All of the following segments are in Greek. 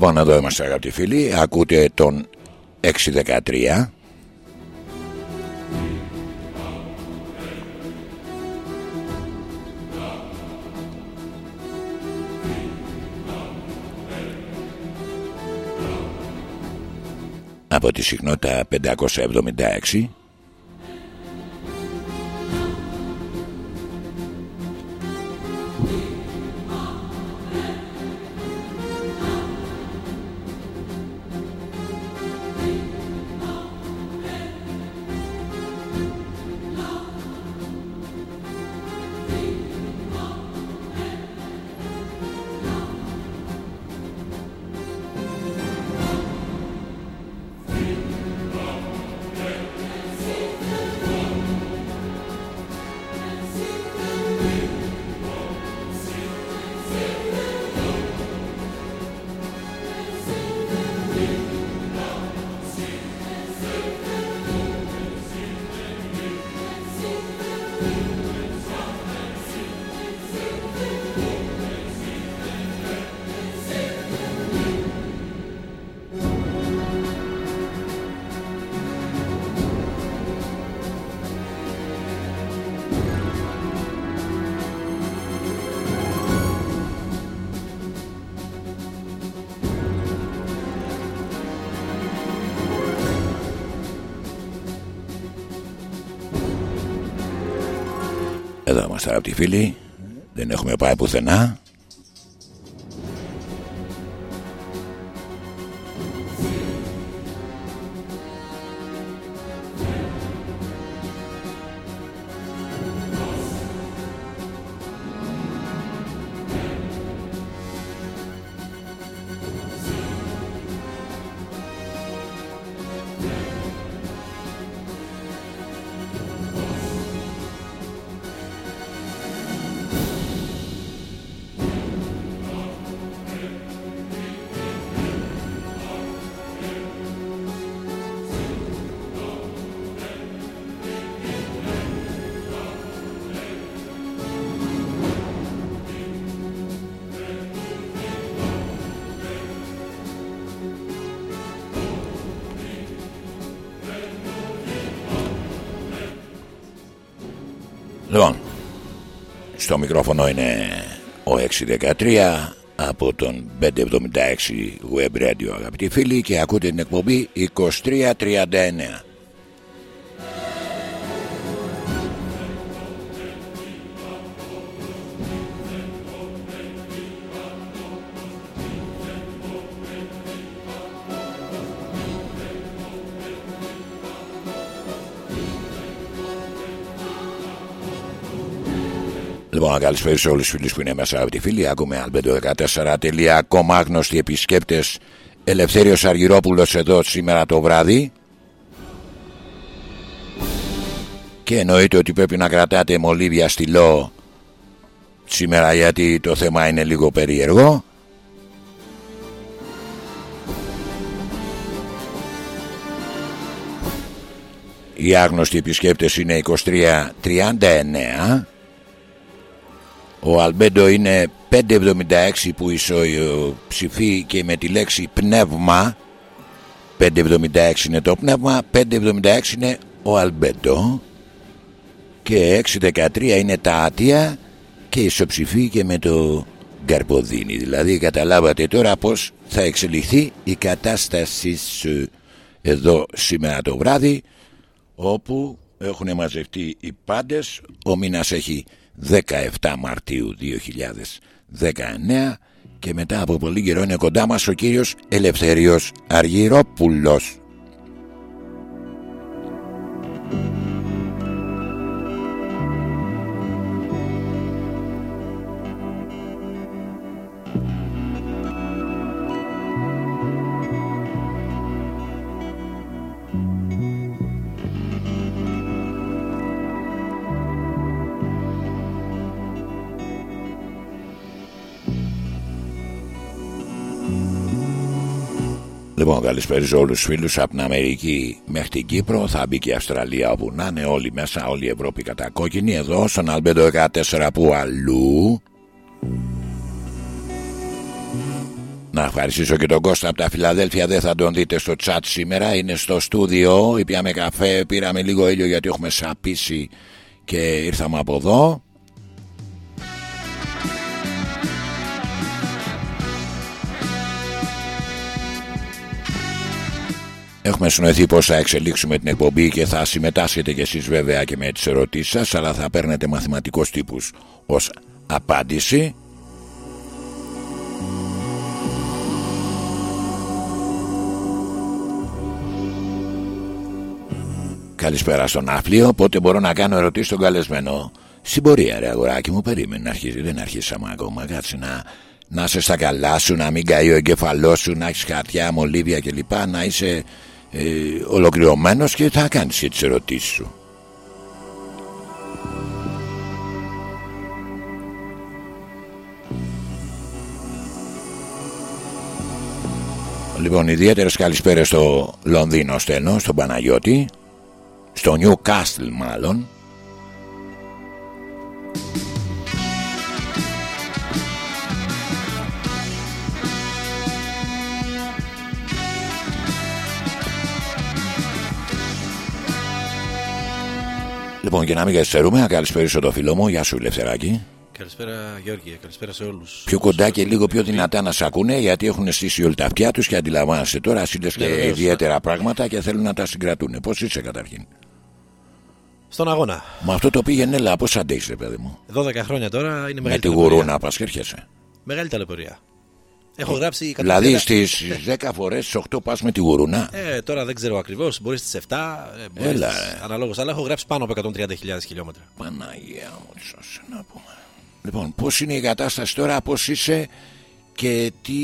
Λοιπόν, εδώ είμαστε αγαπητοί φίλοι. Ακούτε τον 613. από τη συχνότητα 576 είμαστε αγαπητοί φίλοι. Δεν έχουμε πάει πουθενά στο μικρόφωνο είναι ο 613 από τον 576 Web Radio αγαπητοί φίλοι και ακούτε την εκπομπή 2339. Λοιπόν, να καλησπέρα σε όλους τους φίλους που είναι μέσα από τη φίλη. Ακούμε albedo14.com. Άγνωστοι επισκέπτες Ελευθέριος Αργυρόπουλος εδώ σήμερα το βράδυ. Και εννοείται ότι πρέπει να κρατάτε μολύβια στυλό σήμερα γιατί το θέμα είναι λίγο περίεργο. Οι άγνωστοι επισκέπτες είναι 2339 ο Αλμπέντο είναι 576 που ισοψηφεί και με τη λέξη πνεύμα 576 είναι το πνεύμα 576 είναι ο Αλμπέντο. Και 613 είναι τα άτια και ισοψηφεί και με το Γκαρποδίνη. Δηλαδή καταλάβατε τώρα πως θα εξελιχθεί η κατάσταση σου εδώ σήμερα το βράδυ όπου έχουν μαζευτεί οι πάντες. Ο μήνας έχει 17 Μαρτίου 2019 και μετά από πολύ καιρό είναι κοντά μας ο κύριος Ελευθέριος Αργυρόπουλος. Λοιπόν, καλησπέρα σε όλους τους φίλους από την Αμερική μέχρι την Κύπρο. Θα μπει και η Αυστραλία όπου να είναι όλοι μέσα, όλη η Ευρώπη κατακόκκινη. Εδώ στον Αλμπέντο 14 που αλλού. Να ευχαριστήσω και τον Κώστα από τα Φιλαδέλφια. Δεν θα τον δείτε στο chat σήμερα. Είναι στο στούδιο. Ήπιαμε καφέ, πήραμε λίγο ήλιο γιατί έχουμε σαπίσει και ήρθαμε από εδώ. Έχουμε συνοηθεί πως θα εξελίξουμε την εκπομπή και θα συμμετάσχετε κι εσείς βέβαια και με τις ερωτήσεις σας αλλά θα παίρνετε μαθηματικούς τύπους ως απάντηση Καλησπέρα στον Άφλιο. Πότε μπορώ να κάνω ερωτήσεις στον καλεσμένο; Συμπορία, ρε αγοράκι μου, περίμενε. Αρχίζει, δεν αρχίσαμε ακόμα. Κάτσε να, να είσαι στα καλά σου, να μην καεί ο εγκεφαλός σου, να έχεις χαρτιά, μολύβια κλπ. Να είσαι ε, ολοκληρωμένος και θα κάνεις και τις ερωτήσεις σου. Λοιπόν, ιδιαίτερες καλησπέρα στο Λονδίνο στέλνω, στον Παναγιώτη στο Newcastle μάλλον Λοιπόν, και να μην καθυστερούμε, να καλησπέρισω το φίλο μου. Γεια σου, Λευθεράκη. Καλησπέρα Γιώργη, καλησπέρα σε όλους. Πιο κοντά και λίγο πιο δυνατά να σε ακούνε γιατί έχουν στήσει όλοι τα αυτιά τους και αντιλαμβάνεσαι τώρα σύλλε και ναι, ιδιαίτερα πράγματα και θέλουν να τα συγκρατούν. Πώς είσαι καταρχήν; Στον αγώνα. Μα αυτό το πήγαινε, έλα, πώς αντέχεις, παιδί μου; 12 χρόνια τώρα είναι μεγάλη Με τη γουρούνα πα και έρχεσαι. Μεγάλη ταλαιπωρία. Έχω ε, γράψει. Δηλαδή στις 10 φορές, στις 8 πας με τη γουρούνα. Ε, τώρα δεν ξέρω ακριβώς. Μπορείς στις 7. Ε, Έλα. Αναλόγως. Αλλά έχω γράψει πάνω από 130.000 χιλιόμετρα. Παναγία μου, σώσε να πούμε. Λοιπόν, πώς είναι η κατάσταση τώρα, πώς είσαι και τι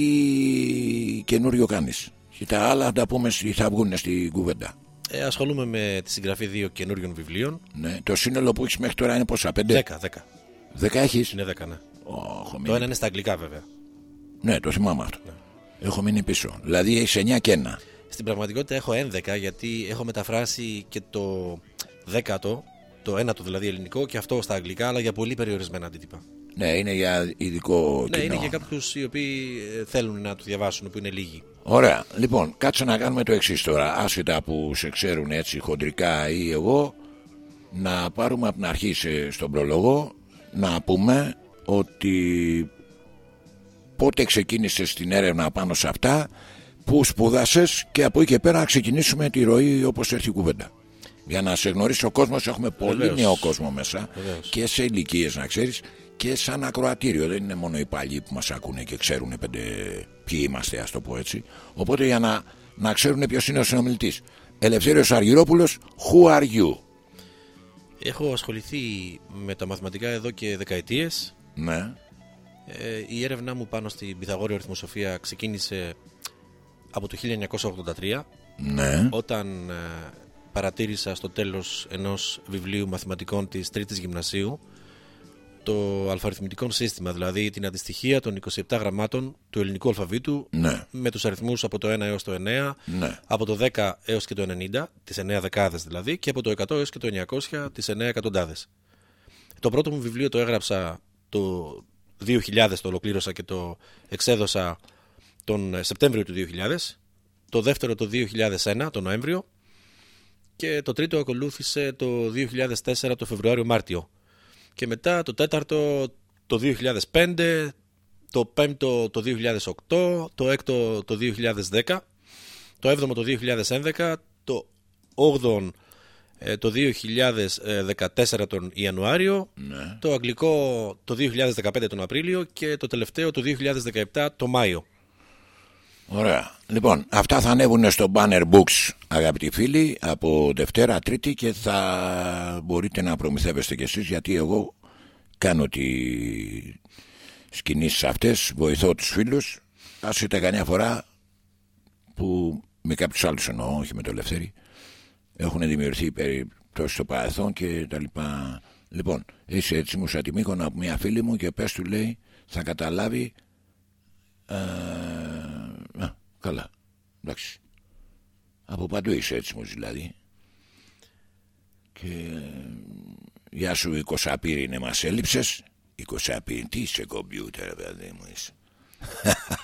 καινούριο κάνεις. Και τα άλλα θα τα πούμε, θα βγουν στην κουβέντα. Ε, ασχολούμαι με τη συγγραφή δύο καινούριων βιβλίων. Ναι. Το σύνολο που έχεις μέχρι τώρα είναι πόσα, πέντε; Δέκα. Δέκα έχεις; Είναι δέκα, ναι. Oh, το ένα είναι στα αγγλικά, βέβαια. Ναι, το θυμάμαι αυτό. Ναι. Έχω μείνει πίσω. Δηλαδή έχει 9 και ένα. Στην πραγματικότητα έχω 11 γιατί έχω μεταφράσει και το δέκατο, το ένατο δηλαδή ελληνικό και αυτό στα αγγλικά, αλλά για πολύ περιορισμένα αντίτυπα. Ναι, είναι για ειδικό ναι, είναι για κάποιους οι οποίοι ε, θέλουν να το διαβάσουν, που είναι λίγοι. Ωραία. Λοιπόν, κάτσε να κάνουμε το εξής τώρα. Άσχετα που σε ξέρουν έτσι χοντρικά ή εγώ, να πάρουμε από την αρχή στον προλόγο να πούμε ότι πότε ξεκίνησες την έρευνα πάνω σε αυτά, που σπουδάσες και από εκεί και πέρα να ξεκινήσουμε τη ροή όπως έρθει η κουβέντα. Για να σε γνωρίσει ο κόσμος έχουμε πολύ νέο κόσμο μέσα και σε ηλικίες να ξέρεις και σαν ακροατήριο. Δεν είναι μόνο οι παλιοί που μας ακούνε και ξέρουν πέντε ποιοι είμαστε, ας το πω έτσι. Οπότε για να, να ξέρουν ποιος είναι ο συνομιλητής. Ελευθέριος Αργυρόπουλος, who are you? Έχω ασχοληθεί με τα μαθηματικά εδώ και δεκαετίες. Ναι. Ε, η έρευνά μου πάνω στην Πυθαγόρια Αριθμοσοφία ξεκίνησε από το 1983. Ναι. Όταν ε, παρατήρησα στο τέλος ενός βιβλίου μαθηματικών της τρίτης γυμνασίου το αλφαριθμητικό σύστημα, δηλαδή την αντιστοιχία των 27 γραμμάτων του ελληνικού αλφαβήτου ναι. με τους αριθμούς από το 1 έως το 9, ναι. από το 10 έως και το 90, τις 9 δεκάδες δηλαδή, και από το 100 έως και το 900, τις 9 εκατοντάδες. Το πρώτο μου βιβλίο το έγραψα το 2000, το ολοκλήρωσα και το εξέδωσα τον Σεπτέμβριο του 2000, το δεύτερο το 2001, το Νοέμβριο, και το τρίτο ακολούθησε το 2004, το Φεβρουάριο-Μάρτιο. Και μετά το τέταρτο το 2005, το πέμπτο το 2008, το έκτο το 2010, το έβδομο το 2011, το όγδον ε, το 2014 τον Ιανουάριο, ναι. το αγγλικό το 2015 τον Απρίλιο και το τελευταίο το 2017 το Μάιο. Ωραία. Λοιπόν, αυτά θα ανέβουν στο Banner Books, αγαπητοί φίλοι, από Δευτέρα, Τρίτη και θα μπορείτε να προμηθεύεστε κι εσείς γιατί εγώ κάνω τι σκηνήσεις αυτές, βοηθώ τους φίλους, άσχετα κανένα φορά που με κάποιους άλλους εννοώ, όχι με το Ελευθέρη, έχουν δημιουργηθεί περιπτώσεις στο παρελθόν και τα λοιπά. Λοιπόν, είσαι έτσι μου σαν από μια φίλη μου και πες του λέει θα καταλάβει ε, καλά, εντάξει. Από παντού είσαι έτσι μου δηλαδή. Και Γεια σου, είναι μας έλειψες. 20 τι είσαι κομπιούτερ, παιδί μου είσαι.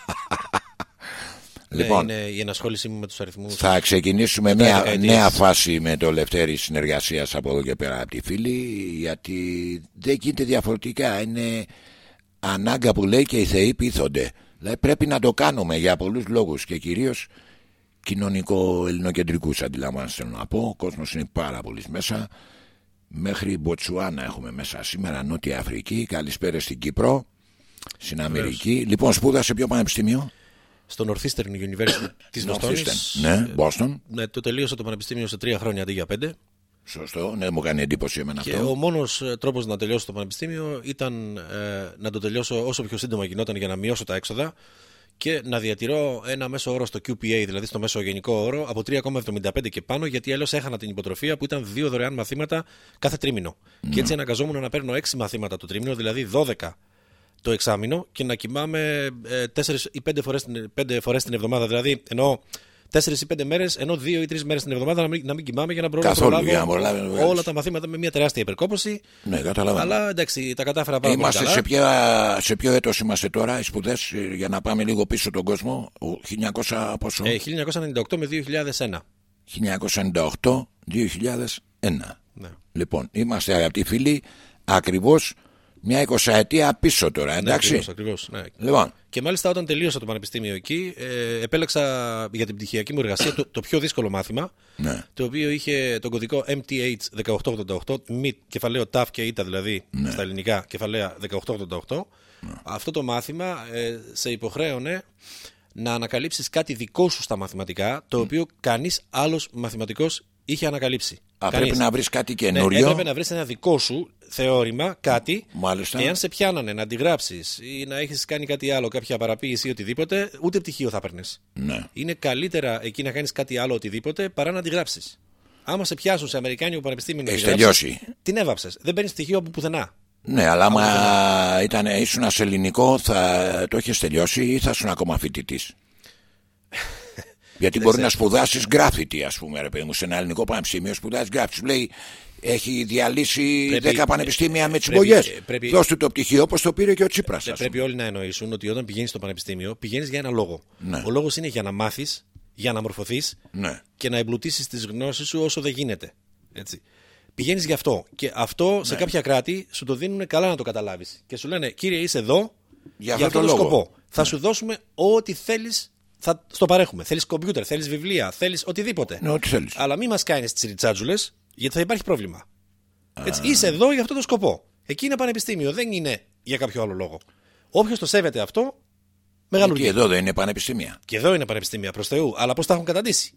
Λοιπόν, ναι, είναι η ενασχόλησή μου με τους αριθμούς. Θα ξεκινήσουμε Μετά μια δεκαετίες. νέα φάση με το Λευτέρη συνεργασίας από εδώ και πέρα από τη φίλη, γιατί δεν γίνεται διαφορετικά. Είναι ανάγκα που λέει και οι θεοί πείθονται. Δηλαδή πρέπει να το κάνουμε για πολλούς λόγους και κυρίως κοινωνικο-ελληνοκεντρικούς αντιλαμβάνεστε να πω. Ο κόσμος είναι πάρα πολύ μέσα. Μέχρι Μποτσουάνα έχουμε μέσα σήμερα, Νότια Αφρική. Καλησπέρα στην Κύπρο, στην Αμερική. Λοιπόν, σπούδασε ποιο πανεπιστήμιο; Στο Northeastern University της Βοστόνης. Northeastern. Ναι, Boston. Ναι, το τελείωσα το πανεπιστήμιο σε τρία χρόνια αντί για πέντε. Σωστό, ναι, μου κάνει εντύπωση εμένα Και αυτό. ο μόνος τρόπος να τελειώσω το πανεπιστήμιο ήταν ε, να το τελειώσω όσο πιο σύντομα γινόταν για να μειώσω τα έξοδα και να διατηρώ ένα μέσο όρο στο QPA, δηλαδή στο μέσο γενικό όρο, από 3,75 και πάνω, γιατί αλλιώς έχανα την υποτροφία που ήταν δύο δωρεάν μαθήματα κάθε τρίμηνο. Και έτσι αναγκαζόμουν να παίρνω 6 μαθήματα το τρίμηνο, δηλαδή 12 το εξάμηνο και να κοιμάμαι 4 ή 5 φορές, την- πέντε φορές την εβδομάδα. Δηλαδή, εννοώ 4 ή 5 μέρες, ενώ 2 ή 3 μέρες την εβδομάδα να μην, να μην κοιμάμαι για να μπορώ Καθόλου, να προλάβω για να προλάβεις να βγάλεις. όλα τα μαθήματα με μια τεράστια υπερκόπωση. Ναι, καταλαβαίνω. Αλλά εντάξει, τα κατάφερα πάρα Είμαστε πολύ σε, καλά. ποια, σε ποιο έτος είμαστε τώρα οι σπουδές ε, για να πάμε λίγο πίσω τον κόσμο ο 1900 πόσο; Ε, 1998 με 2001. 1998-2001 Ναι. λοιπόν είμαστε αγαπητοί φίλοι ακριβώς μια εικοσαετία πίσω τώρα Ναι, εντάξει ακριβώς, ακριβώς, ναι. λοιπόν Και μάλιστα όταν τελείωσα το πανεπιστήμιο εκεί, ε, επέλεξα για την πτυχιακή μου εργασία το, το πιο δύσκολο μάθημα, ναι, το οποίο είχε τον κωδικό MTH 1888, μη κεφαλαίο TAF και ΙΤΑ δηλαδή Ναι. στα ελληνικά, κεφαλαία 1888. Αυτό το μάθημα ε, σε υποχρέωνε να ανακαλύψεις κάτι δικό σου στα μαθηματικά, το οποίο κανείς άλλος μαθηματικός είχε ανακαλύψει. Α, Κανείς. πρέπει να βρεις κάτι Ναι, καινούριο έπρεπε να βρεις ένα δικό σου θεώρημα, κάτι. Μάλιστα. Εάν σε πιάνανε να αντιγράψεις ή να έχεις κάνει κάτι άλλο, κάποια παραποίηση ή οτιδήποτε, ούτε πτυχίο θα παίρνεις. ναι. Είναι καλύτερα εκεί να κάνεις κάτι άλλο οτιδήποτε παρά να αντιγράψεις. Άμα σε πιάσουν σε Αμερικάνικο πανεπιστήμιο να Έχεις αντιγράψεις, τελειώσει. Την έβαψες. Δεν παίρνεις πτυχίο από πουθενά. Ναι, αλλά άμα ήταν, ήσουν σε ελληνικό, θα το έχεις τελειώσει ή θα ήσουν ακόμα φοιτητής; Γιατί μπορεί να σπουδάσεις γκράφιτι, ας πούμε, ρε παιδί μου, σε ένα ελληνικό πανεπιστήμιο σπουδάζει γκράφιτι. Σου λέει, έχει διαλύσει Πρέπει- 10 πανεπιστήμια με τις πρέπει- μπογιές. πρέπει- Δώσ' του το πτυχίο όπως το πήρε και ο Τσίπρας. Ε, Πρέπει όλοι να εννοήσουν ότι όταν πηγαίνεις στο πανεπιστήμιο, πηγαίνεις για ένα λόγο. Ναι. Ο λόγος είναι για να μάθεις, για να μορφωθείς Ναι. και να εμπλουτίσεις τις γνώσεις σου όσο δεν γίνεται. Έτσι. Πηγαίνεις γι' αυτό. Και αυτό Ναι. σε κάποια κράτη σου το δίνουν καλά να το καταλάβεις. Και σου λένε, κύριε, είσαι εδώ Για για, αυτό αυτό το το λόγο. Ναι. σκοπό. Θα σου δώσουμε ό,τι θέλεις, θα στο παρέχουμε. Θέλεις κομπιούτερ, θέλεις βιβλία, θέλεις οτιδήποτε. Ναι, ό,τι θέλεις. Αλλά μην μας κάνεις τις ριτσάτζουλες, γιατί θα υπάρχει πρόβλημα. Έτσι, είσαι εδώ για αυτό το σκοπό. Εκεί είναι πανεπιστήμιο, δεν είναι για κάποιο άλλο λόγο. Όποιος το σέβεται αυτό, Γιατί μεγαλουργεί. εδώ δεν είναι πανεπιστήμια. Και εδώ είναι πανεπιστήμια προς Θεού, αλλά πώς τα έχουν καταντήσει;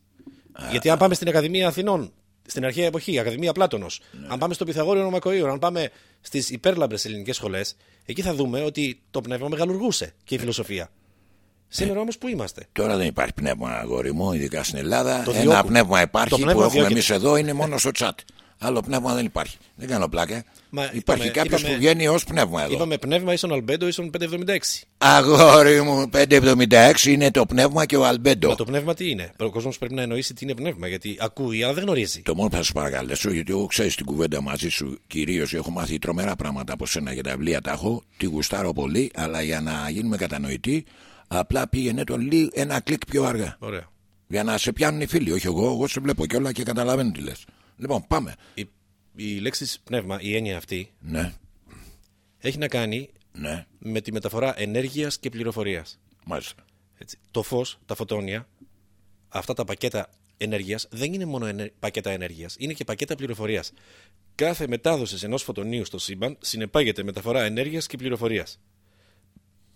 Γιατί αν πάμε στην Ακαδημία Αθηνών, στην αρχαία εποχή, Ακαδημία Πλάτωνος, αν πάμε στο Πυθαγόριο Νομακοείο, αν πάμε στις υπέρλαμπρες ελληνικές σχολές, εκεί θα δούμε ότι το πνεύμα μεγαλουργούσε και η φιλοσοφία. Σήμερα όμως που είμαστε. Τώρα δεν υπάρχει πνεύμα, αγόρι μου, ειδικά στην Ελλάδα. Το Ένα διώκουν. πνεύμα υπάρχει Το πνεύμα που έχουμε εμείς διώκεται. εδώ είναι μόνο στο chat. Άλλο πνεύμα δεν υπάρχει. Δεν κάνω πλάκα. Μα υπάρχει είπαμε- κάποιος είπαμε- που βγαίνει ως πνεύμα εδώ. Είπαμε πνεύμα ίσον αλμπέντο ίσον 576. Αγόρι μου, 576 είναι το πνεύμα και ο Αλμπέντο. Μα το πνεύμα τι είναι; Ο κόσμος πρέπει να εννοήσει τι είναι πνεύμα, γιατί ακούει αλλά δεν γνωρίζει. Το μόνο που θα σου παρακαλέσω, γιατί εγώ ξέρεις την κουβέντα μαζί σου κυρίως, έχω μάθει τρομερά πράγματα από σένα για τα βιβλία τα έχω, τη γουστάρω πολύ, αλλά για να γίνουμε κατανοητοί, απλά πήγαινε το λίγο ένα κλικ πιο αργά. Ωραία. Για να σε πιάνουν οι φίλοι, όχι εγώ, εγώ σε βλέπω κιόλα και καταλαβαίνω τι λες. Λοιπόν, πάμε. Η, η λέξη πνεύμα, η έννοια αυτή, Ναι, έχει να κάνει ναι, με τη μεταφορά ενέργειας και πληροφορίας. μάλιστα. Έτσι. Το φως, τα φωτόνια, αυτά τα πακέτα ενέργειας δεν είναι μόνο ενε... πακέτα ενέργειας, είναι και πακέτα πληροφορίας. Κάθε μετάδοσης ενός φωτονίου στο σύμπαν συνεπάγεται μεταφορά ενέργειας και πληροφορίας.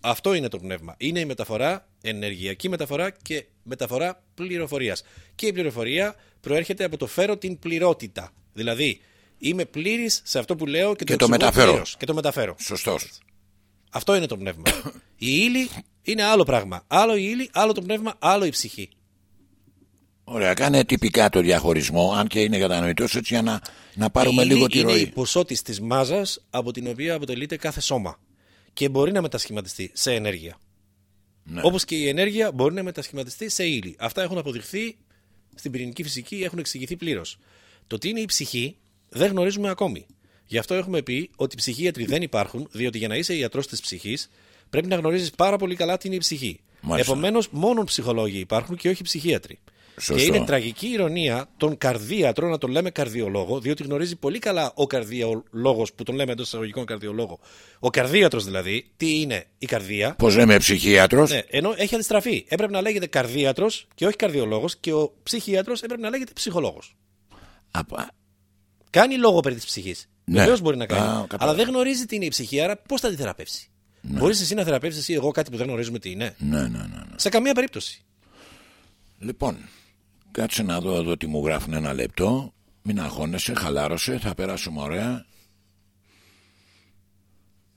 Αυτό είναι το πνεύμα. Είναι η μεταφορά, ενεργειακή μεταφορά και μεταφορά πληροφορίας. Και η πληροφορία προέρχεται από το φέρω την πληρότητα. Δηλαδή, είμαι πλήρης σε αυτό που λέω και, Και το, το εξηγώ μεταφέρω. πλήρως Και το μεταφέρω. Σωστός. Αυτό είναι το πνεύμα. η ύλη είναι άλλο πράγμα. Άλλο η ύλη, άλλο το πνεύμα, άλλο η ψυχή. Ωραία, κάνε τυπικά το διαχωρισμό, αν και είναι κατανοητός έτσι για να, να πάρουμε η ύλη λίγο τη είναι η ροή. ποσότητα της μάζας από την οποία αποτελείται κάθε σώμα. Και μπορεί να μετασχηματιστεί σε ενέργεια. Ναι. Όπως και η ενέργεια μπορεί να μετασχηματιστεί σε ύλη. Αυτά έχουν αποδειχθεί στην πυρηνική φυσική, έχουν εξηγηθεί πλήρως. Το τι είναι η ψυχή δεν γνωρίζουμε ακόμη. Γι' αυτό έχουμε πει ότι οι ψυχίατροι δεν υπάρχουν, διότι για να είσαι ιατρός της ψυχής πρέπει να γνωρίζεις πάρα πολύ καλά τι είναι η ψυχή. Μάλιστα. Επομένως, μόνο ψυχολόγοι υπάρχουν και όχι ψυχίατροι. Σωστό. Και είναι τραγική ηρωνία τον καρδίατρο να τον λέμε καρδιολόγο, διότι γνωρίζει πολύ καλά ο καρδιολόγος που τον λέμε εντός εισαγωγικών καρδιολόγο. Ο καρδίατρος δηλαδή, τι είναι η καρδία; Πώς λέμε ψυχίατρος; Ναι, ενώ έχει αντιστραφεί. Έπρεπε να λέγεται καρδίατρος και όχι καρδιολόγος και ο ψυχίατρος έπρεπε να λέγεται ψυχολόγος. Κάνει λόγο περί της ψυχής. Ναι. Βεβαίως μπορεί να κάνει. Α, κατάλαβα. αλλά δεν γνωρίζει τι είναι η ψυχή, άρα πώς θα τη θεραπεύσει. Ναι. Μπορείς εσύ να θεραπεύσεις εσύ εγώ κάτι που δεν γνωρίζουμε τι είναι; Ναι, ναι, ναι, ναι. Σε καμία περίπτωση. Λοιπόν, κάτσε να δω εδώ τι μου γράφουν ένα λεπτό. Μην αγχώνεσαι, χαλάρωσε, θα περάσουμε ωραία.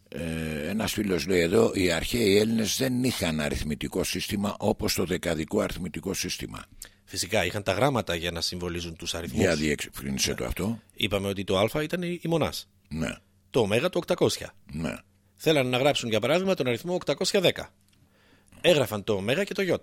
Ε, ένας φίλος λέει εδώ οι αρχαίοι Έλληνες δεν είχαν αριθμητικό σύστημα όπως το δεκαδικό αριθμητικό σύστημα Φυσικά είχαν τα γράμματα για να συμβολίζουν τους αριθμούς. για διεξυπνήσε το αυτό Είπαμε ότι το Α ήταν η η μονάς. ναι, Το Ω το 800. ναι, Θέλανε να γράψουν για παράδειγμα τον αριθμό 810. Έγραφαν το Ω και το Ι.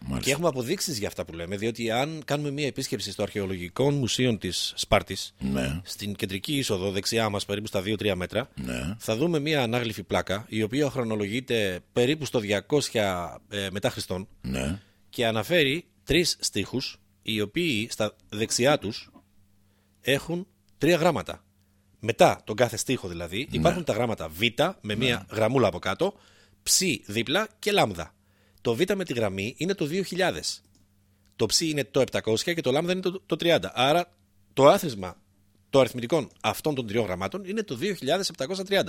Και μάλιστα έχουμε αποδείξεις για αυτά που λέμε, διότι αν κάνουμε μία επίσκεψη στο Αρχαιολογικό Μουσείο της Σπάρτης, ναι, στην κεντρική είσοδο δεξιά μας, περίπου στα 2-3 μέτρα, ναι, θα δούμε μία ανάγλυφη πλάκα, η οποία χρονολογείται περίπου στο 200 ε, μετά Χριστόν ναι, και αναφέρει τρεις στίχους, οι οποίοι στα δεξιά τους έχουν τρία γράμματα. Μετά τον κάθε στίχο δηλαδή υπάρχουν τα γράμματα Β με μία γραμμούλα από κάτω, Ψ δίπλα και Λάμδα. Το Β με τη γραμμή είναι το 2000. Το Ψ είναι το 700 και το Λάμδα είναι το, το 30. Άρα το άθροισμα των αριθμητικών αυτών των τριών γραμμάτων είναι το 2730.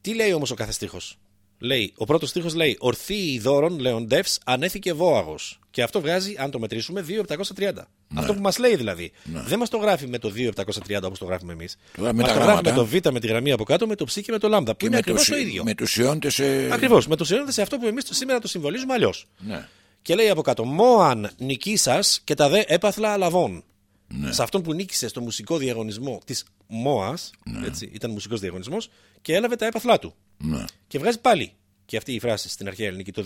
Τι λέει όμως ο κάθε στίχος; Λέει, ο πρώτος στίχος λέει: Ορθή η δώρον Λεοντεύ ανέθηκε βόαγος. Και αυτό βγάζει, αν το μετρήσουμε, 2.730. Αυτό που μας λέει δηλαδή. Δεν μας το γράφει με το 2.730 όπως το γράφουμε εμείς. Τώρα με Μας τα το γράφει με γράμματα. το Β με τη γραμμή από κάτω, με το Ψ και με το Λάμδα. Που είναι με ακριβώς τους, το ίδιο. με τους ιόντες ε, Ακριβώς. Με το συνέντε σε αυτό που εμείς σήμερα το συμβολίζουμε αλλιώς. ναι, Και λέει από κάτω: Μόαν νικήσας και τα δε έπαθλα λαβών. Ναι. Σε αυτόν που νίκησε στο μουσικό διαγωνισμό της Μόας, έτσι, ήταν μουσικός διαγωνισμός, και έλαβε τα έπαθλά του. Ναι, Και βγάζει πάλι και αυτή η φράση στην αρχαία ελληνική το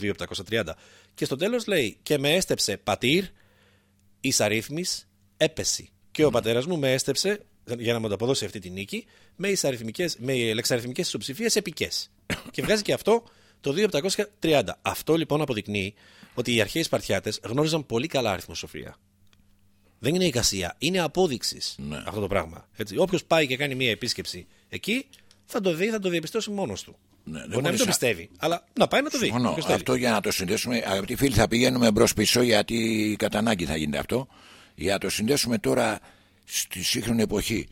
2730. Και στο τέλος λέει: Και με έστεψε πατήρ, ει αρίθμη έπεση. Και ο πατέρας μου με έστεψε, για να μου ανταποδώσει αυτή τη νίκη, με, εισαριθμικές, με λεξαριθμικές ισοψηφίες επικές. και βγάζει και αυτό το 2730. Αυτό λοιπόν αποδεικνύει ότι οι αρχαίοι Σπαρτιάτες γνώριζαν πολύ καλά αριθμοσοφία. Δεν είναι εικασία, είναι απόδειξης Ναι. αυτό το πράγμα. Όποιος πάει και κάνει μία επίσκεψη εκεί, θα το δει, θα το διαπιστώσει μόνος του. Ναι, δεν Μπορεί να μην μπορείς το να- πιστεύει, αλλά να πάει να το δει. Συμφωνώ. Ποιος θέλει. Αυτό για να το συνδέσουμε, αγαπητοί φίλοι, θα πηγαίνουμε μπρος πίσω γιατί κατά ανάγκη θα γίνεται αυτό. Για να το συνδέσουμε τώρα στη σύγχρονη εποχή.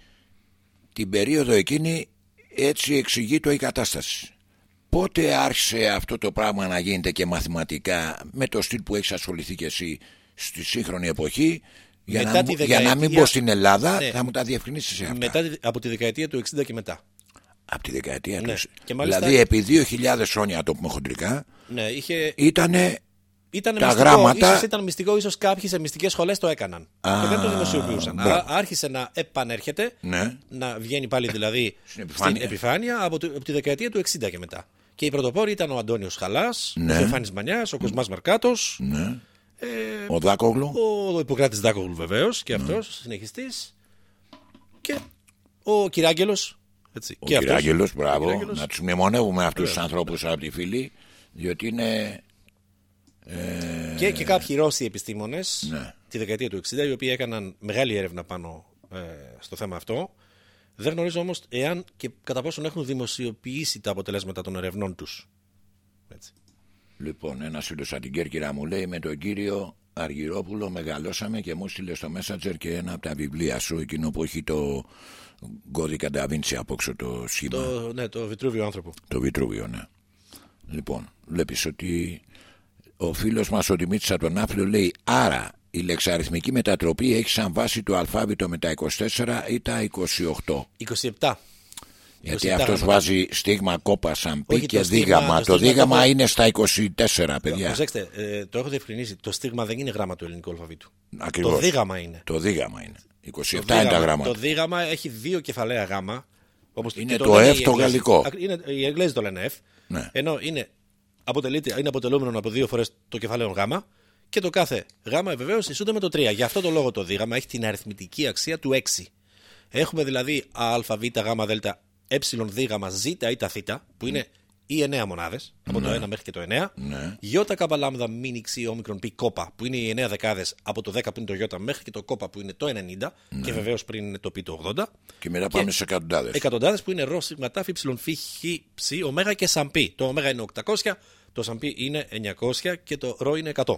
Την περίοδο εκείνη έτσι εξηγείται η κατάσταση. Πότε άρχισε αυτό το πράγμα να γίνεται και μαθηματικά με το στυλ που έχεις ασχοληθεί και εσύ στη σύγχρονη εποχή. Για, Μετά να, τη μου- για να μην δεκαετία- πω στην Ελλάδα, Ναι. θα μου τα διευκρινίσεις αυτά. Μετά, τη- από τη δεκαετία του 60 και μετά. Από τη δεκαετία Ναι. τους. Και μάλιστα- Δηλαδή επί 2.000 χρόνια, το πούμε χοντρικά, Ναι, είχε, ήτανε ήταν Τα μυστικό, γράμματα- Ίσως ήταν μυστικό, ίσως κάποιοι σε μυστικές σχολές το έκαναν. Α, και δεν το δημοσιοποιούσαν. μπράβο. Άρα άρχισε να επανέρχεται, Ναι. να βγαίνει πάλι δηλαδή Στην επιφάνεια. επιφάνεια από, το- από τη δεκαετία του 60 και μετά. Και οι πρωτοπόροι ήταν ο Αντώνιος Χαλάς, Ναι. ο Θεοφάνης Μανιάς, ο Κοσμάς Μαρκάτος, ναι, ε, ο Δάκογλου. ο Ιπποκράτης Δάκογλου βεβαίως και αυτός, συνεχιστής, και ο Κυράγγελος. Έτσι, Ο και αυτός. Κυράγγελος, μπράβο. Κυράγγελος. Να τους μνημονεύουμε αυτούς τους ανθρώπους από τη φίλη, διότι είναι... Και, και κάποιοι Ρώσοι επιστήμονες Ναι. τη δεκαετία του 60 οι οποίοι έκαναν μεγάλη έρευνα πάνω ε, στο θέμα αυτό. Δεν γνωρίζω όμως εάν και κατά πόσον έχουν δημοσιοποιήσει τα αποτελέσματα των ερευνών τους. Έτσι. Λοιπόν, ένας φίλος από την Κέρκυρα μου λέει με τον κύριο Αργυρόπουλο μεγαλώσαμε και μου στείλε στο Messenger και ένα από τα βιβλία σου, εκείνο που έχει το κώδικα Νταβίντσι απόξω το σχήμα. Το, Το, ναι, το Βιτρούβιο άνθρωπο. το Βιτρούβιο, ναι. Λοιπόν, βλέπεις ότι ο φίλος μας ο Δημήτρης από τον Άφλιο λέει άρα η λεξαριθμική μετατροπή έχει σαν βάση το αλφάβητο με τα 24 ή τα 28. 27. Γιατί 27 αυτός γράμματα. βάζει στίγμα κόπα σαν πι Όχι, και το στίγμα- δίγαμα. το Το στίγμα δίγαμα κόπα- είναι στα 24, παιδιά. Προσέξτε, ε, το έχω διευκρινίσει. Το στίγμα δεν είναι γράμμα του ελληνικού αλφαβήτου. Ακριβώς. Το δίγαμα είναι. Το δίγαμα είναι. 27 Το είναι τα δίγαμα- γράμματα. Το δίγαμα έχει δύο κεφαλαία γάμα. Όπως Είναι και το λένε F οι το Εγγλέζοι. γαλλικό. Ακ- Είναι, οι Εγγλέζοι το λένε F. Ναι. Ενώ είναι, αποτελείται, είναι αποτελούμενο από δύο φορές το κεφαλαίο γάμα και το κάθε γάμα βεβαίως ισούται με το 3. Γι' αυτό το λόγο το δίγαμα έχει την αριθμητική αξία του 6. Έχουμε δηλαδή α, β, γ, δ, ε, δ, ζ ή τα θ, που είναι ή 9 μονάδες, από το 1 μέχρι και το 9. Ναι. Ιώτα κάπα λάμδα μίνι ξι όμικρον πι κόπα, που είναι οι 9 δεκάδες από το 10 που είναι το Ιώτα μέχρι και το κόπα που είναι το 90. Και βεβαίως πριν είναι το πι το 80. Και μετά πάμε σε εκατοντάδες. Εκατοντάδες που είναι ρος, σίγμα, τάφη, ψιλον, φι, χ, ψ, ωμέγα και σαμπί. Το ωμέγα είναι 800, το σαμπί είναι 900 και το ρο είναι 100.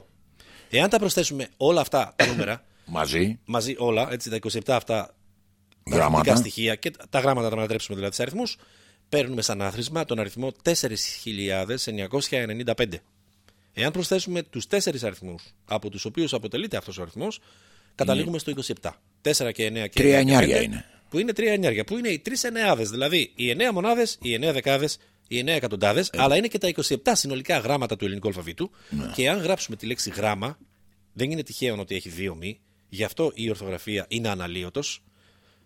Εάν τα προσθέσουμε όλα αυτά τα νούμερα, Μαζί, μαζί όλα, έτσι τα 27 αυτά γράμματα. αριθμητικά στοιχεία και τα γράμματα τα μετατρέψουμε δηλαδή σε αριθμούς, παίρνουμε σαν άθροισμα τον αριθμό 4.995. Εάν προσθέσουμε τους 4 αριθμούς από τους οποίους αποτελείται αυτός ο αριθμός, καταλήγουμε στο 27. 4 και 9 και Τρία 9 και εννιάρια 5, είναι. Που είναι 3 εννιάρια, που είναι οι 3 εννεάδες. Δηλαδή οι 9 μονάδες, οι 9 δεκάδες, οι 9 εκατοντάδες, Ε. αλλά είναι και τα 27 συνολικά γράμματα του ελληνικού αλφαβήτου. Ναι. Και αν γράψουμε τη λέξη γράμμα, δεν είναι τυχαίο ότι έχει δύο μη. Γι' αυτό η ορθογραφία είναι αναλύωτος.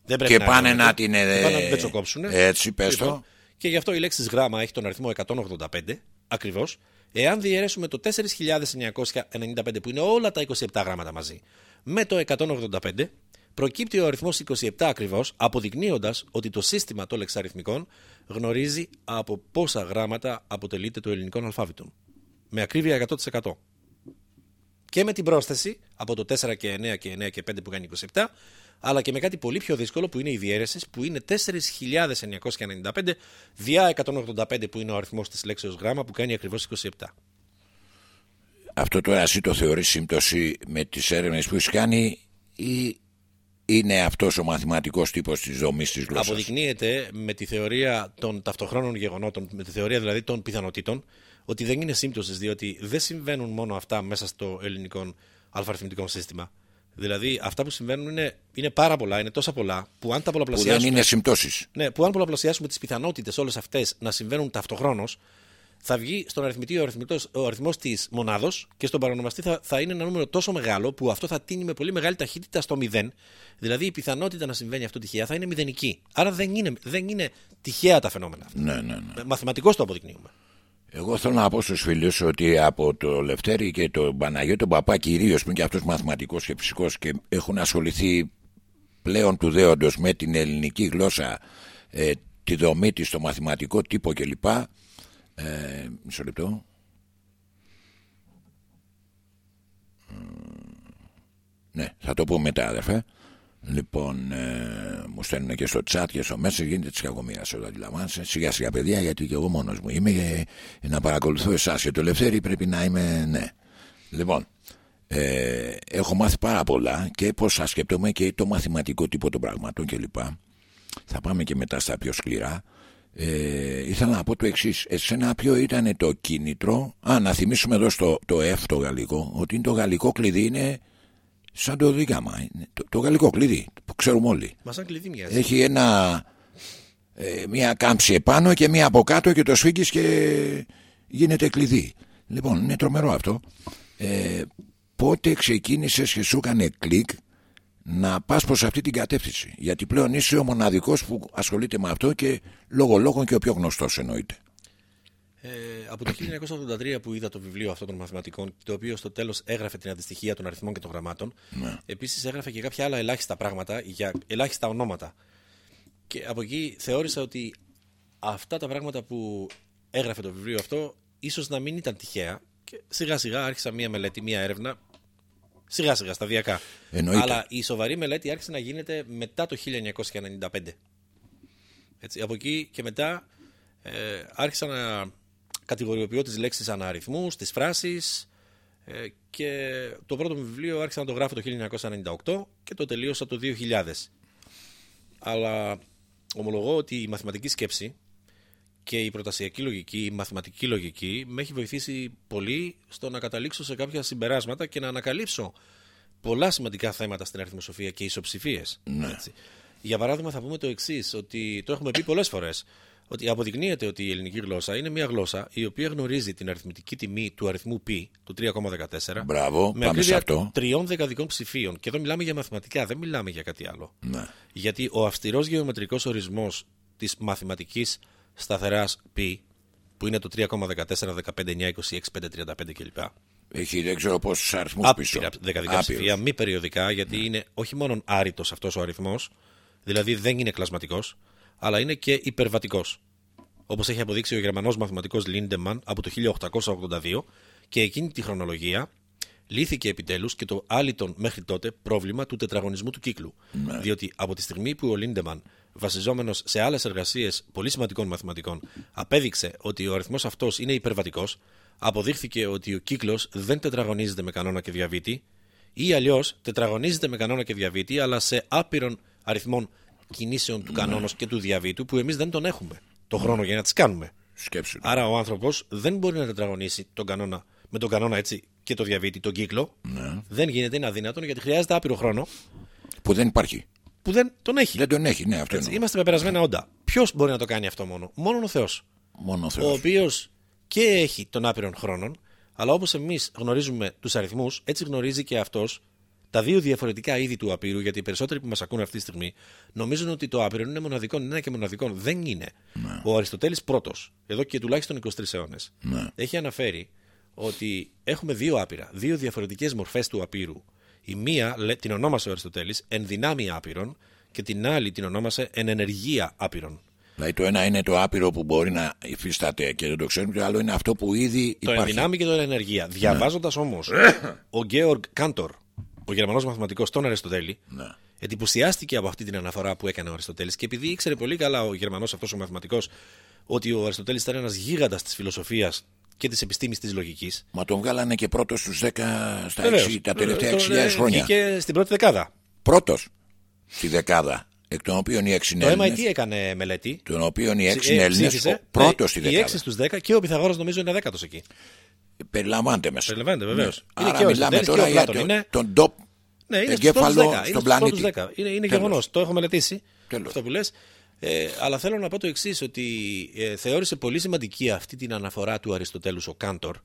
Δεν πρέπει Και να πάνε αγνοείται. να την, ε, Πάνε να την πετσοκόψουν. έτσι, πες το. Λοιπόν, Και γι' αυτό η λέξη γράμμα έχει τον αριθμό 185 ακριβώς. Εάν διαιρέσουμε το 4.995 που είναι όλα τα 27 γράμματα μαζί με το 185, προκύπτει ο αριθμός 27 ακριβώς, αποδεικνύοντας ότι το σύστημα των λεξαριθμικών γνωρίζει από πόσα γράμματα αποτελείται το ελληνικό αλφάβητο. Με ακρίβεια 100%. Και με την πρόσθεση από το 4 και 9 και 9 και 5 που κάνει 27, αλλά και με κάτι πολύ πιο δύσκολο που είναι η διαίρεση που είναι 4.995 διά 185 που είναι ο αριθμός της λέξεως γράμμα που κάνει ακριβώς 27. Αυτό τώρα εσύ το θεωρείς σύμπτωση με τις έρευνες που έχει κάνει ή είναι αυτός ο μαθηματικός τύπος της δομής της γλώσσας; Αποδεικνύεται με τη θεωρία των ταυτοχρόνων γεγονότων, με τη θεωρία δηλαδή των πιθανότητων, ότι δεν είναι σύμπτωσης, διότι δεν συμβαίνουν μόνο αυτά μέσα στο ελληνικό αλφαριθμητικό σύστημα. Δηλαδή, αυτά που συμβαίνουν είναι, είναι πάρα πολλά, είναι τόσα πολλά, που αν τα Που δεν πολλαπλασιάσουμε. είναι συμπτώσεις. Ναι, που αν πολλαπλασιάσουμε τις πιθανότητες όλες αυτές να συμβαίνουν ταυτοχρόνως, θα βγει στον αριθμητή ο, αριθμητός- ο αριθμός της μονάδος και στον παρονομαστή θα, θα είναι ένα νούμερο τόσο μεγάλο που αυτό θα τίνει με πολύ μεγάλη ταχύτητα στο μηδέν. Δηλαδή η πιθανότητα να συμβαίνει αυτό τυχαία θα είναι μηδενική. Άρα δεν είναι, δεν είναι τυχαία τα φαινόμενα αυτά. Ναι, ναι, ναι. Μαθηματικώς το αποδεικνύουμε. Εγώ θέλω να πω στους φίλους ότι από το Λευτέρη και τον Παναγιώτο τον Παπά κυρίως που είναι και αυτός μαθηματικός και φυσικός και έχουν ασχοληθεί πλέον του δέοντος με την ελληνική γλώσσα ε, τη δομή της, το μαθηματικό τύπο κλπ. Ε, μισό λεπτό. Ε, Ναι, θα το πω μετά, αδερφέ. Λοιπόν, ε, μου στέλνουν και στο chat και στο μέσα γίνεται τη κακομοίρα όταν αντιλαμβάνεσαι. Σιγά σιγά, παιδιά, γιατί και εγώ μόνος μου είμαι και να παρακολουθώ εσάς. Και το ελευθέρι πρέπει να είμαι, ναι. Λοιπόν, ε, έχω μάθει πάρα πολλά και πώς θα σκεπτόμαι και το μαθηματικό τύπο των πραγμάτων κλπ. Θα πάμε και μετά στα πιο σκληρά. Ε, ήθελα να πω το εξής. Εσένα ποιο ήταν το κίνητρο; Α, να θυμίσουμε εδώ στο το F το γαλλικό, ότι είναι το γαλλικό κλειδί είναι σαν το δίγαμα. Είναι το, το γαλλικό κλειδί που ξέρουμε όλοι. Μα σαν κλειδί μοιάζει. Έχει ένα, ε, μία κάμψη επάνω και μία από κάτω και το σφίγγεις και γίνεται κλειδί. Λοιπόν, είναι τρομερό αυτό. Ε, πότε ξεκίνησες και σου έκανε κλικ να πας προς αυτή την κατεύθυνση; Γιατί πλέον είσαι ο μοναδικός που ασχολείται με αυτό και λόγω λόγων και ο πιο γνωστός εννοείται. Ε, από το 1983 που είδα το βιβλίο αυτών των μαθηματικών, το οποίο στο τέλος έγραφε την αντιστοιχεία των αριθμών και των γραμμάτων, Ναι. επίσης έγραφε και κάποια άλλα ελάχιστα πράγματα για ελάχιστα ονόματα. Και από εκεί θεώρησα ότι αυτά τα πράγματα που έγραφε το βιβλίο αυτό, ίσως να μην ήταν τυχαία. Και σιγά σιγά άρχισα μία μελέτη, μία έρευνα. Σιγά σιγά, σταδιακά. Εννοείται. Αλλά η σοβαρή μελέτη άρχισε να γίνεται μετά το 1995. Έτσι, από εκεί και μετά ε, άρχισα να κατηγοριοποιώ τις λέξεις ανά αριθμούς, τις φράσεις ε, και το πρώτο μου βιβλίο άρχισα να το γράφω το 1998 και το τελείωσα το 2000. Αλλά ομολογώ ότι η μαθηματική σκέψη και η προτασιακή λογική, η μαθηματική λογική με έχει βοηθήσει πολύ στο να καταλήξω σε κάποια συμπεράσματα και να ανακαλύψω πολλά σημαντικά θέματα στην αριθμοσοφία και ισοψηφίες. Έτσι. Για παράδειγμα, θα πούμε το εξής, ότι το έχουμε πει πολλές φορές. Ότι αποδεικνύεται ότι η ελληνική γλώσσα είναι μια γλώσσα η οποία γνωρίζει την αριθμητική τιμή του αριθμού π, του 3,14. Μπράβο, με πάμε σε ακρίβεια αυτό. τριών δεκαδικών ψηφίων. Και εδώ μιλάμε για μαθηματικά, δεν μιλάμε για κάτι άλλο. Ναι. Γιατί ο αυστηρός γεωμετρικός ορισμός της μαθηματικής σταθεράς π, που είναι το 3,14, 15, 9, 26, 5, 35 κλπ. Έχει δεν ξέρω πόσους αριθμούς πίσω. Άπειρα δεκαδικά Άπειρους. ψηφία, μη περιοδικά, γιατί είναι όχι μόνο άρρητος αυτός ο αριθμός, δηλαδή δεν είναι κλασματικός, αλλά είναι και υπερβατικός. όπως έχει αποδείξει ο Γερμανός μαθηματικός Λίντεμαν από το 1882 και εκείνη τη χρονολογία λύθηκε επιτέλους και το άλυτον μέχρι τότε πρόβλημα του τετραγωνισμού του κύκλου. Διότι από τη στιγμή που ο Λίντεμαν, βασιζόμενος σε άλλες εργασίες πολύ σημαντικών μαθηματικών, απέδειξε ότι ο αριθμός αυτός είναι υπερβατικός, αποδείχθηκε ότι ο κύκλος δεν τετραγωνίζεται με κανόνα και διαβήτη, ή αλλιώς τετραγωνίζεται με κανόνα και διαβήτη, αλλά σε άπειρον αριθμών κινήσεων του κανόνος και του διαβήτου που εμείς δεν τον έχουμε το χρόνο για να τις κάνουμε. Σκέψου. Άρα ο άνθρωπος δεν μπορεί να τετραγωνίσει τον κανόνα, με τον κανόνα έτσι και το διαβήτη, τον κύκλο. Ναι. Δεν γίνεται, είναι αδύνατον γιατί χρειάζεται άπειρο χρόνο Που δεν υπάρχει. που δεν τον έχει. Δεν τον έχει, ναι, αυτό Έτσι, εννοώ. είμαστε με περασμένα όντα. Ποιος μπορεί να το κάνει αυτό μόνο, μόνο ο Θεός. Μόνο ο Ο Θεός. οποίος και έχει τον άπειρον χρόνων, αλλά όπως εμείς γνωρίζουμε τους αριθμούς, έτσι γνωρίζει και αυτός τα δύο διαφορετικά είδη του απείρου, γιατί οι περισσότεροι που μας ακούνε αυτή τη στιγμή νομίζουν ότι το άπειρο είναι μοναδικό, είναι ένα και μοναδικό. Δεν είναι. Ο Αριστοτέλης πρώτος, εδώ και τουλάχιστον 23 αιώνες, Ναι. έχει αναφέρει ότι έχουμε δύο άπειρα, δύο διαφορετικές μορφές του απείρου. Η μία λέ- την ονόμασε ο Αριστοτέλης εν δυνάμει άπειρον και την άλλη την ονόμασε εν ενεργεία άπειρον. Δηλαδή το ένα είναι το άπειρο που μπορεί να υφίσταται και δεν το ξέρουμε, το άλλο είναι αυτό που ήδη Το υπάρχει. ενδυνάμει και το ενεργεία. Διαβάζοντας όμως ο Γκέοργκ Κάντορ, ο Γερμανός μαθηματικός, τον Αριστοτέλη, Ναι. εντυπωσιάστηκε από αυτή την αναφορά που έκανε ο Αριστοτέλης και επειδή ήξερε πολύ καλά ο Γερμανός αυτός ο μαθηματικός ότι ο Αριστοτέλης ήταν ένας γίγαντας της φιλοσοφίας και της επιστήμης της λογικής. Μα τον βγάλανε και πρώτος στους 10 στα 6, τα τελευταία 6.000 χρόνια. Και στην πρώτη δεκάδα. Πρώτος στη δεκάδα. Εκ των οποίων οι 6 είναι Το MIT Έλληνες, έκανε μελέτη. των οποίων οι 6 Ε, είναι Έλληνες, ψήφισε. ο πρώτος στη Ε, Οι 6 δεκάδα. στους 10 και ο Πιθαγόρας νομίζω είναι δέκατος εκεί. Περιλαμβάνεται μέσα. Περιλαμβάνεται, βεβαίως. Ναι. Είναι Άρα και ο μιλάμε Αριστοτέλης τώρα και ο για Πλάτων. το- Είναι- τον top Ναι, είναι στους εγκέφαλο πρώτους 10. Είναι στον στους πρώτους πλανήτη. 10. Είναι, είναι Τέλος. γεγονός. Το έχω μελετήσει. Τέλος. Αυτό που λες. Ε, αλλά θέλω να πω το εξής, ότι ε, θεώρησε πολύ σημαντική αυτή την αναφορά του Αριστοτέλους ο Κάντορ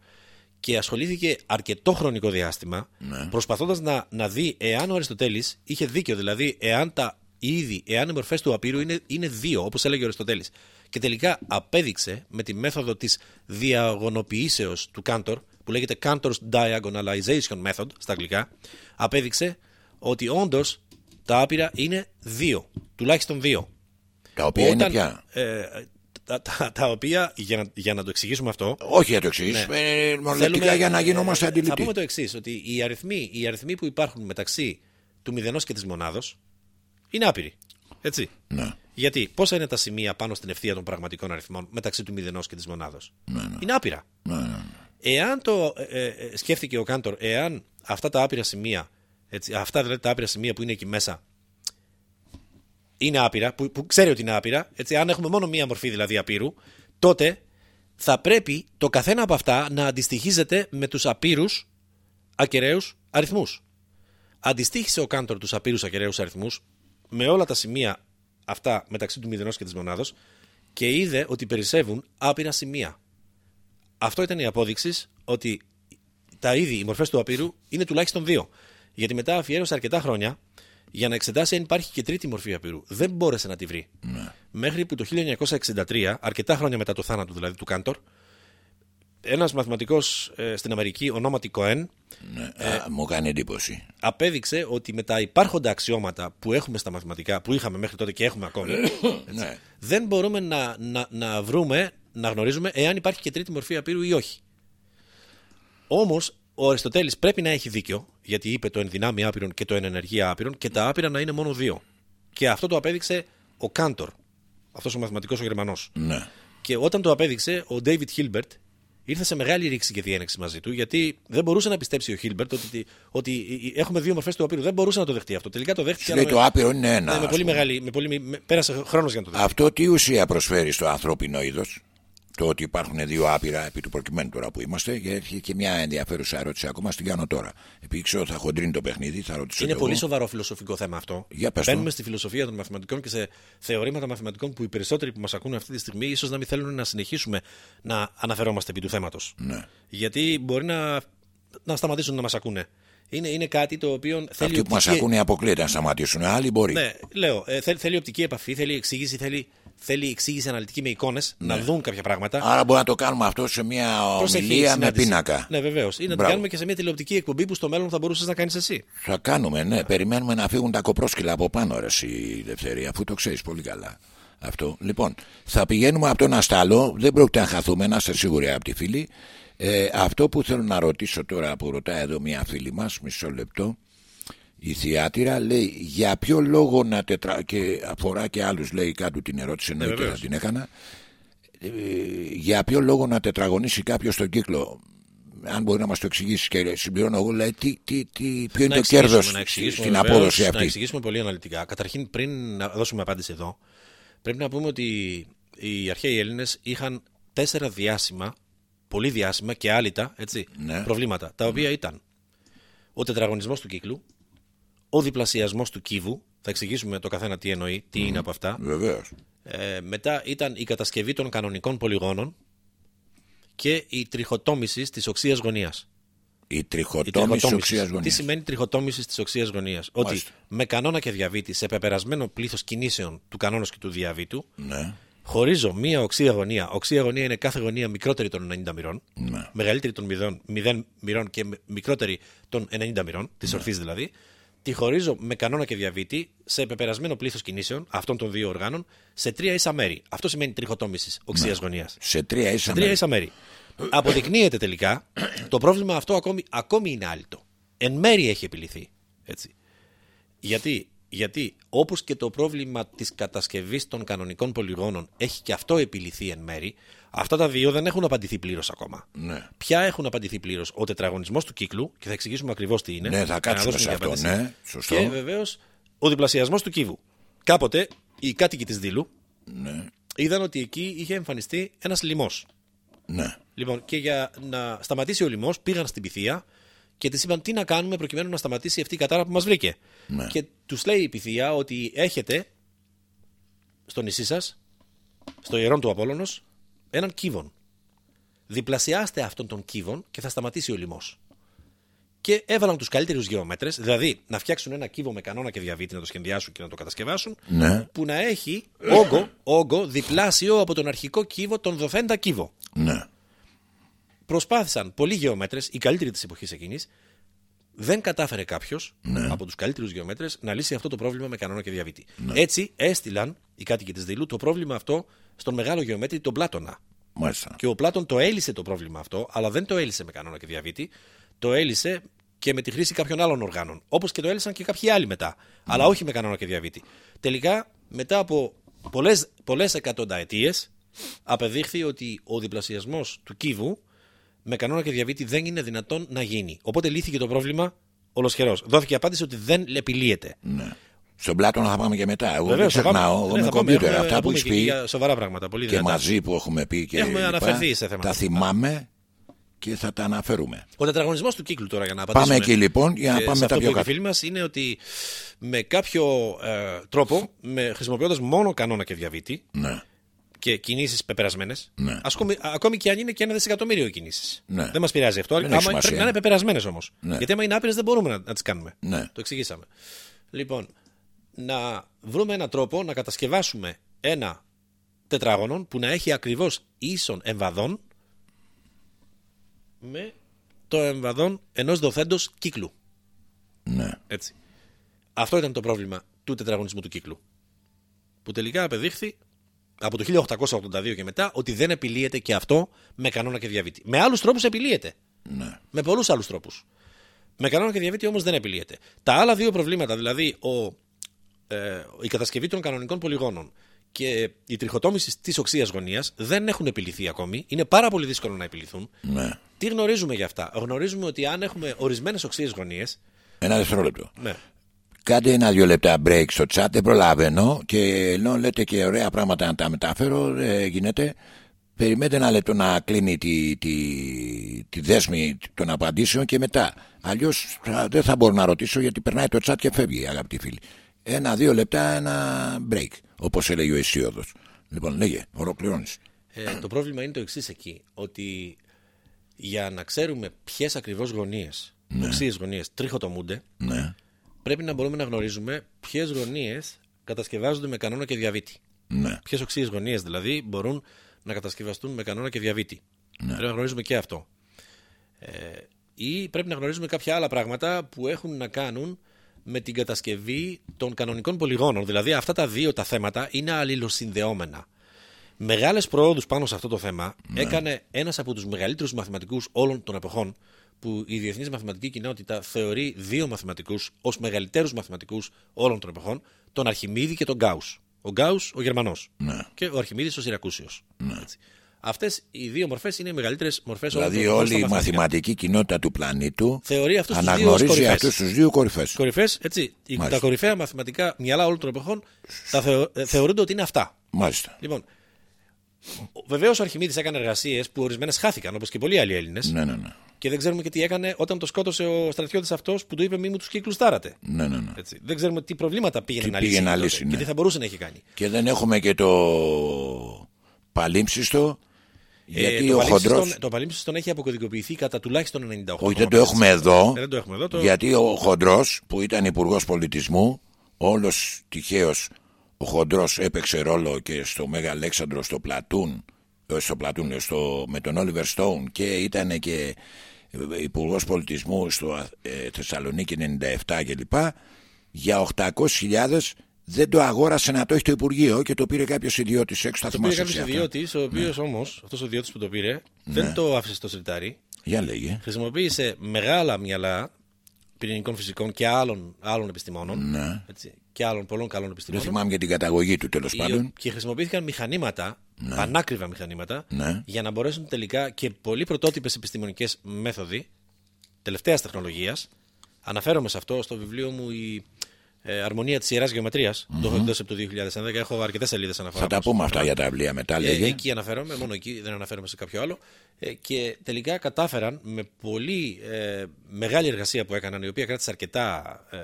και ασχολήθηκε αρκετό χρονικό διάστημα Ναι. προσπαθώντας να, να δει εάν ο Αριστοτέλης είχε δίκιο, δηλαδή εάν τα είδη, εάν οι μορφές του απείρου είναι, είναι δύο, όπως έλεγε ο Αριστοτέλης. Και τελικά απέδειξε με τη μέθοδο της διαγωνοποιήσεως του Κάντορ, που λέγεται Cantor's Diagonalization Method στα αγγλικά, απέδειξε ότι όντως τα άπειρα είναι δύο, τουλάχιστον δύο. Τα οποία είναι Όταν, πια. ε, τα, τα, τα οποία, για να, για να το εξηγήσουμε αυτό, Όχι για το εξή. Ναι. Ε, μονολεκτικά για να γινόμαστε ε, αντιληπτοί. Θα πούμε το εξής, ότι οι αριθμοί, οι αριθμοί που υπάρχουν μεταξύ του μηδενός και της μονάδος είναι άπειροι. Έτσι. Ναι. Γιατί πόσα είναι τα σημεία πάνω στην ευθεία των πραγματικών αριθμών μεταξύ του μηδενός και της μονάδος; Είναι άπειρα. Ναι, ναι, ναι. Εάν το ε, ε, σκέφτηκε ο Κάντορ, εάν αυτά τα άπειρα σημεία, έτσι, αυτά δηλαδή τα άπειρα σημεία που είναι εκεί μέσα, είναι άπειρα, που, που ξέρει ότι είναι άπειρα, έτσι, αν έχουμε μόνο μία μορφή δηλαδή απείρου, τότε θα πρέπει το καθένα από αυτά να αντιστοιχίζεται με τους απείρους ακεραίους αριθμούς. Αντιστοίχησε ο Κάντορ τους απείρους ακεραίους αριθμούς με όλα τα σημεία αυτά μεταξύ του μηδενός και της μονάδος και είδε ότι περισσεύουν άπειρα σημεία. Αυτό ήταν η απόδειξης ότι τα είδη, οι μορφές του απείρου είναι τουλάχιστον δύο. Γιατί μετά αφιέρωσε αρκετά χρόνια για να εξετάσει αν υπάρχει και τρίτη μορφή απείρου. Δεν μπόρεσε να τη βρει. Μέχρι που το 1963, αρκετά χρόνια μετά το θάνατο δηλαδή του Κάντορ, ένας μαθηματικός στην Αμερική, ονόματι Κοέν, Ναι. Α, μου κάνει εντύπωση. απέδειξε ότι με τα υπάρχοντα αξιώματα που έχουμε στα μαθηματικά, που είχαμε μέχρι τότε και έχουμε ακόμη, Ναι. δεν μπορούμε να, να, να βρούμε, να γνωρίζουμε εάν υπάρχει και τρίτη μορφή απείρου ή όχι. Όμως, ο Αριστοτέλης πρέπει να έχει δίκιο, γιατί είπε το ενδυνάμει άπειρον και το εν ενεργεία άπειρον, και τα άπειρα να είναι μόνο δύο. Και αυτό το απέδειξε ο Κάντορ, αυτός ο μαθηματικός ο Γερμανός. Ναι. Και όταν το απέδειξε, ο David Hilbert ήρθε σε μεγάλη ρήξη και διένεξη μαζί του, γιατί δεν μπορούσε να πιστέψει ο Hilbert ότι, ότι έχουμε δύο μορφές του απείρου. Δεν μπορούσε να το δεχτεί αυτό. Τελικά το δέχτηκε. Σου λέει αλλά το με- άπειρο είναι ένα. ναι, με ας πολύ πούμε. μεγάλη. Με πολύ, με- πέρασε χρόνος για να το δεχτεί. Αυτό τι ουσία προσφέρει στο ανθρώπινο είδος, το ότι υπάρχουν δύο άπειρα επί του προκειμένου τώρα που είμαστε, και έχει και μια ενδιαφέρουσα ερώτηση ακόμα, στην κάνω τώρα. Επειδή ξέρω ότι θα χοντρίνει το παιχνίδι, θα ρωτήσω. Είναι κι πολύ εγώ. σοβαρό φιλοσοφικό θέμα αυτό. Για πες το. Μπαίνουμε στη φιλοσοφία των μαθηματικών και σε θεωρήματα μαθηματικών που οι περισσότεροι που μας ακούνε αυτή τη στιγμή ίσως να μην θέλουν να συνεχίσουμε να αναφερόμαστε επί του θέματος. Ναι. Γιατί μπορεί να, να σταματήσουν να μας ακούνε. Είναι, είναι κάτι το οποίο θέλει. Αυτοί που μας οπτική- ακούνε αποκλείεται να σταματήσουν. Άλλοι μπορεί. Ναι, λέω. Ε, θέλει, θέλει οπτική επαφή, θέλει εξήγηση, θέλει, θέλει εξήγηση αναλυτική με εικόνες, να δουν κάποια πράγματα. Άρα μπορεί να το κάνουμε αυτό σε μια Προσεχή ομιλία με συνάντηση. πίνακα. Ναι, βεβαίως. Ή να την Μπράβο. κάνουμε και σε μια τηλεοπτική εκπομπή που στο μέλλον θα μπορούσες να κάνεις εσύ. Θα κάνουμε, ναι. Περιμένουμε να φύγουν τα κοπρόσκυλα από πάνω, ρε, η Δευτέρη, αφού το ξέρεις πολύ καλά. αυτό. Λοιπόν, θα πηγαίνουμε από το ένα στάλο, δεν πρόκειται να χαθούμε, να είστε σίγουροι από τη φίλη. Ε, αυτό που θέλω να ρωτήσω τώρα που ρωτάει εδώ μια φίλη μας, μισό λεπτό, η Θιάτυρα λέει για ποιο λόγο να τετρα... και αφορά και άλλους λέει κάτω την ερώτηση ενώ και θα την έκανα ε, για ποιο λόγο να τετραγωνίσει κάποιος τον κύκλο; Αν μπορεί να μας το εξηγήσεις και συμπληρώνω εγώ, λέει τι, τι, τι, ποιο είναι το κέρδος στην απόδοση αυτή; Να εξηγήσουμε πολύ αναλυτικά. Καταρχήν, πριν να δώσουμε απάντηση εδώ, πρέπει να πούμε ότι οι αρχαίοι Έλληνες είχαν τέσσερα διάσημα, πολύ διάσημα και άλυτα έτσι, Ναι. προβλήματα. Τα οποία ήταν ο τετραγωνισμός του κύκλου, ο διπλασιασμός του κύβου. Θα εξηγήσουμε το καθένα τι εννοεί, τι είναι από αυτά. Βεβαίως. Ε, μετά ήταν η κατασκευή των κανονικών πολυγώνων και η τριχοτόμηση της οξίας γωνίας. Η Η τριχοτόμηση οξίας Τι γωνία. σημαίνει τριχοτόμηση της οξίας γωνίας; Ότι Μάλιστα. με κανόνα και διαβήτη σε πεπερασμένο πλήθος κινήσεων του κανόνα και του διαβήτου, Ναι, χωρίζω μία οξία γωνία. Οξία γωνία είναι κάθε γωνία μικρότερη των 90 μοιρών, ναι. μεγαλύτερη των 0, 0 μοιρών και με- μικρότερη των 90 μοιρών, της ορθής δηλαδή. Τη χωρίζω με κανόνα και διαβήτη σε πεπερασμένο πλήθος κινήσεων αυτών των δύο οργάνων σε τρία ίσα μέρη. Αυτό σημαίνει τριχοτόμησης οξίας γωνίας. Σε τρία ίσα Τρία μέρη. ίσα μέρη. Αποδεικνύεται τελικά το πρόβλημα αυτό ακόμη, ακόμη είναι άλυτο. Εν μέρη έχει επιληθεί. Έτσι. Γιατί, γιατί όπως και το πρόβλημα της κατασκευής των κανονικών πολυγώνων έχει και αυτό επιληθεί εν μέρη, αυτά τα δύο δεν έχουν απαντηθεί πλήρως ακόμα. Ναι. Ποια έχουν απαντηθεί πλήρως, ο τετραγωνισμός του κύκλου, και θα εξηγήσουμε ακριβώς τι είναι. Ναι, θα για να κάτσουμε δώσουμε σε και αυτό, απάντηση. ναι, σωστό. Και βεβαίως ο διπλασιασμός του κύβου. Κάποτε οι κάτοικοι της Δήλου Ναι, είδαν ότι εκεί είχε εμφανιστεί ένας λοιμός. ναι. Λοιπόν, και για να σταματήσει ο λοιμός, πήγαν στην πυθία και της είπαν τι να κάνουμε προκειμένου να σταματήσει αυτή η κατάρα που μας βρήκε; Ναι. Και τους λέει η πυθία ότι έχετε στο νησί σας, στο ιερόν του Απόλλωνος, έναν κύβον. Διπλασιάστε αυτόν τον κύβον και θα σταματήσει ο λοιμός. Και έβαλαν τους καλύτερους γεωμέτρες, δηλαδή να φτιάξουν ένα κύβο με κανόνα και διαβήτη, να το σχεδιάσουν και να το κατασκευάσουν, Ναι. που να έχει όγκο, όγκο διπλάσιο από τον αρχικό κύβο, τον δοθέντα κύβο ναι. προσπάθησαν πολλοί γεωμέτρες, οι καλύτεροι της εποχής εκείνης, δεν κατάφερε κάποιος Ναι. από τους καλύτερους γεωμέτρες να λύσει αυτό το πρόβλημα με κανόνα και διαβήτη. Έτσι έστειλαν οι κάτοικοι της Δήλου το πρόβλημα αυτό στον μεγάλο γεωμέτρη, τον Πλάτωνα. Μάλιστα. Και ο Πλάτων το έλυσε το πρόβλημα αυτό, αλλά δεν το έλυσε με κανόνα και διαβήτη. Το έλυσε και με τη χρήση κάποιων άλλων οργάνων. Όπως και το έλυσαν και κάποιοι άλλοι μετά. Αλλά όχι με κανόνα και διαβήτη. Τελικά, μετά από πολλές, πολλές εκατονταετίες, απεδείχθη ότι ο διπλασιασμός του κύβου με κανόνα και διαβήτη δεν είναι δυνατόν να γίνει. Οπότε λύθηκε το πρόβλημα ολοσχερός. Δόθηκε απάντηση ότι δεν επιλύεται. Ναι. Στον Πλάτωνα θα πάμε και μετά. Εγώ Βεβαίως, δεν θα πάμε. ξεχνάω. Εγώ Ναι, με θα πάμε. κομπιούτερ Έχουμε- αυτά θα που πούμε έχεις και πει για σοβαρά πράγματα. Πολύ και δυνατά. μαζί που έχουμε πει και Έχουμε λοιπά, αναφερθεί σε θέματα Τα αυτά. θυμάμαι και θα τα αναφέρουμε. Ο τετραγωνισμός του κύκλου τώρα για να απαντήσουμε. Πάμε εκεί λοιπόν για να ε, πάμε σε μετά αυτό πιο που είπε η κάτω. φίλη μας είναι ότι με κάποιο ε, τρόπο, με, χρησιμοποιώντας μόνο κανόνα και διαβήτη Ναι. και κινήσεις πεπερασμένες, Ναι. ακόμη, ακόμη και αν είναι και ένα δισεκατομμύριο κινήσεις. Ναι. Δεν μας πειράζει αυτό. Δεν έχει Άμα σημασία. πρέπει να είναι πεπερασμένες όμως. Ναι. Γιατί άμα είναι άπειρες δεν μπορούμε να, να τις κάνουμε. Ναι. Το εξηγήσαμε. Λοιπόν, να βρούμε έναν τρόπο να κατασκευάσουμε ένα τετράγωνο που να έχει ακριβώς ίσον εμβαδόν με το εμβαδόν ενός δοθέντος κύκλου. Ναι. Έτσι. Αυτό ήταν το πρόβλημα του τετραγωνισμού του κύκλου. Που τελικά απεδείχθη από το 1882 και μετά ότι δεν επιλύεται και αυτό με κανόνα και διαβήτη. Με άλλους τρόπους επιλύεται. Ναι. Με πολλούς άλλους τρόπους. Με κανόνα και διαβήτη όμως δεν επιλύεται. Τα άλλα δύο προβλήματα, δηλαδή ο, ε, η κατασκευή των κανονικών πολυγώνων και η τριχοτόμηση της οξίας γωνίας δεν έχουν επιληθεί ακόμη. Είναι πάρα πολύ δύσκολο να επιληθούν. ναι. Τι γνωρίζουμε για αυτά; Γνωρίζουμε ότι αν έχουμε ορισμένες οξύε γωνίε. Ένα δευτερόλεπτο. Ναι. Κάντε ένα-δύο λεπτά break στο chat, δεν προλαβαίνω και ενώ λέτε και ωραία πράγματα να τα μεταφέρω, ε, γίνεται. Περιμένετε ένα λεπτό να κλείνει τη, τη, τη δέσμη των απαντήσεων και μετά. Αλλιώς δεν θα μπορώ να ρωτήσω γιατί περνάει το chat και φεύγει, αγαπητοί φίλοι. Ένα-δύο λεπτά, ένα break, όπως έλεγε ο Αισίωδο. Λοιπόν, λέγε, ολοκληρώνεις. Ε, το πρόβλημα είναι το εξής εκεί. Ότι για να ξέρουμε ποιες ακριβώς γωνίες, ναι. οξύε γωνίες, τριχοτομούνται, Ναι, πρέπει να μπορούμε να γνωρίζουμε ποιες γωνίες κατασκευάζονται με κανόνα και διαβήτη. ναι, Ποιες οξύε γωνίες δηλαδή μπορούν να κατασκευαστούν με κανόνα και διαβήτη. Πρέπει να γνωρίζουμε και αυτό. Ε, ή πρέπει να γνωρίζουμε κάποια άλλα πράγματα που έχουν να κάνουν με την κατασκευή των κανονικών πολυγόνων. Δηλαδή αυτά τα δύο τα θέματα είναι αλληλοσυνδεόμενα. Μεγάλες προόδους πάνω σε αυτό το θέμα Ναι. έκανε ένας από τους μεγαλύτερους μαθηματικούς όλων των εποχών, που η διεθνής μαθηματική κοινότητα θεωρεί δύο μαθηματικούς ως μεγαλύτερους μαθηματικούς όλων των εποχών, τον Αρχιμίδη και τον Γκάους. Ο Γκάους, ο Γερμανός. Ναι. Και ο Αρχιμίδης, ο Σιρακούσιος. Αυτές οι δύο μορφές είναι οι μεγαλύτερες μορφές όλων των Δηλαδή εποχών όλη στα η μαθηματικά. μαθηματική κοινότητα του πλανήτου Θεωρεί αυτούς τους δύο ως αναγνωρίζει κορυφές. αυτούς τους δύο κορυφές. Κορυφές, έτσι. οι- Μάλιστα. Τα κορυφαία μαθηματικά μυαλά όλων των εποχών τα θεω- ε, θεωρούνται ότι είναι αυτά. Μάλιστα. Λοιπόν, βεβαίως ο Αρχιμίδης έκανε εργασίες που ορισμένες χάθηκαν, όπως και πολλοί άλλοι Έλληνες. Ναι, ναι, ναι. Και δεν ξέρουμε και τι έκανε όταν το σκότωσε ο στρατιώτης αυτός που του είπε μη μου τους κύκλους τάρατε. ναι, ναι, ναι. Έτσι. Δεν ξέρουμε τι προβλήματα πήγαινε Τι να λύσει. πήγε να τότε λύσει, Και ναι. τι θα μπορούσε να έχει κάνει. Και δεν έχουμε και το παλίμψιστο. Γιατί Ε, το ο παλίμψιστον- χοντρό. Το παλίμψιστον έχει αποκωδικοποιηθεί κατά τουλάχιστον 98. Όχι, δεν το έχουμε εδώ. Ε, δεν το έχουμε εδώ. Το... Γιατί ο χοντρός που ήταν υπουργός πολιτισμού, όλος τυχαίως ο χοντρός έπαιξε ρόλο και στο Μέγα Αλέξανδρο, στο Πλατούν, ε, στο Πλατούν, λέω, στο, με τον Όλιβερ Στόουν και ήταν και υπουργός πολιτισμού στο ε, Θεσσαλονίκη 97 κλπ. Για 800.000 δεν το αγόρασε να το έχει το Υπουργείο και το πήρε κάποιος ιδιώτης έξω. Θα Το πήρε θυμάσαι κάποιος εσύ αυτό. ιδιώτης, ο οποίος Ναι. όμως, αυτός ο ιδιώτης που το πήρε, δεν το άφησε στο σιρτάρι. Για λέγε. Χρησιμοποίησε μεγάλα μυαλά πυρηνικών φυσικών και άλλων, άλλων επιστημόνων. Ναι. Έτσι, και άλλων πολλών καλών Δεν επιστημόνων. θυμάμαι και την καταγωγή του τέλος οι- πάντων. Και χρησιμοποιήθηκαν μηχανήματα, πανάκριβα μηχανήματα, Ναι. για να μπορέσουν τελικά και πολύ πρωτότυπες επιστημονικές μέθοδοι τελευταίας τεχνολογίας. Αναφέρομαι σε αυτό στο βιβλίο μου η ε, Αρμονία της Ιεράς Γεωμετρίας. Το έχω εκδώσει από το 2011. Έχω αρκετές σελίδες αναφορά. Θα τα πούμε αυτά για τα βιβλία μετά, Ε, λέγε. εκεί αναφέρομαι, μόνο εκεί, δεν αναφέρομαι σε κάποιο άλλο. Ε, και τελικά κατάφεραν με πολύ ε, μεγάλη εργασία που έκαναν, η οποία κράτησε αρκετά, ε,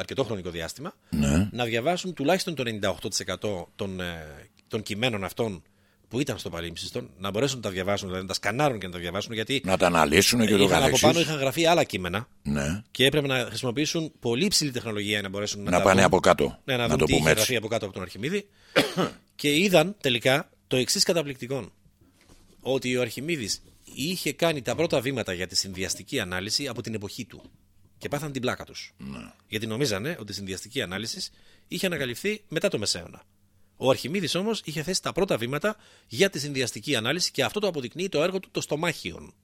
αρκετό χρονικό διάστημα, Ναι. να διαβάσουν τουλάχιστον το 98% των, ε, των κειμένων αυτών που ήταν στο Παλίμψιστον, να μπορέσουν να τα διαβάσουν, δηλαδή να τα σκανάρουν και να τα διαβάσουν, γιατί Να τα αναλύσουν και το είχαν από πάνω καθεξής. είχαν γραφεί άλλα κείμενα Ναι. και έπρεπε να χρησιμοποιήσουν πολύ υψηλή τεχνολογία για να μπορέσουν να, Να τα πάνε δουν. από κάτω. Ναι, να, Να δουν το τι είχε πούμε έτσι. γραφεί από κάτω από τον Αρχιμίδη. και είδαν τελικά το εξής καταπληκτικό. Ότι ο Αρχιμίδης είχε κάνει τα πρώτα βήματα για τη συνδυαστική ανάλυση από την εποχή του. Και πάθαν την πλάκα τους. Ναι. Γιατί νομίζανε ότι η συνδυαστική ανάλυση είχε ανακαλυφθεί μετά το Μεσαίωνα. Ο Αρχιμίδης όμως είχε θέσει τα πρώτα βήματα για τη συνδυαστική ανάλυση και αυτό το αποδεικνύει το έργο του το Στομάχιον.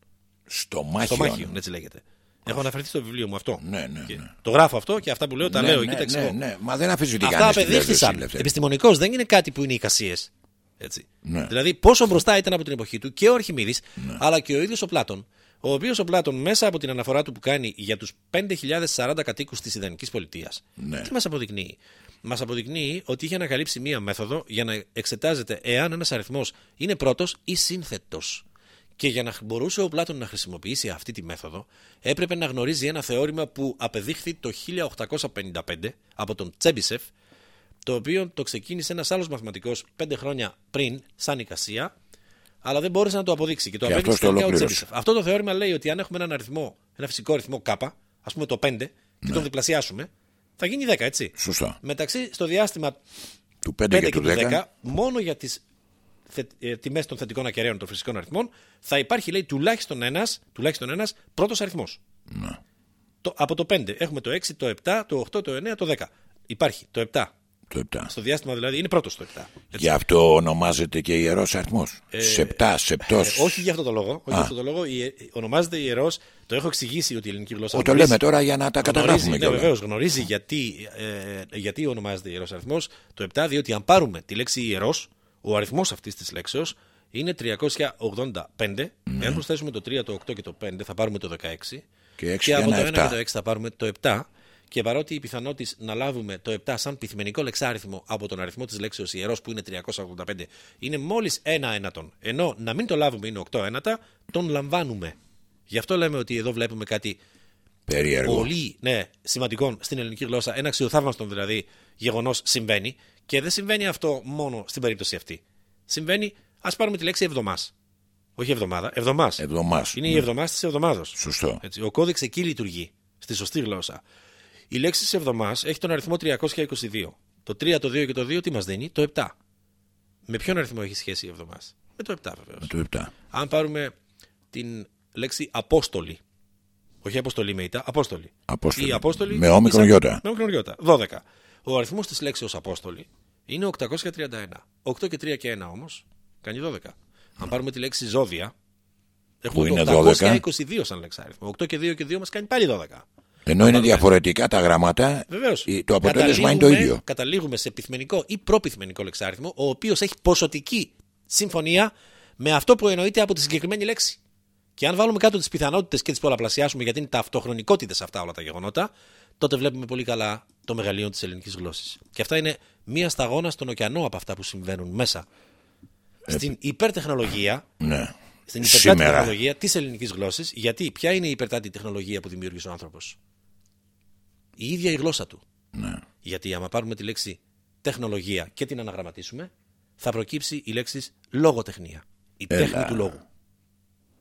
Στο μάχιο. Στομάχιον, έτσι λέγεται. Έχω αναφερθεί στο βιβλίο μου αυτό. Ναι, ναι, Και ναι. Το γράφω αυτό και αυτά που λέω τα ναι, λέω ναι, εκεί, τα ναι, εξηγώ. ναι. Μα δεν αφήσει τι Αυτά κάνεις. απεδείχθησαν. Επιστημονικώ δεν είναι κάτι που είναι εικασίε. Έτσι. Ναι. Δηλαδή, πόσο μπροστά ήταν από την εποχή του και ο Αρχιμίδης, αλλά και ο ίδιος ο Πλάτων, ο οποίος ο Πλάτων μέσα από την αναφορά του που κάνει για τους 5.040 κατοίκους της ιδανικής πολιτείας, Ναι. τι μας αποδεικνύει; Μας αποδεικνύει ότι είχε ανακαλύψει μία μέθοδο για να εξετάζεται εάν ένας αριθμός είναι πρώτος ή σύνθετος. Και για να μπορούσε ο Πλάτων να χρησιμοποιήσει αυτή τη μέθοδο, έπρεπε να γνωρίζει ένα θεώρημα που απεδείχθη το 1855 από τον Τσέμπισεφ, το οποίο το ξεκίνησε ένας άλλος μαθηματικός πέντε χρόνια πριν, σαν εικασία, αλλά δεν μπόρεσε να το αποδείξει. Και το Και απέδειξε αυτός το τελικά ο ολοκλήρωσε. Τσέμπισεφ. Αυτό το θεώρημα λέει ότι αν έχουμε έναν αριθμό, ένα φυσικό αριθμό K, ας πούμε το 5, και τον διπλασιάσουμε, θα γίνει 10, έτσι. Σωστά. Μεταξύ στο διάστημα Του 5 5 και και του του 10. 10, μόνο για τις ε, τιμές των θετικών ακεραίων των φυσικών αριθμών, θα υπάρχει λέει τουλάχιστον ένας τουλάχιστον ένας πρώτος αριθμός. Ναι. Από το 5 έχουμε το 6, το 7, το 8, το 9, το 10. Υπάρχει το 7. Το 7. Στο διάστημα δηλαδή είναι πρώτος το 7. Έτσι. Γι' αυτό ονομάζεται και ιερός αριθμός. Σεπτά, σεπτός. Ε, όχι για αυτό το λόγο. Όχι για αυτό το λόγο. Η- ονομάζεται ιερός. Το έχω εξηγήσει ότι η ελληνική γλώσσα. Το γνωρίζει- λέμε τώρα για να τα γνωρίζει, καταγράφουμε ναι, κιόλας. βεβαίως, γνωρίζει γιατί, ε, γιατί ονομάζεται ιερός αριθμός το 7, διότι αν πάρουμε τη λέξη ιερός, ο αριθμός αυτής της λέξεως είναι 385. Εάν προσθέσουμε το 3, το 8 και το 5, θα πάρουμε το 16. Και έξι και και από ένα το 1 επτά. και το 6 θα πάρουμε το 7. Και παρότι η πιθανότητα να λάβουμε το 7 σαν πυθμενικό λεξάριθμο από τον αριθμό της λέξεως ιερός που είναι 385 είναι μόλις ένα ένατον, ενώ να μην το λάβουμε είναι 8 ένατα, τον λαμβάνουμε. Γι' αυτό λέμε ότι εδώ βλέπουμε κάτι Περίεργο. πολύ ναι, σημαντικό στην ελληνική γλώσσα, ένα αξιοθαύμαστο δηλαδή γεγονός συμβαίνει και δεν συμβαίνει αυτό μόνο στην περίπτωση αυτή. Συμβαίνει, ας πάρουμε τη λέξη εβδομάς. Όχι εβδομάδα, εβδομάς. Εβδομάς. Είναι η εβδομάς της εβδομάδος. Σωστό. Ο κώδικς εκεί λειτουργεί, στη σωστή γλώσσα. Η λέξη τη εβδομάς έχει τον αριθμό 322. Το 3, το 2 και το 2 τι μας δίνει, το 7. Με ποιον αριθμό έχει σχέση η εβδομάς, Με το 7 βεβαίως. Το 7. Αν πάρουμε την λέξη Απόστολη, Όχι αποστολή με ήττα, απόστολη. Απόστολη. Η απόστολη Με όμικρον ίσα- γιώτα. Με όμικρον γιώτα. 12. Ο αριθμός της λέξεω απόστολη είναι 831. 8 και 3 και 1 όμως κάνει 12. Αν πάρουμε τη λέξη ζώδια, έχουμε είναι το 12. 822 σαν λεξάριθμο. 8 και 2 και 2 μας κάνει πάλι 12. Ενώ είναι διαφορετικά τα γράμματα, Βεβαίως. η- το αποτέλεσμα είναι το ίδιο. Καταλήγουμε σε πυθμενικό ή προπυθμενικό λεξάριθμο, ο οποίος έχει ποσοτική συμφωνία με αυτό που εννοείται από τη συγκεκριμένη λέξη. Και αν βάλουμε κάτω τις πιθανότητες και τις πολλαπλασιάσουμε, γιατί είναι ταυτοχρονικότητες αυτά όλα τα γεγονότα, τότε βλέπουμε πολύ καλά το μεγαλείο της ελληνικής γλώσσα. Και αυτά είναι μία σταγόνα στον ωκεανό από αυτά που συμβαίνουν μέσα. Στην υπερτεχνολογία, ναι. στην υπερτάτη Σήμερα. τεχνολογία της ελληνικής γλώσσα, γιατί ποια είναι η υπερτάτη τεχνολογία που δημιούργησε ο άνθρωπος; Η ίδια η γλώσσα του. Ναι. Γιατί άμα πάρουμε τη λέξη τεχνολογία και την αναγραμματίσουμε, θα προκύψει η λέξη λογοτεχνία. Η Έλα. τέχνη του λόγου.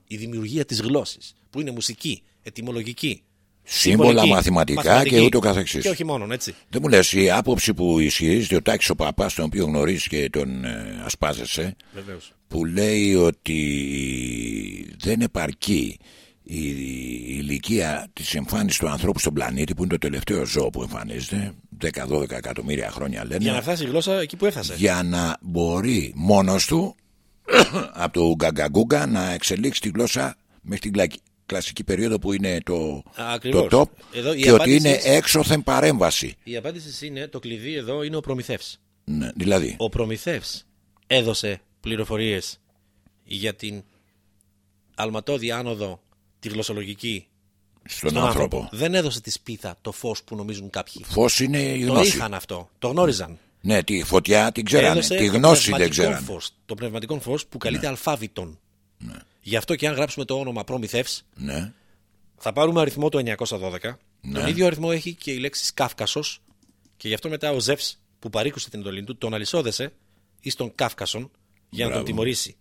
Η δημιουργία της γλώσσης, που είναι μουσική, ετυμολογική, Σύμβολα, συμβολική, μαθηματικά μαθηματική και ούτω καθεξής. Και όχι μόνο, έτσι. Δεν μου λες η άποψη που ισχυρίζεται ο Τάκης ο Παπάς, τον οποίο γνωρίζεις και τον ε, ασπάζεσαι, Βεβαίως. που λέει ότι δεν επαρκεί η, η ηλικία της εμφάνισης του ανθρώπου στον πλανήτη, που είναι το τελευταίο ζώο που εμφανίζεται, 10-12 εκατομμύρια χρόνια λένε, Για να φτάσει η γλώσσα εκεί που έφτασε. για να μπορεί μόνος του από το γκαγκαγκούγκα να εξελίξει τη γλώσσα μέχρι την κλα- κλασική περίοδο που είναι το, Ακριβώς. το top Εδώ η και ότι απάντηση- είναι έξωθεν παρέμβαση. Η απάντηση είναι, το κλειδί εδώ είναι ο Προμηθεύς. Ναι, δηλαδή, Ο Προμηθεύς έδωσε πληροφορίες για την αλματώδη άνοδο, τη γλωσσολογική στον, άνθρωπο. Δεν έδωσε τη σπίθα, το φως που νομίζουν κάποιοι. Φως είναι η Το γνώση. είχαν αυτό, το γνώριζαν. Ναι, τη φωτιά την ξέρανε, Έδωσε τη το γνώση δεν πνευματικό ξέρανε. Φως, το πνευματικό φως που καλείται αλφάβητον. Γι' αυτό και αν γράψουμε το όνομα Προμηθεύς, Ναι, θα πάρουμε αριθμό το 912. Ναι. Τον ίδιο αριθμό έχει και η λέξη Κάφκασος και γι' αυτό μετά ο Ζεύς που παρήκουσε την εντολή του τον αλυσόδεσε εις τον Κάφκασον για να Μπράβο. τον τιμωρήσει.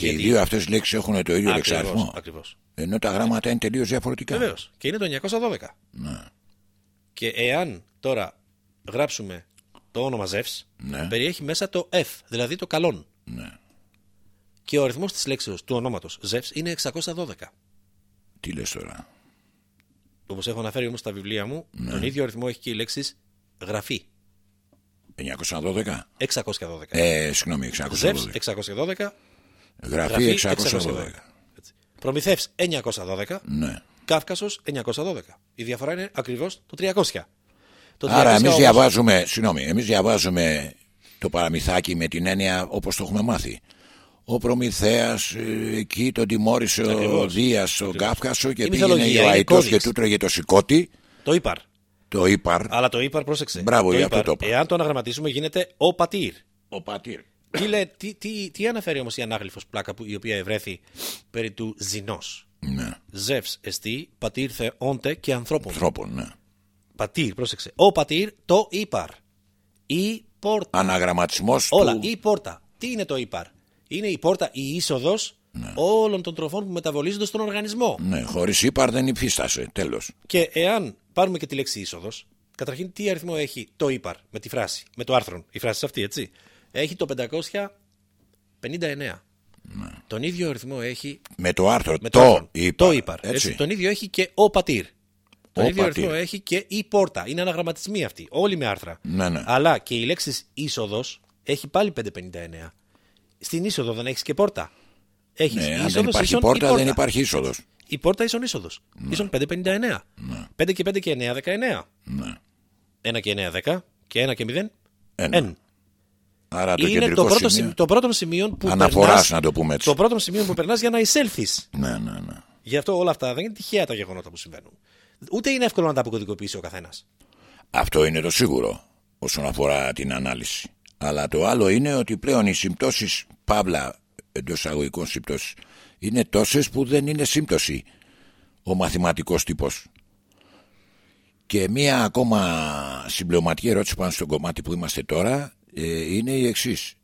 Και οι δύο αυτές λέξεις έχουν το ίδιο Ακριβώς, λεξαριθμό. ακριβώς. Ενώ τα γράμματα είναι τελείως διαφορετικά. Βεβαίως. Και είναι το 912. Ναι. Και εάν τώρα γράψουμε το όνομα Ζεύς, Ναι. περιέχει μέσα το F, δηλαδή το καλόν. Ναι. Και ο αριθμός της λέξεως του ονόματος Ζεύς είναι 612. Τι λες τώρα; Όπως έχω αναφέρει όμως στα βιβλία μου, Ναι. τον ίδιο αριθμό έχει και η λέξη γραφή. 912. 612. Ε, συγγνώμη, Ζεύς 612. 612. Γραφή 612. Έτσι. Προμηθεύς 912. Ναι. Κάφκασος 912. Η διαφορά είναι ακριβώς το 300. Το 300 Άρα εμείς όμως- διαβάζουμε, συγγνώμη, εμείς διαβάζουμε το παραμυθάκι με την έννοια όπως το έχουμε μάθει. Ο Προμηθέας ε, εκεί τον τιμώρησε ο Ακριβώς. Δίας στον Κάφκασο και Η πήγαινε μυθολογία ο είναι Αϊτός κώδικας. και του τρέγε το σηκώτη, Το είπαρ. το Ήπαρ, Αλλά το είπαρ, πρόσεξε. Μπράβο, το γι' αυτό ύπαρ, το είπα. Εάν το αναγραμματίσουμε γίνεται ο πατήρ. ο Πατήρ. Τι, λέει, τι, τι, τι αναφέρει όμως η ανάγλυφος πλάκα που, η οποία ευρέθη περί του ζηνός; Ναι, Ζεύς εστί, πατήρ θε όντε και ανθρώπων. ανθρώπων, ναι. Πατήρ, πρόσεξε. Ο πατήρ το ύπαρ. Η πόρτα. Αναγραμματισμός Όλα. του... Η πόρτα. Τι είναι το ύπαρ. Είναι η πόρτα, η είσοδος όλων των τροφών που μεταβολίζονται στον οργανισμό. Ναι, χωρίς Ήπαρ δεν υφίστασε, τέλος. Και εάν πάρουμε και τη λέξη είσοδος, καταρχήν τι αριθμό έχει το ύπαρ με τη φράση, με το άρθρο, η φράση αυτή, έτσι; Έχει το 559. Τον ίδιο αριθμό έχει Με το άρθρο με το, το, άρθρο, Ήπαρ, το ύπαρ. έτσι. έτσι. Τον ίδιο έχει και ο πατήρ. Τον Ο ίδιο πατήρ. αριθμό έχει και η πόρτα. Είναι αναγραμματισμοί αυτοί. Όλοι με άρθρα. Ναι, ναι. Αλλά και η λέξη είσοδος έχει πάλι 559. Στην είσοδο δεν έχεις και πόρτα. Έχεις Ναι, αν δεν είσοδος υπάρχει ίσον η πόρτα, δεν πόρτα. υπάρχει είσοδος. Η πόρτα ίσον είσοδος. Ίσον 559. 5 και 5 και 9, 19. Ναι. 1 και 9, 10. Και 1 και 0, Ένα. 1. Άρα το Είναι κεντρικό το πρώτο, σημείο... σημείο, το πρώτο σημείο που Αναφοράς, περνάς- να το πούμε έτσι. Το πρώτο σημείο που περνάς για να εισέλθεις. Ναι, ναι, ναι. Γι' αυτό όλα αυτά δεν είναι τυχαία τα γεγονότα που συμβαίνουν. Ούτε είναι εύκολο να τα αποκωδικοποιήσει ο καθένας. Αυτό είναι το σίγουρο όσον αφορά την ανάλυση. Αλλά το άλλο είναι ότι πλέον οι συμπτώσεις, παύλα εντός αγωγικών συμπτώσεις, είναι τόσες που δεν είναι σύμπτωση ο μαθηματικός τύπος. Και μία ακόμα συμπληρωματική ερώτηση πάνω στο κομμάτι που είμαστε τώρα ε, είναι η εξής.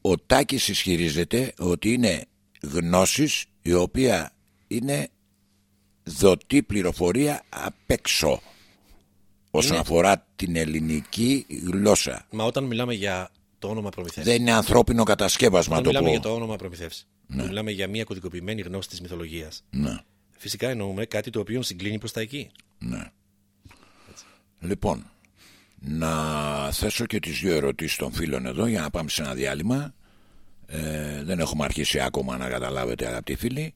Ο Τάκης ισχυρίζεται ότι είναι γνώσης η οποία είναι δοτή πληροφορία απ' έξω όσον αφορά την ελληνική γλώσσα. Μα όταν μιλάμε για το όνομα προμηθεύ. Δεν είναι ανθρώπινο κατασκεύασμα Όταν το μιλάμε πω. για το όνομα προμηθεύ. Μιλάμε για μια κωδικοποιημένη γνώση της μυθολογίας. Ναι. Φυσικά εννοούμε κάτι το οποίο συγκλίνει προς τα εκεί. Ναι. Λοιπόν, να θέσω και τις δύο ερωτήσεις των φίλων εδώ για να πάμε σε ένα διάλειμμα. Ε, δεν έχουμε αρχίσει ακόμα να καταλάβετε αγαπητοί φίλοι.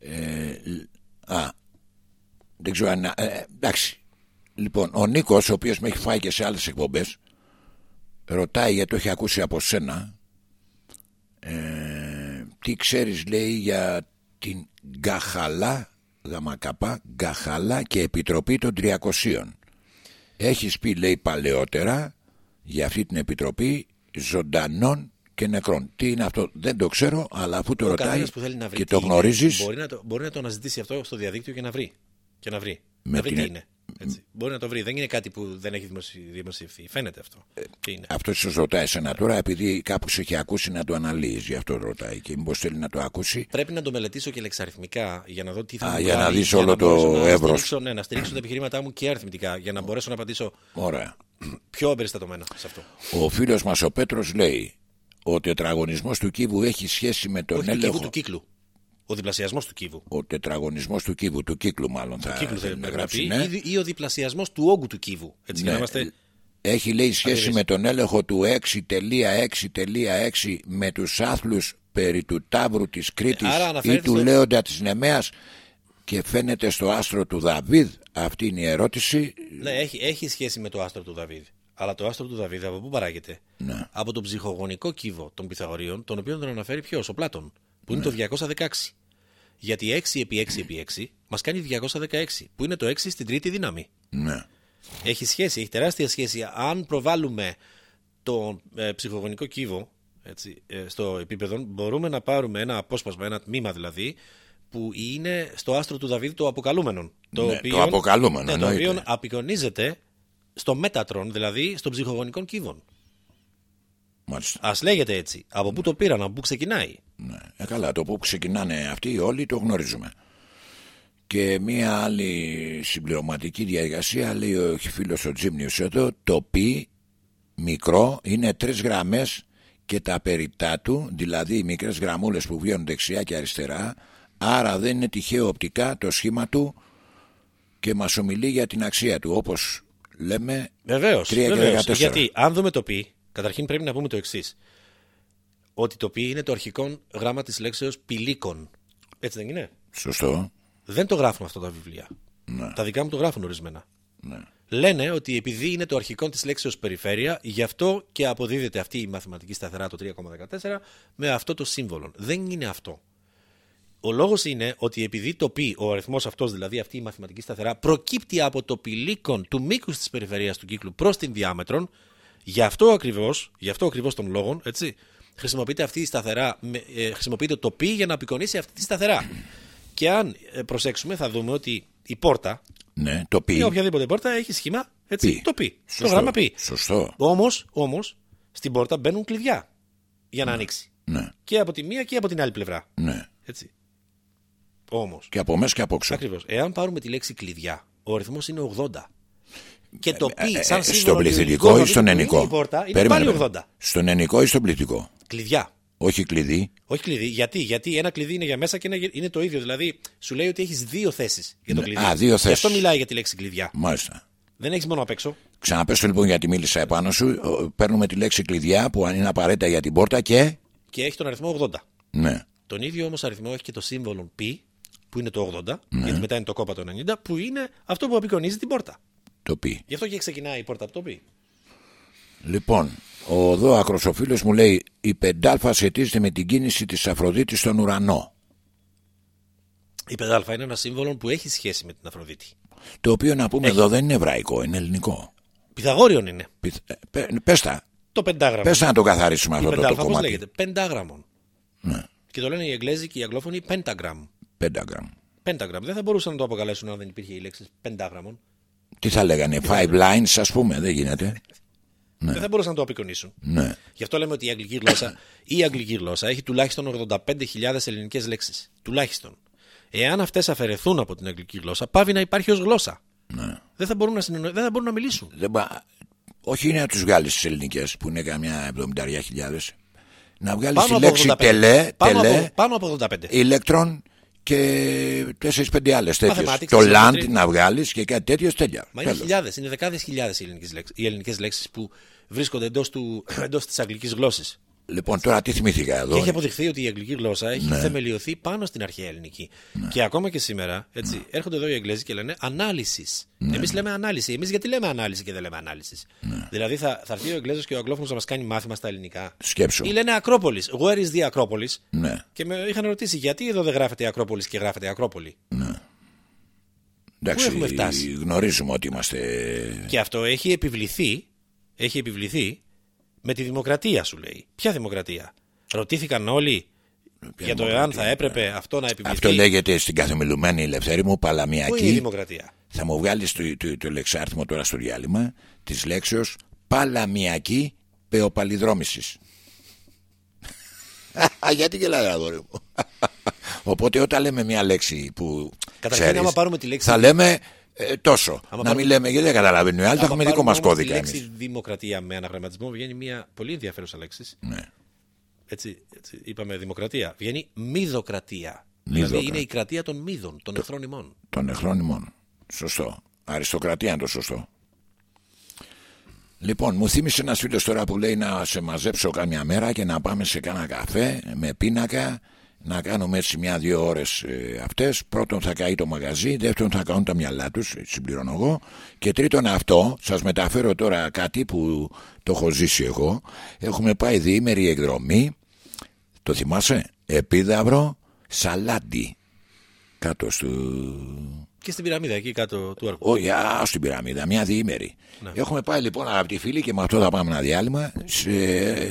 Ε, α, δεν ξέρω αν... Ε, εντάξει. Λοιπόν, ο Νίκος, ο οποίος με έχει φάει και σε άλλες εκπομπές, ρωτάει γιατί το έχει ακούσει από σένα. Ε, τι ξέρεις λέει για την Γκαχαλά, γαμακαπά, Γκαχαλά και Επιτροπή των 300. Έχεις πει λέει παλαιότερα για αυτή την Επιτροπή ζωντανών και νεκρών. Τι είναι αυτό, δεν το ξέρω, αλλά αφού το Ο ρωτάει κανένας που θέλει να βρει και τι το είναι, γνωρίζεις, Μπορεί να το, μπορεί να το αναζητήσει αυτό στο διαδίκτυο και να βρει. Και να βρει. Με να βρει την- τι είναι. Έτσι. Μπορεί να το βρει. Δεν είναι κάτι που δεν έχει δημοσι- δημοσιευθεί. Φαίνεται αυτό. Ε, τι είναι. αυτό σου ρωτάει εσένα τώρα, επειδή κάπου σε έχει ακούσει να το αναλύεις, γι' αυτό ρωτάει. Και μήπως θέλει να το ακούσει. Πρέπει να το μελετήσω και λεξαριθμικά για να δω τι θα Α, μου για να βγάλει, δεις όλο να το μπορέσω να εύρος. στηρίξω- Ναι, να στηρίξω τα επιχειρήματά μου και αριθμητικά για να μπορέσω να απαντήσω Ωραία. πιο εμπεριστατωμένα σε αυτό. Ο φίλος μας ο Πέτρος λέει ο τετραγωνισμός του κύβου έχει σχέση με τον Όχι του κύβου, έλεγχο. του κύκλου. Ο διπλασιασμός του κύβου. Ο τετραγωνισμός του κύβου, του κύκλου μάλλον θα Του κύκλου θέλει θέλει να να γράψει. γράψει. Ναι. Ή, ή ο διπλασιασμός του όγκου του κύβου. Έτσι, για να Ναι. είμαστε. Έχει λέει σχέση Ακριβής. με τον έλεγχο του 6.6.6 με τους άθλους περί του Ταύρου της Κρήτης Άρα ή αναφέρεται του στο- Λέοντα της Νεμαίας και φαίνεται στο άστρο του Δαβίδ. Αυτή είναι η ερώτηση. Ναι, έχει, έχει σχέση με το άστρο του Δαβίδ. Αλλά το άστρο του Δαβίδ από πού παράγεται; Ναι. Από τον ψυχογονικό κύβο των Πυθαγορίων, τον οποίο τον αναφέρει ποιος, ο Πλάτων, που είναι το 216. Γιατί 6 επί 6 επί 6 μας κάνει 216, που είναι το 6 στην τρίτη δύναμη. Ναι. Έχει σχέση, έχει τεράστια σχέση. Αν προβάλλουμε το ε, ψυχογονικό κύβο έτσι, ε, στο επίπεδο, μπορούμε να πάρουμε ένα απόσπασμα, ένα τμήμα δηλαδή, που είναι στο άστρο του Δαβίδ το αποκαλούμενο. Ναι, το αποκαλούμενο, ναι, το εννοείται. οποίο απεικονίζεται στο μέτατρον, δηλαδή στον ψυχογονικών κύβων. Μάλιστα. Α λέγεται έτσι. Από πού το πήραν, από πού ξεκινάει. Ναι. Ε, καλά, το που ξεκινάνε αυτοί όλοι το γνωρίζουμε. Και μία άλλη συμπληρωματική διαδικασία λέει ο φίλος ο Τζίμνιος εδώ το πι μικρό είναι τρεις γραμμές και τα περιτά του δηλαδή οι μικρές γραμμούλες που βγαίνουν δεξιά και αριστερά άρα δεν είναι τυχαίο οπτικά το σχήμα του και μας ομιλεί για την αξία του όπως λέμε Βεβαίως. 3 και 14. Γιατί αν δούμε το πι, καταρχήν πρέπει να πούμε το εξής. Ότι το πι είναι το αρχικό γράμμα της λέξεως πηλίκων. Έτσι δεν είναι; σωστό Δεν το γράφουν αυτά τα βιβλία. Ναι. Τα δικά μου το γράφουν ορισμένα. ναι. Λένε ότι επειδή είναι το αρχικό της λέξεως περιφέρεια, γι' αυτό και αποδίδεται αυτή η μαθηματική σταθερά το 3,14 με αυτό το σύμβολο. Δεν είναι αυτό. Ο λόγος είναι ότι επειδή το πι, ο αριθμός αυτός, δηλαδή αυτή η μαθηματική σταθερά, προκύπτει από το πηλίκον του μήκους της περιφερεια του κύκλου προς την διάμετρον, γι' αυτό ακριβώς, γι' αυτό ακριβώς των λόγων, έτσι, χρησιμοποιείται αυτή η σταθερά, με- ε, χρησιμοποιείται το πι για να απεικονίσει αυτή τη σταθερά. Και αν ε, προσέξουμε, θα δούμε ότι η πόρτα, ναι το πι ή οποιαδήποτε πόρτα έχει σχήμα έτσι, Πι. το πι. Το Σωστό. γράμμα πι. σωστό Όμως, όμως, στην πόρτα μπαίνουν κλειδιά για να ανοίξει. ναι Και από τη μία και από την άλλη πλευρά. ναι Έτσι. Όμως, και από μέσα και από έξω ακριβώς, εάν πάρουμε τη λέξη κλειδιά, ο αριθμός είναι 80. Και το Ε, πι, ε, σαν ε, σύμβολο στον του πληθυντικό ελληνικού ή στον αλφαβήτου που ενικό; είναι Η πόρτα είναι Περίμενε, πάλι περίμενε. 80. Στον ενικό ή στον πληθυντικό; Κλειδιά. Όχι κλειδί. Όχι κλειδί. Γιατί; Γιατί ένα κλειδί είναι για μέσα και ένα γε- είναι το ίδιο. Δηλαδή, σου λέει ότι έχεις δύο θέσεις για το Ναι, κλειδί. α, δύο Γι' θέσεις. αυτό μιλάει για τη λέξη κλειδιά. Μάλιστα. Δεν έχεις μόνο απ' έξω. Ξαναπες το λοιπόν γιατί μίλησα επάνω σου. Ο, Παίρνουμε τη λέξη κλειδιά που αν είναι απαραίτητα για την πόρτα και. Και έχει τον αριθμό 80. Ναι. Τον ίδιο όμως αριθμό έχει και το σύμβολο π, που είναι το 80, Ναι. γιατί μετά είναι το κόπα το 90, που είναι αυτό που απεικονίζει την πόρτα. Το πει. Γι' αυτό και ξεκινάει η πόρτα από το π. Λοιπόν, ο δω ακροσοφίλος μου λέει η πεντάλφα σχετίζεται με την κίνηση της Αφροδίτης στον ουρανό. Η πεντάλφα είναι ένα σύμβολο που έχει σχέση με την Αφροδίτη. Το οποίο να πούμε εδώ δεν είναι εβραϊκό, είναι ελληνικό. Πυθαγόριον είναι. Πιθ- ε, πε- Πες τα. Το πεντάγραμμο. Πες τα να το καθαρίσουμε η αυτό το, το πεντάλφα πώς κομμάτι. λέγεται; Πεντάγραμμον. Ναι. Και το λένε οι Εγγλέζοι και οι Αγγλόφωνοι πένταγραμμ. Πένταγραμμ. Πένταγραμμ. Δεν θα μπορούσαν να το αποκαλέσουν αν δεν υπήρχε η λέξη πεντάγραμμον. Τι θα λέγανε, five lines ας πούμε, δεν γίνεται. Δεν θα μπορούσαν να το απεικονίσουν. Ναι. Γι' αυτό λέμε ότι η αγγλική γλώσσα, η αγγλική γλώσσα έχει τουλάχιστον 85.000 ελληνικές λέξεις. Τουλάχιστον. Εάν αυτές αφαιρεθούν από την αγγλική γλώσσα, πάβει να υπάρχει ως γλώσσα. ναι. Δεν, θα μπορούν να συνεννο... δεν θα μπορούν να μιλήσουν. Δεν μπα- Όχι είναι να τους βγάλεις τις ελληνικές που είναι καμιά 70.000 Να βγάλεις τη από λέξη 85. τελέ, πάνω, τελέ από, πάνω από 85. ηλεκτρον και 4-5 άλλες τέτοιες. Mathematics, Το land geometry. να βγάλει και κάτι τέτοιο τέλεια. Μα είναι Τέλος. χιλιάδες, είναι δεκάδες χιλιάδες οι ελληνικές λέξεις, οι ελληνικές λέξεις που βρίσκονται εντός εντός της αγγλικής γλώσσας. Λοιπόν, τώρα τι θυμήθηκα εδώ; Και έχει αποδειχθεί ότι η αγγλική γλώσσα έχει Ναι. θεμελιωθεί πάνω στην αρχαία ελληνική. Και ακόμα και σήμερα, έτσι, Ναι. έρχονται εδώ οι Εγγλέζοι και λένε ανάλυσης. Εμείς λέμε ανάλυση. Εμείς γιατί λέμε ανάλυση και δεν λέμε ανάλυσης. Ναι. Δηλαδή θα, θα έρθει ο Εγγλέζος και ο Αγγλόφωνος να μας κάνει μάθημα στα ελληνικά. Σκέψου. Ή λένε Ακρόπολης. Where is the Acropolis? Ναι. Και με είχαν ρωτήσει γιατί εδώ δεν γράφεται Ακρόπολης και γράφεται Ακρόπολη. Εντάξει, Πού έχουμε φτάσει; γνωρίζουμε ότι είμαστε. Και αυτό έχει επιβληθεί, έχει επιβληθεί με τη δημοκρατία σου λέει. Ποια δημοκρατία; Ρωτήθηκαν όλοι για το εάν δημοκρατία, θα έπρεπε αυτό να επιβληθεί. Αυτό λέγεται στην καθημερινή ελευθερή μου Πού είναι η παλαμιακή. δημοκρατία; Θα μου βγάλεις το, το, το λεξάρθμο τώρα στο διάλειμμα της λέξεως παλαμιακή πεοπαλιδρόμησης. Γιατί γελάει, αγόρι μου. Οπότε όταν λέμε μια λέξη που. Καταρχήν, ξέρεις, άμα πάρουμε τη λέξη- Θα λέμε ε, τόσο. να πάρουμε- μην λέμε γιατί δεν καταλαβαίνει ο άλλος, θα Άμα έχουμε δικό πάρουμε μα όμως κώδικα. Τη λέξη εμείς. δημοκρατία με αναγραμματισμό βγαίνει μια πολύ ενδιαφέρουσα λέξη. Ναι. Έτσι, έτσι, είπαμε δημοκρατία. Βγαίνει μυδοκρατία. Μυδοκρα- Δηλαδή είναι η κρατία των μύδων, των εχθρών ημών. Των εχθρών ημών. Σωστό. Αριστοκρατία είναι το σωστό. Λοιπόν, μου θύμισε ένας φίλος τώρα που λέει να σε μαζέψω κάμια μέρα και να πάμε σε κάνα καφέ με πίνακα να κάνουμε έτσι μια-δύο ώρες ε, αυτές. Πρώτον θα καεί το μαγαζί, δεύτερον θα καούν τα μυαλά τους, συμπληρώνω εγώ. Και τρίτον αυτό, σας μεταφέρω τώρα κάτι που το έχω ζήσει εγώ. Έχουμε πάει διήμερη εκδρομή, το θυμάσαι, επίδαυρο, σαλάντι. Κάτω στο, Και στην πυραμίδα εκεί κάτω του έργου. όχι, α, στην πυραμίδα, μια διήμερη. Έχουμε πάει λοιπόν αγαπητοί φίλοι και με αυτό θα πάμε ένα διάλειμμα. Σε,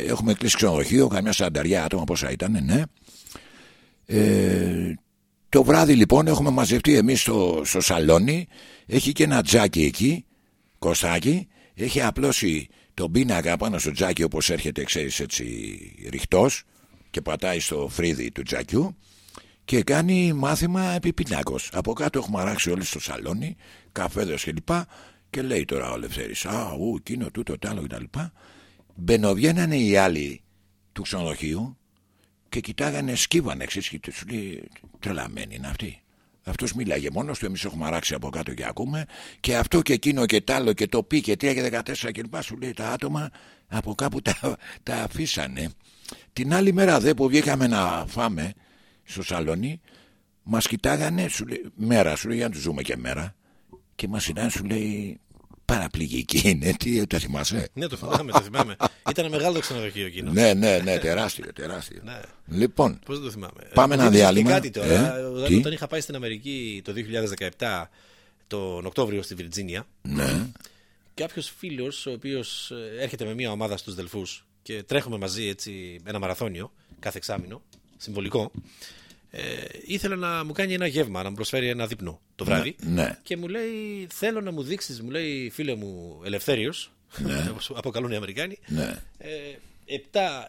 έχουμε κλείσει ξενοδοχείο, καμιά σανταριά άτομα πόσα ήταν, ναι. Ε, το βράδυ λοιπόν έχουμε μαζευτεί εμείς στο, στο σαλόνι. Έχει και ένα τζάκι εκεί, κοστάκι. Έχει απλώσει τον πίνακα πάνω στο τζάκι όπως έρχεται, ξέρεις έτσι, ρηχτός και πατάει στο φρύδι του τζακιού και κάνει μάθημα επί πινάκος. Από κάτω έχουμε αράξει όλοι στο σαλόνι, καφέδες κλπ. Και, και λέει τώρα ο Λευθέρης, α, ου, εκείνο, τούτο, τ' άλλο κτλ. Μπαινοβγαίνανε οι άλλοι του ξενοδοχείου και κοιτάγανε, σκύβανε, ξέρεις, και τους λέει, τρελαμένοι είναι αυτοί. Αυτός μίλαγε μόνος του, εμείς έχουμε αράξει από κάτω και ακούμε και αυτό και εκείνο και τ' άλλο και το πει και 3 και 14 κλπ. Σου λέει τα άτομα από κάπου τα, τα αφήσανε. Την άλλη μέρα δε που βγήκαμε να φάμε στο σαλόνι, μας κοιτάγανε, σου λέει, μέρα, σου λέει, για να τους ζούμε και μέρα. Και μας κοιτάνε, σου λέει, παραπληγική είναι, τι το θυμάσαι; Ναι, το θυμάμαι, το θυμάμαι. Ήταν μεγάλο το ξενοδοχείο εκείνο. ναι, ναι, ναι, τεράστιο, τεράστιο. Ναι. Λοιπόν, Πώς δεν το θυμάμαι; Πάμε Μου ένα θύμισες διάλειμμα. Και κάτι τώρα. Ε, όταν, τι; όταν είχα πάει στην Αμερική το 2017, τον Οκτώβριο στη Βιρτζίνια, ναι, κάποιος φίλος, ο οποίος έρχεται με μια ομάδα στους Δελφούς και τρέχουμε μαζί έτσι ένα μαραθώνιο κάθε εξάμηνο, συμβολικό, ε, ήθελε να μου κάνει ένα γεύμα, να μου προσφέρει ένα δείπνο το βράδυ. ναι. Και μου λέει, θέλω να μου δείξεις, μου λέει φίλε μου Ελευθέριος, όπως αποκαλούν οι Αμερικάνοι, ναι. ε,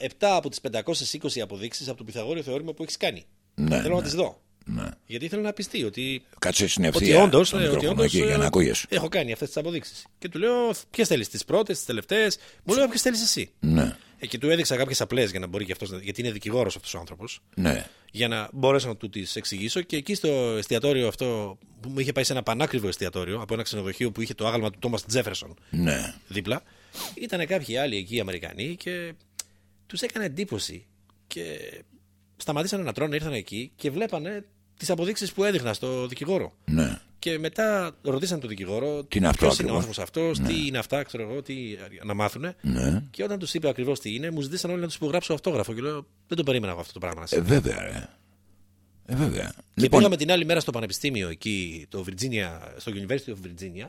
7, 7 από τις 520 αποδείξεις από το Pythagorean θεώρημα που έχεις κάνει. Ναι, θέλω να ναι. τις δω. ναι. Γιατί θέλω να πιστεί ότι, Κάτσε στην ότι ευθεία όντως, το ναι, ότι μικρόφωνο όντως, εκεί για να ε, ακούγεσαι. έχω κάνει αυτές τις αποδείξεις. Και του λέω, ποιες θέλεις, τις πρώτες, τις τελευταίες. Μου λέει, ποιες θέλεις εσύ. Ναι, Ε, και του έδειξα κάποιες απλές για να μπορεί και αυτός, να- γιατί είναι δικηγόρος αυτός ο άνθρωπος ναι, για να μπορέσω να του τις εξηγήσω και εκεί στο εστιατόριο αυτό που μου είχε πάει σε ένα πανάκριβο εστιατόριο από ένα ξενοδοχείο που είχε το άγαλμα του Τόμας Τζέφερσον ναι. δίπλα ήταν κάποιοι άλλοι εκεί Αμερικανοί και τους έκανε εντύπωση και σταματήσανε να τρώνε, ήρθαν εκεί και βλέπανε τις αποδείξεις που έδειχνα στο δικηγόρο ναι. Και μετά ρωτήσαν τον δικηγόρο Τι είναι αυτό ποιος είναι ο ακριβώς; άνθρωπος αυτός, τι είναι αυτά, ξέρω εγώ, τι, να μάθουνε. Ναι. Και όταν τους είπε ακριβώς τι είναι, μου ζητήσαν όλοι να τους υπογράψω αυτόγραφο και λέω δεν το περίμενα εγώ αυτό το πράγμα να Ε, συμβεί. βέβαια, ρε. Ε, βέβαια. Και Λοιπόν, πήγαμε την άλλη μέρα στο πανεπιστήμιο εκεί, το Virginia, στο University of Virginia.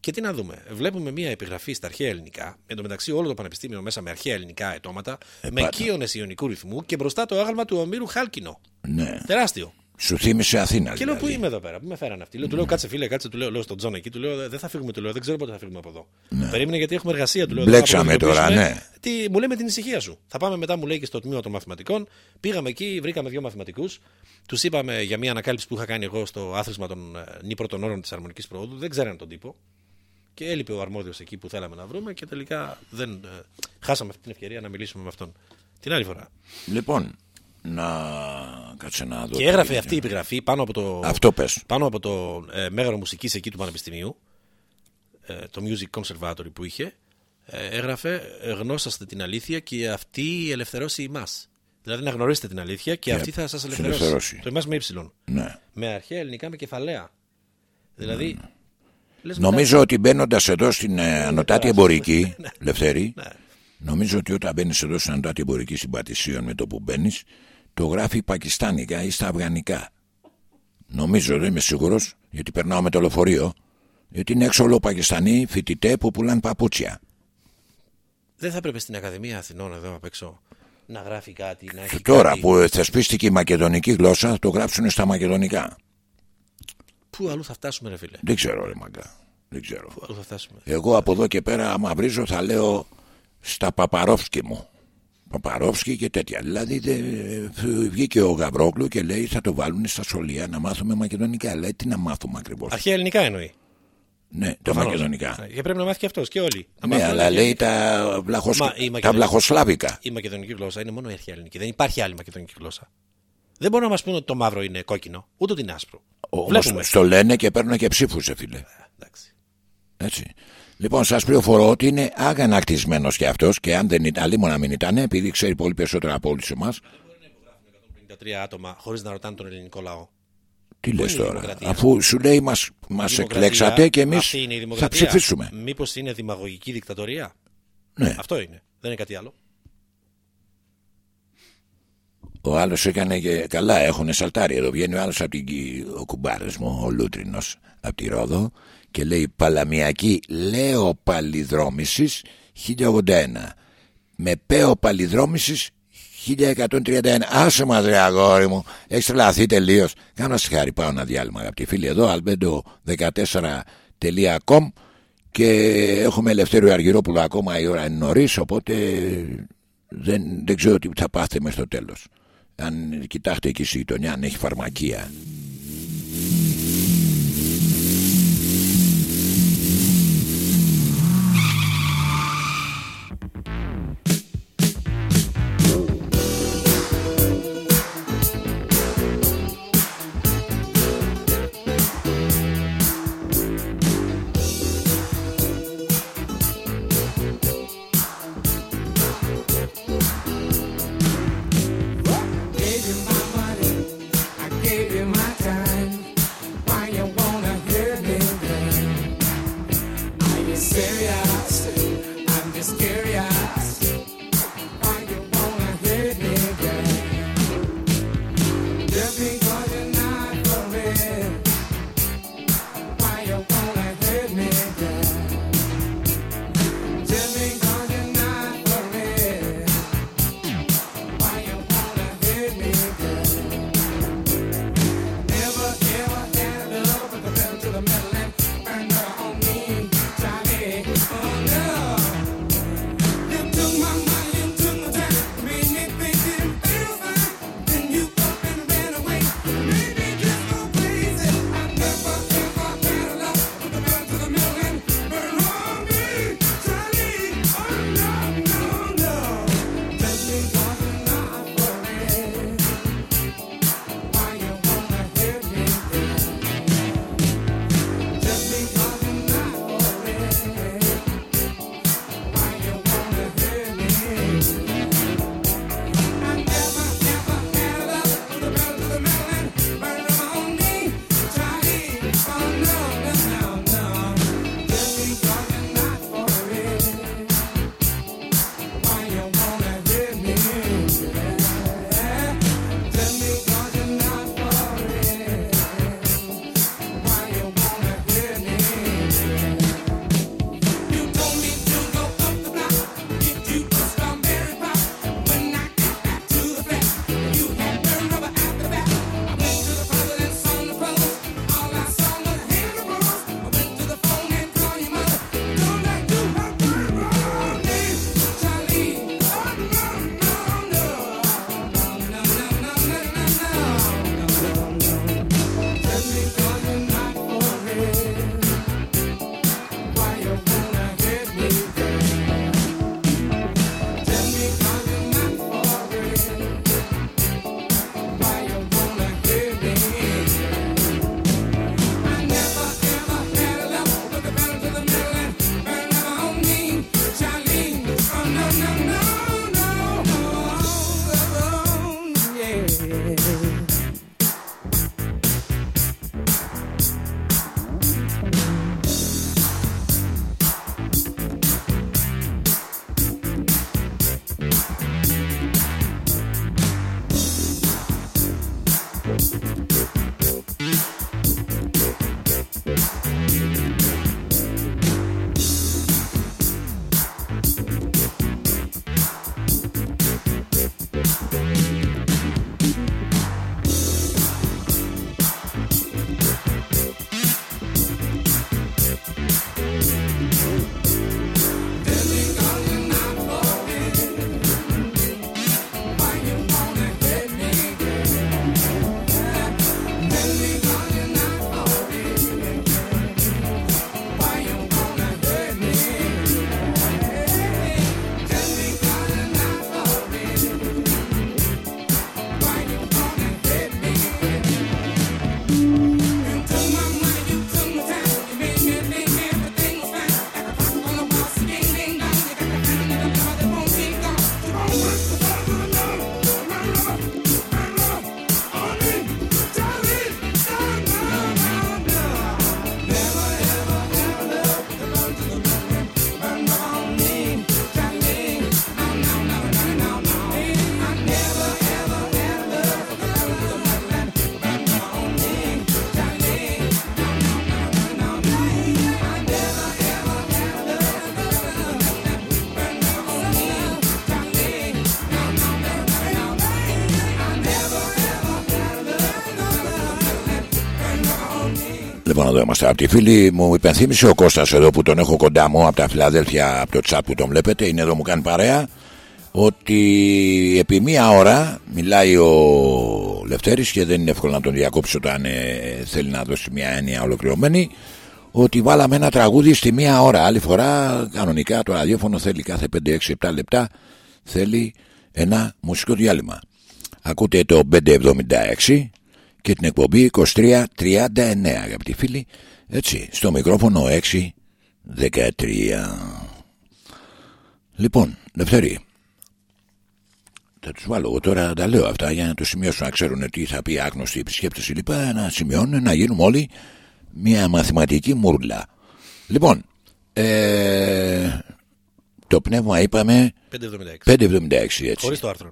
Και τι να δούμε. Βλέπουμε μια επιγραφή στα αρχαία ελληνικά. Εν τω μεταξύ, όλο το πανεπιστήμιο μέσα με αρχαία ελληνικά αετώματα. με πάντα. κίονες ιονικού ρυθμού και μπροστά το άγαλμα του Ομήρου Χάλκινο. ναι. Τεράστιο. Σου θύμισε Αθήνα. Και λέω, Πού δηλαδή. είμαι εδώ πέρα, πού με φέραν αυτοί; Λέω, του λέω, κάτσε φίλε, κάτσε, του λέω, λέω στον Τζον εκεί, του λέω, δεν θα φύγουμε, του λέω, δεν ξέρω πότε θα φύγουμε από εδώ. Περίμενε γιατί έχουμε εργασία, του λέω. δεν θα Μπλέξαμε τώρα, απολογοποιήσουμε. ναι. Τι, μου λέει με την ησυχία σου. Θα πάμε μετά, μου λέει και στο τμήμα των μαθηματικών. Πήγαμε εκεί, βρήκαμε δύο μαθηματικούς. Τους είπαμε για μια ανακάλυψη που είχα κάνει εγώ στο άθροισμα των ε, νι πρώτων όρων της αρμονικής προόδου. Δεν ξέραν τον τύπο. Και έλειπε ο αρμόδιος εκεί που θέλαμε να βρούμε και τελικά δεν, ε, χάσαμε αυτή την ευκαιρία να μιλήσουμε με αυτόν την άλλη φορά. Λοιπόν, να κάτσε να δω. Και έγραφε αυτή η επιγραφή πάνω από το, Αυτό πες. πάνω από το ε, μέγαρο μουσικής εκεί του Πανεπιστημίου, ε, το Music Conservatory που είχε, ε, έγραφε ε, γνώσαστε την αλήθεια και αυτή ελευθερώσει εμάς. Δηλαδή να γνωρίσετε την αλήθεια και αυτή θα σας ελευθερώσει. ελευθερώσει. Το εμάς με ύψιλον. Ναι. Με αρχαία ελληνικά με κεφαλαία. Δηλαδή, λες Νομίζω ότι μπαίνοντας εδώ στην ε, Ανωτάτη Εμπορική, Ναι. Λευτέρη, νομίζω ότι όταν μπαίνεις εδώ στην Ανωτάτη Εμπορική στην Πατησίων με το που μπαίνεις, το γράφει πακιστάνικα ή στα αφγανικά. Νομίζω, δεν είμαι σίγουρος, γιατί περνάω με το λεωφορείο, γιατί είναι έξω όλο Πακιστανοί φοιτητέ που πουλάνε παπούτσια. δεν θα έπρεπε στην Ακαδημία Αθηνών εδώ απ' έξω να γράφει κάτι, να έχει Και τώρα κάτι... που θεσπίστηκε η μακεδονική γλώσσα, θα το γράψουν στα μακεδονικά. Πού αλλού θα φτάσουμε ρε φίλε; Δεν ξέρω, ρε μαγκά. Δεν ξέρω. Πού αλλού θα φτάσουμε; Εγώ από εδώ και πέρα, άμα βρίζω, θα λέω στα Παπαρόφσκι μου. Παπαρόφσκι και τέτοια. Δηλαδή δε, βγήκε ο Γαβρόγλου και λέει θα το βάλουν στα σχολεία να μάθουμε μακεδονικά. Λέει τι να μάθουμε ακριβώς. Αρχαία ελληνικά εννοεί. Ναι, τα Προφανώς. μακεδονικά. Και πρέπει να μάθει και αυτός και όλοι. Να Ναι, μάθουν αλλά όλοι. λέει τα, βλαχος... Μα η τα μακεδονική- βλαχοσλάβικα. Η μακεδονική γλώσσα είναι μόνο η αρχαία ελληνική. Δεν υπάρχει άλλη μακεδονική γλώσσα. Δεν μπορούν να μας πούνε ότι το μαύρο είναι κόκκινο, ούτε ότι είναι άσπρο. Όμως Βλέπουμε. στο λένε και παίρνουν και ψήφους, φίλε. Ε, εντάξει. Έτσι. Λοιπόν, σας πληροφορώ ότι είναι αγανακτισμένος και αυτός και αν δεν ήταν, αλλήμον να μην ήταν, επειδή ξέρει πολύ περισσότερο από όλους εμάς. 53 άτομα χωρίς να ρωτάνε τον ελληνικό λαό. Τι λες είναι η τώρα, δημοκρατία; αφού σου λέει μα μας Δημοκρατία, εκλέξατε και εμείς αυτή είναι η θα δημοκρατία. ψηφίσουμε. Μήπως είναι δημαγωγική δικτατορία; Ναι. Αυτό είναι. Δεν είναι κάτι άλλο. Ο άλλος έκανε και καλά, έχουν σαλτάρι εδώ. Βγαίνει ο άλλος από την Κι- ο κουμπάρες μου, ο Λούτρινος, από τη Ρόδο και λέει Παλαμιακή λέω παλιδρόμηση 1081. Με πέο παλιδρόμησης 1131. Άσε μας, ρε αγόρι μου, έχεις τρελαθεί τελείως. Κάνω στη χάρη, πάω ένα διάλειμμα, αγαπητοί φίλοι. Εδώ, albedo14.com και έχουμε Ελευθέριο Αργυρόπουλο ακόμα η ώρα είναι νωρίς, οπότε δεν, δεν ξέρω τι θα πάθετε μέχρι το τέλος. Αν κοιτάξτε εκεί στη γειτονιά, αν έχει φαρμακεία. Εδώ είμαστε από τη φίλη. Μου υπενθύμησε ο Κώστας εδώ που τον έχω κοντά μου από τα Φιλαδέλφια, από το chat που τον βλέπετε. Είναι εδώ, μου κάνει παρέα. Ότι επί μία ώρα μιλάει ο Λευτέρης και δεν είναι εύκολο να τον διακόψει όταν ε, θέλει να δώσει μια έννοια ολοκληρωμένη. Ότι βάλαμε ένα τραγούδι στη μία ώρα. Άλλη φορά, κανονικά, το ραδιόφωνο θέλει κάθε 5-6-7 λεπτά θέλει ένα μουσικό διάλειμμα. Ακούτε το 576 και την εκπομπή 2339 αγαπητοί φίλοι έτσι στο μικρόφωνο 613 λοιπόν Δευτέρη θα τους βάλω εγώ τώρα τα λέω αυτά για να το σημειώσουν να ξέρουν τι θα πει άγνωστοι επισκέπτες ή λοιπά να σημειώνουν να γίνουμε όλοι μια μαθηματική μουρλα λοιπόν ε, το πνεύμα είπαμε 576. 576 έτσι Χωρίς το άρθρο.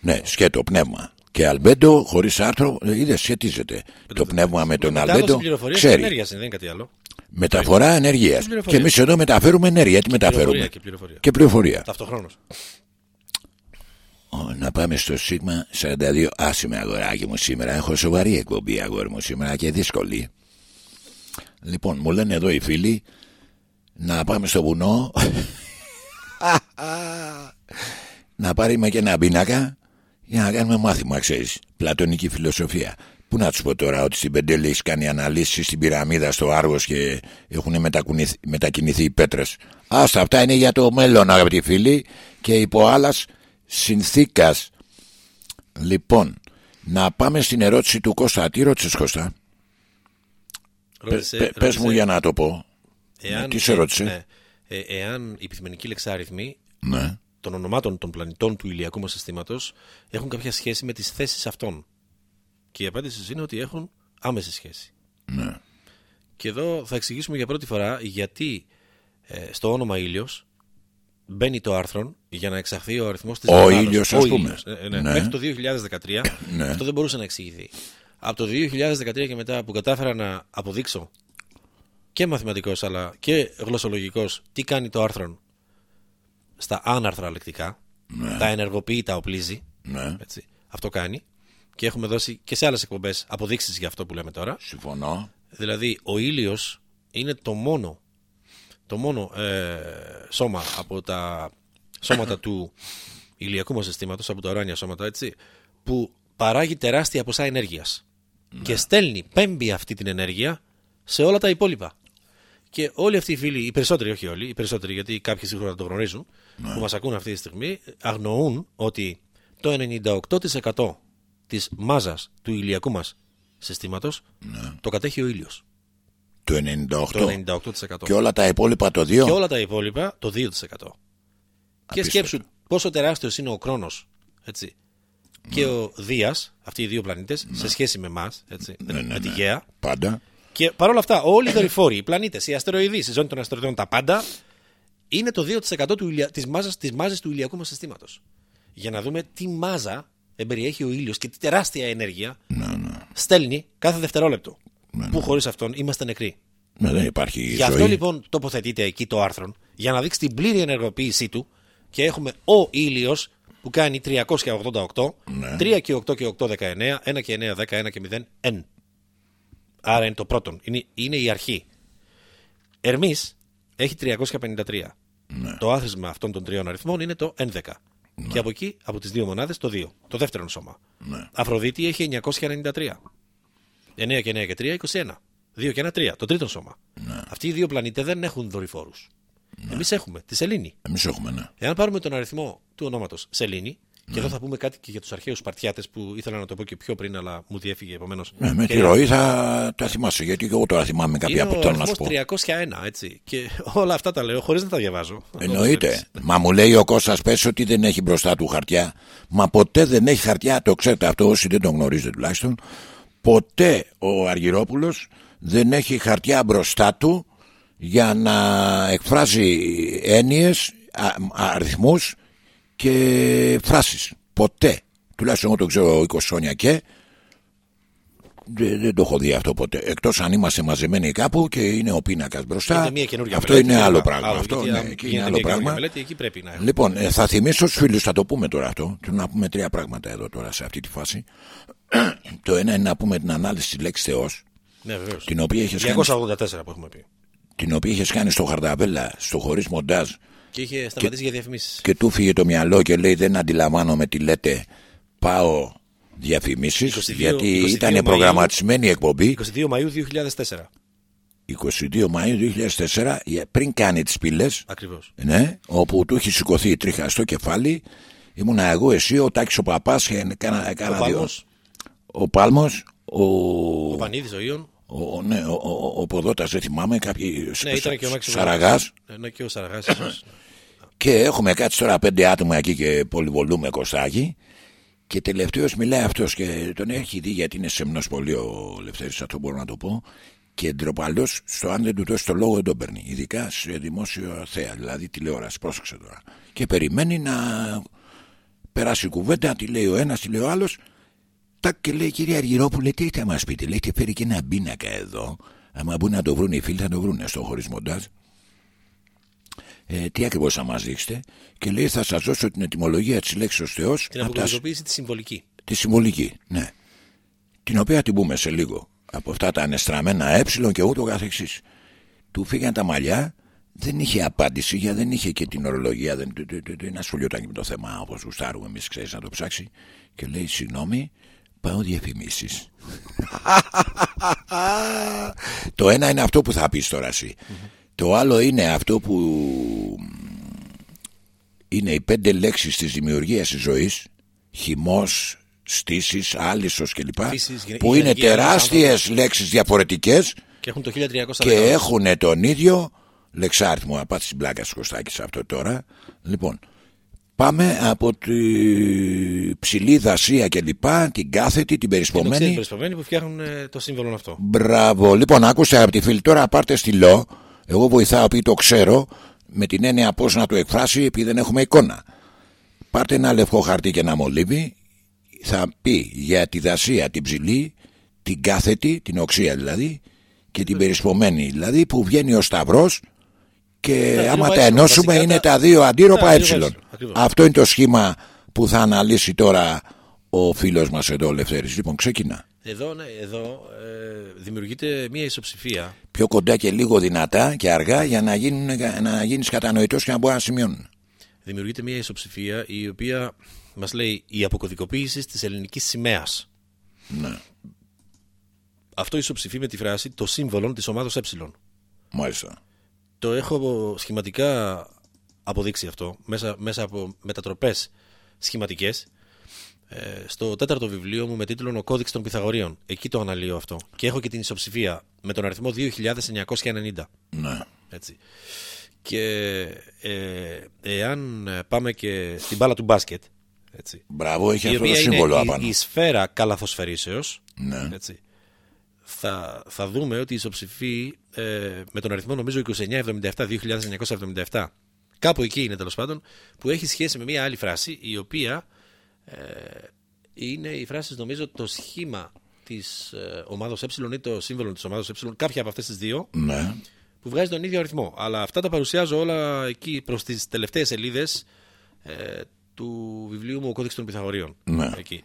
ναι, σκέτο πνεύμα. Και Αλμπέντο χωρίς άρθρο, είδε, σχετίζεται. Το πνεύμα με τον Μετάδοση Αλμπέντο πληροφορίας ξέρει. και ενέργειας είναι, δεν είναι κάτι άλλο. Μεταφορά ενεργεία. Και πληροφορία. εμεί εδώ μεταφέρουμε ενέργεια. Τι μεταφέρουμε; Πληροφορία και πληροφορία. Και πληροφορία. Ταυτοχρόνως. Ω, Να πάμε στο Σίγμα 42. Άσε αγοράκι μου σήμερα. Έχω σοβαρή εκπομπή αγόρι μου σήμερα και δύσκολη. Λοιπόν, μου λένε εδώ οι φίλοι να πάμε στο βουνό. να πάρουμε και ένα πίνακα για να κάνουμε μάθημα, ξέρεις. Πλατωνική φιλοσοφία. Πού να τους πω τώρα ότι στην Πεντέλη έχεις κάνει αναλύσεις στην πυραμίδα στο Άργος και έχουν μετακουνηθ- μετακινηθεί οι πέτρες. Άστα, αυτά είναι για το μέλλον, αγαπητοί φίλοι, και υπό άλλας συνθήκας. Λοιπόν, να πάμε στην ερώτηση του Κώστα. Τι ρώτησες, Κώστα; Ρώτησε- Πε πες ρώτησε μου για να το πω. εάν- Ναι, τι σε ε, ρώτησε; ναι, ε, εάν οι πυθμενικοί λεξάριθμοι Ναι. Των ονομάτων των πλανητών του ηλιακού μας συστήματος έχουν κάποια σχέση με τις θέσεις αυτών. Και η απάντηση είναι ότι έχουν άμεση σχέση. Ναι. Και εδώ θα εξηγήσουμε για πρώτη φορά γιατί ε, στο όνομα ήλιος μπαίνει το άρθρο για να εξαχθεί ο αριθμός της Ο εβδομάδας. ήλιος, Ο ας πούμε. ήλιος, ε, ε, ναι. Ναι. Μέχρι το 2013 Ναι. αυτό δεν μπορούσε να εξηγηθεί. Από το 2013 και μετά που κατάφερα να αποδείξω και μαθηματικός αλλά και γλωσσολογικός τι κάνει το άρθρο στα άναρθρα λεκτικά, τα ενεργοποιεί, τα οπλίζει, Ναι. έτσι, αυτό κάνει και έχουμε δώσει και σε άλλες εκπομπές αποδείξεις για αυτό που λέμε τώρα. Συμφωνώ. Δηλαδή, ο ήλιος είναι το μόνο, το μόνο ε, σώμα από τα σώματα του ηλιακού μας συστήματος, από τα ουράνια σώματα, έτσι, που παράγει τεράστια ποσά ενέργειας και στέλνει, πέμπει αυτή την ενέργεια σε όλα τα υπόλοιπα. Και όλοι αυτοί οι φίλοι, οι περισσότεροι, όχι όλοι, οι περισσότεροι, γιατί κάποιοι σίγουρα το γνωρίζουν, που μας ακούν αυτή τη στιγμή, αγνοούν ότι το 98% της μάζας του ηλιακού μας συστήματος το κατέχει ο ήλιος. Το 98. Το 98%. Και όλα τα υπόλοιπα το 2. Και όλα τα υπόλοιπα το 2%. Και σκέψου πόσο τεράστιος είναι ο Κρόνος έτσι, και ο Δίας, αυτοί οι δύο πλανήτες, σε σχέση με εμάς, Ναι, με τη Γαία. Πάντα. Και παρόλα αυτά, όλοι οι δορυφόροι, οι πλανήτες, οι αστεροειδείς, η ζώνη των αστεροειδών, τα πάντα, είναι το 2% του ηλια... της, μάζας, της μάζας του ηλιακού μας συστήματος. Για να δούμε τι μάζα εμπεριέχει ο ήλιος και τι τεράστια ενέργεια Ναι, ναι. στέλνει κάθε δευτερόλεπτο. Που χωρίς αυτόν είμαστε νεκροί. Ναι, δεν υπάρχει Γι' ζωή. αυτό λοιπόν τοποθετείται εκεί το άρθρο για να δείξει την πλήρη ενεργοποίησή του και έχουμε ο ήλιος που κάνει 388, 3 και 8 και 8, 19, 1 και 9, 10, 1 και 0, N. Άρα είναι το πρώτον. Είναι, είναι η αρχή. Ερμής έχει 353. Το άθροισμα αυτών των τριών αριθμών είναι το N10. Και από εκεί, από τις δύο μονάδες, το 2. Το δεύτερο σώμα. Αφροδίτη έχει 993. 9 και 9 και 3, 21. 2 και 1, 3. Το τρίτο σώμα. Αυτοί οι δύο πλανήτες δεν έχουν δορυφόρους. Εμείς έχουμε τη Σελήνη. Εμείς έχουμε, ναι. Εάν πάρουμε τον αριθμό του ονόματος Σελήνη, και εδώ θα πούμε κάτι και για τους αρχαίους Σπαρτιάτες που ήθελα να το πω και πιο πριν, αλλά μου διέφυγε επομένως. Ναι, με τη ροή θα τα θυμάσαι, γιατί και εγώ τώρα θυμάμαι κάποια Είναι που ο θέλω να σου αριθμό πω. 301, έτσι. Και όλα αυτά τα λέω χωρίς να τα διαβάζω. Εννοείται. Μα μου λέει ο Κώστας πες ότι δεν έχει μπροστά του χαρτιά. Μα ποτέ δεν έχει χαρτιά, το ξέρετε αυτό όσοι δεν τον γνωρίζετε τουλάχιστον. Ποτέ ο Αργυρόπουλος δεν έχει χαρτιά μπροστά του για να εκφράζει έννοιες, α, αριθμούς και φράσεις. Ποτέ. Τουλάχιστον εγώ το ξέρω 20 χρόνια και δεν, δεν το έχω δει αυτό ποτέ. Εκτός αν είμαστε μαζεμένοι κάπου και είναι ο πίνακας μπροστά. Είναι μια καινούργια αυτό μελέτη, είναι άλλο ένα πράγμα. άλλο, αυτό γιατί ναι, αν εκεί είναι γίνεται άλλο μια καινούργια πράγμα. Μελέτη, εκεί πρέπει να έχουμε. Λοιπόν, ε, θα θυμίσω στους φίλους, θα το πούμε τώρα αυτό. Θέλω να πούμε τρία πράγματα εδώ τώρα σε αυτή τη φάση. το ένα είναι να πούμε την ανάλυση της λέξης Θεός. Ναι, βεβαίως. Την οποία είχες κάνει, 284 που έχουμε πει. την οποία είχες κάνει στο Χαρδαβέλα, στο χωρίς μοντάζ. Και είχε σταματήσει για διαφημίσεις. Και του φύγε το μυαλό και λέει: Δεν αντιλαμβάνομαι τι λέτε. Πάω διαφημίσεις. 22 Γιατί 22 ήταν Μαΐου. προγραμματισμένη η εκπομπή. 22 Μαου 2004. 22 Μαΐου 2004, ε, πριν κάνει τις πύλες, Ακριβώς. ναι, όπου του έχει σηκωθεί η τρίχα στο κεφάλι. Ήμουνα εγώ, εσύ, ο Τάκης ο Παπάς και κάνα, Ο κάνα δύο. Πάλμος, Ο Πάλμος, ο, ο Πανίδης, ο Ιων. ο, ναι, ο, ο, ο Ποδότας, δεν θυμάμαι, κάποιοι Ναι, ήταν και ο Μάξο Σαραγάς. Ναι, και ο Σαραγάς. Ίσως. Και έχουμε κάτσει τώρα πέντε άτομα εκεί και πολυβολούμε κοστάκι. Και τελευταίος μιλάει αυτός και τον έχει δει γιατί είναι σεμνό πολύ ο Λευτέρης, αυτό μπορώ να το πω. Και ντροπαλός στο αν δεν του δώσει το λόγο δεν τον παίρνει. Ειδικά σε δημόσιο θέα, δηλαδή τηλεόραση. Πρόσεξε τώρα. Και περιμένει να περάσει η κουβέντα, τι λέει ο ένας, τι λέει ο άλλος. Τάκ και λέει κυρία Αργυρόπουλε, τι θα μας πείτε. Λέει, έχετε φέρει και ένα πίνακα εδώ. Άμα μπουν να το βρουν οι φίλοι, θα το βρουν στο χωρίς μοντάζ ε, τι ακριβώς θα μας δείξετε; Και λέει θα σας δώσω την ετοιμολογία της λέξης Θεός Την αποκωδικοποίηση τη συμβολική. τη συμβολική. Ναι. Την οποία την πούμε σε λίγο. Από αυτά τα ανεστραμμένα ε και ούτω καθεξής. Του φύγαν τα μαλλιά, δεν είχε απάντηση, γιατί δεν είχε και την ορολογία, δεν, δεν, δεν, δεν ασχολιόταν και με το θέμα όπως γουστάρουμε εμείς, ξέρεις να το ψάξει. Και λέει, συγγνώμη, πάω διαφημίσεις. το ένα είναι αυτό που θα πεις τώρα εσύ. Το άλλο είναι αυτό που είναι οι πέντε λέξεις της δημιουργίας της ζωής. Χυμός, στήσεις, άλυσος κλπ. Φύσης, γε- που είναι γενική τεράστιες λέξεις διαφορετικές. Και έχουν το 1300 και έχουν τον ίδιο λεξάριθμο. Να πάθεις την πλάκα σου Κωστάκη σε αυτό τώρα. Λοιπόν πάμε από τη ψηλή δασία και λοιπά την κάθετη, την Το ξέρει περισπομένη. περισπομένη που φτιάχνουν ε, το σύμβολο αυτό. Μπράβο. Λοιπόν, ακούστε αγαπητοί φίλοι, τώρα πάρτε στυλό. Εγώ βοηθάω επειδή το ξέρω με την έννοια πώς να το εκφράσει επειδή δεν έχουμε εικόνα. Πάρτε ένα λευκό χαρτί και ένα μολύβι. Θα πει για τη δασία την ψηλή, την κάθετη, την οξία δηλαδή, και την περισπομένη δηλαδή που βγαίνει ο σταυρός και Τα άμα αντίρροπα τα έψιλον, ενώσουμε βασικά είναι τα- τα δύο αντίρροπα τα αντίρροπα ε. έψιλον, ακριβώς. Αυτό είναι το σχήμα που θα αναλύσει τώρα ο φίλος μας εδώ ο Λευτέρης. Λοιπόν, ξεκινά. Εδώ, ναι, εδώ ε, δημιουργείται μια ισοψηφία. πιο κοντά και λίγο δυνατά και αργά για να, γίνουν, να γίνεις κατανοητός και να μπορείς να σημειώνουν. Δημιουργείται μια ισοψηφία η οποία μας λέει η αποκωδικοποίηση της ελληνικής σημαίας. Ναι, Αυτό ισοψηφεί με τη φράση το σύμβολο της ομάδος ε. μάλιστα. Το έχω σχηματικά αποδείξει αυτό μέσα, μέσα από μετατροπές σχηματικές ε, στο τέταρτο βιβλίο μου με τίτλο Ο Κώδικς των Πυθαγορίων. Εκεί το αναλύω αυτό. Και έχω και την ισοψηφία με τον αριθμό 2990. Ναι. Έτσι. Και ε, εάν πάμε και στην μπάλα του μπάσκετ, έτσι, Μπράβο, έχει η αυτό το οποία σύμβολο είναι η, απάνω. η σφαίρα καλαθοσφαιρίσεως, Ναι. έτσι, θα, θα δούμε ότι ισοψηφεί ε, με τον αριθμό νομίζω 2977-2977. Κάπου εκεί είναι τέλος πάντων, που έχει σχέση με μια άλλη φράση, η οποία ε, είναι η φράση, νομίζω, το σχήμα της ε, ομάδος ε ή το σύμβολο της ομάδος ε, κάποια από αυτές τις δύο, Ναι. που βγάζει τον ίδιο αριθμό. Αλλά αυτά τα παρουσιάζω όλα εκεί προς τις τελευταίες σελίδες ε, του βιβλίου μου Ο Κώδικας των Πυθαγορίων. Ναι. Εκεί.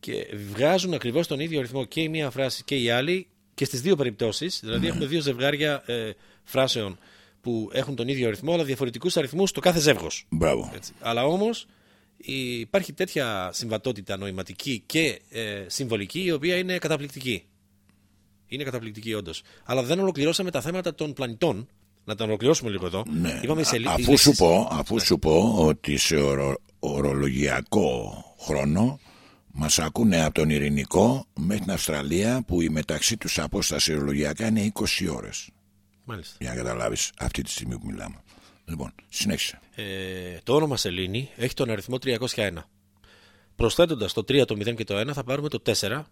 Και βγάζουν ακριβώς τον ίδιο αριθμό και η μία φράση και η άλλη και στις δύο περιπτώσεις. Δηλαδή Ναι. έχουμε δύο ζευγάρια ε, φράσεων που έχουν τον ίδιο αριθμό, αλλά διαφορετικούς αριθμούς στο κάθε ζεύγος. Μπράβο. Αλλά όμως υπάρχει τέτοια συμβατότητα νοηματική και ε, συμβολική η οποία είναι καταπληκτική. Είναι καταπληκτική όντως. Αλλά δεν ολοκληρώσαμε τα θέματα των πλανητών. Να τα ολοκληρώσουμε λίγο εδώ. Ναι. Είπαμε οι σελί- οι αφού, λέξεις- σου πω, αφού σου πω ότι σε ορο, ορολογιακό χρόνο μας ακούνε από τον Ειρηνικό μέχρι την Αυστραλία που η μεταξύ τους απόσταση ορολογιακά είναι 20 ώρες. Μάλιστα. Για να καταλάβεις αυτή τη στιγμή που μιλάμε. Λοιπόν, συνέχισε. Ε, το όνομα Σελήνη έχει τον αριθμό 301. Προσθέτοντας το 3, το 0 και το 1 θα πάρουμε το 4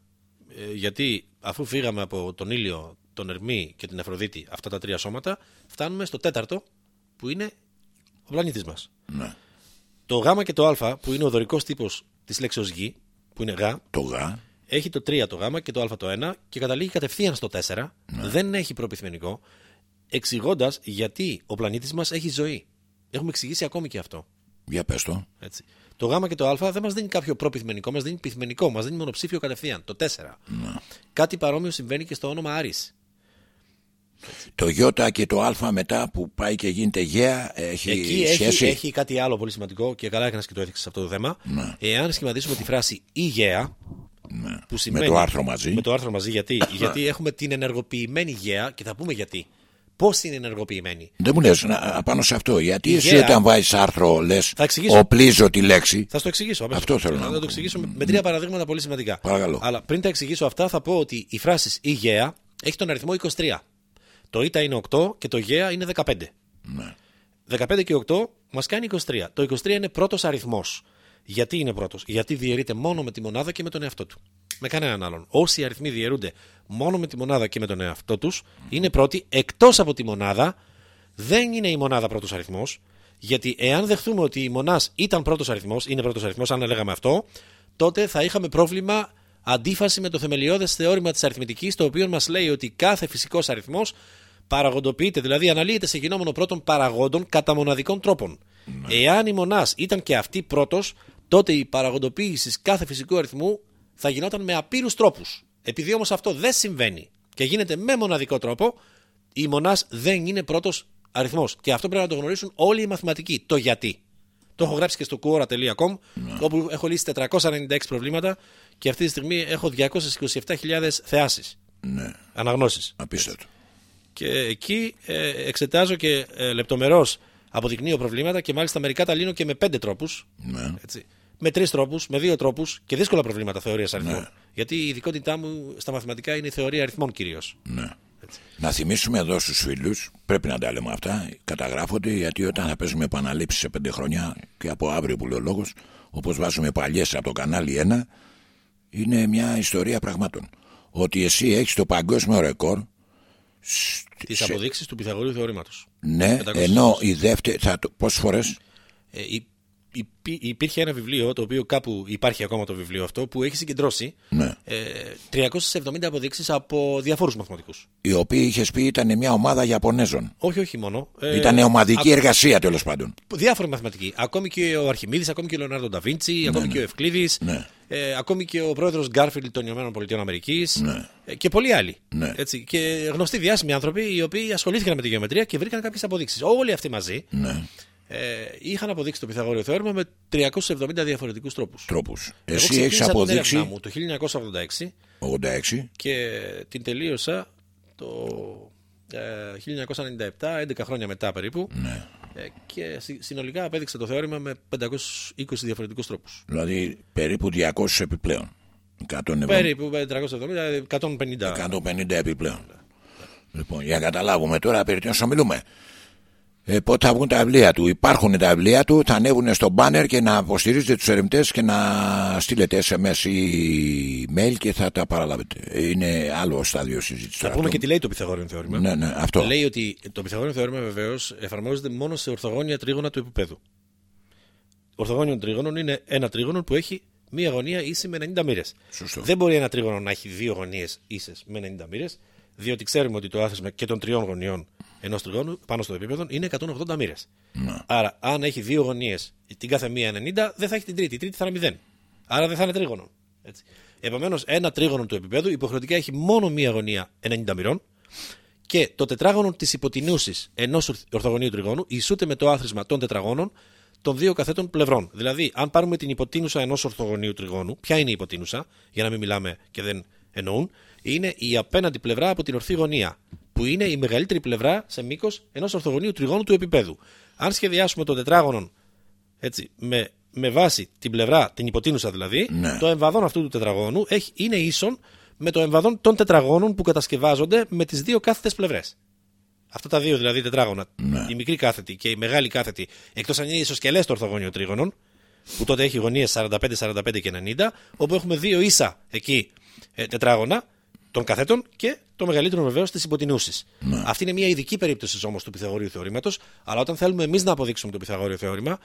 ε, γιατί αφού φύγαμε από τον ήλιο, τον Ερμή και την Αφροδίτη αυτά τα τρία σώματα φτάνουμε στο τέταρτο που είναι ο πλανήτης μας. Ναι. Το Γ και το Α που είναι ο δωρικός τύπος της λέξεως Γ που είναι Γ Το γα, έχει το 3 το Γ και το Α το 1 και καταλήγει κατευθείαν στο 4. Δεν έχει προπυθμενικό. Εξηγώντας γιατί ο πλανήτης μας έχει ζωή. Έχουμε εξηγήσει ακόμη και αυτό. Για πες το. Έτσι. Το γ και το α δεν μας δίνει κάποιο προπυθμενικό, μας δίνει πυθμενικό, μας δίνει μονοψήφιο κατευθείαν, το 4. Ναι. Κάτι παρόμοιο συμβαίνει και στο όνομα Άρης. Το Ι και το Α μετά που πάει και γίνεται γέα έχει Εκεί σχέση; έχει, έχει κάτι άλλο πολύ σημαντικό και καλά έκανε και το έθιξε σε αυτό το θέμα. Ναι. Εάν σχηματίσουμε τη φράση ή γέα, Ναι. που σημαίνει. Με το άρθρο μαζί. Με το άρθρο μαζί. Γιατί, γιατί έχουμε την ενεργοποιημένη γέα και θα πούμε γιατί. Πώς είναι ενεργοποιημένη. Δεν μου λες να, απάνω σε αυτό. Γιατί Η εσύ γέα- όταν βάζεις άρθρο λες Θα εξηγήσω. οπλίζω τη λέξη. Θα στο εξηγήσω. αμέσως. Αυτό θέλω να Θα πω. το εξηγήσω με, με τρία παραδείγματα πολύ σημαντικά. Παρακαλώ. Αλλά πριν τα εξηγήσω αυτά, θα πω ότι η φράση η γέα έχει τον αριθμό 23. Το ήτα είναι 8 και το γέα είναι 15. Ναι. 15 και 8 μας κάνει 23. Το 23 είναι πρώτος αριθμός. Γιατί είναι πρώτος, Γιατί διαιρείται μόνο με τη μονάδα και με τον εαυτό του. Με κανέναν άλλον. Όσοι αριθμοί διαιρούνται μόνο με τη μονάδα και με τον εαυτό τους, είναι πρώτοι, εκτός από τη μονάδα, δεν είναι η μονάδα πρώτος αριθμός. Γιατί εάν δεχθούμε ότι η μονάς ήταν πρώτος αριθμός, είναι πρώτος αριθμός, αν λέγαμε αυτό, τότε θα είχαμε πρόβλημα αντίφαση με το θεμελιώδες θεώρημα της αριθμητικής, το οποίο μας λέει ότι κάθε φυσικός αριθμός παραγοντοποιείται, δηλαδή αναλύεται σε γινόμενο πρώτων παραγόντων κατά μοναδικών τρόπων. Εάν η μονάς ήταν και αυτή πρώτος, τότε η παραγοντοποίηση κάθε φυσικού αριθμού θα γινόταν με απείρου τρόπους. Επειδή όμως αυτό δεν συμβαίνει και γίνεται με μοναδικό τρόπο, η μονάς δεν είναι πρώτος αριθμός. Και αυτό πρέπει να το γνωρίσουν όλοι οι μαθηματικοί. Το γιατί. Το έχω γράψει και στο quora.com, όπου έχω λύσει 496 προβλήματα και αυτή τη στιγμή έχω 227.000 θεάσεις, Ναι. αναγνώσεις. Απίστευτο. Και εκεί ε, εξετάζω και ε, λεπτομερώς αποδεικνύω προβλήματα και μάλιστα μερικά τα λύνω και με πέντε τρόπους. Ναι. Έτσι. Με τρεις τρόπους, με δύο τρόπους και δύσκολα προβλήματα θεωρίας αριθμών. Ναι. Γιατί η ειδικότητά μου στα μαθηματικά είναι η θεωρία αριθμών κυρίως. Ναι. Να θυμίσουμε εδώ στους φίλους, πρέπει να τα λέμε αυτά, καταγράφονται γιατί όταν θα παίζουμε επαναλήψεις σε πέντε χρόνια και από αύριο που λέει ο λόγος, όπως βάζουμε παλιές από το κανάλι 1, είναι μια ιστορία πραγμάτων. Ότι εσύ έχεις το παγκόσμιο ρεκόρ, Τις σε- αποδείξεις του Πυθαγορείου θεωρήματος. ναι, 500 ενώ η δεύτερη, θα, το- πόσες φορές, Ε, υ- υπή- υπήρχε ένα βιβλίο, το οποίο κάπου υπάρχει ακόμα το βιβλίο αυτό, που έχει συγκεντρώσει ναι, ε, 370 αποδείξεις από διαφόρους μαθηματικούς. η οποία είχες πει ήταν μια ομάδα Ιαπωνέζων. Όχι, όχι μόνο. Ε, Ήταν ομαδική εργασία τέλος πάντων. Διάφοροι μαθηματικοί. Ακόμη και ο Αρχιμίδης, ακόμη και ο Λεωνάρντο Νταβίντσι, ακόμη και ο Ευκλήδης, Ναι. ε, ακόμη και ο πρόεδρος Γκάρφιλ των ΗΠΑ Ναι. ε, και πολλοί άλλοι. Ναι. Έτσι, και γνωστοί διάσημοι άνθρωποι οι οποίοι ασχολήθηκαν με τη γεωμετρία και βρήκαν κάποιες αποδείξεις. Όλοι αυτοί μαζί Ναι, ε, είχαν αποδείξει το Πυθαγόριο θεώρημα με 370 διαφορετικούς τρόπους. τρόπους. Εγώ Εσύ ξεκίνησα έχεις την αποδείξει έρευνά μου το 1986 86, και την τελείωσα το ε, 1997, 11 χρόνια μετά περίπου. ναι. Ε, και συ- συνολικά απέδειξα το θεώρημα με 520 διαφορετικούς τρόπους. δηλαδή περίπου 200 επιπλέον. 170, Περίπου 370, 150. 150 επιπλέον. Λοιπόν, για να καταλάβουμε τώρα περί τίνος μιλούμε. Ε, πότε θα βγουν τα βιβλία του. Υπάρχουν τα βιβλία του, θα ανέβουν στο μπάνερ και να υποστηρίζετε τους ερευνητές και να στείλετε SMS ή mail και θα τα παραλάβετε. Είναι άλλο στάδιο συζήτησης. Θα πούμε και τι λέει το Πυθαγόριο θεώρημα. Ναι, ναι, αυτό. Λέει ότι το Πυθαγόριο θεώρημα βεβαίως εφαρμόζεται μόνο σε ορθογώνια τρίγωνα του επίπεδου. Ορθογώνιων τρίγωνων είναι ένα τρίγωνο που έχει μία γωνία ίση με 90 μοίρες. Σωστό. Δεν μπορεί ένα τρίγωνο να έχει δύο γωνίες ίσες με 90 μοίρες, διότι ξέρουμε ότι το άθροισμα και των τριών γωνιών ενός τριγώνου πάνω στο επίπεδο είναι 180 μοίρες. Ναι. Άρα, αν έχει δύο γωνίες, την κάθε μία 90, δεν θα έχει την τρίτη. Η τρίτη θα είναι 0. Άρα δεν θα είναι τρίγωνο. Επομένως, ένα τρίγωνο του επίπεδου υποχρεωτικά έχει μόνο μία γωνία 90 μοιρών και το τετράγωνο της υποτινούσης ενός ορθογωνίου τριγώνου ισούται με το άθροισμα των τετραγώνων των δύο καθέτων πλευρών. Δηλαδή, αν πάρουμε την υποτείνουσα ενός ορθογωνίου τριγώνου, ποια είναι η υποτείνουσα, για να μην μιλάμε και δεν εννοούν, είναι η απέναντι πλευρά από την ορθή γωνία, που είναι η μεγαλύτερη πλευρά σε μήκος ενός ορθογωνίου τριγώνου του επίπεδου. Αν σχεδιάσουμε το τετράγωνο έτσι, με, με βάση την πλευρά, την υποτείνουσα δηλαδή, Ναι. το εμβαδόν αυτού του τετραγώνου έχει, είναι ίσον με το εμβαδόν των τετραγώνων που κατασκευάζονται με τις δύο κάθετες πλευρές. Αυτά τα δύο δηλαδή τετράγωνα, Ναι. η μικρή κάθετη και η μεγάλη κάθετη, εκτός αν είναι ισοσκελές το ορθογώνιο τρίγωνων, που τότε έχει γωνίες 45, 45 και 90, όπου έχουμε δύο ίσα εκεί ε, τετράγωνα των καθέτων και το μεγαλύτερο βεβαίως τη υποτινούση. Αυτή είναι μια ειδική περίπτωση όμως του Πυθαγορίου θεωρήματος, αλλά όταν θέλουμε εμείς να αποδείξουμε το Πυθαγόριο θεώρημα,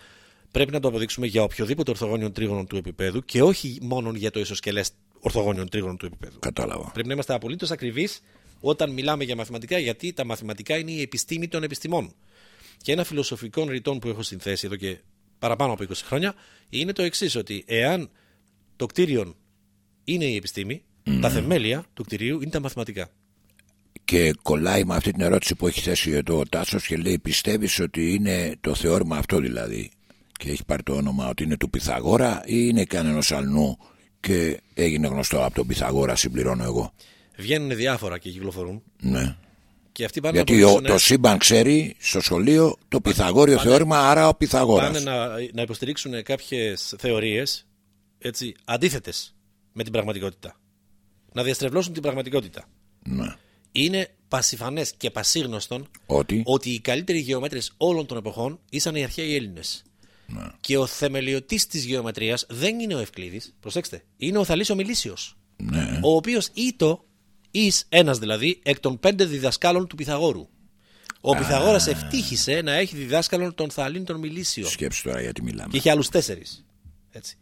πρέπει να το αποδείξουμε για οποιοδήποτε ορθογώνιο τρίγωνο του επίπεδου και όχι μόνο για το ισοσκελές ορθογώνιο τρίγωνο του επίπεδου. Κατάλαβα. Πρέπει να είμαστε απολύτως ακριβείς όταν μιλάμε για μαθηματικά, γιατί τα μαθηματικά είναι η επιστήμη των επιστημών. Και ένα φιλοσοφικό ρητόν που έχω συνθέσει εδώ και παραπάνω από 20 χρόνια, είναι το εξής: Ότι εάν το κτίριο είναι η επιστήμη, τα θεμέλια του κτηρίου είναι τα μαθηματικά. Και κολλάει με αυτή την ερώτηση που έχει θέσει εδώ ο Τάσος και λέει πιστεύεις ότι είναι το θεώρημα αυτό δηλαδή και έχει πάρει το όνομα ότι είναι του Πυθαγόρα ή είναι κανένας αλλού και έγινε γνωστό από τον Πυθαγόρα συμπληρώνω εγώ. Βγαίνουν διάφορα και κυκλοφορούν. Ναι. Και αυτοί πάνε Γιατί να ο, υποστηρίξουν- το σύμπαν ξέρει στο σχολείο το Πυθαγόριο θεώρημα άρα ο Πυθαγόρας. πάνε να, να υποστηρίξουν κάποιες θεωρίες αντίθετες με την πραγματικότητα. Να διαστρεβλώσουν την πραγματικότητα. Ναι. Είναι πασιφανές και πασίγνωστον Ότι; ότι οι καλύτεροι γεωμέτρες όλων των εποχών ήσαν οι αρχαίοι Έλληνες. Ναι. Και ο θεμελιωτής της γεωμετρίας δεν είναι ο Ευκλήδης, προσέξτε, είναι ο Θαλής ο Μιλήσιος. ναι. Ο οποίος ήτο, εις ένας δηλαδή, εκ των πέντε διδασκάλων του Πυθαγόρου. Ο Πυθαγόρας ευτύχησε να έχει διδάσκαλον τον Θαλήν τον Μιλήσιο. σκέψου τώρα γιατί μιλάμε. Και είχε άλλους τέσσερις. Έτσι.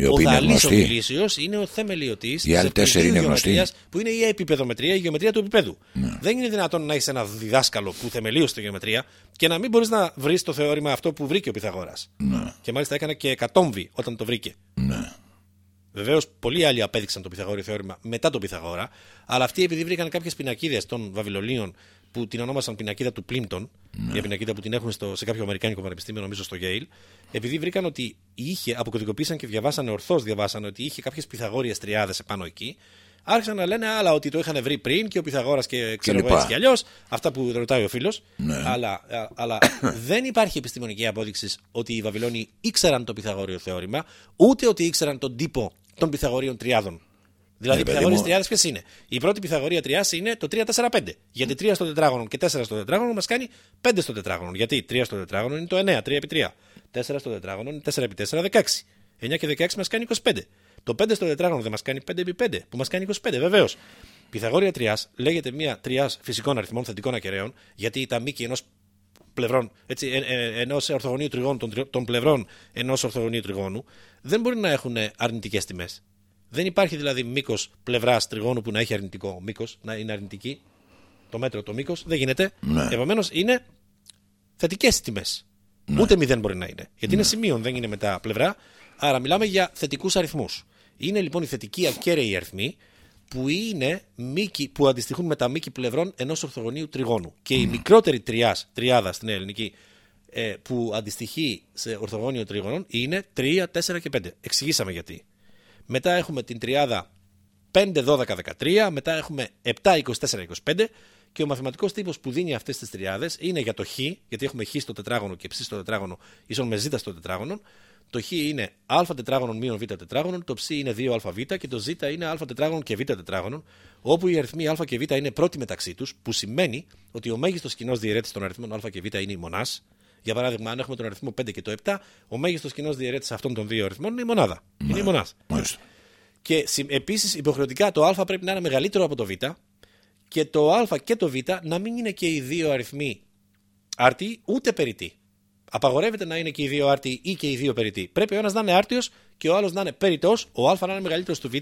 Οι Ο οποίοι είναι Θαλής ο γνωστοί. Μιλήσιο είναι ο θεμελιωτής Οι άλλοι τέσσερι είναι γνωστοί. που είναι η επίπεδομετρία, η γεωμετρία του επίπεδου. Ναι. Δεν είναι δυνατόν να έχει ένα διδάσκαλο που θεμελίωσε τη γεωμετρία και να μην μπορείς να βρεις το θεώρημα αυτό που βρήκε ο Πυθαγόρας. Ναι. Και μάλιστα έκανε και εκατόμβη όταν το βρήκε. Ναι. Βεβαίως, πολλοί άλλοι απέδειξαν το Πυθαγόριο θεώρημα μετά τον Πυθαγόρα, αλλά αυτοί επειδή βρήκαν κάποιες πινακίδες των Βαβυλωνίων που την ονόμασαν πινακίδα του Πλίμπτον, μια πινακίδα που την έχουν στο, σε κάποιο Αμερικάνικο πανεπιστήμιο, νομίζω στο Yale, επειδή βρήκαν ότι είχε, αποκωδικοποίησαν και διαβάσανε, ορθώς διαβάσανε ότι είχε κάποιες Πυθαγόριες τριάδες επάνω εκεί, άρχισαν να λένε άλλα ότι το είχαν βρει πριν και ο Πυθαγόρας και ξέρω εγώ λοιπά. έτσι κι αλλιώς. Αυτά που ρωτάει ο φίλος. Ναι. Αλλά, α- αλλά δεν υπάρχει επιστημονική απόδειξη ότι οι Βαβυλώνοι ήξεραν το Πυθαγόριο θεώρημα, ούτε ότι ήξεραν τον τύπο των Πυθαγορίων τριάδων. Δηλαδή, Ναι, οι παιδί Πυθαγόριες μου. τριάδε ποιε είναι; Η πρώτη Πυθαγορία τριάς είναι το 3-4-5. Γιατί 3 στο τετράγωνο και 4 στο τετράγωνο μας κάνει 5 στο τετράγωνο. Γιατί 3 στο τετράγωνο είναι το 9, 3x3. 4 στο τετράγωνο είναι 4x4, 16. 9 και 16 μας κάνει 25. Το 5 στο τετράγωνο δεν μας κάνει 5x5, που μας κάνει 25, βεβαίως. Πυθαγόρια τριάς λέγεται μια τριάς φυσικών αριθμών θετικών ακεραίων, γιατί τα μήκη ενός πλευρών, έτσι, ε, ε, ενός ορθογωνίου τριγώνου, των, τρι- των πλευρών ενός ορθογωνίου τριγώνου, δεν μπορεί να έχουν αρνητικές τιμές. Δεν υπάρχει δηλαδή μήκος πλευρά τριγώνου που να έχει αρνητικό μήκος, να είναι αρνητική. Το μέτρο, το μήκος, δεν γίνεται. Ναι. Επομένως είναι θετικές τιμές. Ούτε μηδέν μπορεί να είναι. Γιατί είναι σημείων, δεν είναι μετά πλευρά. Άρα μιλάμε για θετικούς αριθμούς. Είναι λοιπόν οι θετικοί ακέραιοι αριθμοί που είναι μήκη, που αντιστοιχούν με τα μήκη πλευρών ενός ορθογωνίου τριγώνου. Και η μικρότερη τριάς, τριάδα στην ελληνική ε, που αντιστοιχεί σε ορθογώνιο τρίγωνο είναι 3, 4 και 5. Εξηγήσαμε γιατί. Μετά έχουμε την τριάδα 5, 12, 13, μετά έχουμε 7, 24, 25 και ο μαθηματικός τύπος που δίνει αυτές τις τριάδες είναι για το χ, γιατί έχουμε χ στο τετράγωνο και ψ στο τετράγωνο ίσον με ζ στο τετράγωνο. Το χ είναι α τετράγωνο μείον β τετράγωνο, το ψ είναι 2αβ και το ζ είναι α τετράγωνο και β τετράγωνο, όπου οι αριθμοί α και β είναι πρώτοι μεταξύ τους, που σημαίνει ότι ο μέγιστος κοινός διαιρέτης των αριθμών α και β είναι η μονάς. Για παράδειγμα, αν έχουμε τον αριθμό 5 και το 7, ο μέγιστος κοινός διαιρέτης αυτών των δύο αριθμών είναι η μονάδα. Είναι η μονάς. Μάλιστα. Και επίσης υποχρεωτικά το α πρέπει να είναι μεγαλύτερο από το β και το α και το β να μην είναι και οι δύο αριθμοί άρτιοι ούτε περιττοί. Απαγορεύεται να είναι και οι δύο άρτιοι ή και οι δύο περιττοί. Πρέπει ο ένας να είναι άρτιος και ο άλλος να είναι περιττός, ο α να είναι μεγαλύτερος του β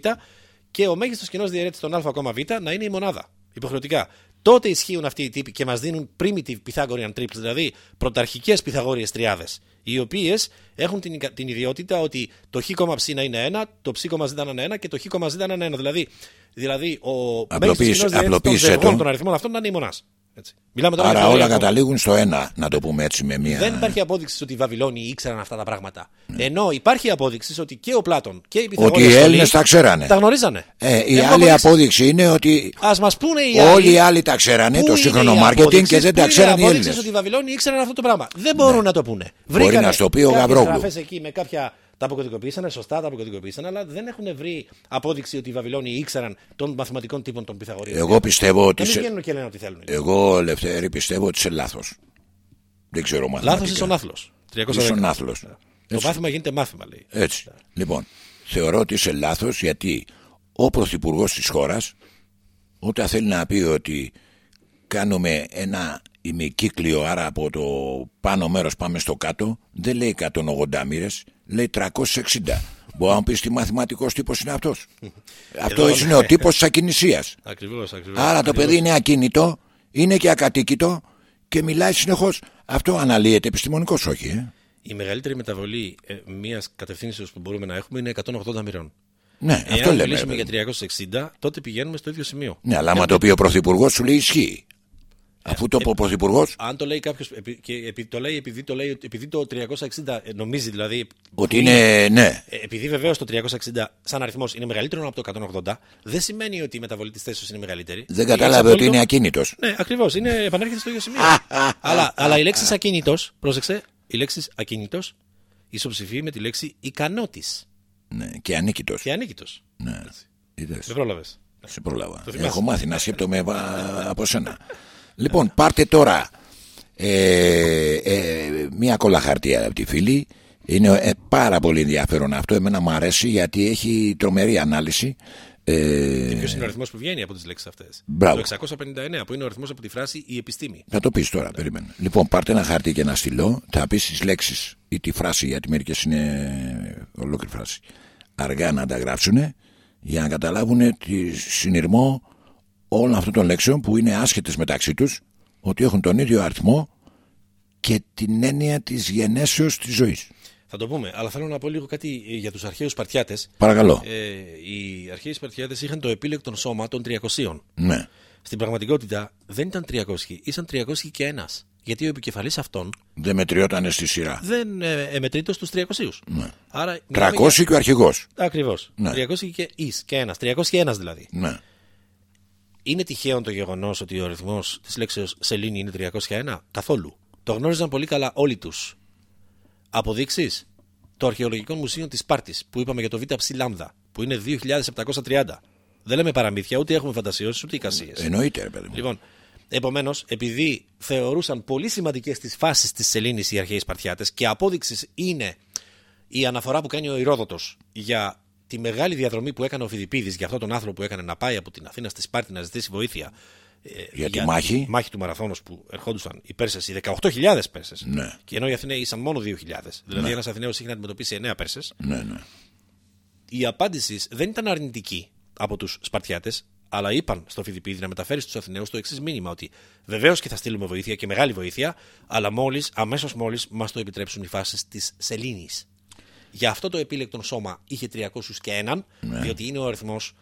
και ο μέγιστος κοινός διαιρέτης των α ακόμα β να είναι η μονάδα. Υποχρεωτικά. Τότε ισχύουν αυτοί οι τύποι και μας δίνουν primitive Pythagorean triples, δηλαδή πρωταρχικές Pythagorean τριάδε, οι οποίες έχουν την, την ιδιότητα ότι το χ, ψ να είναι 1, το ψ, ζ να είναι 1 και το χ, ζ να είναι 1. Δηλαδή, δηλαδή ο μέγιστος Απλοποίησε- κοινός διαιρέτης των απλοποίησε ζευγών το. των αριθμών αυτών να είναι η μονάς. Έτσι. Μιλάμε τώρα για Άρα όλα θεωρία ακόμα. καταλήγουν στο ένα, να το πούμε έτσι με μία. Δεν υπάρχει απόδειξη ότι οι Βαβυλώνοι ήξεραν αυτά τα πράγματα. Ενώ υπάρχει απόδειξη ότι και ο Πλάτων και οι Ναι. Ότι οι Έλληνες τα ξέρανε. τα γνωρίζανε. Ε, η άλλη απόδειξη είναι ότι Α μας πούνε οι άλλοι. όλοι οι άλλοι τα ξέρανε, πού το είναι σύγχρονο οι μάρκετινγκ απόδειξεις, και δεν πού τα είναι ξέρανε οι απόδειξεις Έλληνες; ότι οι Βαβυλώνοι ήξεραν αυτό το πράγμα; Δεν μπορούν να το πούνε. Βρήκανε να στο πει ο κάποιες Γαβρόγλου. γραφές εκεί με κάποια. Τα αποκωδικοποίησανε, σωστά τα αποκωδικοποίησαν, αλλά δεν έχουν βρει απόδειξη ότι οι Βαβυλώνοι ήξεραν των μαθηματικών τύπων των Πυθαγορίων. Εγώ πιστεύω ότι. Να μην σε- βγαίνουν και λένε ότι θέλουν. Εγώ, Λευτέρη, πιστεύω ότι είσαι λάθος. Δεν ξέρω μαθηματικά. Λάθος ίσον άθλο. Ίσον άθλος. Το μάθημα γίνεται μάθημα, λέει. Έτσι. Λοιπόν, θεωρώ ότι είσαι λάθος γιατί ο πρωθυπουργός της χώρας, όταν θέλει να πει ότι κάνουμε ένα ημικύκλιο, άρα από το πάνω μέρος πάμε στο κάτω, δεν λέει 180 μοίρες, λέει 360. Μπορεί να μου πεις τι μαθηματικός τύπος είναι αυτός; Αυτό είναι ο τύπος της ακινησίας. Ακριβώς, ακριβώς. Άρα το παιδί είναι ακίνητο, είναι και ακατοίκητο και μιλάει συνεχώς. Αυτό αναλύεται επιστημονικώς, όχι. Ε; η μεγαλύτερη μεταβολή ε, μιας κατευθύνσεως που μπορούμε να έχουμε είναι 180 μοιρών. Ναι, αυτό Εάν λέμε. μιλήσουμε ρε για παιδί. 360, τότε πηγαίνουμε στο ίδιο σημείο. Ναι, αλλά άμα το πει ο Πρωθυπουργός σου λέει ισχύει. Αφού το πει ο Πρωθυπουργός Αν το λέει κάποιος, και επειδή το λέει επειδή το, λέει, επειδή το 360 ε, νομίζει δηλαδή. ότι είναι. Ναι, ε, Επειδή βεβαίως το 360 σαν αριθμός είναι μεγαλύτερο από το 180, δεν σημαίνει ότι η μεταβολή τη θέση είναι μεγαλύτερη. δεν κατάλαβε ότι είναι ακίνητος. Ναι, ακριβώς. Επανέρχεται στο ίδιο σημείο. αλλά, αλλά η λέξη ακίνητος, πρόσεξε, η λέξη ακίνητος ισοψηφεί με τη λέξη ικανότης Ναι, και ανίκητος. και ανίκητος. Ναι, είδες. Δεν πρόλαβες. Σε πρόλαβα. θυμάσαι. Έχω μάθει να σκέπτομαι α, από σένα. λοιπόν, πάρτε τώρα ε, ε, μία κόλλα χαρτί από τη φίλη. Είναι ε, πάρα πολύ ενδιαφέρον αυτό. Εμένα μου αρέσει γιατί έχει τρομερή ανάλυση. Ε, Ποιος είναι ο αριθμός που βγαίνει από τις λέξεις αυτές; Μπράβο. Το 659 που είναι ο αριθμός από τη φράση Η επιστήμη. θα το πεις τώρα, περίμενε. Λοιπόν, πάρτε ένα χαρτί και ένα στυλό. Θα πεις τις λέξεις ή τη φράση, γιατί μερικές είναι ολόκληρη φράση. Αργά να τα γράψουν για να καταλάβουν τη συνειρμό όλων αυτών των λέξεων που είναι άσχετες μεταξύ τους, ότι έχουν τον ίδιο αριθμό και την έννοια της γενέσεως της ζωής. Θα το πούμε, αλλά θέλω να πω λίγο κάτι ε, για τους αρχαίους Σπαρτιάτες. Παρακαλώ. Ε, οι αρχαίοι Σπαρτιάτες είχαν το επίλεκτον σώμα των 300. Ναι. Στην πραγματικότητα δεν ήταν 300, ήσαν 300 και ένας. Γιατί ο επικεφαλής αυτών Δεν μετριόταν στη σειρά. δεν ε, εμετρείται στου 300. Ναι. Άρα. 300 και ο αρχηγός. Ακριβώς. Ναι. 300 και εις και ένας. 301 δηλαδή. Ναι. Είναι τυχαίο το γεγονός ότι ο αριθμός της λέξεως σελήνη είναι 301. Καθόλου. Το γνώριζαν πολύ καλά όλοι τους. Αποδείξεις; Το Αρχαιολογικό Μουσείο της Σπάρτης που είπαμε για το ΒΨ Λάμδα που είναι 2730. Δεν λέμε παραμύθια, ούτε έχουμε φαντασιώσεις ούτε εικασίες. Εννοείται, ρε παιδί μου. Λοιπόν, επομένως, επειδή θεωρούσαν πολύ σημαντικές τις φάσεις της Σελήνης οι αρχαίοι Σπαρτιάτες και απόδειξης είναι η αναφορά που κάνει ο Ηρόδοτο για τη μεγάλη διαδρομή που έκανε ο Φιδιπίδη για αυτόν τον άνθρωπο που έκανε να πάει από την Αθήνα στη Σπάρτη να ζητήσει βοήθεια. ε, Για τη μάχη. μάχη του Μαραθώνος που ερχόντουσαν οι Πέρσες, οι 18.000 Πέρσες. Ναι. Και ενώ οι Αθηναίοι ήσαν μόνο 2.000. Δηλαδή, ένας Αθηναίος είχε να αντιμετωπίσει 9 Πέρσες Ναι, ναι. η απάντηση δεν ήταν αρνητική από τους Σπαρτιάτες, αλλά είπαν στο Φιδιπίδη να μεταφέρει στους Αθηναίους το εξής μήνυμα: Ότι βεβαίως και θα στείλουμε βοήθεια και μεγάλη βοήθεια, αλλά μόλις, αμέσως μόλις, μας το επιτρέψουν οι φάσεις της Σελήνης. Για αυτό το επίλεκτον σώμα είχε 301, διότι είναι ο αριθμός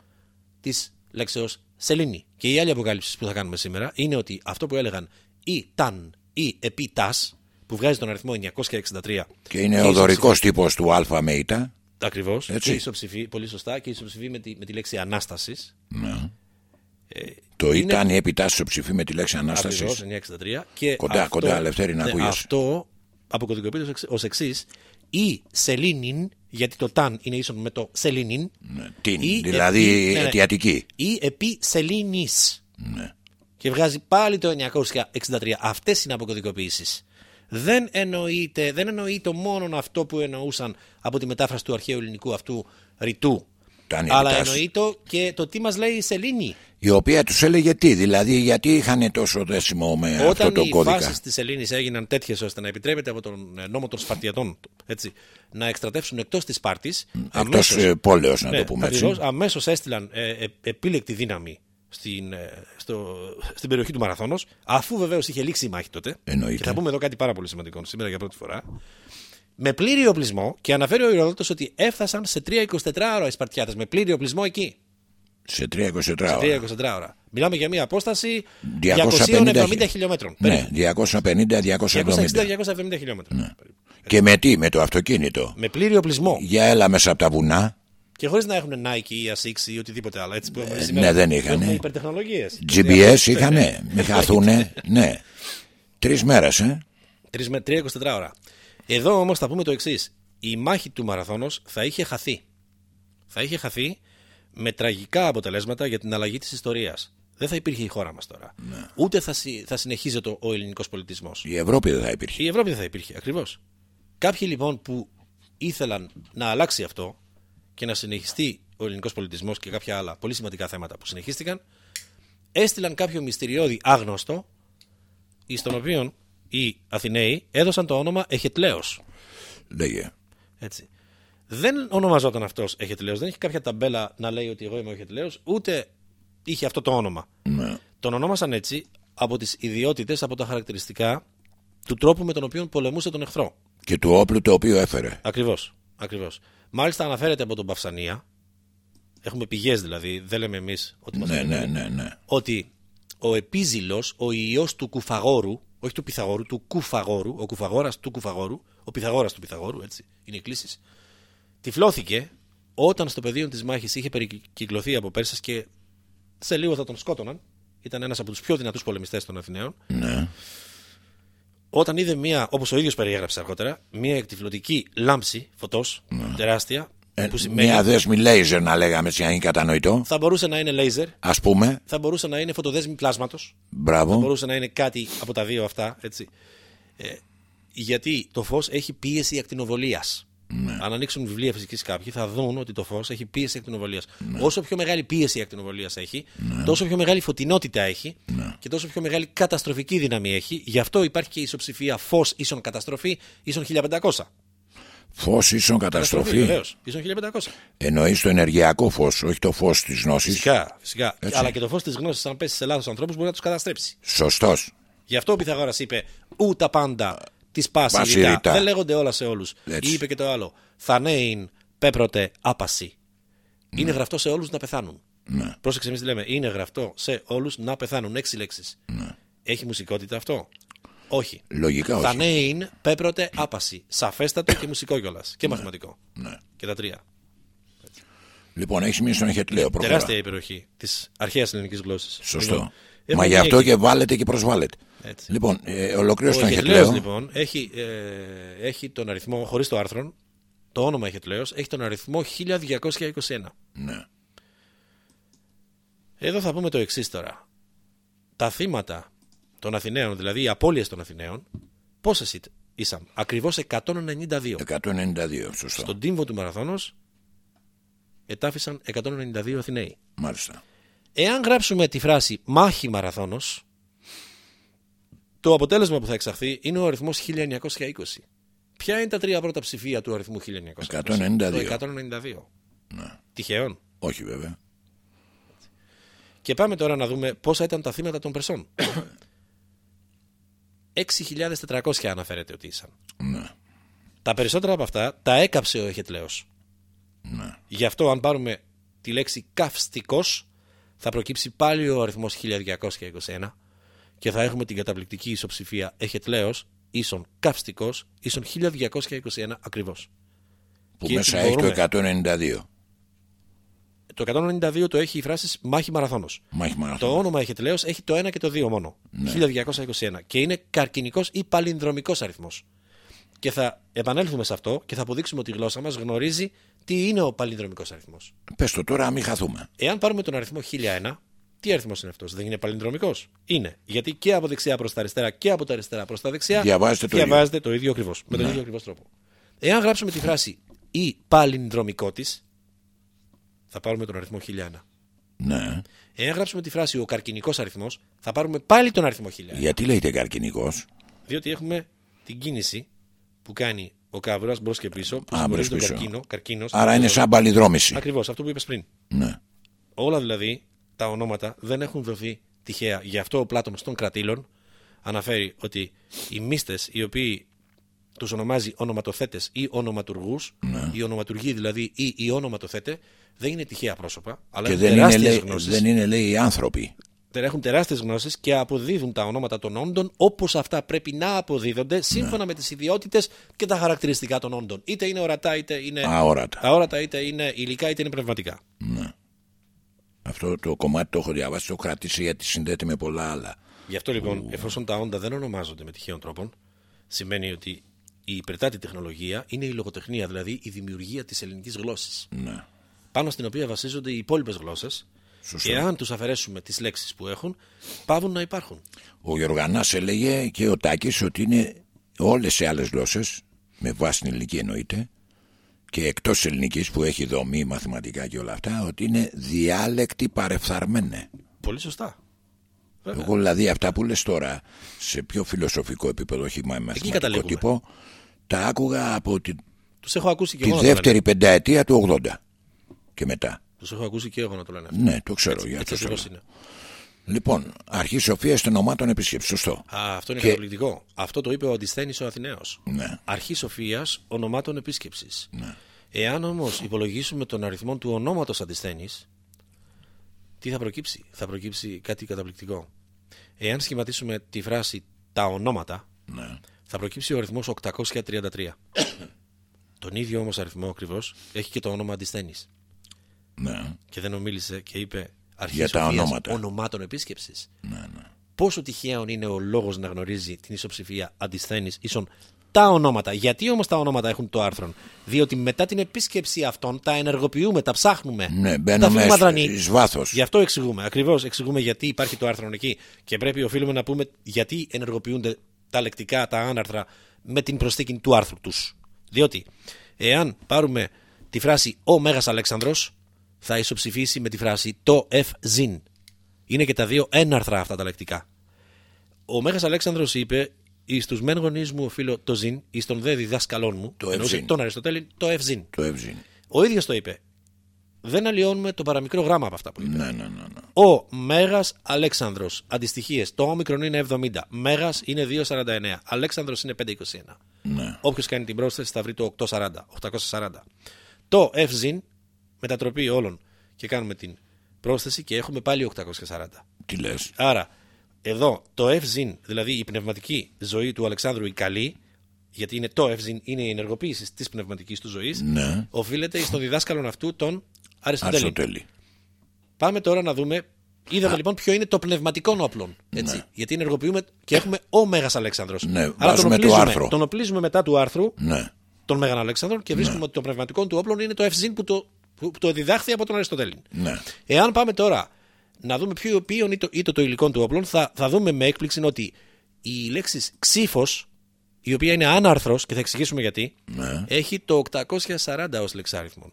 της λέξεω Σελήνη. Και η άλλη αποκάλυψη που θα κάνουμε σήμερα είναι ότι αυτό που έλεγαν ή ταν ή επί τας, που βγάζει τον αριθμό 963. Και είναι ο δωρικός τύπος του Α με ήττα. Ακριβώς. Έτσι. Και ισοψηφεί, πολύ σωστά, και ισοψηφεί με τη, με τη λέξη Ανάστασης. Ναι. Το ήταν η επιτάσσεω ψηφί με τη λέξη ανάστασης. Ακριβώς, 963. Και Κοντά, αυτό, κοντά, Ελευθέρη, να ναι, ακούγεσαι. Αυτό αποκωδικοποιείται ως εξής. Ή σελήνιν, γιατί το ταν είναι ίσον με το σελήνιν. Ναι, την, Ή δηλαδή επί- ναι, ναι. αιτιατική. Ή επί σελήνης. Ναι. Και βγάζει πάλι το 963. Αυτές είναι αποκωδικοποιήσεις. Δεν εννοείται, δεν εννοείται μόνο αυτό που εννοούσαν από τη μετάφραση του αρχαίου ελληνικού αυτού ρητού. Ήταν η Αλλά επιτάσσεως. εννοείται και το τι μας λέει η Σελήνη. Η οποία τους έλεγε τι, δηλαδή γιατί είχαν τόσο δέσιμο με αυτό Όταν το οι κώδικα; φάσεις της Ελλήνης έγιναν τέτοιες ώστε να επιτρέπεται από τον ε, νόμο των Σπαρτιατών έτσι, να εκστρατεύσουν εκτός της Σπάρτης. Εκτός ε, πόλεως, να ναι, το πούμε έτσι. Αμέσως έστειλαν ε, ε, επίλεκτη δύναμη στην, ε, στο, στην περιοχή του Μαραθώνος αφού βεβαίως είχε λήξει η μάχη τότε. Εννοείται. Και θα πούμε εδώ κάτι πάρα πολύ σημαντικό σήμερα για πρώτη φορά. Με πλήρη οπλισμό και αναφέρει ο Ηροδότος ότι έφτασαν σε 3-24 ώρα οι Σπαρτιάτες με πλήρη οπλισμό εκεί. Σε 3-24 ώρα. 3-24 ώρα. Μιλάμε για μια απόσταση 250 270 χιλιόμετρων. Ναι, 250-270. 260-270 χιλιόμετρα. Ναι. Και με τι, με το αυτοκίνητο; Με πλήρη οπλισμό. Για έλα μέσα από τα βουνά. Και χωρίς να έχουν Nike ή Asics ή οτιδήποτε άλλο. Έτσι που έχουμε Ε, σήμερα. ναι, δεν είχανε. Έχουμε υπερτεχνολογίες. GPS είχανε, μην χαθούνε. Ναι. Τρεις μέρες, ε. 3 με 3-24 ώρα. Εδώ όμως θα πούμε το εξής. Η μάχη του Μαραθώνος θα είχε χαθεί. Θα είχε χαθεί με τραγικά αποτελέσματα για την αλλαγή της ιστορίας. Δεν θα υπήρχε η χώρα μας τώρα. Ναι. Ούτε θα, συ- θα συνεχίζεται ο ελληνικός πολιτισμός. Η Ευρώπη δεν θα υπήρχε. Η Ευρώπη δεν θα υπήρχε, ακριβώς. Κάποιοι λοιπόν που ήθελαν να αλλάξει αυτό και να συνεχιστεί ο ελληνικός πολιτισμός και κάποια άλλα πολύ σημαντικά θέματα που συνεχίστηκαν, έστειλαν κάποιο μυστηριώδη άγνωστο, εις τον οποίο οι Αθηναίοι έδωσαν το όνομα Εχετλέος. Λέγε. Έτσι. Δεν ονομαζόταν αυτός Εχετλέος, δεν είχε κάποια ταμπέλα να λέει ότι εγώ είμαι ο Εχετλέος, ούτε είχε αυτό το όνομα. Ναι. Τον ονόμασαν έτσι από τις ιδιότητες, από τα χαρακτηριστικά του τρόπου με τον οποίο πολεμούσε τον εχθρό. Και του όπλου το οποίο έφερε. Ακριβώς. Ακριβώς. Μάλιστα αναφέρεται από τον Παυσανία. Έχουμε πηγές δηλαδή, δεν λέμε εμείς ότι μας Ναι, λένε, ναι, ναι, ναι. ότι ο επίζηλος, ο ιός του Κουφαγόρου, όχι του Πυθαγόρου, του Κουφαγόρου, ο Κουφαγόρας του Κουφαγόρου, ο Πυθαγόρας του Πυθαγόρου, έτσι είναι οι κλήσει, τυφλώθηκε όταν στο πεδίο της μάχης είχε περικυκλωθεί από Πέρσε και σε λίγο θα τον σκότωναν. Ήταν ένας από τους πιο δυνατούς πολεμιστές των Αθηναίων. ναι. Όταν είδε μία, όπως ο ίδιος περιέγραψε αργότερα, μία εκτυφλωτική λάμψη φωτός, τεράστια, Ε, που σημαίνει μια δέσμη λέιζερ να λέγαμε έτσι να είναι κατανοητό. θα μπορούσε να είναι λέιζερ, Ας πούμε. θα μπορούσε να είναι φωτοδέσμη πλάσματος, Μπράβο. μπορούσε να είναι κάτι από τα δύο αυτά. Έτσι. Ε, γιατί το φως έχει πίεση ακτινοβολίας. Αν ανοίξουν βιβλία φυσικής κάποιοι, θα δουν ότι το φως έχει πίεση ακτινοβολία. Όσο πιο μεγάλη πίεση ακτινοβολία έχει, τόσο πιο μεγάλη φωτεινότητα έχει και τόσο πιο μεγάλη καταστροφική δύναμη έχει. Γι' αυτό υπάρχει και η ισοψηφία φως ίσον καταστροφή ίσον 1500. Φως ίσον καταστροφή. Βεβαίως. Ίσον 1500. Εννοείς το ενεργειακό φως, όχι το φως της γνώσης. Φυσικά. φυσικά. Έτσι. Αλλά και το φως της γνώσης, αν πέσεις σε λάθος ανθρώπους, μπορεί να τους καταστρέψει. Σωστός. Γι' αυτό ο Πυθαγόρας είπε Ού τα πάντα της πάσης Πάση ρητά. ρητά. Δεν λέγονται όλα σε όλους. Έτσι. Είπε και το άλλο. Θανέιν πέπρωτε άπαση. Είναι γραφτό σε όλους να πεθάνουν. Ναι. Πρόσεξε, εμείς τι λέμε. Είναι γραφτό σε όλους να πεθάνουν. Έξι λέξεις. Ναι. Έχει μουσικότητα αυτό; Όχι. Λογικά όχι. Θανέιν πέπρωτε άπαση. Σαφέστατο και μουσικό κιόλας. Και μαθηματικό. Ναι. Και τα τρία. Λοιπόν, έχεις μείνει στον Χετλέο. Προχωρά. Τεράστια υπεροχή της αρχαίας ελληνικής γλώσσας. Σωστό. Μα γι' αυτό και βάλετε και προσβάλλετε. Έτσι. Λοιπόν, ε, ολοκλήρωσε Ο τον Χετλέος Χετλέο. λοιπόν έχει, ε, έχει τον αριθμό, χωρίς το άρθρο, το όνομα Χετλέος, έχει τον αριθμό 1221. Ναι. Εδώ θα πούμε το εξής τώρα. Τα θύματα των Αθηναίων, δηλαδή οι απώλειες των Αθηναίων, πόσες ήτ- ήσαν; Ακριβώς 192. 192, σωστό. Στον τύμβο του Μαραθώνος ετάφησαν 192 Αθηναίοι. Μάλιστα. Εάν γράψουμε τη φράση μάχη μαραθώνος, το αποτέλεσμα που θα εξαχθεί είναι ο αριθμός 1920. Ποια είναι τα τρία πρώτα ψηφία του αριθμού 1920? 192. Το 192. Τυχαίων. Όχι βέβαια. Και πάμε τώρα να δούμε πόσα ήταν τα θύματα των Περσών. 6.400 αναφέρεται ότι ήσαν. Ναι. Τα περισσότερα από αυτά τα έκαψε ο Εχετλέος. Ναι. Γι' αυτό αν πάρουμε τη λέξη καυστικός θα προκύψει πάλι ο αριθμός 1221 και θα έχουμε την καταπληκτική ισοψηφία Εχετλέος ίσον καυστικός ίσον 1221 ακριβώς. Που Και μέσα την έχει το μπορούμε. 192. Το 192 το έχει η φράση μάχη μαραθώνος. Μάχη μαραθώνος. Το όνομα Εχετλέος έχει το 1 και το 2 μόνο. 1221 και είναι καρκινικός ή παλινδρομικός αριθμός. Και θα επανέλθουμε σε αυτό και θα αποδείξουμε ότι η γλώσσα μας γνωρίζει τι είναι ο παλινδρομικός αριθμός; Πες το τώρα, μην χαθούμε. Εάν πάρουμε τον αριθμό 1001, τι αριθμός είναι αυτός, δεν είναι παλινδρομικός; Είναι. Γιατί και από δεξιά προς τα αριστερά και από τα αριστερά προς τα δεξιά Διαβάζετε το διαβάζετε το ίδιο ακριβώς. Με τον ίδιο ακριβώς τρόπο. Εάν γράψουμε τη φράση ή παλινδρομικό της, θα πάρουμε τον αριθμό 1001. Ναι. Εάν γράψουμε τη φράση ο καρκινικός αριθμός, θα πάρουμε πάλι τον αριθμό 1001. Γιατί λέγεται καρκινικός. Διότι έχουμε την κίνηση που κάνει ο κάβουρας μπρος και πίσω, που Α, συμβολίζει μπρος τον πίσω. καρκίνο, καρκίνος. Άρα είναι σαν παλιδρόμηση. Ακριβώς, αυτό που είπες πριν. Ναι. Όλα δηλαδή τα ονόματα δεν έχουν δοθεί τυχαία. Γι' αυτό ο Πλάτωνας των κρατήλων αναφέρει ότι οι μίστες οι οποίοι τους ονομάζει ονοματοθέτες ή ονοματουργούς, Ναι. οι ονοματουργοί δηλαδή ή οι ονοματοθέτε, δεν είναι τυχαία πρόσωπα, αλλά Και έχουν δεν είναι, τεράστιες λέει, γνώσεις. δεν είναι, λέει, οι άνθρωποι. Τε- έχουν τεράστιες γνώσεις και αποδίδουν τα ονόματα των όντων όπως αυτά πρέπει να αποδίδονται σύμφωνα με τις ιδιότητες και τα χαρακτηριστικά των όντων. Είτε είναι ορατά, είτε είναι Αόρατα. αόρατα, είτε είναι υλικά, είτε είναι πνευματικά. Αυτό το κομμάτι το έχω διαβάσει, το έχω κρατήσει γιατί συνδέεται με πολλά άλλα. Γι' αυτό λοιπόν, εφόσον τα όντα δεν ονομάζονται με τυχαίων τρόπων, σημαίνει ότι η υπερτάτη τεχνολογία είναι η λογοτεχνία, δηλαδή η δημιουργία της ελληνικής γλώσσης, Ναι. πάνω στην οποία βασίζονται οι υπόλοιπες γλώσσες Σωστό. και αν τους αφαιρέσουμε τις λέξεις που έχουν, πάβουν να υπάρχουν. Ο Γιωργανάς έλεγε και ο Τάκης ότι είναι όλες οι άλλες γλώσσες, με βάση την ελληνική εννοείται, και εκτός της ελληνικής που έχει δομή, μαθηματικά και όλα αυτά, ότι είναι διάλεκτη παρεφθαρμένε. Πολύ σωστά. Βέβαια. Εγώ δηλαδή αυτά που λες τώρα σε πιο φιλοσοφικό επίπεδο, όχι με μαθηματικό καταλήγουμε. τύπο, τα άκουγα από τη, Τους έχω ακούσει και τη εγώ να το λένε. δεύτερη πενταετία του 80 και μετά. Τους έχω ακούσει και εγώ να το λένε αυτό. Ναι, το ξέρω. Έτσι, για έτσι αυτό ακριβώς το λέω. είναι. Λοιπόν, αρχή Σοφία των ομάτων επίσκεψη. Σωστό. Α, αυτό είναι Και- καταπληκτικό. Αυτό το είπε ο Αντισθένη ο Αθηναίος. Ναι. Αρχή Σοφίας ονομάτων επίσκεψης. Ναι. Εάν όμως υπολογίσουμε τον αριθμό του ονόματος Αντισθένη, τι θα προκύψει; Θα προκύψει κάτι καταπληκτικό. Εάν σχηματίσουμε τη φράση τα ονόματα, Ναι. θα προκύψει ο αριθμός 833. τον ίδιο όμως αριθμό ακριβώς έχει και το όνομα Αντισθένη. Ναι. Και δεν ομίλησε και είπε αρχής Για τα Σοφίας ονόματα. ονομάτων επίσκεψης. Ναι, ναι. Πόσο τυχαίο είναι ο λόγος να γνωρίζει την ισοψηφία αντισθένη ίσον τα ονόματα. Γιατί όμως τα ονόματα έχουν το άρθρο; Διότι μετά την επίσκεψη αυτών τα ενεργοποιούμε, τα ψάχνουμε. Ναι, τα μπαίνουμε αφήνουμε σ- αδρανή. εις βάθος. Γι' αυτό εξηγούμε. Ακριβώς εξηγούμε γιατί υπάρχει το άρθρο εκεί. Και πρέπει οφείλουμε να πούμε γιατί ενεργοποιούνται τα λεκτικά, τα άναρθρα με την προσθήκη του άρθρου τους. Διότι εάν πάρουμε τη φράση Ο Μέγας Αλέξανδρος θα ισοψηφίσει με τη φράση Το F Zin. Είναι και τα δύο έναρθρα αυτά τα λεκτικά. Ο Μέγας Αλέξανδρος είπε Εις τους μεν γονείς μου οφείλω το ζήν, εις τον δε διδάσκαλόν μου, Το εννοούσε ευζήν. τον Αριστοτέλη, το ευζήν. Το εύζην. Ο ίδιος το είπε. Δεν αλλοιώνουμε το παραμικρό γράμμα από αυτά που είπε. Ναι, ναι, ναι. ναι. Ο Μέγας Αλέξανδρος. Αντιστοιχίες. Το όμικρον είναι 70. Μέγας είναι 249. Αλέξανδρος είναι 521. ναι. Όποιος κάνει την πρόσθεση θα βρει το 840. 840. Το FZIN, μετατροπή όλων και κάνουμε την πρόσθεση και έχουμε πάλι 840. Τι λες; Άρα, εδώ το FZIN, δηλαδή η πνευματική ζωή του Αλεξάνδρου η καλή, γιατί είναι το FZIN, είναι η ενεργοποίηση της πνευματικής του ζωής, Ναι. οφείλεται στον διδάσκαλον αυτού τον Αριστοτέλη. Αριστοτέλη. Πάμε τώρα να δούμε. Είδαμε λοιπόν ποιο είναι το πνευματικό όπλο. Έτσι. Ναι. Γιατί ενεργοποιούμε και έχουμε ο Μέγας Αλέξανδρος. Ναι, Άρα βάζουμε τον το οπλίζουμε, άρθρο. τον οπλίζουμε μετά του άρθρου Ναι. τον Μέγαν Αλέξανδρο και βρίσκουμε ότι το πνευματικό του όπλο είναι το ευζήν που το, που, που το διδάχθη από τον Αριστοτέλη. Ναι. Εάν πάμε τώρα να δούμε ποιο ποιον είναι το, είτε το υλικό του όπλων, θα, θα δούμε με έκπληξη ότι η λέξη ξύφος, η οποία είναι άναρθρος και θα εξηγήσουμε γιατί, Ναι. έχει το 840 ως λεξάριθμο.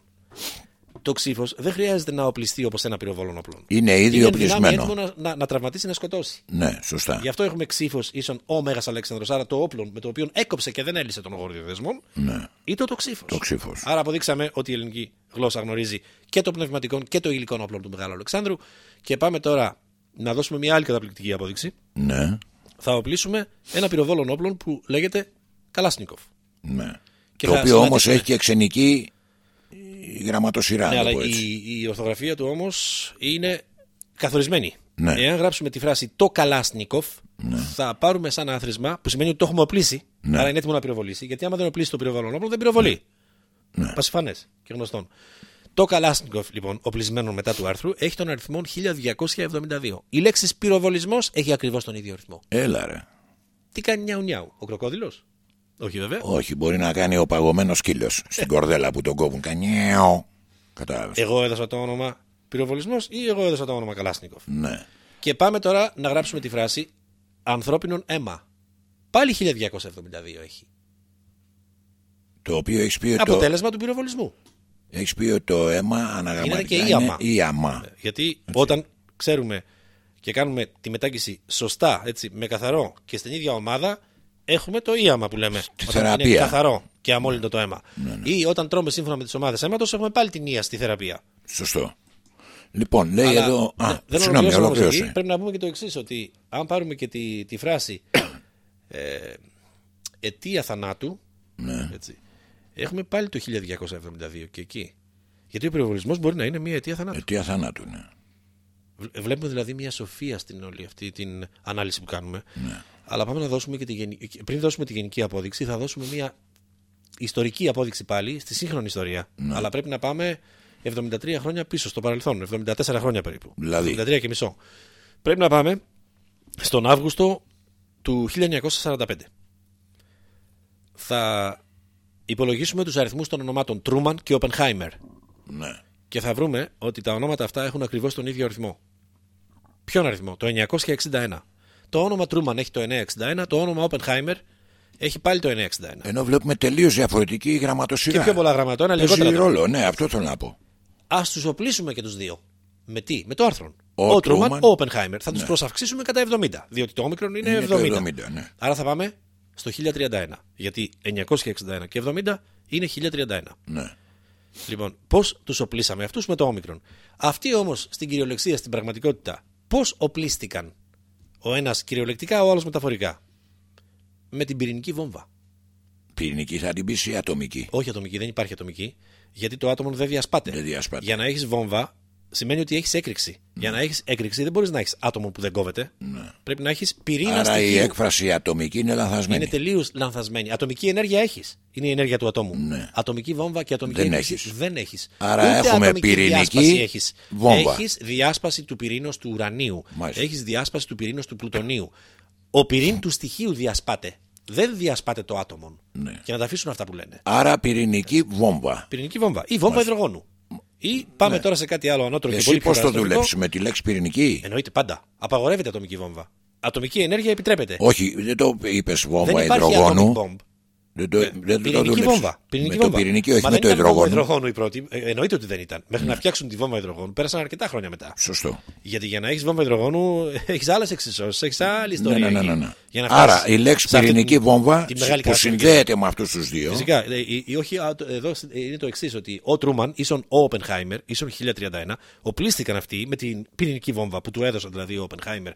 Το ξύφος δεν χρειάζεται να οπλιστεί όπως ένα πυροβόλο όπλων. Είναι ήδη Είναι δυνάμει οπλισμένο. έτοιμο να, να, να τραυματίσει, να σκοτώσει. Ναι, σωστά. Γι' αυτό έχουμε ξύφος ίσον ο Μέγας Αλέξανδρος, άρα το όπλο με το οποίο έκοψε και δεν έλυσε τον γόρδιο δεσμών, Ναι. ή το, το ξύφος. Το ξύφος. Άρα αποδείξαμε ότι η ελληνική γλώσσα γνωρίζει και το πνευματικό και το υλικό όπλο του Μεγάλου Αλεξάνδρου. Και πάμε τώρα να δώσουμε μια άλλη καταπληκτική απόδειξη. Ναι. Θα οπλίσουμε ένα πυροβόλο όπλων που λέγεται Καλάσνικοφ. Ναι. Και το θα οποίο όμως συναντήσουμε- έχει και ξενική η γραμματοσυρά. Ναι, να το αλλά πω έτσι. η, η ορθογραφία του όμως είναι καθορισμένη. Ναι. Εάν γράψουμε τη φράση το Καλάσνικοφ, θα πάρουμε σαν άθροισμα που σημαίνει ότι το έχουμε οπλίσει. Ναι. Άρα είναι έτοιμο να πυροβολήσει. Γιατί άμα δεν οπλίσει το πυροβόλο όπλο, δεν πυροβολεί. Ναι. Πασιφανές και γνωστόν. Το Καλάσνικοφ, λοιπόν, οπλισμένο μετά του άρθρου, έχει τον αριθμό 1272. Η λέξη πυροβολισμός έχει ακριβώς τον ίδιο αριθμό. Έλα ρε. Τι κάνει νιάου νιάου, ο κροκόδηλος; Όχι βέβαια. Όχι, μπορεί να κάνει ο παγωμένος σκύλος στην κορδέλα που τον κόβουν. Κανιέο. Κατάλαβες. Εγώ έδωσα το όνομα πυροβολισμός ή εγώ έδωσα το όνομα Καλάσνικοφ. Ναι. Και πάμε τώρα να γράψουμε τη φράση ανθρώπινον αίμα. Πάλι 1272 έχει. Το οποίο έχεις πει, ότι το, Αποτέλεσμα του πυροβολισμού. έχεις πει ότι το αίμα αναγραμματικά και είναι ίαμα. ίαμα. Γιατί όταν ξέρουμε και κάνουμε τη μετάγγιση σωστά, έτσι, με καθαρό και στην ίδια ομάδα, έχουμε το ίαμα που λέμε. όταν θεραπεία. είναι καθαρό και αμόλυντο το αίμα. Ή όταν τρώμε σύμφωνα με τις ομάδες αίματος, έχουμε πάλι την ία στη θεραπεία. Σωστό. Λοιπόν, λέει Αλλά εδώ. δεν- Α, δεν συγγνώμη, ολοκληρώσαμε όμως ολοκλήρωσε. εκεί. Πρέπει να πούμε και το εξής, ότι αν πάρουμε και τη, τη φράση ε, αιτία θανάτου, Ναι. έτσι, έχουμε πάλι το 1272 και εκεί. Γιατί ο πυροβολισμό μπορεί να είναι μια αιτία θανάτου. Αιτία θανάτου, ναι. Βλ- Βλέπουμε δηλαδή μια σοφία στην όλη αυτή την ανάλυση που κάνουμε. Ναι. Αλλά πάμε να δώσουμε και τη γενική. Πριν δώσουμε τη γενική απόδειξη, θα δώσουμε μια ιστορική απόδειξη πάλι στη σύγχρονη ιστορία. Ναι. Αλλά πρέπει να πάμε 73 χρόνια πίσω στο παρελθόν. 74 χρόνια περίπου. Δηλαδή; 73 και μισό. Πρέπει να πάμε στον Αύγουστο του 1945. Θα υπολογίσουμε τους αριθμούς των ονομάτων Τρούμαν και Οπενχάιμερ ναι. και θα βρούμε ότι τα ονόματα αυτά έχουν ακριβώς τον ίδιο αριθμό. Ποιον αριθμό, το 961. Το όνομα Τρούμαν έχει το 961, το όνομα Oppenheimer έχει πάλι το 961. Ενώ βλέπουμε τελείως διαφορετική γραμματοσυρά. Και πιο πολλά γραμματά, ένα Παίζει λιγότερα. ρόλο, ναι, αυτό θέλω να πω. Α τους οπλίσουμε και τους δύο. Με τι, με το άρθρο. Ο Ο Τρούμαν, Truman. ο Oppenheimer. Θα τους προσαυξήσουμε κατά 70. Διότι το όμικρον είναι, Είναι το 70. 70, ναι. Άρα θα πάμε στο 1031. Γιατί 961 και 70 είναι 1031. Ναι. Λοιπόν, πώς τους οπλίσαμε αυτούς με το όμικρον. Αυτοί όμως στην κυριολεξία, στην πραγματικότητα, Πώς οπλίστηκαν; Ο ένας κυριολεκτικά, ο άλλος μεταφορικά. Με την πυρηνική βόμβα. Πυρηνική θα την πεις ή ατομική; Όχι ατομική, δεν υπάρχει ατομική. Γιατί το άτομο δεν διασπάται. Δεν διασπάται. Για να έχεις βόμβα, σημαίνει ότι έχεις έκρηξη. Για να έχεις έκρηξη, δεν μπορείς να έχεις άτομο που δεν κόβεται. Πρέπει να έχεις πυρήνα Άρα η στοιχείου. έκφραση ατομική είναι λανθασμένη. Είναι τελείως λανθασμένη. Ατομική ενέργεια έχεις. Είναι η ενέργεια του ατόμου. Ναι. Ατομική βόμβα και ατομική Δεν έκρηξη έχεις. δεν έχεις. Άρα έχουμε πυρηνική έχεις. βόμβα. Έχεις διάσπαση του πυρήνος του ουρανίου. Μάλιστα. Έχεις διάσπαση του πυρήνος του πλουτονίου. Ο πυρήν του στοιχείου διασπάται. Δεν διασπάται το άτομο. Ναι. Και να τα αφήσουν αυτά που λένε. Άρα πυρηνική βόμβα. Πυρηνική βόμβα ή βόμβα υδρογόνου. Ή πάμε τώρα σε κάτι άλλο ανώτερο και Εσύ πολύ πιο πώς το καταστροφικό. δουλεύει με τη λέξη πυρηνική; Εννοείται πάντα. Απαγορεύεται ατομική βόμβα. Ατομική ενέργεια επιτρέπεται. Όχι, δεν το είπες δεν βόμβα υπάρχει atomic υδρογόνου. Bomb. Δεν το, δεν το Πυρηνική δούλεψες. βόμβα. Πυρηνική με το βόμβα. πυρηνική, όχι Μα με δεν το ήταν βόμβα υδρογόνο. υδρογόνου η πρώτη. Ε, εννοείται ότι δεν ήταν. Μέχρι να φτιάξουν τη βόμβα υδρογόνου πέρασαν αρκετά χρόνια μετά. Σωστό. Γιατί για να έχεις βόμβα υδρογόνου έχεις άλλες εξισώσεις, έχεις άλλη ιστορία. Ναι, ναι, ναι, εκεί. ναι. Για να Άρα φτάσεις η λέξη σε αυτή πυρηνική την- βόμβα τη μεγάλη που καταστροφή. συνδέεται με αυτούς τους δύο. Φυσικά. ε, ε, ε, όχι, α, το- εδώ είναι το εξής: Ότι ο Τρούμαν ίσον ο Όπενχάιμερ, ίσον 1031, οπλίστηκαν αυτοί με την πυρηνική βόμβα που του έδωσαν δηλαδή ο Όπενχάιμερ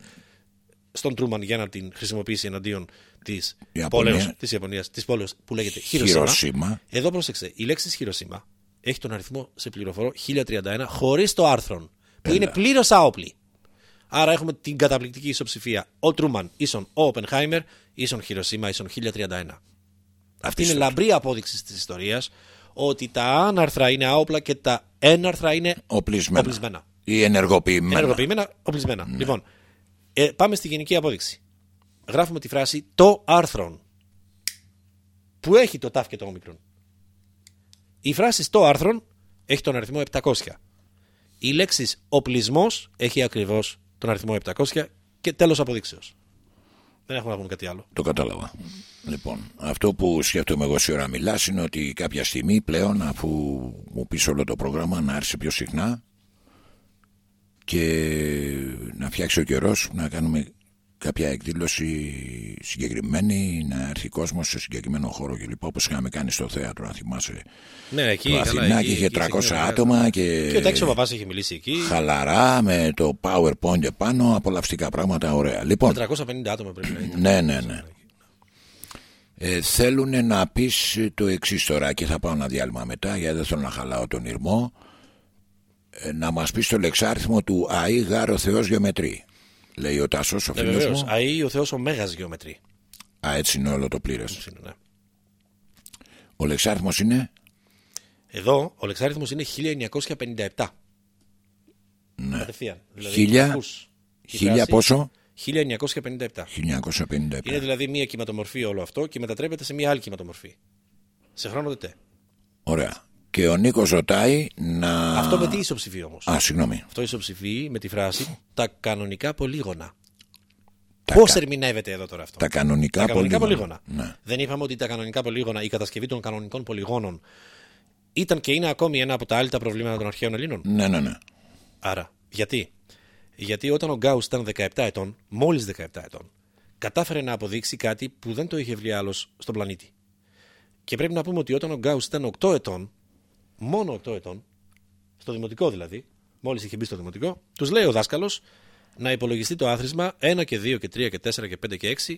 στον Τρούμαν για να την χρησιμοποιήσει εναντίον της Ιαπωνία. πόλεως της Ιαπωνίας, της πόλεως που λέγεται Χειροσύμα. Χειροσύμα. Εδώ πρόσεξε, η λέξη Χειροσύμα έχει τον αριθμό σε πληροφορώ 1031 χωρίς το άρθρον, που είναι πλήρως άοπλη. Άρα έχουμε την καταπληκτική ισοψηφία ο Τρούμαν ίσον ο Όπενχάιμερ ίσον Χειροσύμα ίσον 1031. Αυτή είναι λαμπρή απόδειξη της ιστορίας ότι τα άναρθρα είναι άοπλα και τα έναρθρα είναι Οπλισμένα. οπλισμένα. Ή ενεργοποιημένα. Ενεργοποιημένα, οπλισμένα. Λοιπόν, ε, πάμε στη γενική απόδειξη. Γράφουμε τη φράση το άρθρον. Που έχει το τάφ και το όμικρον. Η φράση στο άρθρον έχει τον αριθμό 700. Η λέξη οπλισμός έχει ακριβώς τον αριθμό 700 και τέλος αποδείξεως. Δεν έχουμε να πούμε κάτι άλλο. Το κατάλαβα. Λοιπόν, αυτό που σκέφτομαι εγώ σε ώρα μιλάς είναι ότι κάποια στιγμή πλέον, αφού μου πεις όλο το πρόγραμμα να έρθει πιο συχνά και να φτιάξει ο καιρός να κάνουμε κάποια εκδήλωση συγκεκριμένη, να έρθει κόσμος σε συγκεκριμένο χώρο κλπ. Όπως είχαμε κάνει στο θέατρο, αν θυμάσαι. Ναι, εκεί. Το καλά, Αθηνά εκεί- και είχε εκεί 300 ξεκινάει. άτομα και, Και ο Τάκης ο Παπάς έχει μιλήσει εκεί. χαλαρά με το PowerPoint επάνω, απολαυστικά πράγματα ωραία. Λοιπόν, 450 άτομα πρέπει να είναι. ναι, ναι, ναι. Ε, θέλουν να πεις το εξής τώρα και θα πάω ένα διάλειμμα μετά γιατί δεν θέλω να χαλάω τον ήρμο ε, να μας πεις το λεξάριθμο του ΑΗ Γάρο Θεός Γεωμετρή λέει ο Τάσος ο Ναι, φίλος βεβαίως. μου ΑΗ ο Θεός ο Μέγας γεωμετρή. Α έτσι είναι όλο το πλήρες Ναι. Ο λεξάριθμος είναι; Εδώ ο λεξάριθμος είναι 1957. Ναι. Κατευθείαν. Δηλαδή, Χίλια- ακούς τη Χίλια φράση, πόσο 1957. 1957 Είναι δηλαδή μία κυματομορφή όλο αυτό και μετατρέπεται σε μία άλλη κυματομορφή. Σε χρόνο τετέ. Ωραία και ο Νίκος ρωτάει να Αυτό με τι ισοψηφεί όμως; Α συγγνώμη Αυτό ισοψηφεί με τη φράση τα κανονικά πολύγωνα. Τα Πώς κα- ερμηνεύεται εδώ τώρα αυτό; τα κανονικά, Τα κανονικά πολύγωνα. πολύγωνα. Ναι. Δεν είπαμε ότι τα κανονικά πολύγωνα, η κατασκευή των κανονικών πολυγώνων ήταν και είναι ακόμη ένα από τα άλλη τα προβλήματα των αρχαίων Ελλήνων; ναι ναι ναι Άρα, γιατί; Γιατί όταν ο Γκάους ήταν 17 ετών, μόλις 17 ετών, κατάφερε να αποδείξει κάτι που δεν το είχε βρει άλλος στον πλανήτη. Και πρέπει να πούμε ότι όταν ο Γκάους ήταν 8 ετών, μόνο 8 ετών, στο δημοτικό δηλαδή, μόλις είχε μπει στο δημοτικό, τους λέει ο δάσκαλος να υπολογιστεί το άθροισμα 1 και 2 και 3 και 4 και 5 και 6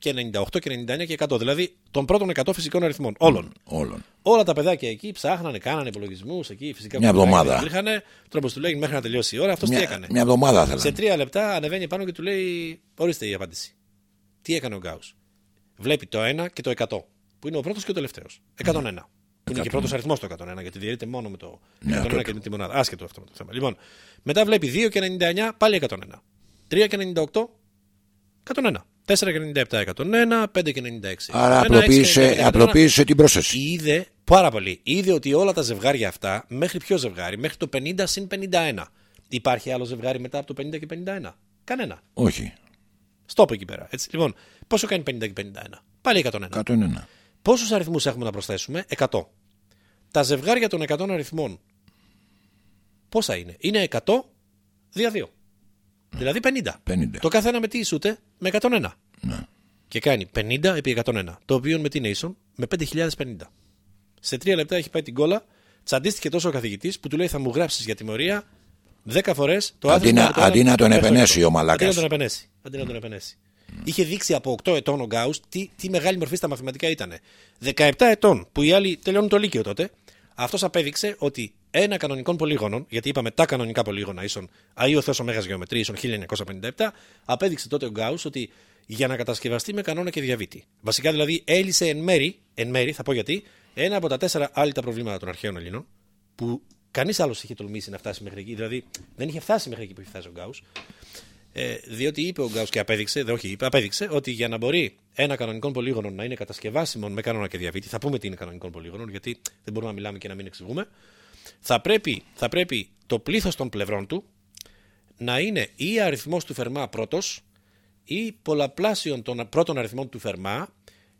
και 98 και 99 και 100. Δηλαδή των πρώτων 100 φυσικών αριθμών. Όλων. όλων Όλα τα παιδάκια εκεί ψάχνανε, κάνανε υπολογισμούς εκεί. Φυσικά Μια που εβδομάδα. Υπήρχαν τρόπος του λέγει μέχρι να τελειώσει η ώρα. Αυτός τι μια, έκανε. μια εβδομάδα Σε θέλανε τρία λεπτά ανεβαίνει πάνω και του λέει: Ορίστε η απάντηση. Τι έκανε ο Γκάους. Βλέπει το 1 και το 100, που είναι ο πρώτος και ο τελευταίος. 101. Που είναι και πρώτος αριθμός το 101, γιατί διαιρείται μόνο με το 101 Ναι, αυτό και με τη μονάδα. Άσχετο αυτό με το θέμα. Λοιπόν, μετά βλέπει 2 και 99, πάλι 101. 3 και 98, 101. 4 και 97, 101. 5 και 96. Άρα 101, 6 και απλοποίησε, 99, απλοποίησε την πρόσθεση είδε πάρα πολύ. Είδε ότι όλα τα ζευγάρια αυτά, μέχρι ποιο ζευγάρι, μέχρι το 50 συν 51. Υπάρχει άλλο ζευγάρι μετά από το 50 και 51. Κανένα. όχι Στόπ εκεί πέρα. Έτσι. Λοιπόν, πόσο κάνει 50 και 51. Πάλι 101. 101 Πόσους αριθμούς έχουμε να προσθέσουμε, 100. Τα ζευγάρια των 100 αριθμών, πόσα είναι, είναι 100 δια 2. Δηλαδή 50. 50. Το κάθε ένα με τι ισούται, με 101. Ναι. Και κάνει 50 επί 101. Το οποίο με τι είναι ίσον, με 5050. Σε τρία λεπτά έχει πάει την κόλλα, τσαντίστηκε τόσο ο καθηγητής που του λέει θα μου γράψεις για τιμωρία 10 φορές το Αντί άθροισμα να- από το ένα αντί να τον μέχρι το επενέσει έξω. ο μαλάκας. Αντί να τον επενέσει. Αντί να τον επενέσει. Είχε δείξει από 8 ετών ο Γκάους τι, τι μεγάλη μορφή στα μαθηματικά ήταν. 17 ετών που οι άλλοι τελειώνουν το Λύκειο τότε, αυτός απέδειξε ότι ένα κανονικών πολύγωνων, γιατί είπαμε τα κανονικά πολύγωνα ίσον Αΐο Θεός Ωμέγας Γεωμετρή ίσον 1957, απέδειξε τότε ο Γκάους ότι για να κατασκευαστεί με κανόνα και διαβήτη. Βασικά δηλαδή έλυσε εν μέρη, εν μέρη θα πω γιατί, ένα από τα τέσσερα άλυτα προβλήματα των αρχαίων Ελλήνων, που κανείς άλλος είχε τολμήσει να φτάσει μέχρι εκεί. Δηλαδή δεν είχε φτάσει μέχρι εκεί που είχε φτάσει ο Γκάους. Ε, διότι είπε ο Γκάους και απέδειξε, δεν όχι, είπε, απέδειξε ότι για να μπορεί ένα κανονικό πολύγωνο να είναι κατασκευάσιμο με κανόνα και διαβήτη, θα πούμε τι είναι κανονικό πολύγωνο, γιατί δεν μπορούμε να μιλάμε και να μην εξηγούμε, θα πρέπει, θα πρέπει το πλήθος των πλευρών του να είναι ή αριθμός του Φερμά πρώτος ή πολλαπλάσιον των πρώτων αριθμών του Φερμά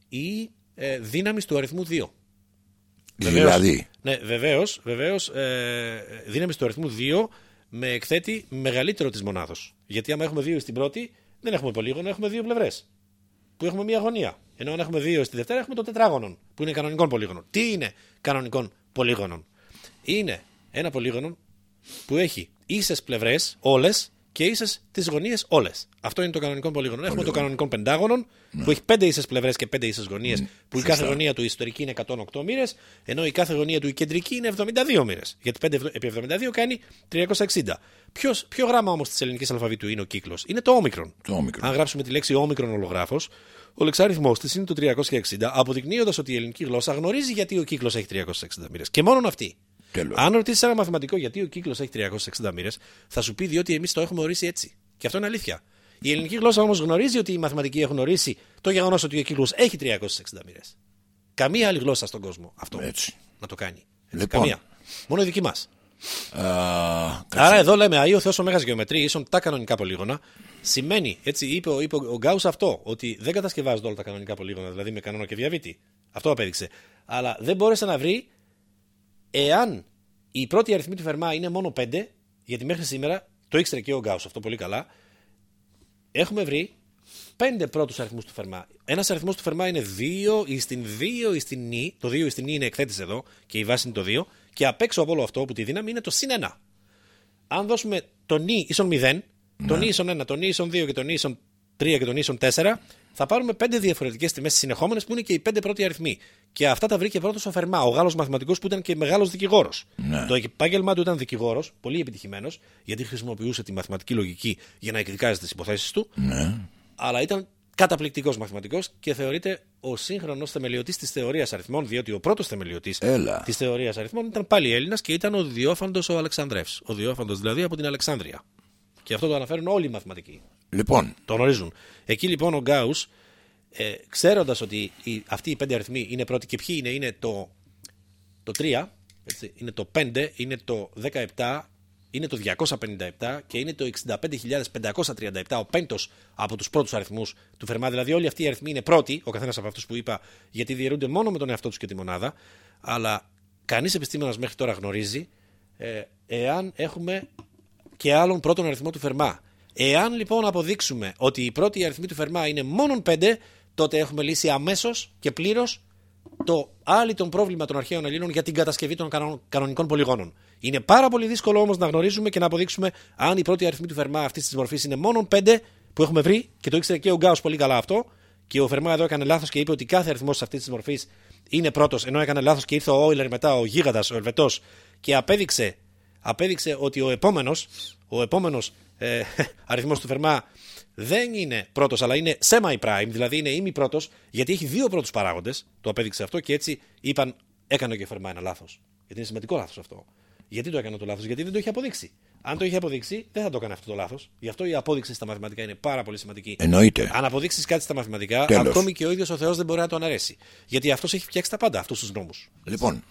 ή ε, δύναμης του αριθμού 2. Δηλαδή, Ναι, βεβαίως, βεβαίως, ε, δύναμης του αριθμού 2 με εκθέτη μεγαλύτερο της μονάδος. Γιατί άμα έχουμε 2 στην πρώτη, δεν έχουμε πολύγωνο, έχουμε δύο πλευρές. Που έχουμε μία γωνία. Ενώ αν έχουμε 2 στη δευτέρα, έχουμε το τετράγωνο, που είναι κανονικών πολύγωνων. Τι είναι κανονικών πολύγωνων, Είναι ένα πολύγωνο που έχει ίσες πλευρές, όλες, και ίσες τις γωνίες όλες. Αυτό είναι το κανονικό πολύγωνο. Έχουμε το κανονικό πεντάγωνο που έχει πέντε ίσες πλευρές και πέντε ίσες γωνίες, που η κάθε γωνία του ιστορική είναι 108 μοίρες, ενώ η κάθε γωνία του η κεντρική είναι 72 μοίρες. Γιατί 5 επί 72 κάνει 360. Ποιος, ποιο γράμμα όμως της ελληνικής αλφαβήτου είναι ο κύκλος, Είναι το όμικρον. Το όμικρον. Αν γράψουμε τη λέξη όμικρον ολογράφος, ο λεξάριθμό της είναι το 360, αποδεικνύοντας ότι η ελληνική γλώσσα γνωρίζει γιατί ο κύκλος έχει 360 μοίρες. Και μόνον αυτή. Τέλος. Αν ρωτήσεις ένα μαθηματικό γιατί ο κύκλος έχει 360 μοίρες, θα σου πει διότι εμείς το έχουμε ορίσει έτσι. Και αυτό είναι αλήθεια. Η ελληνική γλώσσα όμως γνωρίζει ότι οι μαθηματικοί έχουν ορίσει το γεγονός ότι ο κύκλος έχει 360 μοίρες. Καμία άλλη γλώσσα στον κόσμο αυτό Έτσι. να το κάνει. Έτσι, Λοιπόν. Καμία. Μόνο η δική μας. α, Άρα εδώ λέμε Αΐο Θεός ο Μέγας Γεωμετρής ίσον τα κανονικά πολύγωνα. Σημαίνει, έτσι είπε, ο- είπε ο Γκάους αυτό, ότι δεν κατασκευάζονται όλα τα κανονικά πολύγωνα, δηλαδή με κανόνα και διαβήτη. Αυτό απέδειξε. Αλλά δεν μπόρεσε να βρει εάν η πρώτη αριθμή του Φερμά είναι μόνο 5, γιατί μέχρι σήμερα το ήξερε και ο Γκάους αυτό πολύ καλά, έχουμε βρει πέντε πρώτους αριθμούς του Φερμά. Ένας αριθμός του Φερμά είναι 2 ή στην 2 ή στην νη. Το 2 ή στην νη είναι εκθέτης εδώ και η βάση είναι το 2. Και απ' έξω από όλο αυτό που τη δύναμη είναι το συν 1. Αν δώσουμε το νη ίσον 0, το νη ίσον 1, το νη ίσον 2 και το νη ίσον 3 και το νη ίσον 4, θα πάρουμε πέντε διαφορετικές τιμές συνεχόμενες που είναι και οι πέντε πρώτοι αριθμοί. Και αυτά τα βρήκε πρώτος ο Φερμά, ο Γάλλος μαθηματικός που ήταν και μεγάλος δικηγόρος. Ναι. Το επάγγελμά του ήταν δικηγόρος, πολύ επιτυχημένος, γιατί χρησιμοποιούσε τη μαθηματική λογική για να εκδικάζει τις υποθέσεις του ναι. αλλά ήταν καταπληκτικός μαθηματικός και θεωρείται ο σύγχρονος θεμελιωτής της θεωρίας αριθμών, διότι ο πρώτος θεμελιωτής Έλα. της θεωρίας αριθμών ήταν πάλι Έλληνας και ήταν ο Διόφαντος ο Αλεξανδρεύς. Ο Διόφαντος δηλαδή από την Αλεξάνδρεια. Και αυτό το αναφέρουν όλοι οι μαθηματικοί. Λοιπόν, Το γνωρίζουν. Εκεί λοιπόν ο Γκάους, ε, ξέροντας ότι οι, αυτοί οι πέντε αριθμοί είναι πρώτοι και ποιοι είναι, είναι το, το 3, έτσι, είναι το 5, είναι το 17, είναι το 257 και είναι το 65.537, ο πέμπτος από τους πρώτους αριθμούς του Φερμά. Δηλαδή, όλοι αυτοί οι αριθμοί είναι πρώτοι, ο καθένας από αυτούς που είπα, γιατί διαιρούνται μόνο με τον εαυτό τους και τη μονάδα. Αλλά κανείς επιστήμονας μέχρι τώρα γνωρίζει ε, εάν έχουμε και άλλον πρώτον αριθμό του Φερμά. Εάν λοιπόν αποδείξουμε ότι η πρώτη αριθμή του Φερμά είναι μόνο 5, τότε έχουμε λύσει αμέσως και πλήρως το άλυτον πρόβλημα των αρχαίων Ελλήνων για την κατασκευή των κανον- κανονικών πολυγόνων. Είναι πάρα πολύ δύσκολο όμως να γνωρίζουμε και να αποδείξουμε αν η πρώτη αριθμή του Φερμά αυτής της μορφής είναι μόνο 5 που έχουμε βρει και το ήξερε και ο Γκάου πολύ καλά αυτό. Και ο Φερμά εδώ έκανε λάθος και είπε ότι κάθε αριθμός αυτής της μορφής είναι πρώτος, ενώ έκανε λάθος και ήρθε ο Όιλερ μετά, ο γίγαντας, ο Ελβετός, και απέδειξε, απέδειξε ότι ο επόμενος ο επόμενος, ε, αριθμός του Φερμά δεν είναι πρώτος, αλλά είναι semi-prime, δηλαδή είναι ήμι πρώτο, γιατί έχει δύο πρώτους παράγοντες. Το απέδειξε αυτό και έτσι είπαν, έκανε και ο Φερμά ένα λάθος. Γιατί είναι σημαντικό λάθος αυτό. Γιατί το έκανε το λάθος, Γιατί δεν το είχε αποδείξει. Αν το είχε αποδείξει, δεν θα το έκανε αυτό το λάθος. Γι' αυτό η απόδειξη στα μαθηματικά είναι πάρα πολύ σημαντική. εννοείται. Αν αποδείξεις κάτι στα μαθηματικά, Τέλος. ακόμη και ο ίδιος ο Θεός δεν μπορεί να το αναρέσει. Γιατί αυτός έχει φτιάξει τα πάντα, αυτούς τους νόμους. Λοιπόν,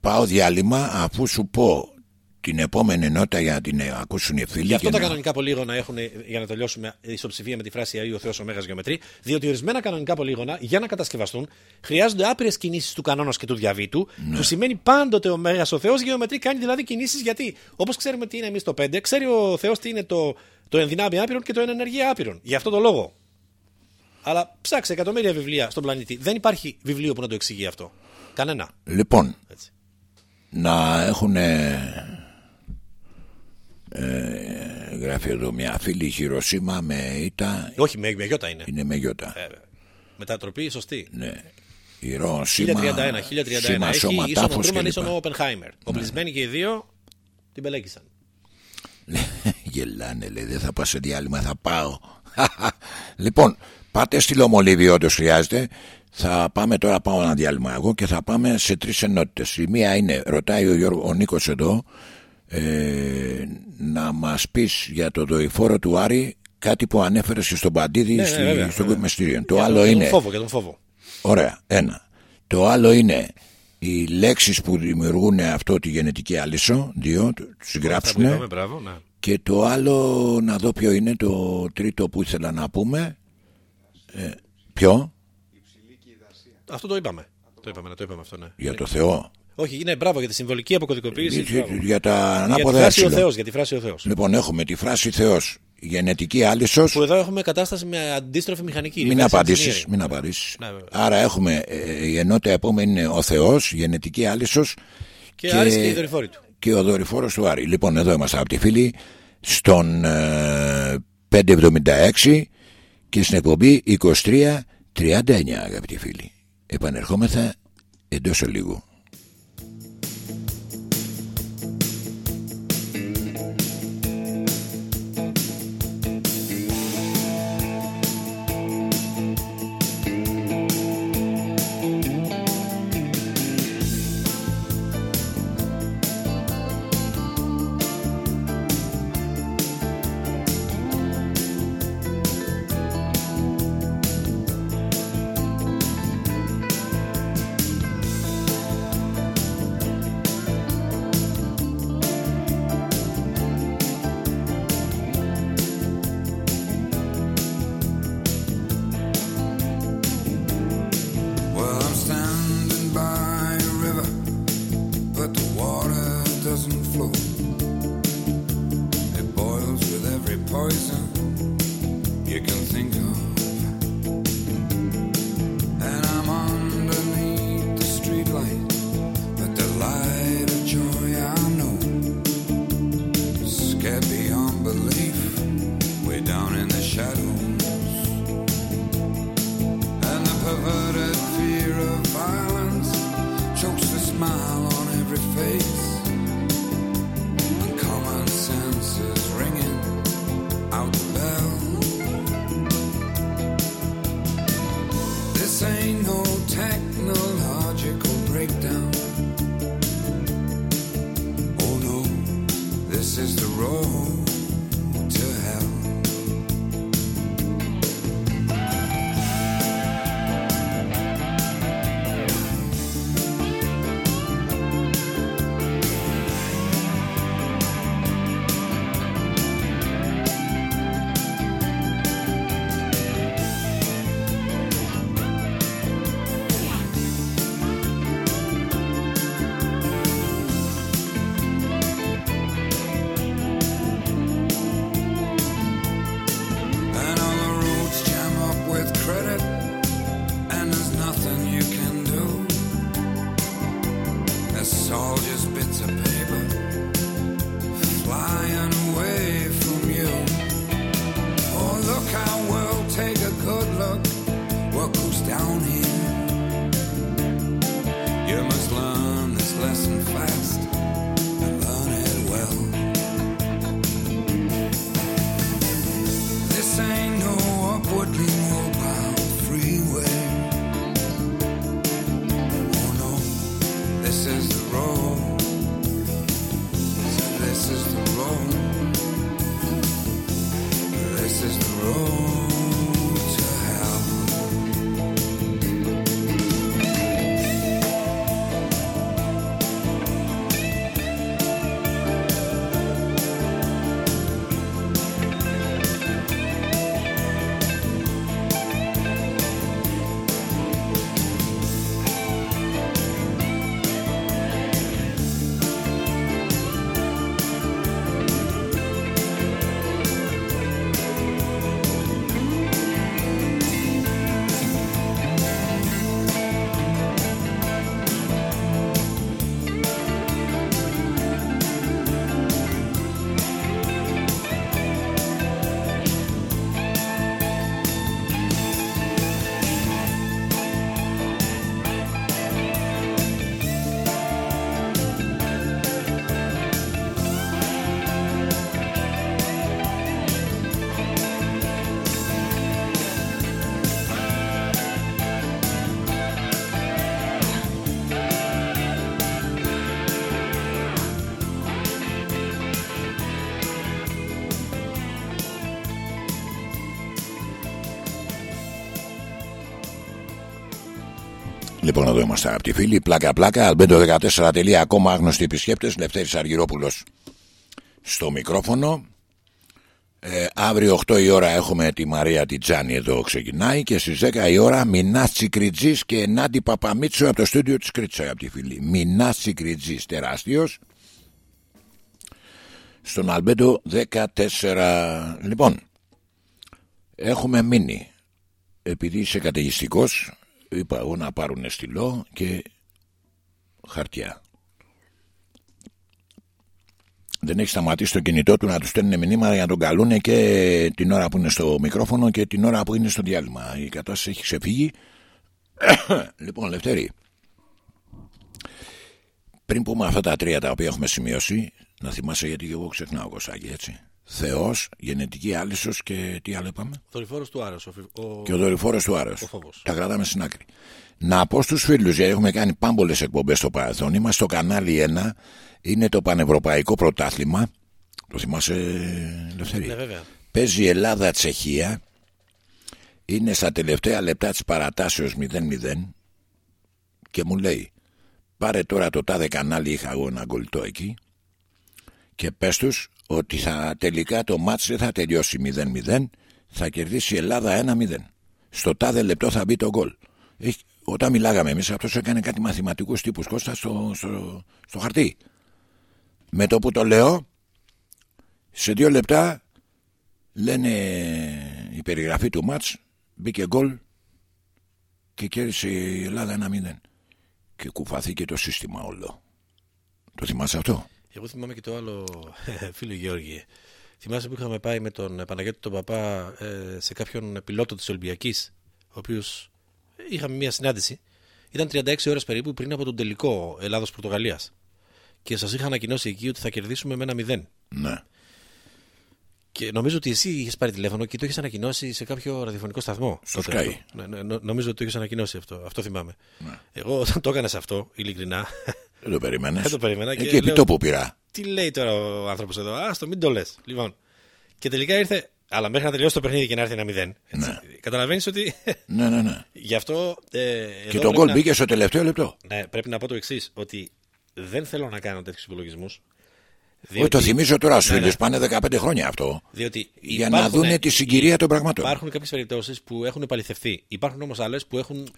πάω διάλειμμα αφού σου πω την επόμενη νότα για να την ε, ακούσουν οι φίλοι. Γι' αυτό και τα να- κανονικά πολύγωνα έχουν, ε, για να τελειώσουμε, ισοψηφία με τη φράση Αΐ ο Θεός ο Μέγας Γεωμετρή, διότι ορισμένα κανονικά πολύγωνα για να κατασκευαστούν χρειάζονται άπειρες κινήσεις του κανόνας και του διαβήτου, Ναι. που σημαίνει πάντοτε ο Μέγας ο Θεός Γεωμετρή κάνει δηλαδή κινήσεις γιατί, όπως ξέρουμε τι είναι εμείς το 5, ξέρει ο Θεός τι είναι το, το ενδυνάμει άπειρον και το εν ενεργεία άπειρον. Γι' αυτό το λόγο. Αλλά ψάξε εκατομμύρια βιβλία στον πλανήτη. Δεν υπάρχει βιβλίο που να το εξηγεί αυτό. Κανένα. Λοιπόν, Έτσι. να έχουν Ε, γράφει εδώ μια φίλη Χειροσύμα με ήττα. Όχι, με, με γιώτα είναι. Είναι με γιώτα. Ε, μετατροπή σωστή. Ναι. Ηρώσιμα. 1031, 1031. Σήμα Έχει ίσον ο σωματάφος Τρούμαν, κλπ. ίσον ο Οπενχάιμερ. Οπλισμένοι και οι δύο την πελέκησαν. Γελάνε λέει δεν θα πάω σε διάλειμμα θα πάω Λοιπόν πάτε στη Λομολίβη όντως χρειάζεται Θα πάμε τώρα πάω ένα διάλειμμα εγώ Και θα πάμε σε τρεις ενότητες Η μία είναι ρωτάει ο, Γιώργος, ο Νίκος εδώ ε, Να μας πεις για το δορυφόρο του Άρη Κάτι που ανέφερες και στον Παντίδη Ναι, ναι, στη, βέβαια, στο βέβαια. κομμεστήριο Το Για άλλο τον- για είναι τον φόβο, για τον φόβο. Ωραία, ένα. Το άλλο είναι οι λέξεις που δημιουργούν αυτό τη γενετική άλυσο, δύο, τους Αυτά που γράψουν. είπαμε, μπράβο, ναι. Και το άλλο, να δω ποιο είναι το τρίτο που ήθελα να πούμε. Ε, ποιο, Αυτό το είπαμε. Το είπαμε, ναι, το είπαμε αυτό, ναι. για το Θεό. Όχι, είναι μπράβο για τη συμβολική αποκωδικοποίηση. Για, μπράβο. για τα Για τη ανάποδα φράση ο έψιλον. Θεός, για τη φράση ο Θεός. Λοιπόν, έχουμε τη φράση Θεός. Γενετική άλυσος. Που εδώ έχουμε κατάσταση με αντίστροφη μηχανική. Μην reverse απαντήσεις, engineering. μην απαντήσεις. Ναι, βέβαια. Άρα έχουμε ε, η ενότητα επόμενη είναι ο Θεός, γενετική άλυσος Και, και... Άρης και η δορυφόρη του. και ο δορυφόρος του Άρη. Λοιπόν, εδώ είμαστε από τη φίλη στον ε, 576 και στην εκπομπή 2339 αγαπητοί φίλοι. Επανερχόμεθα εντός ολίγου. Ain't no upwardly είμαστε αγαπητοί φίλοι. Πλάκα-πλάκα. Αλμπέντο14.com. Άγνωστοι επισκέπτες. Λευτέρης Αργυρόπουλος στο μικρόφωνο. Ε, αύριο 8 η ώρα έχουμε τη Μαρία Τιτζάνη εδώ ξεκινάει και στις 10 η ώρα Μινάς Τσικριτζής και Νάντι Παπαμίτσο από το στούντιο της Κρήτσης αγαπητοί φίλοι. Μινάς Τσικριτζής τεράστιος στον Αλμπέντο 14. Λοιπόν, έχουμε μείνει επειδή είσαι καταιγιστικός είπα εγώ να πάρουν στυλό και χαρτιά. Δεν έχει σταματήσει το κινητό του να τους στέλνουν μηνύματα για να τον καλούν και την ώρα που είναι στο μικρόφωνο και την ώρα που είναι στο διάλειμμα. Η κατάσταση έχει ξεφύγει. λοιπόν, Λευτέρη, πριν πούμε αυτά τα τρία τα οποία έχουμε σημειώσει, να θυμάσαι γιατί εγώ ξεχνάω Κωστάκη, έτσι. Θεός, γενετική άλυσος και τι άλλο είπαμε; Δορυφόρος του Άρεος. Ο... Και ο δορυφόρος του Άρεος. Ο φόβος. Τα κρατάμε στην άκρη. Να πω στους φίλους, γιατί έχουμε κάνει πάμπολε εκπομπές στο παρελθόν. Είμαστε στο κανάλι 1. Είναι το πανευρωπαϊκό πρωτάθλημα. Το θυμάσαι, Ελευθερία. Ναι, βέβαια. Παίζει Ελλάδα-Τσεχία. Είναι στα τελευταία λεπτά της παρατάσεως 0-0. Και μου λέει, πάρε τώρα το τάδε κανάλι. Είχα εγώ ένα γκολτό εκεί. Και πες τους ότι θα, τελικά το μάτς δεν θα τελειώσει 0-0. Θα κερδίσει η Ελλάδα 1-0. Στο τάδε λεπτό θα μπει το γκολ. Έχει, όταν μιλάγαμε εμείς αυτός έκανε κάτι μαθηματικούς τύπους Κώστα στο, στο, στο χαρτί. Με το που το λέω σε δύο λεπτά λένε η περιγραφή του μάτς μπήκε γκολ και κέρδισε η Ελλάδα 1-0 και κουφάθηκε το σύστημα όλο. Το θυμάσαι αυτό; Εγώ θυμάμαι και το άλλο φίλο Γιώργη. Θυμάσαι που είχαμε πάει με τον Παναγιώτη τον Παπά ε, σε κάποιον πιλότο της Ολυμπιακής ο οποίος είχαμε μια συνάντηση. Ήταν 36 ώρες περίπου πριν από τον τελικό Ελλάδος-Πορτογαλίας. Και σας είχα ανακοινώσει εκεί ότι θα κερδίσουμε με ένα μηδέν. Ναι. Και νομίζω ότι εσύ είχες πάρει τηλέφωνο και το είχες ανακοινώσει σε κάποιο ραδιοφωνικό σταθμό. Στο τότε. Sky. Ναι, ναι, νο- νομίζω ότι το είχες ανακοινώσει αυτό. Αυτό θυμάμαι. Ναι. Εγώ όταν το έκανε αυτό, ειλικρινά, Δεν το περίμενες. Δεν το περίμενα και Εκεί επί λέω- τόπου πήρα. τι λέει τώρα ο άνθρωπος εδώ, Α το μην το λες. Λοιπόν. Και τελικά ήρθε. Αλλά μέχρι να τελειώσει το παιχνίδι και να έρθει ένα μηδέν. Ναι. Καταλαβαίνεις ότι. Ναι, ναι, ναι. γι' αυτό. Ε, Και εδώ το πρέπει γκολ να- μπήκε στο τελευταίο λεπτό. Ναι, πρέπει να πω το εξής. Ότι δεν θέλω να κάνω τέτοιους υπολογισμούς. Όχι, το θυμίζω τώρα στους Ναι, φίλους. ναι. Πάνε 15 χρόνια αυτό. Διότι Για να υπάρχουν- δούνε τη συγκυρία των πραγμάτων. Υπάρχουν κάποιες περιπτώσεις που έχουν επαληθευτεί. Υπάρχουν όμως άλλες που έχουν...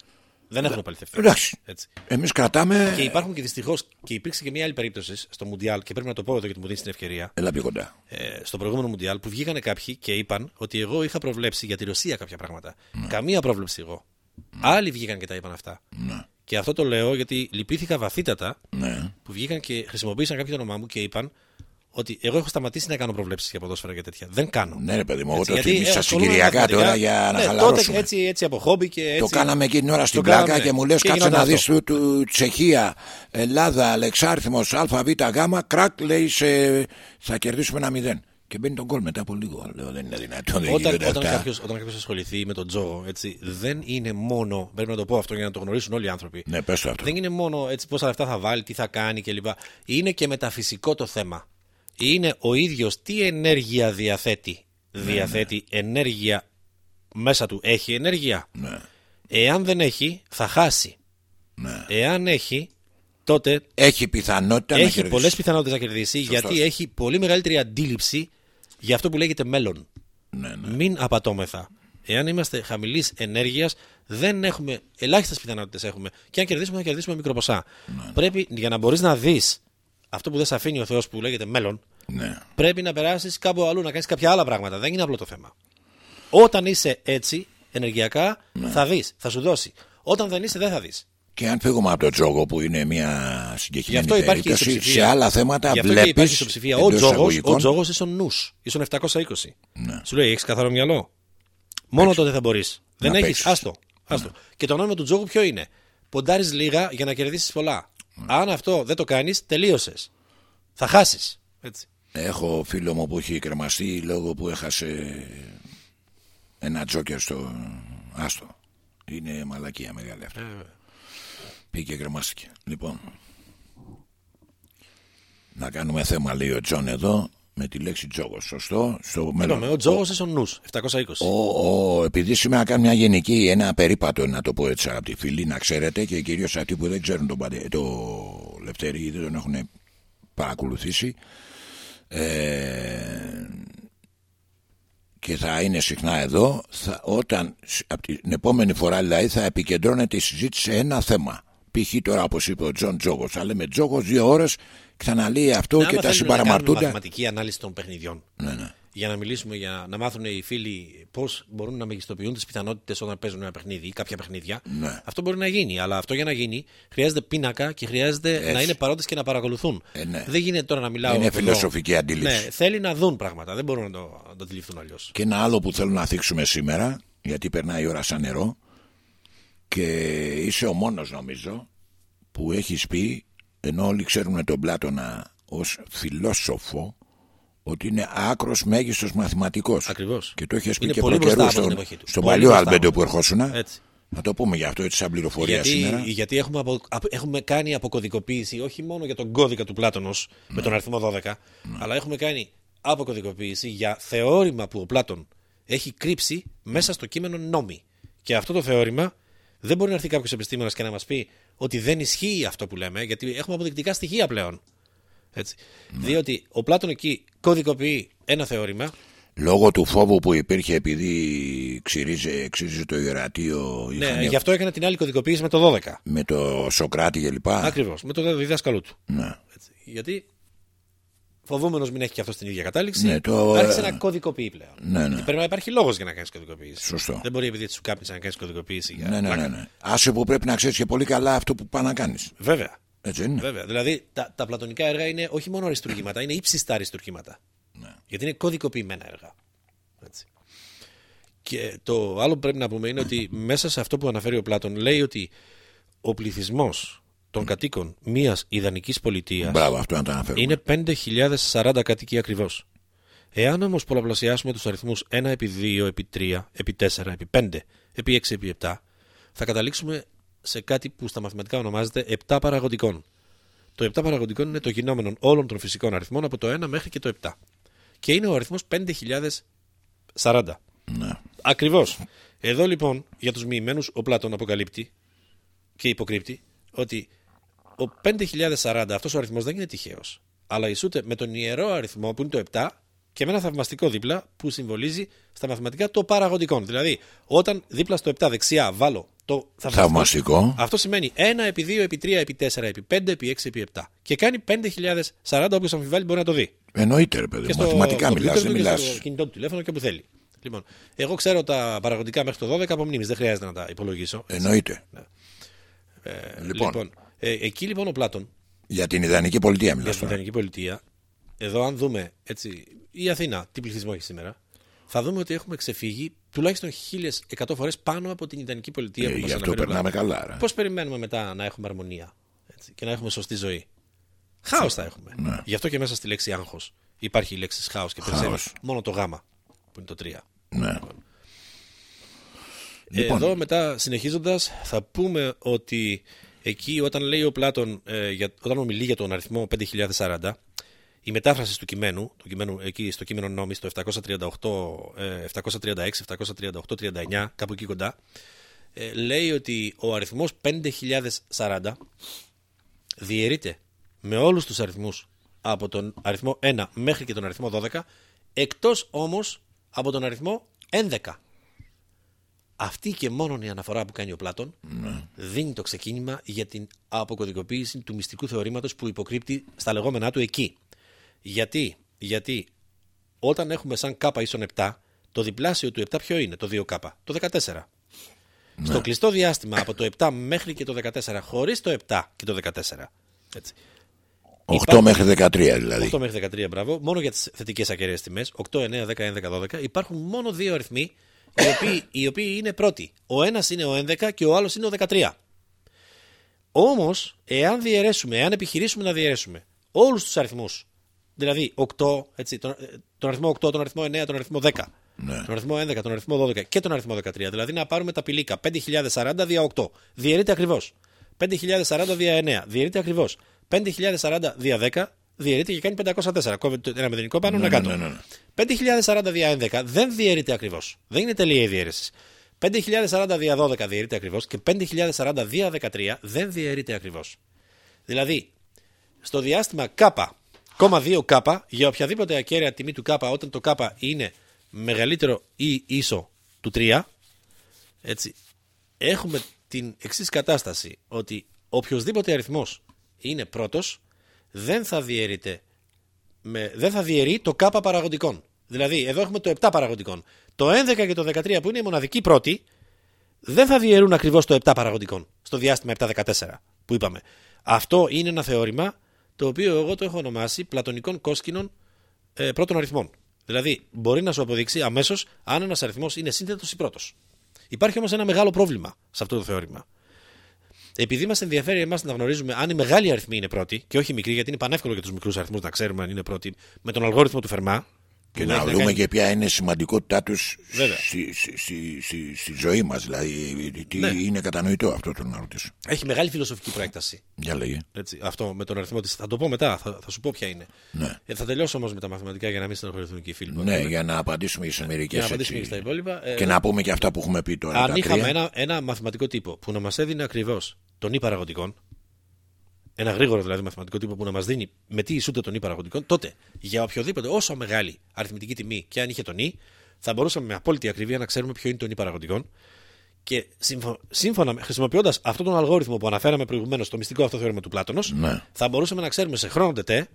δεν έχουν επαληθευτεί. Εντάξει. Έτσι. Εμείς κρατάμε. Και υπάρχουν και δυστυχώ και υπήρξε και μια άλλη περίπτωση στο Μουντιάλ και πρέπει να το πω εδώ γιατί μου δίνεις την ευκαιρία. Έλα πιο κοντά. Ε, στο προηγούμενο Μουντιάλ που βγήκανε κάποιοι και είπαν ότι εγώ είχα προβλέψει για τη Ρωσία κάποια πράγματα. Καμία πρόβλεψη εγώ. Άλλοι βγήκαν και τα είπαν αυτά. Ναι. Και αυτό το λέω γιατί λυπήθηκα βαθύτατα Ναι. που βγήκαν και χρησιμοποίησαν κάποιο όνομά μου και είπαν ότι εγώ έχω σταματήσει να κάνω προβλέψεις για ποδόσφαιρα και τέτοια. Δεν κάνω. Ναι, ρε παιδί μου, εγώ Έτσι, το γιατί, θυμίσα ε, ασχολούμαι συγκυριακά με τώρα μαθηματικά. για να ναι, χαλαρώσουμε. Τότε έτσι, έτσι από χόμπι και έτσι. Το κάναμε εκείνη την ώρα στην Το πλάκα κάναμε, και μου λες: και Κάτσε γινόταν να δεις αυτό. του, του Τσεχία, Ελλάδα, Αλεξάρθιμο, ΑΒ, Γ. Κρακ λέει σε, θα κερδίσουμε ένα μηδέν. Και μπαίνει τον γκολ μετά από λίγο. Λέω δεν είναι δυνατόν. Δεν Όταν, γίνονται όταν, αυτά. κάποιος, όταν κάποιος ασχοληθεί με τον τζόγο, έτσι, δεν είναι μόνο. Πρέπει να το πω αυτό για να το γνωρίσουν όλοι οι άνθρωποι. Ναι, πες το αυτό. Δεν είναι μόνο έτσι πόσα λεφτά θα βάλει, τι θα κάνει κλπ. Είναι και μεταφυσικό το θέμα. Είναι ο ίδιος τι ενέργεια διαθέτει. Διαθέτει ενέργεια μέσα του. Έχει ενέργεια. Ναι, Εάν δεν έχει, θα χάσει. ναι. Εάν έχει, τότε Έχει πιθανότητα να έχει κερδίσει. πολλές πιθανότητες να κερδίσει γιατί έχει πολύ μεγαλύτερη αντίληψη για αυτό που λέγεται μέλλον. Ναι, ναι. Μην απατώμεθα. Εάν είμαστε χαμηλής ενέργειας, δεν έχουμε. Ελάχιστες πιθανότητες έχουμε. Και αν κερδίσουμε, θα κερδίσουμε μικροποσά. Πρέπει για να μπορείς να δεις αυτό που δεν σε αφήνει ο Θεός που λέγεται μέλλον, ναι. πρέπει να περάσεις κάπου αλλού, να κάνεις κάποια άλλα πράγματα. Δεν είναι απλό το θέμα. Όταν είσαι έτσι, ενεργειακά, Ναι. θα δεις, θα σου δώσει. Όταν δεν είσαι, δεν θα δεις. Και αν φύγουμε από τον τζόγο που είναι μια Γι' συγκεκριμένη αυτό υπάρχει περίπτωση, ισοψηφία. σε άλλα θέματα Γι' αυτό και βλέπεις. υπάρχει ισοψηφία. Ο τζόγο ο τζόγος ίσον νους. Ίσον 720. Ναι. Σου λέει, έχεις καθαρό μυαλό. Μόνο τότε θα μπορείς. Δεν Να έχεις. παίξεις. Άστο. άστο. Και το νόημα του τζόγου ποιο είναι; Ποντάρεις λίγα για να κερδίσεις πολλά. Αν αυτό δεν το κάνεις, τελείωσες. Θα χάσεις. Έτσι. Έχω φίλο μου που έχει κρεμαστεί λόγω που έχασε ένα τζόκερ στο άσσο. Είναι μαλακία μεγάλη αυτή. Πήγε και κρεμάστηκε. Λοιπόν, να κάνουμε θέμα λέει ο Τζον εδώ. Με τη λέξη τζόγος. Σωστό. Στο μέλλον. Είπαμε, ο τζόγος ίσον. 720. Ο, ο, επειδή σήμερα κάνω μια γενική, ένα περίπατο να το πω έτσι από τη φίλη, να ξέρετε και κυρίως αυτοί που δεν ξέρουν τον Πατε- το Λευτέρη ή δεν τον έχουν παρακολουθήσει. Ε, και θα είναι συχνά εδώ, θα, όταν σ- από την επόμενη φορά δηλαδή θα επικεντρώνεται η συζήτηση σε ένα θέμα. Π.χ. τώρα όπως είπε ο Τζον Τζόγος, θα λέμε Τζόγος δύο ώρες, θα αναλύει αυτό Ναι, και άμα τα θέλουν να κάνουμε συμπαραμαρτούντα. μαθηματική ανάλυση των παιχνιδιών. Ναι, ναι. Για να μιλήσουμε, για να μάθουν οι φίλοι πώς μπορούν να μεγιστοποιούν τις πιθανότητες όταν παίζουν ένα παιχνίδι ή κάποια παιχνίδια. Ναι. Αυτό μπορεί να γίνει. Αλλά αυτό για να γίνει χρειάζεται πίνακα και χρειάζεται Έτσι. να είναι παρόντες και να παρακολουθούν. Ε, ναι. Δεν γίνεται τώρα να μιλάω. Είναι εδώ. φιλοσοφική αντίληψη. Ναι, θέλει να δουν πράγματα. Δεν μπορούν να το, να το αντιληφθούν αλλιώς. Και ένα άλλο που θέλω να θίξουμε σήμερα, γιατί περνάει η ώρα σαν νερό και είσαι ο μόνος νομίζω που έχεις πει, ενώ όλοι ξέρουμε τον Πλάτωνα ως φιλόσοφο, ότι είναι άκρος μέγιστος μαθηματικός. Ακριβώς. Και το έχεις πει Είναι και πολύ προκαιρούς μπροστά από στον, την εποχή του. στον Πολύ παλιό μπροστά Αλμπέντο από που την ερχόσουν. Έτσι. Να το πούμε γι' αυτό έτσι σαν πληροφορία Γιατί, σήμερα. γιατί έχουμε, απο, απο- έχουμε κάνει αποκωδικοποίηση όχι μόνο για τον κώδικα του Πλάτωνος με τον αριθμό 12, αλλά έχουμε κάνει αποκωδικοποίηση για θεώρημα που ο Πλάτων έχει κρύψει μέσα στο κείμενο νόμι. Και αυτό το θεώρημα δεν μπορεί να έρθει κάποιος επιστήμονας και να μας πει ότι δεν ισχύει αυτό που λέμε, γιατί έχουμε αποδεικτικά στοιχεία πλέον. Έτσι. Διότι ο Πλάτων εκεί κωδικοποιεί ένα θεώρημα Λόγω του φόβου που υπήρχε επειδή ξυρίζε, ξύριζε το ιερατείο Ναι, είχαν- γι' αυτό έκανε την άλλη κωδικοποίηση με το 12. με το Σοκράτη και λοιπά. Ακριβώς. Με το διδάσκαλό του. Ναι. Έτσι. Γιατί φοβούμενος μην έχει και αυτός την ίδια κατάληξη, Ναι, το, άρχισε ε, να κωδικοποιεί πλέον. Ναι, ναι. Και πρέπει να υπάρχει λόγος για να κάνεις κωδικοποίηση. Σωστό. Δεν μπορεί επειδή σου κάπνισε να κάνεις κωδικοποίηση. Για Ναι, ναι, πλάκα. ναι, ναι. Άσε που πρέπει να ξέρεις και πολύ καλά αυτό που πάει να κάνεις. Βέβαια. Έτσι δεν είναι. Βέβαια. Δηλαδή τα, τα πλατωνικά έργα είναι όχι μόνο αριστουργήματα, είναι ύψιστα αριστουργήματα. Ναι. Γιατί είναι κωδικοποιημένα έργα. Έτσι. Και το άλλο που πρέπει να πούμε είναι ότι μέσα σε αυτό που αναφέρει ο Πλάτων λέει ότι ο πληθυσμός των κατοίκων μιας ιδανικής πολιτείας Μπράβο, αυτό να το αναφέρουμε. είναι 5.040 κατοικοί ακριβώς. Εάν όμως πολλαπλασιάσουμε τους αριθμούς 1 επί 2, επί 3, επί 4, επί 5, επί 6, επί 7, θα καταλήξουμε σε κάτι που στα μαθηματικά ονομάζεται 7 παραγωγικών. Το 7 παραγωγικών είναι το γινόμενο όλων των φυσικών αριθμών από το 1 μέχρι και το 7. Και είναι ο αριθμός 5.040. Ναι. Ακριβώς. Εδώ λοιπόν για τους μοιημένους ο Πλάτων αποκαλύπτει και υποκρύπτει ότι ο 5.040 αυτός ο αριθμός δεν είναι τυχαίος. Αλλά ισούται με τον ιερό αριθμό που είναι το 7 και με ένα θαυμαστικό δίπλα που συμβολίζει στα μαθηματικά το παραγωγικό. Δηλαδή, όταν δίπλα στο 7 δεξιά βάλω το θαυμαστικό, Θαυμαστικό. αυτό σημαίνει 1 επί 2 επί 3 επί 4 επί 5 επί 6 επί 7. Και κάνει 5.040 όποιος αμφιβάλλει μπορεί να το δει. Εννοείται, ρε παιδί. Και μου. Μαθηματικά κομπιούτερ μιλάς, του δεν και μιλάς. Στο κινητό του τηλέφωνο και όπου θέλει. Λοιπόν, εγώ ξέρω τα παραγωγικά μέχρι το 12 από μνήμης, δεν χρειάζεται να τα υπολογίσω. Εννοείται. Ε, λοιπόν. Ε, εκεί λοιπόν ο Πλάτων Για την ιδανική πολιτεία για μιλάς την τώρα. ιδανική πολιτεία, εδώ αν δούμε έτσι, η Αθήνα τι πληθυσμό έχει σήμερα, θα δούμε ότι έχουμε ξεφύγει τουλάχιστον 1100 φορές πάνω από την ιδανική πολιτεία Ε, που μας γι' αυτό αναφέρει ο περνάμε Πλάτων. καλά. ρε. Πώς περιμένουμε μετά να έχουμε αρμονία έτσι, και να έχουμε σωστή ζωή; Χάος θα έχουμε. Ναι. Γι' αυτό και μέσα στη λέξη άγχος υπάρχει η λέξη χάος και περισσεύει Χάος. μόνο το γάμα που είναι το 3. Ναι. Λοιπόν. Εδώ μετά συνεχίζοντας θα πούμε ότι εκεί όταν λέει ο Πλάτων, ε, για, όταν ομιλεί για τον αριθμό 5040, η μετάφραση του κειμένου, του κειμένου εκεί στο κείμενο νόμης, το 738, ε, 736, 738, 39, κάπου εκεί κοντά, ε, λέει ότι ο αριθμός 5040 διαιρείται με όλους τους αριθμούς από τον αριθμό 1 μέχρι και τον αριθμό 12, εκτός όμως από τον αριθμό 11. Αυτή και μόνο η αναφορά που κάνει ο Πλάτων δίνει το ξεκίνημα για την αποκωδικοποίηση του μυστικού θεωρήματος που υποκρύπτει στα λεγόμενά του εκεί. Γιατί, γιατί όταν έχουμε σαν κάπα ίσον 7, το διπλάσιο του 7 ποιο είναι, το 2 το 14. Στο κλειστό διάστημα από το 7 μέχρι και το 14, χωρίς το 7 και το 14. Έτσι. 8 Υπάρχει- μέχρι 13 δηλαδή. 8 μέχρι 13, μπράβο. Μόνο για τις θετικές ακραίε τιμές. 8, 9, 10, 11, 12. Υπάρχουν μόνο δύο αριθμοί οι οποίοι, οι οποίοι είναι πρώτοι. Ο ένας είναι ο 11 και ο άλλος είναι ο 13. Όμως, εάν διαιρέσουμε, εάν επιχειρήσουμε να διαιρέσουμε όλους τους αριθμούς, δηλαδή 8, έτσι, τον, ε, τον αριθμό 8, τον αριθμό 9, τον αριθμό 10, Ναι. τον αριθμό 11, τον αριθμό 12 και τον αριθμό 13, δηλαδή να πάρουμε τα πηλίκα 5040 δια 8, διαιρείται ακριβώς. 5040 δια 9, διαιρείται ακριβώς. 5040 δια 10, διαιρείται και κάνει 504. Κόβεται ένα μηδενικό πάνω Ναι, ένα ναι, κάτω. ναι, ναι. 5040 δια 11 δεν διαιρείται ακριβώς. Δεν είναι τελεία η διαίρεση. 5040 δια 12 διαιρείται ακριβώς και 5040 δια 13 δεν διαιρείται ακριβώς. Δηλαδή, στο διάστημα K, 2 K, για οποιαδήποτε ακέραια τιμή του K, όταν το K είναι μεγαλύτερο ή ίσο του 3, έτσι, έχουμε την εξής κατάσταση, ότι οποιοδήποτε αριθμός είναι πρώτος, δεν θα διαιρείται με, δεν θα διαιρεί το K παραγωγικών. Δηλαδή, εδώ έχουμε το 7 παραγωγικών. Το 11 και το 13 που είναι οι μοναδικοί πρώτοι, δεν θα διαιρούν ακριβώς το 7 παραγωγικών στο διάστημα 7-14 που είπαμε. Αυτό είναι ένα θεώρημα το οποίο εγώ το έχω ονομάσει πλατωνικών κόσκινων ε, πρώτων αριθμών. Δηλαδή, μπορεί να σου αποδείξει αμέσως αν ένας αριθμός είναι σύνθετος ή πρώτος. Υπάρχει όμως ένα μεγάλο πρόβλημα σε αυτό το θεώρημα. Επειδή μας ενδιαφέρει εμάς να γνωρίζουμε αν οι μεγάλοι αριθμοί είναι πρώτοι και όχι οι μικροί, γιατί είναι πανεύκολο για τους μικρούς αριθμούς να ξέρουμε αν είναι πρώτοι με τον αλγόριθμο του Φερμά. Και που να έχει δούμε κάνει- και ποια είναι η σημαντικότητά τους Βέβαια. στη, στη, στη, στη- στη ζωή μας. Δηλαδή, τι Ναι. είναι κατανοητό αυτό το να ρωτήσω. Έχει μεγάλη φιλοσοφική προέκταση. Για λέγε. Έτσι, αυτό με τον αριθμό της. Θα το πω μετά, θα, θα σου πω ποια είναι. Ναι. Ε, θα τελειώσω όμως με τα μαθηματικά για να μην στενοχωρηθούν και οι φίλοι. που Ναι, ακούνε. για να απαντήσουμε σε μερικέ για να απαντήσουμε και στα υπόλοιπα. Ε, Και να πούμε και αυτά που έχουμε πει τώρα. αν τα είχαμε τρία. ένα, ένα μαθηματικό τύπο που να μας έδινε ακριβώς τον ή παραγωγικών, ένα γρήγορο δηλαδή μαθηματικό τύπο που να μας δίνει με τι ισούται τον ή παραγωγικών, τότε για οποιοδήποτε όσο μεγάλη αριθμητική τιμή και αν είχε τον ή, θα μπορούσαμε με απόλυτη ακρίβεια να ξέρουμε ποιο είναι τον ή παραγωγικών. Και σύμφω- σύμφωνα, χρησιμοποιώντας αυτόν τον αλγόριθμο που αναφέραμε προηγουμένως, το μυστικό αυτό θεώρημα του Πλάτωνος, Ναι. θα μπορούσαμε να ξέρουμε σε χρόνο τετέ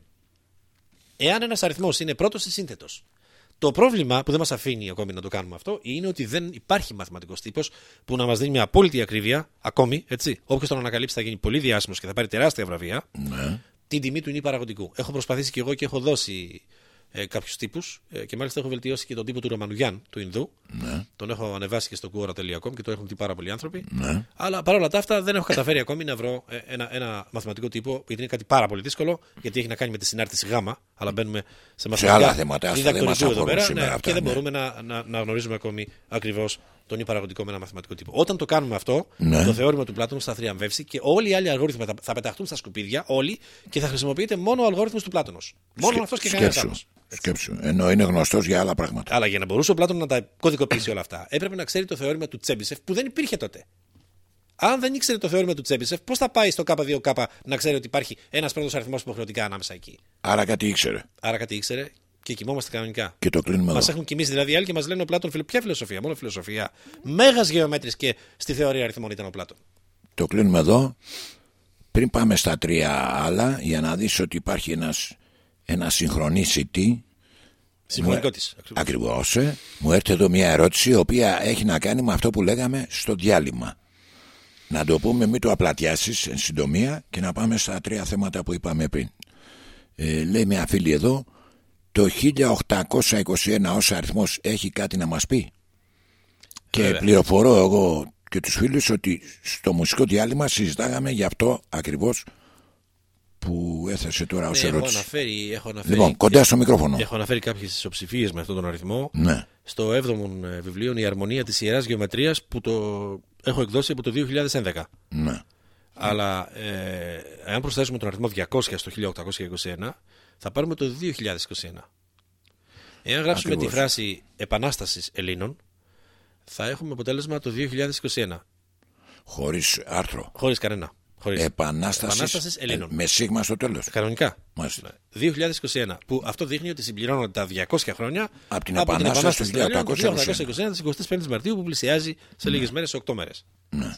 εάν ένας αριθμός είναι πρώτος ή σύνθετος. Το πρόβλημα που δεν μας αφήνει ακόμη να το κάνουμε αυτό είναι ότι δεν υπάρχει μαθηματικός τύπος που να μας δίνει με απόλυτη ακρίβεια, ακόμη, έτσι. Όποιος τον ανακαλύψει θα γίνει πολύ διάσημος και θα πάρει τεράστια βραβεία, Ναι. την τιμή του είναι παραγωγικού. Έχω προσπαθήσει και εγώ και έχω δώσει ε, κάποιους τύπους ε, και μάλιστα έχω βελτιώσει και τον τύπο του Ρωμανουγιάν, του Ινδού. Ναι. Τον έχω ανεβάσει και στο Quora.com και το έχουν δει πάρα πολλοί άνθρωποι. Ναι. Αλλά παρόλα τα αυτά δεν έχω καταφέρει ακόμη να βρω ε, ένα, ένα μαθηματικό τύπο, γιατί είναι κάτι πάρα πολύ δύσκολο, γιατί έχει να κάνει με τη συνάρτηση Γ. Αλλά μπαίνουμε σε μαθηματικά άλλα θέματα, αυτά δεν διδακτορικούς μας εδώ αφορούν πέρα, σήμερα ναι, αυτά, και δεν ναι. μπορούμε να, να, να γνωρίζουμε ακόμη ακριβώς τον υπαραγωγικό με ένα μαθηματικό τύπο. Όταν το κάνουμε αυτό, Ναι. το θεώρημα του Πλάτωνος θα θριαμβεύσει και όλοι οι άλλοι αλγόριθμοι θα, θα πεταχτούν στα σκουπίδια, όλοι, και θα χρησιμοποιείται μόνο ο αλγόριθμος του Πλάτωνος. Μόνο Σκε- αυτός και κανένας σκέψου, άλλος. σκέψου. Ενώ είναι γνωστός για άλλα πράγματα. Αλλά για να μπορούσε ο Πλάτων να τα κωδικοποιήσει όλα αυτά, έπρεπε να ξέρει το θεώρημα του Τσέμπισεφ που δεν υπήρχε τότε. Αν δεν ήξερε το θεώρημα του Τσέμπισεφ, πώς θα πάει στο K2K να ξέρει ότι υπάρχει ένας πρώτος αριθμός υποχρεωτικά ανάμεσα εκεί; Άρα κάτι ήξερε. Άρα κάτι ήξερε και κοιμόμαστε κανονικά. Και το κλείνουμε Μας εδώ. έχουν κοιμήσει δηλαδή οι άλλοι και μας λένε ο Πλάτων φιλο... ποια φιλοσοφία, μόνο φιλοσοφία. Μέγας γεωμέτρης και στη θεωρία αριθμών ήταν ο Πλάτων. Το κλείνουμε εδώ. Πριν πάμε στα τρία άλλα, για να δεις ότι υπάρχει ένας, ένας συγχρονής CT. Συμφωνικό τη. Ακριβώς. ε. Μου έρθει εδώ μια ερώτηση, η οποία έχει να κάνει με αυτό που λέγαμε στο διάλειμμα. Να το πούμε, μην το απλατιάσεις εν συντομία και να πάμε στα τρία θέματα που είπαμε πριν. Ε, λέει μια φίλη εδώ, το 1821 ως αριθμός έχει κάτι να μας πει; Και Βέβαια. πληροφορώ εγώ και τους φίλους ότι στο μουσικό διάλειμμα συζητάγαμε γι' αυτό ακριβώς που έθεσε τώρα ως Ναι, έχω ερώτηση. αναφέρει, έχω αναφέρει, Λοιπόν, κοντά στο μικρόφωνο. έχω αναφέρει κάποιες ισοψηφίες με αυτόν τον αριθμό. Ναι. στο 7ο ε, βιβλίο Η Αρμονία της Ιεράς Γεωμετρίας που το έχω εκδώσει από το 2011. Ναι. Αλλά ε, αν προσθέσουμε τον αριθμό 200 στο 1821 θα πάρουμε το 2021. Εάν γράψουμε Ακριβώς. τη φράση Επανάστασης Ελλήνων θα έχουμε αποτέλεσμα το 2021. Χωρίς άρθρο. Χωρίς κανένα. Χωρίς. Επανάστασης, Επανάστασης Ελλήνων. ε, με σίγμα στο τέλος. Κανονικά. Μάλιστα. 2021. Που αυτό δείχνει ότι συμπληρώνονται τα 200 χρόνια Από την Επανάσταση του των Ελλήνων του 1821. 1821 της 25η Μαρτίου που πλησιάζει σε λίγες μέρες, σε 8 μέρες. Ναι.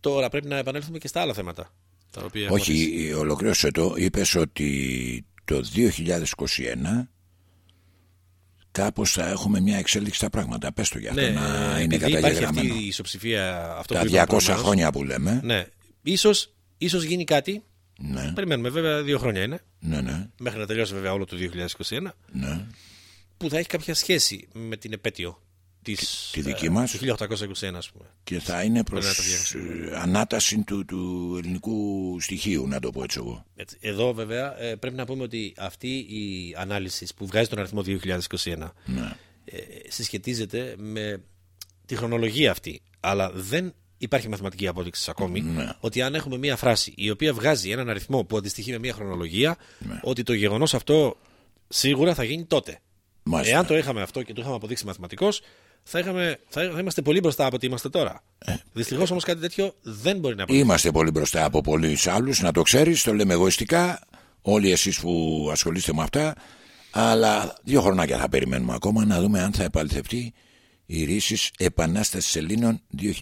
Τώρα πρέπει να επανέλθουμε και στα άλλα θέματα. Τα οποία έχουμε αφήσει. Όχι, ολοκλήρωσε το. Είπες ότι το 2021 κάπως θα έχουμε μια εξέλιξη στα πράγματα. Πες το για αυτό Ναι, να είναι επειδή υπάρχει αυτή καταγεγραμμένο. η ισοψηφία αυτό Τα που είπαμε 200 προηγουμένως. χρόνια που λέμε. Ναι. Ίσως, ίσως γίνει κάτι. Ναι, Περιμένουμε βέβαια δύο χρόνια είναι. ναι, ναι. Μέχρι να τελειώσει βέβαια όλο το 2021. ναι. Που θα έχει κάποια σχέση με την επέτειο της, Τη δική ε, μας. του 1821 ας πούμε. Και θα είναι προς Πρέπει να το ε, ανάταση του, του ελληνικού στοιχείου, να το πω έτσι εγώ. Έτσι. Εδώ βέβαια ε, πρέπει να πούμε ότι αυτή η ανάλυση που βγάζει τον αριθμό 2021 Ναι. ε, συσχετίζεται με τη χρονολογία αυτή. Αλλά δεν υπάρχει μαθηματική απόδειξη ακόμη, Ναι. ότι αν έχουμε μία φράση η οποία βγάζει έναν αριθμό που αντιστοιχεί με μία χρονολογία, Ναι. ότι το γεγονός αυτό σίγουρα θα γίνει τότε. Μάλιστα. Εάν το είχαμε αυτό και το είχαμε αποδείξει μαθηματικώ, θα, είχαμε, θα, θα είμαστε πολύ μπροστά από ό,τι είμαστε τώρα. Ε. Δυστυχώς όμως κάτι τέτοιο δεν μπορεί να αποδειχθεί. Είμαστε πολύ μπροστά από πολλούς άλλους, να το ξέρεις, το λέμε εγωιστικά. Όλοι εσείς που ασχολείστε με αυτά. Αλλά δύο χρονάκια θα περιμένουμε ακόμα να δούμε αν θα επαληθευτεί η ρίσης Επανάστασης Ελλήνων 2021.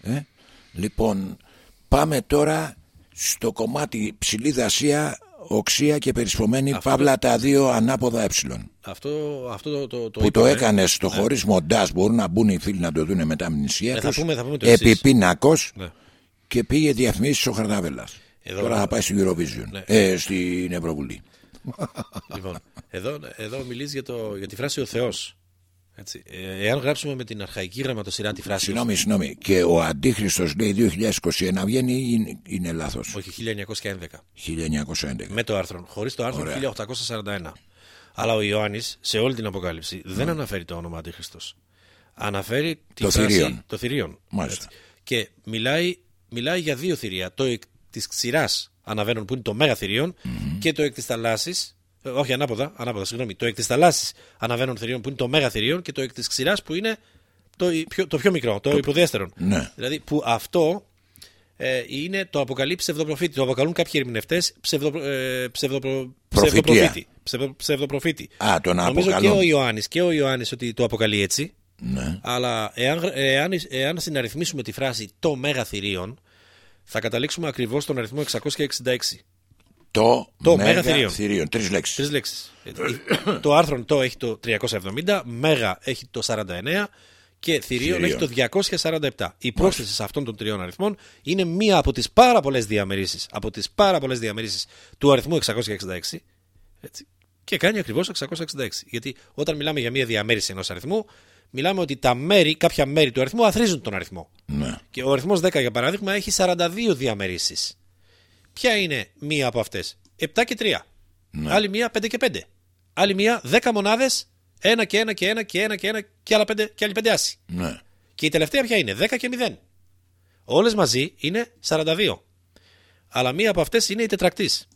Ε; Λοιπόν, πάμε τώρα στο κομμάτι ψηλή Ασία, οξία και περισπομένη παύλα τα δύο ανάποδα ε. Αυτό, αυτό το, το, το που το είπαμε. έκανες στο χωρίς μοντάζ, μπορούν να μπουν οι φίλοι να το δουν μετά με την ισχύα Ε, θα τους. πούμε- θα πούμε το εξής. Επιπίνακος Ναι. και πήγε διαφημίσεις ο Χαρδαβέλα. Εδώ- Τώρα θα πάει στην Eurovision. Ναι. Ε, στην Ευρωβουλή. Λοιπόν, εδώ, εδώ μιλείς για, το, για τη φράση ο Θεός. Έτσι. Ε, εάν γράψουμε με την αρχαϊκή γραμματοσυρά τη φράση. Συγγνώμη, συγγνώμη. Και ο Αντίχριστος λέει 2021 βγαίνει ή είναι, είναι λάθος. Όχι, 1911. 1911. Με το άρθρο. Χωρίς το άρθρο Ωραία. 1841. Αλλά ο Ιωάννης σε όλη την Αποκάλυψη δεν αναφέρει το όνομα Αντίχριστος. Αναφέρει τη Το φράση, θηρίον. το θηρίον. Μάλιστα. Έτσι. Και μιλάει, μιλάει για δύο θηρία. Το εκ της ξηράς αναβαίνουν που είναι το μέγα θηρίον και το εκ της θαλάσσης. Όχι, ανάποδα, ανάποδα, συγγνώμη. Το εκ της θαλάσσης αναβαίνουν θηρίων που είναι το μέγα θηρίον και το εκ της ξηράς που είναι το, πιο, το πιο μικρό, το, υποδέστερον. Ναι. Δηλαδή που αυτό ε, είναι το αποκαλεί ψευδοπροφήτη. Το αποκαλούν κάποιοι ερμηνευτές ψευδο, ε, ψευδοπρο, Προφητεία. ψευδοπροφήτη. Ψευδο, ψευδοπροφήτη. Α, τον Νομίζω και αποκαλούν. ο Ιωάννης και ο Ιωάννης ότι το αποκαλεί έτσι. Ναι. Αλλά εάν, εάν, εάν συναριθμίσουμε τη φράση το μέγα θηρίον, θα καταλήξουμε ακριβώς στον αριθμό 666. Το, Το μέγα μέγα θηρίον. θηρίον. Τρεις λέξεις. Τρεις λέξεις. το άρθρο το έχει το 370, μέγα έχει το 49 και θηρίον έχει Θηρίον. το 247. Η πρόσθεση σε αυτών των τριών αριθμών είναι μία από τις πάρα πολλές διαμερίσεις, από τις πάρα πολλές διαμερίσεις του αριθμού 666 έτσι, και κάνει ακριβώς 666. Γιατί όταν μιλάμε για μία διαμέριση ενός αριθμού, μιλάμε ότι τα μέρη, κάποια μέρη του αριθμού αθρίζουν τον αριθμό. Ναι. Και ο αριθμός 10 για παράδειγμα έχει 42 διαμερίσεις. Ποια είναι μία από αυτές; 7 και 3. Άλλη μία 5 και 5. Άλλη μία 10 μονάδες, 1 και 1 και 1 και 1 και 1 και, άλλα 5, και άλλη 5 άση. ναι. Και η τελευταία ποια είναι; 10 και 0. Όλες μαζί είναι 42. Αλλά μία από αυτές είναι η τετρακτής.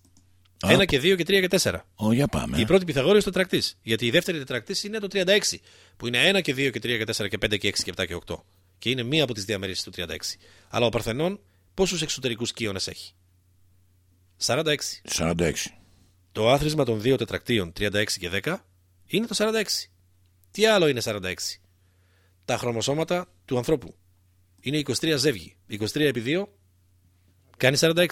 1 και 2 και 3 και 4. Ω, για πάμε. Η πρώτη Πυθαγόριος τετρακτής. Γιατί η δεύτερη τετρακτής είναι το 36. Που είναι 1 και 2 και 3 και 4 και 5 και 6 και 7 και 8. Και είναι μία από τις διαμερίσεις του 36. Αλλά ο Παρθενών πόσους εξωτερικούς κύονες έχει; 46. 46. Το άθροισμα των δύο τετρακτίων 36 και 10 είναι το 46. Τι άλλο είναι 46? Τα χρωμοσώματα του ανθρώπου. Είναι 23 ζεύγη. 23 επί 2 κάνει 46.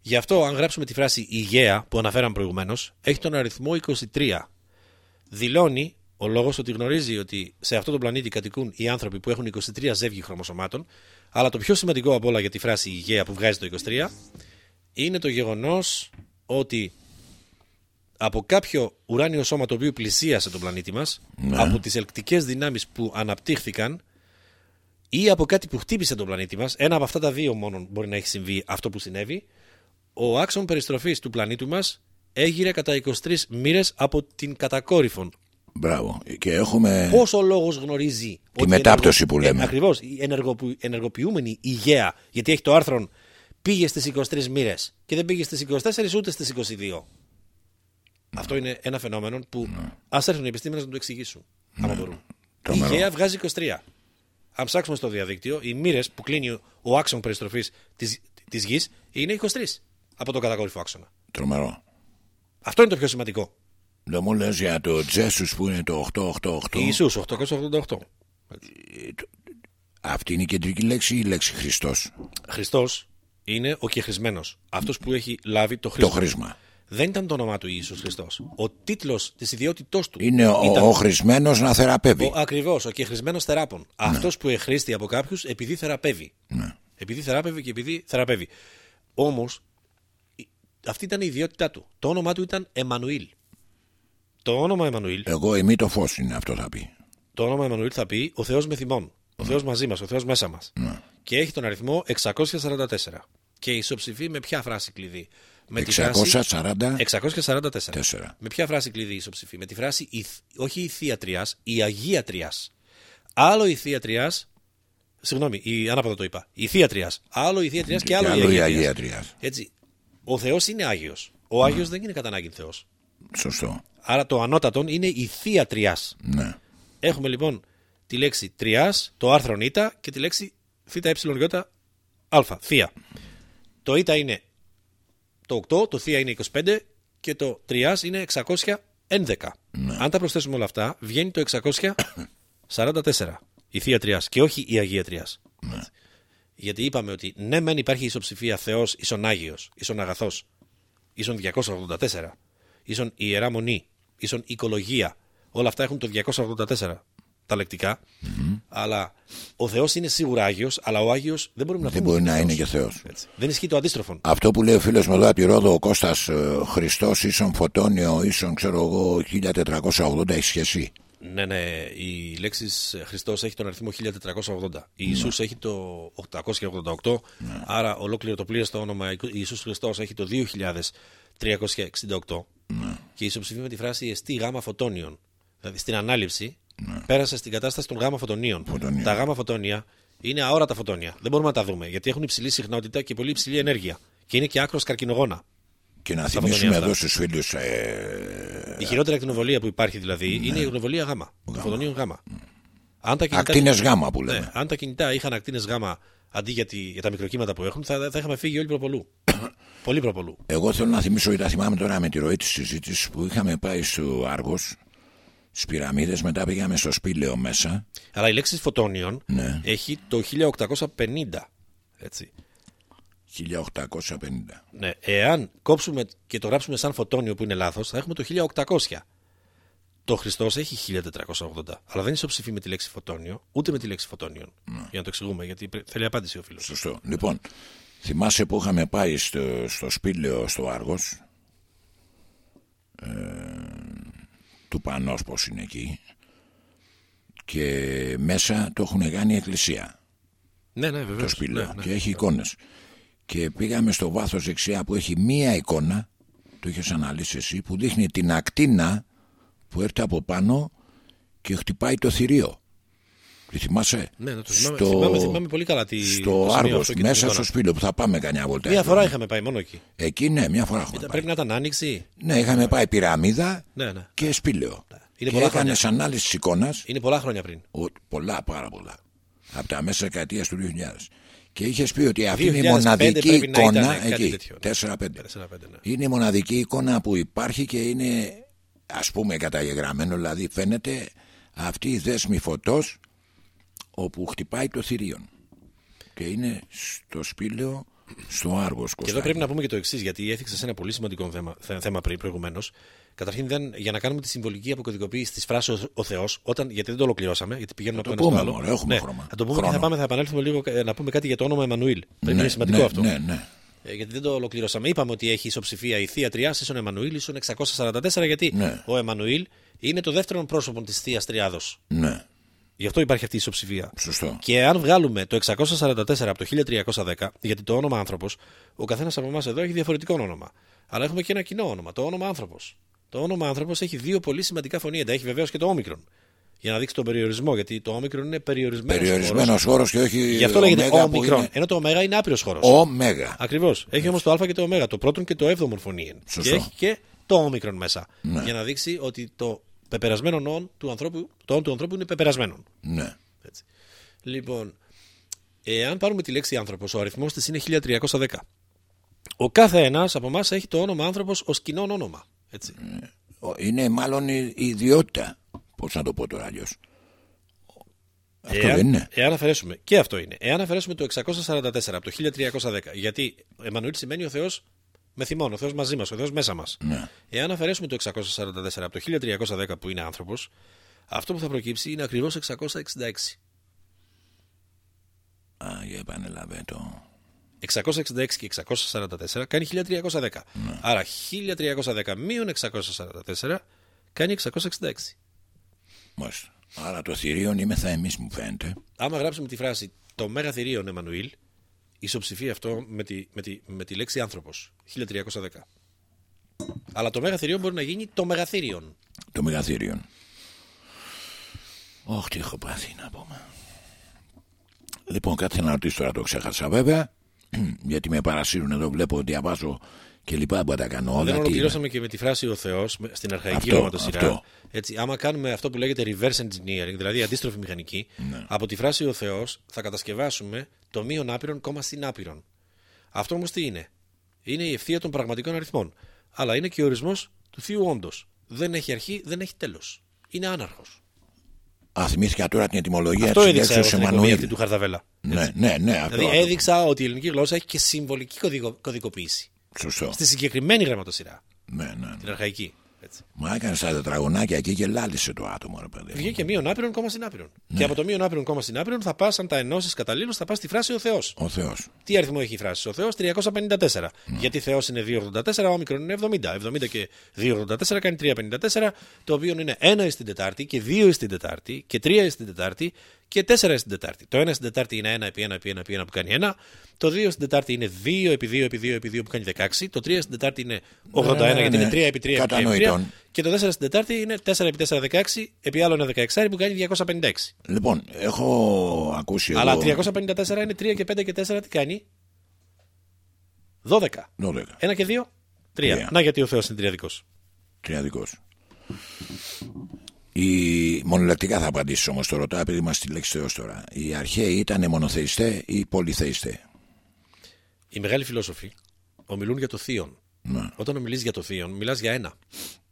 Γι' αυτό, αν γράψουμε τη φράση υγεία που αναφέραμε προηγουμένως, έχει τον αριθμό 23. Δηλώνει ο λόγος ότι γνωρίζει ότι σε αυτό το πλανήτη κατοικούν οι άνθρωποι που έχουν 23 ζεύγη χρωμοσωμάτων, αλλά το πιο σημαντικό από όλα για τη φράση υγεία που βγάζει το 23 είναι το γεγονός ότι από κάποιο ουράνιο σώμα το οποίο πλησίασε τον πλανήτη μας, από τις ελκτικές δυνάμεις που αναπτύχθηκαν ή από κάτι που χτύπησε τον πλανήτη μας, ένα από αυτά τα δύο μόνο μπορεί να έχει συμβεί αυτό που συνέβη, ο άξον περιστροφής του πλανήτου μας έγειρε κατά 23 μοίρες από την κατακόρυφον. Μπράβο. Και έχουμε. Πώς ο λόγος γνωρίζει ότι μετάπτωση ενεργο- που λέμε. Ε, ακριβώς, η ενεργοπου- ενεργοποιούμενη υγεία, γιατί έχει το άρθρο πήγε στις 23 μοίρες και δεν πήγε στις 24 ούτε στις 22. Αυτό είναι ένα φαινόμενο που ας έρθουν οι επιστήμονες να το εξηγήσουν, άμα μπορούν. Η Τρομερό. υγεία βγάζει 23. Αν ψάξουμε στο διαδίκτυο, οι μοίρες που κλείνει ο άξον περιστροφής της, της γης είναι 23 από τον κατακόρυφο άξονα. Τρομερό. Αυτό είναι το πιο σημαντικό. Δεν μου λες για το Τζέσους που είναι το 888. Ιησούς 888. Αυτή είναι η κεντρική λέξη ή η λέξη Χριστός; Χριστός είναι ο κεχρισμένος. Αυτός που έχει λάβει το Το χρήσμα. χρήσμα. Δεν ήταν το όνομά του Ιησούς Χριστός. Ο τίτλος της ιδιότητός του Είναι ο, ήταν ο χρησμένος να θεραπεύει. ο, ακριβώς, ο κεχρισμένος θεράπων. Αυτός που εχρήστη από κάποιους επειδή θεραπεύει. Ναι. Επειδή θεράπευε και επειδή θεραπεύει. Όμως, η- αυτή ήταν η ιδιότητά του. Το όνομά του ήταν Εμμανουήλ. Το όνομα Εμμανουήλ, Εγώ εμεί το φως είναι αυτό θα πει. το όνομα Εμμανουήλ θα πει ο Θεός με θυμών. Ο Θεός μαζί μας, ο Θεός μέσα μας. Και έχει τον αριθμό 644. Και ισοψηφεί με ποια φράση κλειδί; Με τη φράση 640. 644. Τέσσερα. Με ποια φράση κλειδί ισοψηφεί; Με τη φράση «Η- όχι η θεία τριάς, η Αγία τριάς. άλλο η θεία τριάς. Συγγνώμη, η ανάποδα το είπα. Η θεία τριάς. Άλλο η θεία τριάς και, άλλο, άλλο η η Αγία Αγία Τριάς. Τριάς. Έτσι. Ο Θεός είναι Άγιος. Ο Άγιος δεν είναι κατά ανάγκη Θεός. Σωστό. Άρα το ανώτατον είναι η θεία τριάς. Ναι. Έχουμε λοιπόν τη λέξη τριάς, το άρθρο νη και τη λέξη θ ε α. Θεία. Το ήτα είναι το 8, το θεία είναι 25 και το τριάς είναι 611. Αν τα προσθέσουμε όλα αυτά, βγαίνει το 644. Η θεία τριάς και όχι η Αγία τριάς. Έτσι. Γιατί είπαμε ότι ναι, μεν υπάρχει ισοψηφία Θεός ίσον Άγιος, ίσον Αγαθός, ίσον 284, ίσον Ιερά Μονή, ίσον Οικολογία. Όλα αυτά έχουν το 284 τα λεκτικά. Αλλά ο Θεός είναι σίγουρα Άγιος, αλλά ο Άγιος δεν μπορούμε να Δεν πούμε μπορεί ότι να είναι είναι και Θεός. Θεός. Έτσι. Δεν ισχύει το αντίστροφο. Αυτό που λέει ο φίλος μου εδώ από τη Ρόδο, ο Κώστας ε, Χριστός ίσον Φωτόνιο ίσον ξέρω εγώ 1480 έχει σχέση; Ναι, ναι. Η λέξη Χριστός έχει τον αριθμό 1480. Η Ιησούς έχει το 888. Άρα ολόκληρο το πλήρες το όνομα Ιησούς Χριστός έχει το 2368. Και ισοψηφεί με τη φράση εστί γάμα φωτόνιων. Δηλαδή στην ανάληψη πέρασε στην κατάσταση των γάμα φωτονίων. Φωτονίων. Τα γάμα φωτόνια είναι αόρατα φωτόνια. Δεν μπορούμε να τα δούμε γιατί έχουν υψηλή συχνότητα και πολύ υψηλή ενέργεια. Και είναι και άκρος καρκινογόνα. Και να φωτονία θυμίσουμε αυτά. εδώ στους φίλους ε, Η χειρότερη ακτινοβολία που υπάρχει δηλαδή είναι η ακτινοβολία γάμα. Των φωτονίων γάμα. Αν τα κινητά, ακτίνες γάμα που ναι, λέμε. αν τα κινητά είχαν ακτίνες γάμα αντί για, τη- για τα μικροκύματα που έχουν, θα, θα είχαμε φύγει όλοι προπολού. πολύ προπολού. Εγώ θέλω να θυμίσω ότι τα θυμάμαι τώρα με τη ροή της συζήτησης που είχαμε πάει στο Άργος στις πυραμίδες, μετά πήγαμε στο Σπήλαιο μέσα. Αλλά η λέξη φωτόνιων Ναι. έχει το 1850. Έτσι. 1850. Ναι, εάν κόψουμε και το γράψουμε σαν φωτόνιο που είναι λάθος, θα έχουμε το 1800. Το Χριστός έχει 1480. Αλλά δεν ισοψηφεί με τη λέξη φωτόνιο, ούτε με τη λέξη φωτόνιον. Για να το εξηγούμε, γιατί πρέ- θέλει απάντηση ο φίλος. Σωστό. Λοιπόν, θυμάσαι που είχαμε πάει στο, στο Σπήλαιο στο Άργος; Ε, του Πανός πως είναι εκεί. Και μέσα το έχουν κάνει εκκλησία. Ναι, ναι, βεβαίως. το σπήλαιο και έχει εικόνες. Και πήγαμε στο βάθος δεξιά που έχει μία εικόνα το είχες αναλύσει εσύ που δείχνει την ακτίνα που έρχεται από πάνω και χτυπάει το θηρίο τη θυμάσαι; Ναι, ναι, το θυμάμαι, θυμάμαι, θυμάμαι πολύ καλά τη, το στο σημείο Άργος αυτό και την μέσα εικόνα. στο σπήλαιο που θα πάμε κανένα βολτά Μία φορά είχαμε πάει μόνο εκεί. εκεί ναι μια φορά έχουμε Ήταν- πάει Πρέπει να ήταν άνοιξη. ναι είχαμε πάει πυραμίδα Ναι, ναι. και σπήλαιο Είναι και πολλά έκανες χρόνια. ανάλυση τη εικόνας Είναι πολλά χρόνια πριν. πολλά πάρα πολλά από τα μέσα δεκαετίας του 2000 και είχες πει ότι αυτή είναι η 2005 μοναδική πρέπει να εικόνα ήταν κάτι εκεί τέτοιο, ναι. 4-5 4-5, ναι. είναι η μοναδική εικόνα που υπάρχει και είναι ας πούμε καταγεγραμμένο δηλαδή φαίνεται αυτή η δέσμη φωτός όπου χτυπάει το θηρίον και είναι στο σπήλαιο στο Άργος Και εδώ πρέπει να πούμε και το εξής, γιατί έθιξες ένα πολύ σημαντικό θέμα, θε- θέμα πριν προηγουμένως. Καταρχήν, δεν, για να κάνουμε τη συμβολική αποκωδικοποίηση της φράσης ο, ο Θεό, γιατί δεν το ολοκληρώσαμε, γιατί πηγαίνουμε το από το ένα στο πούμε, άλλο. μωρέ, έχουμε ναι, χρώμα. Θα το πούμε Χρόνο. και θα, πάμε, θα επανέλθουμε λίγο ε, να πούμε κάτι για το όνομα Εμμανουήλ. Πρέπει ναι, είναι σημαντικό ναι, αυτό. ναι, ναι. Ε, γιατί δεν το ολοκληρώσαμε. Είπαμε ότι έχει ισοψηφία η θεία Τριάς ίσον Εμμανουήλ ίσον 644, γιατί Ναι. ο Εμμανουήλ είναι το δεύτερο πρόσωπο της θείας Τριάδος. ναι Γι' αυτό υπάρχει αυτή η ισοψηφία. σωστό Και αν βγάλουμε το 644 από το 1310, γιατί το όνομα άνθρωπος, ο καθένας από εμάς εδώ έχει διαφορετικό όνομα. Αλλά έχουμε και ένα κοινό όνομα, το όνομα άνθρωπος. Το όνομα άνθρωπος έχει δύο πολύ σημαντικά φωνήεντα. Έχει βεβαίως και το όμικρον. Για να δείξει τον περιορισμό, γιατί το όμικρον είναι περιορισμένος. περιορισμένος χώρος και όχι Γι' αυτό λέγεται ωμέγα που όμικρον. είναι Ενώ το ωμέγα είναι άπειρος χώρος. ωμέγα Ακριβώς. Έχει όμως το α και το ω, το πρώτον και το έβδομον φωνήεν. Και Σωστό. έχει και το όμικρον μέσα. Ναι. Για να δείξει ότι το πεπερασμένο όν του ανθρώπου, το όν του ανθρώπου είναι πεπερασμένο. ναι Έτσι. Λοιπόν, εάν πάρουμε τη λέξη άνθρωπος, ο αριθμός της είναι 1310. Ο κάθε ένας από εμάς έχει το όνομα άνθρωπος ως κοινό όνομα. Έτσι. Ο- είναι μάλλον η, η ιδιότητα πώς να το πω τώρα αλλιώς αυτό εάν, δεν είναι Εάν αφαιρέσουμε, και αυτό είναι. Εάν αφαιρέσουμε το 644 από το 1310, γιατί Εμμανουήλ σημαίνει ο Θεός με θυμόν, ο Θεός μαζί μας, ο Θεός μέσα μας. ναι. Εάν αφαιρέσουμε το 644 από το 1310 που είναι άνθρωπος, αυτό που θα προκύψει είναι ακριβώς 666. Α, για επανέλαβε το 666 και 644 κάνει 1310. Άρα 1310 μείον 644 κάνει 666. Μάλιστα. Άρα το θηρίον είμαι θα εμείς μου φαίνεται Άμα γράψουμε τη φράση το μέγα θηρίον Εμμανουήλ, ισοψηφεί αυτό με τη, με τη, με τη λέξη άνθρωπος. 1310. Αλλά το μέγα θηρίον μπορεί να γίνει το μεγαθύριον. το μεγαθύριον Όχι, τι έχω πάθει να πούμε. Λοιπόν, κάτι θέλω να ρωτήσω τώρα, το ξέχασα βέβαια. Γιατί με παρασύρουν εδώ, βλέπω, διαβάζω και λοιπά. Μπορώ να τα κάνω όλα. Δεν τι ολοκληρώσαμε και με τη φράση ο Θεός στην αρχαϊκή Αυτό, ονοματοσυρά. αυτό. Έτσι, άμα κάνουμε αυτό που λέγεται reverse engineering, δηλαδή αντίστροφη μηχανική, Ναι. από τη φράση ο Θεός θα κατασκευάσουμε το μείον άπειρον κόμμα στην άπειρον. Αυτό όμως τι είναι; Είναι η ευθεία των πραγματικών αριθμών. Αλλά είναι και ο ορισμός του θείου όντως. Δεν έχει αρχή, δεν έχει τέλος. Είναι άναρχος. Α, θυμήθηκα τώρα την ετοιμολογία Αυτό της έδειξα εγώ λέξη στην εκπομπή αυτή Εμμανουήλ. του Χαρδαβέλα. Ναι, ναι, ναι, αυτό. Δηλαδή έδειξα ότι η ελληνική γλώσσα έχει και συμβολική κωδικο- κωδικοποίηση. Σωστό. Στη συγκεκριμένη γραμματοσυρά. Ναι, ναι. ναι. Την αρχαϊκή. Έτσι. Μα έκανε τα τετραγωνάκια εκεί και λάλησε το άτομο, ρε παιδί. μου. Βγήκε μείον άπειρον κόμμα στην άπειρον. Ναι. Και από το μείον άπειρον κόμμα στην άπειρον θα πας, αν τα ενώσεις καταλήλως, θα πας στη φράση ο Θεός. Ο Θεός. Τι αριθμό έχει η φράση ο Θεός, 354. Ναι. Γιατί Θεός είναι 284, ο μικρόν είναι 70. 70 και 284 κάνει 354, το οποίο είναι 1 στην Τετάρτη και 2 στην Τετάρτη και 3 στην Τετάρτη και 4 στην Τετάρτη. Το 1 στην Τετάρτη είναι 1 επί 1 επί 1 επί 1 που κάνει 1. Το 2 στην Τετάρτη είναι 2 επί 2 επί 2 επί 2 που κάνει 16. Το 3 στην Τετάρτη είναι 81 ναι, ναι, γιατί ναι. είναι 3 επί 3 επί 3 επί 3. Κατανοητόν. Και το 4 στην Τετάρτη είναι 4 επί 4 16 επί άλλο είναι 16 που κάνει 256. Λοιπόν, έχω ακούσει εδώ. Αλλά 354 είναι 3 και 5 και 4 τι κάνει; 12. 12. 1 και 2, 3. Τρία. Να γιατί ο Θεός είναι τριαδικός. Τριαδικός. Η... Μονολεκτικά θα απαντήσει όμως το ρωτάω επειδή είμαστε στη λέξη Θεό τώρα. Οι αρχαίοι ήταν μονοθεϊστέ ή πολυθεϊστέ; Οι μεγάλοι φιλόσοφοι ομιλούν για το θείον. Ναι, Όταν ομιλείς για το θείον, μιλάς για ένα.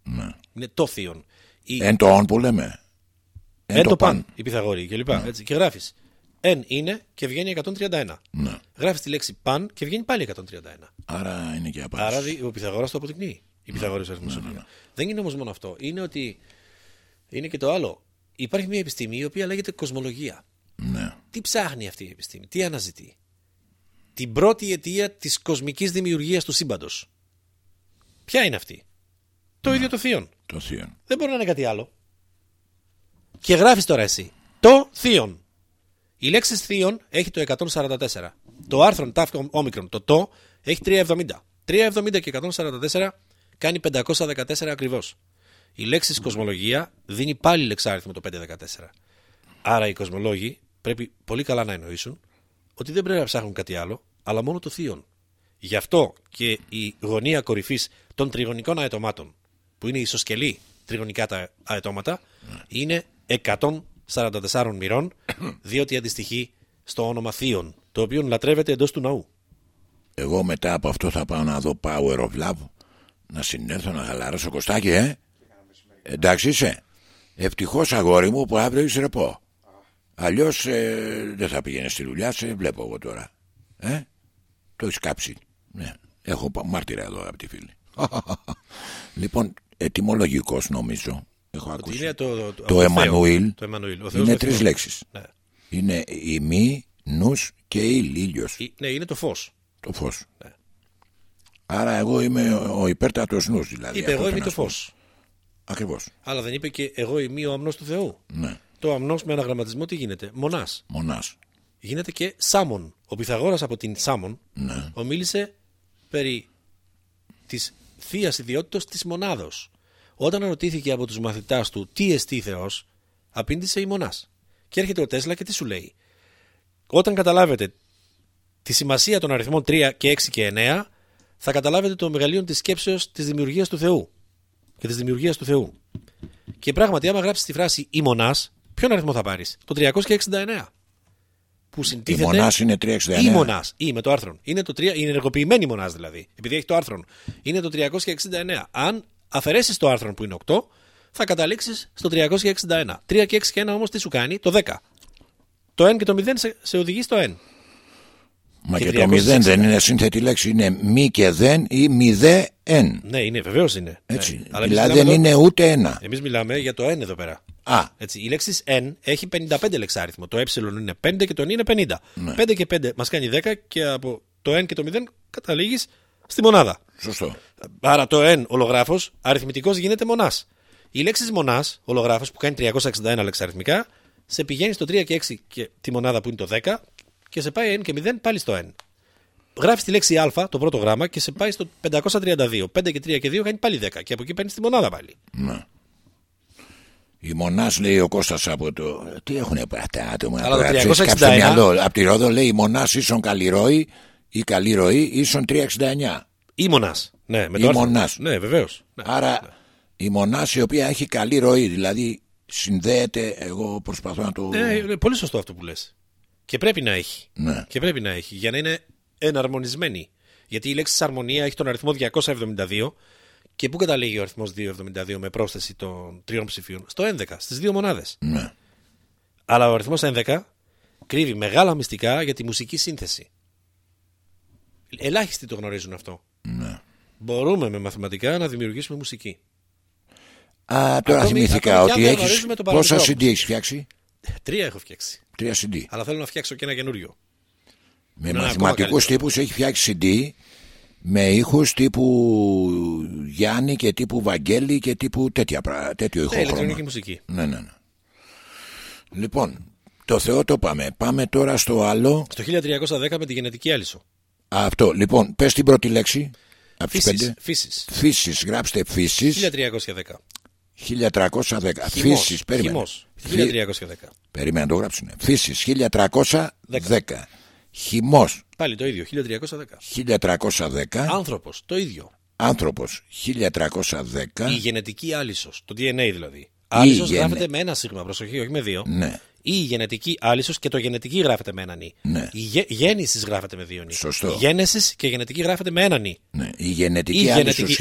ναι. Είναι το θείον. Η... Εν το όν που λέμε. Εν το παν, η Πιθαγόρη κλπ. Έτσι. Και γράφεις. Εν είναι και βγαίνει 131. Ναι. Γράφεις τη λέξη παν και βγαίνει πάλι 131. Άρα είναι και απάντηση. Άρα δι- ο Πιθαγόρας το αποδεικνύει. Η Πιθαγόρης αριθμοσοφία. Δεν είναι όμως μόνο αυτό. Είναι ότι. Είναι και το άλλο. Υπάρχει μια επιστήμη η οποία λέγεται κοσμολογία. Ναι. Τι ψάχνει αυτή η επιστήμη, τι αναζητεί; Την πρώτη αιτία της κοσμικής δημιουργίας του σύμπαντος. Ποια είναι αυτή; Το ίδιο το θείον. Το θείο. Δεν μπορεί να είναι κάτι άλλο. Και γράφεις τώρα εσύ. Το θείον. Η λέξη θείον έχει το 144. Το άρθρο τάφ όμικρον, το το, έχει 370. 370 και 144 κάνει 514 ακριβώς. Η λέξη κοσμολογία δίνει πάλι λεξάριθμο το 514. Άρα οι κοσμολόγοι πρέπει πολύ καλά να εννοήσουν ότι δεν πρέπει να ψάχνουν κάτι άλλο, αλλά μόνο το θείον. Γι' αυτό και η γωνία κορυφής των τριγωνικών αετομάτων, που είναι ισοσκελή τριγωνικά τα αετώματα, είναι 144 μοιρών, διότι αντιστοιχεί στο όνομα θείον, το οποίο λατρεύεται εντός του ναού. Εγώ μετά από αυτό θα πάω να δω Power of Love. Να συνέλθω να χαλαρώσω κοστάκι, ε. Εντάξει είσαι. Ευτυχώς αγόρι μου που αύριο είσαι ρεπό. Αλλιώς δεν θα πήγαινε στη δουλειά, σε βλέπω εγώ τώρα. Ε, το έχεις κάψει. Ναι. Έχω πα- μάρτυρα εδώ, αγαπητοί φίλοι. λοιπόν, ετοιμολογικός νομίζω. Έχω Ότι ακούσει. είναι το, το, Το από Θεός. Εμμανουήλ Το Εμμανουήλ. Ο Θεός Είναι με τρεις Θεό. λέξεις. Ναι. Είναι η μη, νους και η ήλιος. Η- ναι, είναι το φως. Το φως. Ναι. Άρα εγώ είμαι ο ο υπέρτατος νους δηλαδή. Είπε από εγώ τον είμαι το άσπρο. φως. Ακριβώς. Αλλά δεν είπε και εγώ είμαι ο αμνός του Θεού. Ναι. Το αμνός με αναγραμματισμό τι γίνεται; Μονάς. Μονάς. Γίνεται και Σάμον. Ο Πιθαγόρας από την Σάμον Ναι. ομίλησε περί της θείας ιδιότητας της μονάδος. Όταν ρωτήθηκε από τους μαθητάς του τι εστί Θεός, απήντησε η μονάς. Και έρχεται ο Τέσλα και τι σου λέει. Όταν καταλάβετε τη σημασία των αριθμών 3 και 6 και 9, θα καταλάβετε το μεγαλείο της σκέψεως της δημιουργίας του Θεού και της δημιουργίας του Θεού. Και πράγματι, άμα γράψεις τη φράση «η μονάς», ποιον αριθμό θα πάρεις; Το 369. Που Η συντίθεται μονάς είναι 369. ή μονάς, ή με το άρθρο. Είναι, το 3, είναι ενεργοποιημένη μονάς δηλαδή. Επειδή έχει το άρθρο. Είναι το 369. Αν αφαιρέσεις το άρθρο που είναι 8, θα καταλήξεις στο 361. 3 και 6 και 1 όμως τι σου κάνει, το 10. Το 1 και το 0 σε, σε οδηγεί στο 1. Μα και και, το 360. μηδέν δεν είναι σύνθετη λέξη. Είναι μη και δεν ή μηδέ εν. Ναι, είναι, βεβαίως είναι. Έτσι. Ναι. Αλλά εμείς δηλαδή μιλάμε δεν εδώ- είναι ούτε ένα. Εμείς μιλάμε για το 1 εδώ πέρα. Α, Έτσι, η λέξη n έχει 55 λεξάριθμο. Το ε είναι 5 και το n είναι 50. Ναι. 5 και 5 μας κάνει 10 και από το n και το 0 καταλήγεις στη μονάδα. σωστό. Άρα το n ολογράφος αριθμητικός γίνεται μονάς. Η λέξη μονάς, ολογράφος που κάνει 361 λεξαριθμικά, σε πηγαίνει στο 3 και 6 και τη μονάδα που είναι το 10 και σε πάει n και 0 πάλι στο n. Γράφει τη λέξη α, το πρώτο γράμμα, και σε πάει στο 532. 5 και 3 και 2 κάνει πάλι 10 και από εκεί παίρνεις τη μονάδα πάλι. Ναι. Η Μονάς λέει ο Κώστας από το... Τι έχουνε πάει τα άτομα. Αλλά το τώρα, ξέρεις, 361 κάψε το μυαλό. Από τη Ρόδο λέει η Μονάς ίσον καλή ροή ή καλή ροή ίσον 369. Ή μονάς. Ναι, με Ή το άρθρο. μονάς. Ναι, βεβαίως. Ναι. Άρα η Μονάς η οποία έχει καλή ροή. Δηλαδή συνδέεται, εγώ προσπαθώ να το... Ναι, είναι πολύ σωστό αυτό που λες. Και πρέπει να έχει. Ναι. Και πρέπει να έχει για να είναι εναρμονισμένη. Γιατί η λέξη αρμονία έχει τον αριθμό 272 και πού καταλήγει ο αριθμός 272 με πρόσθεση των τριών ψηφίων; Στο 11, στις δύο μονάδες. Ναι. Αλλά ο αριθμός 11 κρύβει μεγάλα μυστικά για τη μουσική σύνθεση. Ελάχιστοι το γνωρίζουν αυτό. ναι. Μπορούμε με μαθηματικά να δημιουργήσουμε μουσική. Α, τώρα Ακόμη- θυμήθηκα ακόμη κι αν ότι δεν έχεις... γνωρίζουμε το Πόσα παραμικρό CD έχεις φτιάξει; Τρία έχω φτιάξει. Τρία CD. Αλλά θέλω να φτιάξω και ένα καινούριο. Με είναι μαθηματικούς ακόμα τύπους έχει φτιάξει CD με ήχους τύπου Γιάννη και τύπου Βαγγέλη και τύπου τέτοια, πρά- τέτοιο Ναι, ηχόχρωμα. ηλεκτρονική μουσική. Ναι, ναι, ναι. Λοιπόν, το Θεό το πάμε. Πάμε τώρα στο άλλο. Στο 1310 με τη γενετική άλυσο. Αυτό. Λοιπόν, πες την πρώτη λέξη. Από τις Φύσης. πέντε. Φύσης. Φύσης. Γράψτε φύσης. 1310. 1310. Χυμός. Φύσης. Περίμενε. Χυμός. Φύ- 1310. Περίμενε να το γράψουνε. Φύσης. 1310. Χυμός. Πάλι το ίδιο. 1310. 1310. Άνθρωπος. Το ίδιο. Άνθρωπος 1310 Η γενετική άλυσος. Το DNA δηλαδή. Άλυσος γενε- γράφεται με ένα σίγμα. Προσοχή, όχι με δύο. Ναι Ή η γενετική άλυσος και το γενετική γράφεται με έναν νι. Ναι. Η γε... γέννησης γράφεται με δύο νι. Σωστό. Η γέννησης και γενετική γράφεται με ένα νι. ναι. Η γενετική Η άλυσος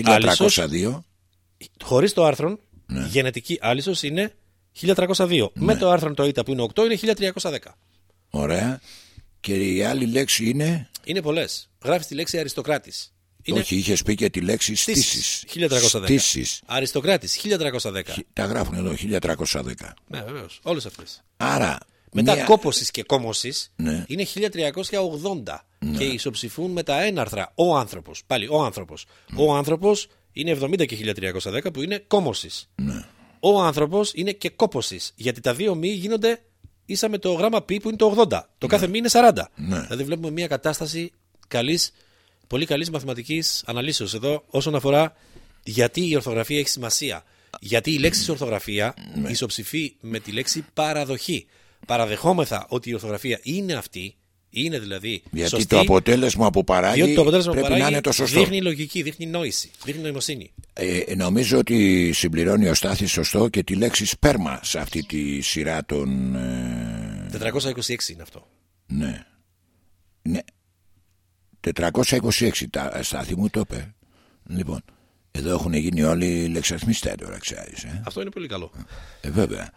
γενετική 1302 Χωρίς το άρθρο, Ναι. η γενετική άλυσος είναι 1302. Με το άρθρο το ΙΤΑ που είναι 8 είναι 1310. Ωραία Και η άλλη λέξη είναι; Είναι πολλές. Γράφεις τη λέξη αριστοκράτης. Είναι Όχι είχες πει και τη λέξη στήσεις. στήσεις 1310. Στήσεις. Αριστοκράτης 1310. Τα γράφουν εδώ 1310 Ναι, βεβαίως. Όλες αυτές. Άρα Μετά μία- κόποση και κόμωσης Ναι. είναι 1380 και ισοψηφούν με τα έναρθρα ο άνθρωπος. Πάλι ο άνθρωπος. Ναι. Ο άνθρωπος είναι 70 και 1310 που είναι κόμωσης. Ναι. Ο άνθρωπος είναι και κόποση. Γιατί τα δύο μη γίνονται ίσα με το γράμμα π που είναι το 80. Το κάθε μη είναι 40. Ναι. Δηλαδή βλέπουμε μια κατάσταση καλής, πολύ καλής μαθηματικής αναλύσεως εδώ όσον αφορά γιατί η ορθογραφία έχει σημασία. Γιατί η λέξη ορθογραφία Ναι. ισοψηφεί με τη λέξη παραδοχή. Παραδεχόμεθα ότι η ορθογραφία είναι αυτή, είναι δηλαδή Γιατί σωστή, το αποτέλεσμα που παράγει διότι το αποτέλεσμα που πρέπει παράγει να είναι το σωστό. δείχνει λογική, δείχνει νόηση, δείχνει νοημοσύνη. Ε, νομίζω ότι συμπληρώνει ο Στάθης σωστό και τη λέξη σπέρμα σε αυτή τη σειρά των... ε, 426 είναι αυτό. ναι. Ναι. 426 τα Στάθη μου το είπε. Λοιπόν, εδώ έχουν γίνει όλοι λεξαρθμιστέ τώρα, ξέρεις. Ε, Αυτό είναι πολύ καλό. ε βέβαια.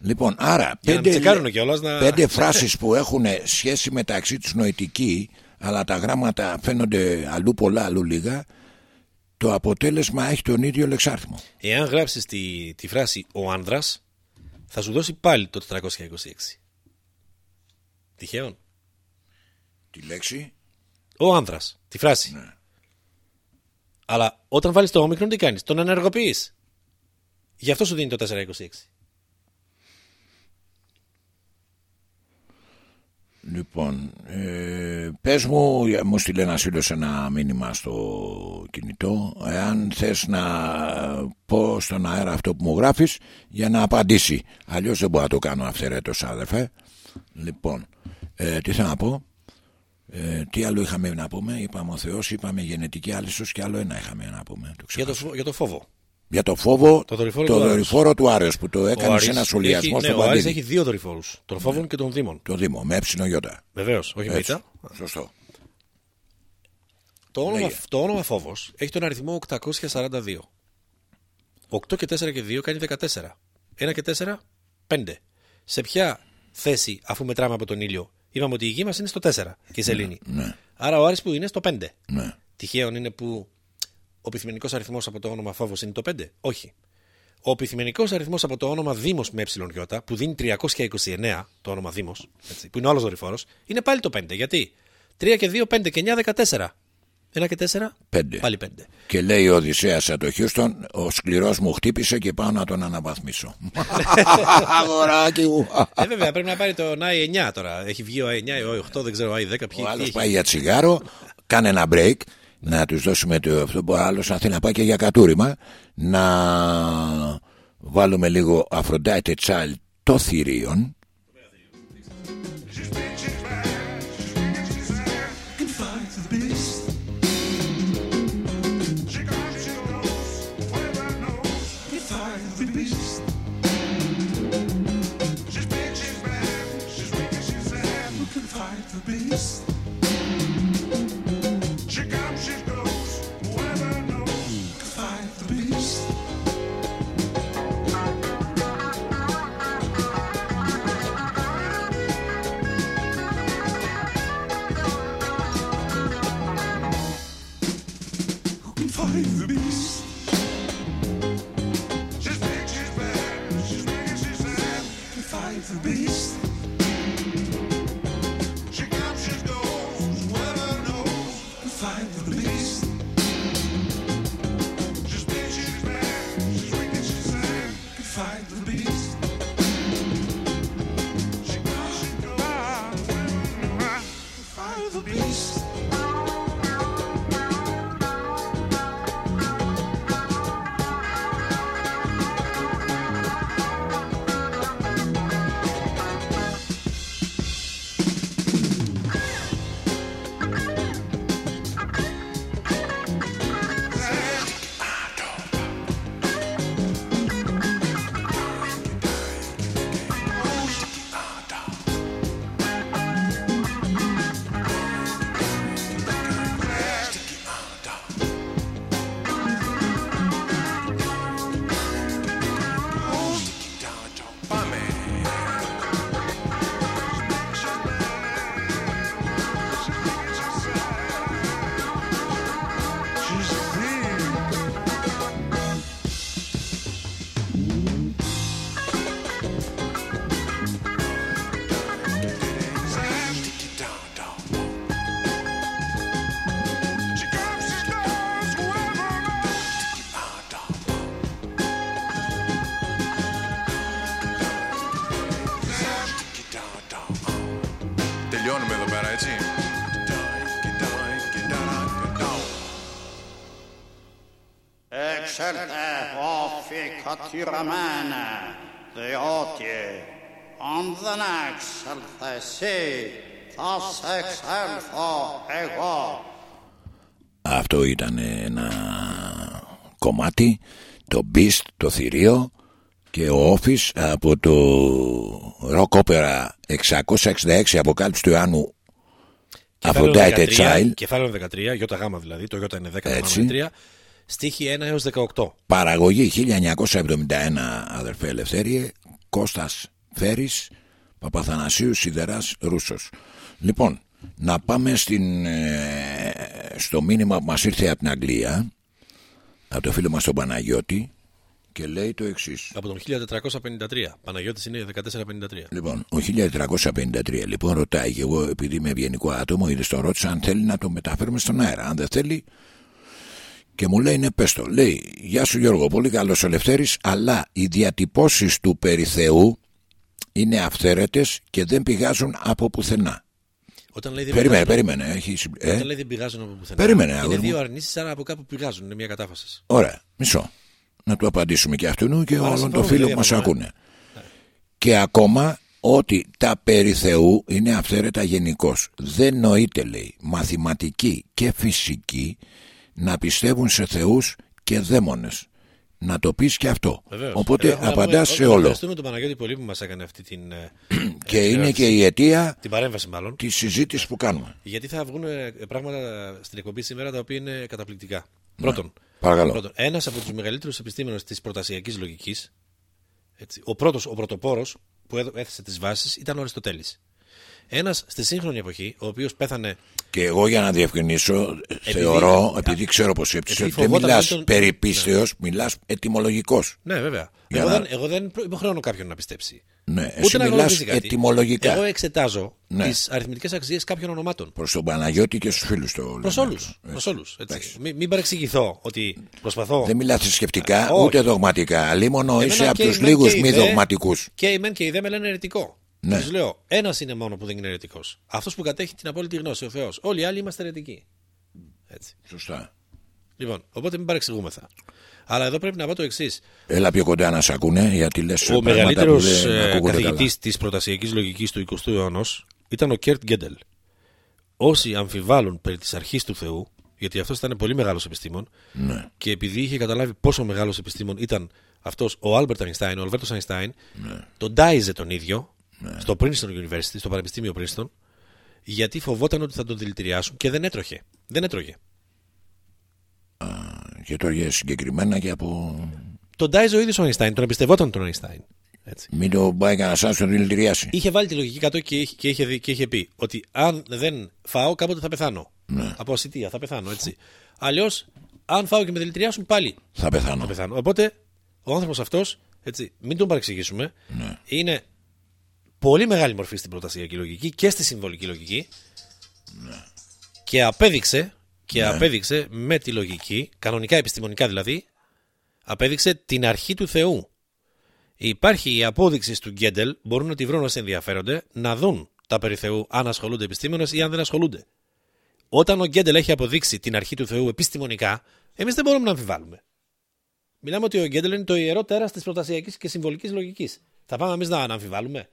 Λοιπόν, άρα Για να πέντε, τσεκάρουν κιόλας να... πέντε φράσεις που έχουν σχέση μεταξύ τους νοητική αλλά τα γράμματα φαίνονται αλλού πολλά, αλλού λίγα το αποτέλεσμα έχει τον ίδιο λεξάρθμο. Εάν γράψεις τη, τη φράση «ο άνδρας», θα σου δώσει πάλι το 426. Τυχαίων. Τη λέξη; Ο άνδρας. Τη φράση. Ναι. Αλλά όταν βάλεις το όμικρον τι κάνεις; Τον ενεργοποιείς. Γι' αυτό σου δίνει το 426. Λοιπόν, ε, πες μου, μου στείλε ένας φίλος ένα μήνυμα στο κινητό εάν θες να πω στον αέρα αυτό που μου γράφεις για να απαντήσει. Αλλιώς δεν μπορώ να το κάνω αυθαιρέτως αδερφέ. Λοιπόν, ε, τι θέλω να πω; Ε, τι άλλο είχαμε να πούμε, είπαμε ο Θεός, είπαμε γενετική άλυσος και άλλο ένα είχαμε να πούμε. Το Για το, ξέχασα. φο- για το φόβο. Για το φόβο, Το δορυφόρο το του Άρεως. δορυφόρο του Άρεως που το έκανε Άρης σε ένα σχολιασμό έχει, στο ναι, ο Άρης Παντήλη. έχει δύο δορυφόρους. Των φόβων και των δήμων. Το Δήμο, με έψινο γιώτα. Βεβαίως, όχι με Έτσι. ήττα. Σωστό. Το όνομα, Λέγε. το όνομα φόβος έχει τον αριθμό 842. 8 και 4 και 2 κάνει 14. 1 και 4, 5. Σε ποια θέση, αφού μετράμε από τον ήλιο, είπαμε ότι η γη μας είναι στο 4 και η σελήνη. Ναι, Άρα ο Άρης που είναι στο 5. ναι. Τυχαίων είναι που ο πυθμενικός αριθμός από το όνομα φόβος είναι το 5. Όχι. Ο πυθμενικός αριθμός από το όνομα Δήμος με ε, που δίνει 329, το όνομα Δήμος, έτσι, που είναι ο άλλος δορυφόρος, είναι πάλι το 5. Γιατί; 3 και 2, 5 και 9, 14. 1 και 4, Πέντε. πάλι 5. Και λέει ο Οδυσσέας σε το Χιούστον, ο σκληρός μου χτύπησε και πάω να τον αναβαθμίσω. Αγοράκι μου. ε, βέβαια, πρέπει να πάρει το i 9 τώρα. Έχει βγει ο i9, ο i8, δεν ξέρω, ο i10. Ποιοι, Ο ποιοι άλλος έχει. πάει για τσιγάρο, κάνε ένα break, να τους δώσουμε το αυτό που ο άλλος αν θέλει να πάει και για κατούριμα, να βάλουμε λίγο Aphrodite Child το θηρίον διότι αν δεν έξελθε εσύ, θα σε εξέλθω εγώ. Αυτό ήταν ένα κομμάτι, το Beast, το θηρίο και ο Office από το Rock Opera 666 αποκάλυψη του Ιωάννου Αφροντάιτε Child. Κεφάλαιο 13, ΙΓ δηλαδή, το ΙΓ είναι 10, 13. Στίχη 1 έως 18. Παραγωγή 1971 αδερφέ Ελευθέριε Κώστας Φέρης Παπαθανασίου Σιδεράς Ρούσος Λοιπόν να πάμε στην, ε, στο μήνυμα που μας ήρθε από την Αγγλία από το φίλο μας τον Παναγιώτη και λέει το εξής Από τον 1453. Παναγιώτης είναι 1453. Λοιπόν, ο 1353 λοιπόν ρωτάει και εγώ επειδή είμαι ευγενικό άτομο, είδες το ρώτησα αν θέλει να το μεταφέρουμε στον αέρα. Αν δεν θέλει, και μου λέει ναι, πες το. Λέει, Γεια σου Γιώργο, πολύ καλός ο Λευτέρης, αλλά οι διατυπώσεις του περί Θεού είναι αυθαίρετες και δεν πηγάζουν από πουθενά. Όταν λέει δεν Περίμενε, πηγάζουν- περίμενε. Έχει... συμ- Ε; Όταν λέει δεν πηγάζουν από πουθενά. Περίμενε, Είναι αγόρι μου. δύο αρνήσεις, άρα από κάπου πηγάζουν. Είναι μια κατάφασης. Ωραία, μισό. Να του απαντήσουμε και αυτού και Άρα όλων συμφωνούμε, των φίλων δεν που μας διαφωνούμε, ακούνε. Και ακόμα ότι τα περί Θεού είναι αυθαίρετα γενικώς. Δεν νοείται λέει μαθηματική και φυσική να πιστεύουν σε θεούς και δαίμονες. Να το πεις και αυτό. Βεβαίως. Οπότε Εγώ θέλω να απαντάς πούμε- σε όχι, όλο. Ευχαριστούμε τον Παναγιώτη πολύ που μας έκανε αυτή την, ε, Και ε, είναι ερώτηση. και η αιτία την παρέμβαση μάλλον. της συζήτησης που κάνουμε. Γιατί θα βγουν ε, πράγματα στην εκπομπή σήμερα τα οποία είναι καταπληκτικά. Πρώτον, Παρακαλώ. πρώτον ένας από τους μεγαλύτερους επιστήμονες της προτασιακής λογικής, έτσι, ο πρώτος, ο πρωτοπόρος που έδω- έθεσε τις βάσεις ήταν ο Αριστοτέλης. Ένας στη σύγχρονη εποχή, ο οποίος πέθανε Και εγώ για να διευκρινίσω, θεωρώ, επειδή ξέρω πως σκέψεις, επειδή ότι δεν φοβόταν μιλάς τον- περί πίστεως, μιλάς ετυμολογικός. Ναι, βέβαια. Για Εγώ, να- δεν, εγώ δεν προ- υποχρεώνω κάποιον να πιστέψει. Ναι, Ούτε εσύ να μιλάς γνωρίζει κάτι. ετυμολογικά. Εγώ εξετάζω Ναι. τις αριθμητικές αξίες κάποιων ονομάτων. Προς τον Παναγιώτη και στους φίλους του. Προς όλους. Προς όλους έτσι. Μην, μην παρεξηγηθώ ότι προσπαθώ. Δεν μιλάς θρησκευτικά όχι. ούτε δογματικά. Αλλήμωνο Εμένα είσαι από και τους η μεν λίγους και η μη δε- δογματικούς. Και η μεν και η δε με λένε αιρετικό. Ναι. Τους λέω, ένας είναι μόνο που δεν είναι αιρετικός. Αυτός που κατέχει την απόλυτη γνώση, ο Θεός. Όλοι οι άλλοι είμαστε αιρετικοί. Έτσι. Σωστά. Λοιπόν, οπότε μην παρεξηγούμεθα. Αλλά εδώ πρέπει να πω το εξής. Έλα πιο κοντά να σε ακούνε, γιατί λες Ο πράγματα μεγαλύτερος που δεν ακούγονται καλά. καθηγητής της προτασιακής λογικής του 20ου αιώνα ήταν ο Κέρτ Γκέντελ. Όσοι αμφιβάλλουν περί της αρχής του Θεού, γιατί αυτός ήταν πολύ μεγάλος επιστήμων, Ναι. και επειδή είχε καταλάβει πόσο μεγάλος επιστήμων ήταν αυτός ο Άλμπερτ Αϊνστάιν, ο Αλβέρτος Αϊνστάιν, Ναι. τον τάιζε τον ίδιο στο Princeton University, στο Πανεπιστήμιο Princeton, γιατί φοβόταν ότι θα τον δηλητηριάσουν και δεν έτρωχε. Δεν έτρωγε. Και το έργε συγκεκριμένα και από. Τον τάιζε ο ίδιος ο Αϊνστάιν, τον εμπιστευόταν τον Αϊνστάιν. Έτσι. Μην το πάει κανένα άλλο να τον δηλητηριάσει. Είχε βάλει τη λογική κάτω και είχε, και είχε, δει- και είχε πει ότι αν δεν φάω, κάποτε θα πεθάνω. Ναι. Από ασυτεία θα πεθάνω, έτσι. Αλλιώς, αν φάω και με δηλητηριάσουν, πάλι Θα πεθάνω. θα πεθάνω. Οπότε, ο άνθρωπος αυτός, έτσι, μην τον παρεξηγήσουμε, Ναι. είναι πολύ μεγάλη μορφή στην προτασιακή λογική και στη συμβολική λογική. Και απέδειξε, και απέδειξε με τη λογική, κανονικά επιστημονικά δηλαδή, απέδειξε την αρχή του Θεού. Υπάρχει η απόδειξη του Γκέντελ, μπορούν να τη βρουν όσοι ενδιαφέρονται, να δουν τα περί Θεού αν ασχολούνται επιστήμονες ή αν δεν ασχολούνται. Όταν ο Γκέντελ έχει αποδείξει την αρχή του Θεού επιστημονικά, εμείς δεν μπορούμε να αμφιβάλλουμε. Μιλάμε ότι ο Γκέντελ είναι το ιερό τέρας της προτασιακής και συμβολικής λογικής. Θα πάμε εμείς να αμφιβάλλουμε;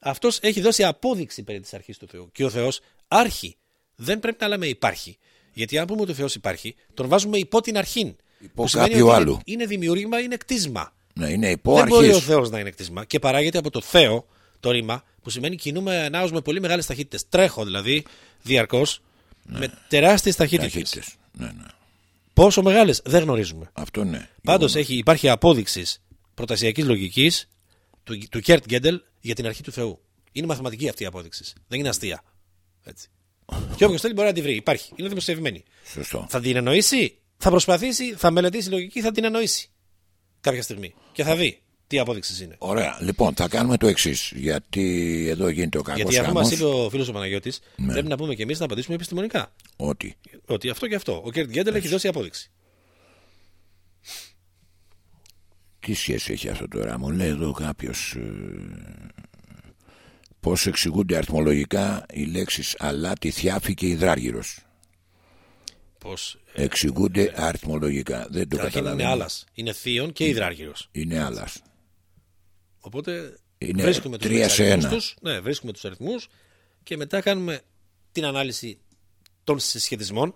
Αυτός έχει δώσει απόδειξη περί της αρχής του Θεού. Και ο Θεός άρχει. Δεν πρέπει να λέμε υπάρχει. Γιατί αν πούμε ότι ο Θεός υπάρχει, τον βάζουμε υπό την αρχή. Υπό που σημαίνει κάποιου ότι άλλου. Είναι, είναι δημιούργημα, είναι κτίσμα. Ναι, είναι υπό Δεν μπορεί ο αρχής. Θεός να είναι κτίσμα. Και παράγεται από το Θεό το ρήμα, που σημαίνει κινούμε ναό με πολύ μεγάλες ταχύτητες. Τρέχω δηλαδή διαρκώς με τεράστιες ταχύτητες. Ταχύτητες. Ναι, ναι. Πόσο μεγάλες δεν γνωρίζουμε. Αυτό ναι. Πάντως Γεγονός. υπάρχει απόδειξης προτασιακής λογικής του, του Κέρτ Γκέντελ για την αρχή του Θεού. Είναι μαθηματική αυτή η απόδειξη. Δεν είναι αστεία. Έτσι. Και όποιος θέλει μπορεί να τη βρει. Υπάρχει. Είναι δημοσιευμένη. Σωστό. Θα την εννοήσει, θα προσπαθήσει, θα μελετήσει λογική, θα την εννοήσει. Κάποια στιγμή. Και θα δει τι απόδειξη είναι. Ωραία. Λοιπόν, θα κάνουμε το εξής. Γιατί εδώ γίνεται ο κακός Γιατί αφού μας χαμός. είπε ο φίλος ο Παναγιώτης, Ναι. πρέπει να πούμε και εμείς να απαντήσουμε επιστημονικά. Ότι. Ότι αυτό και αυτό. Ο Κέρτ Γκέντελ έχει δώσει απόδειξη. Τι σχέση έχει αυτό τώρα, μου λέει εδώ κάποιος. Πώς εξηγούνται αριθμολογικά οι λέξεις αλάτι, θειάφι και υδράργυρος. Πω. Εξηγούνται αριθμολογικά. Δεν το Καταρχήν είναι καταλαβαίνω. άλλας. Είναι θείον και υδράργυρος. Είναι άλας. Οπότε Είναι βρίσκουμε τους τρία σε αριθμούς ένα. τους, ναι, βρίσκουμε τους αριθμούς και μετά κάνουμε την ανάλυση των συσχετισμών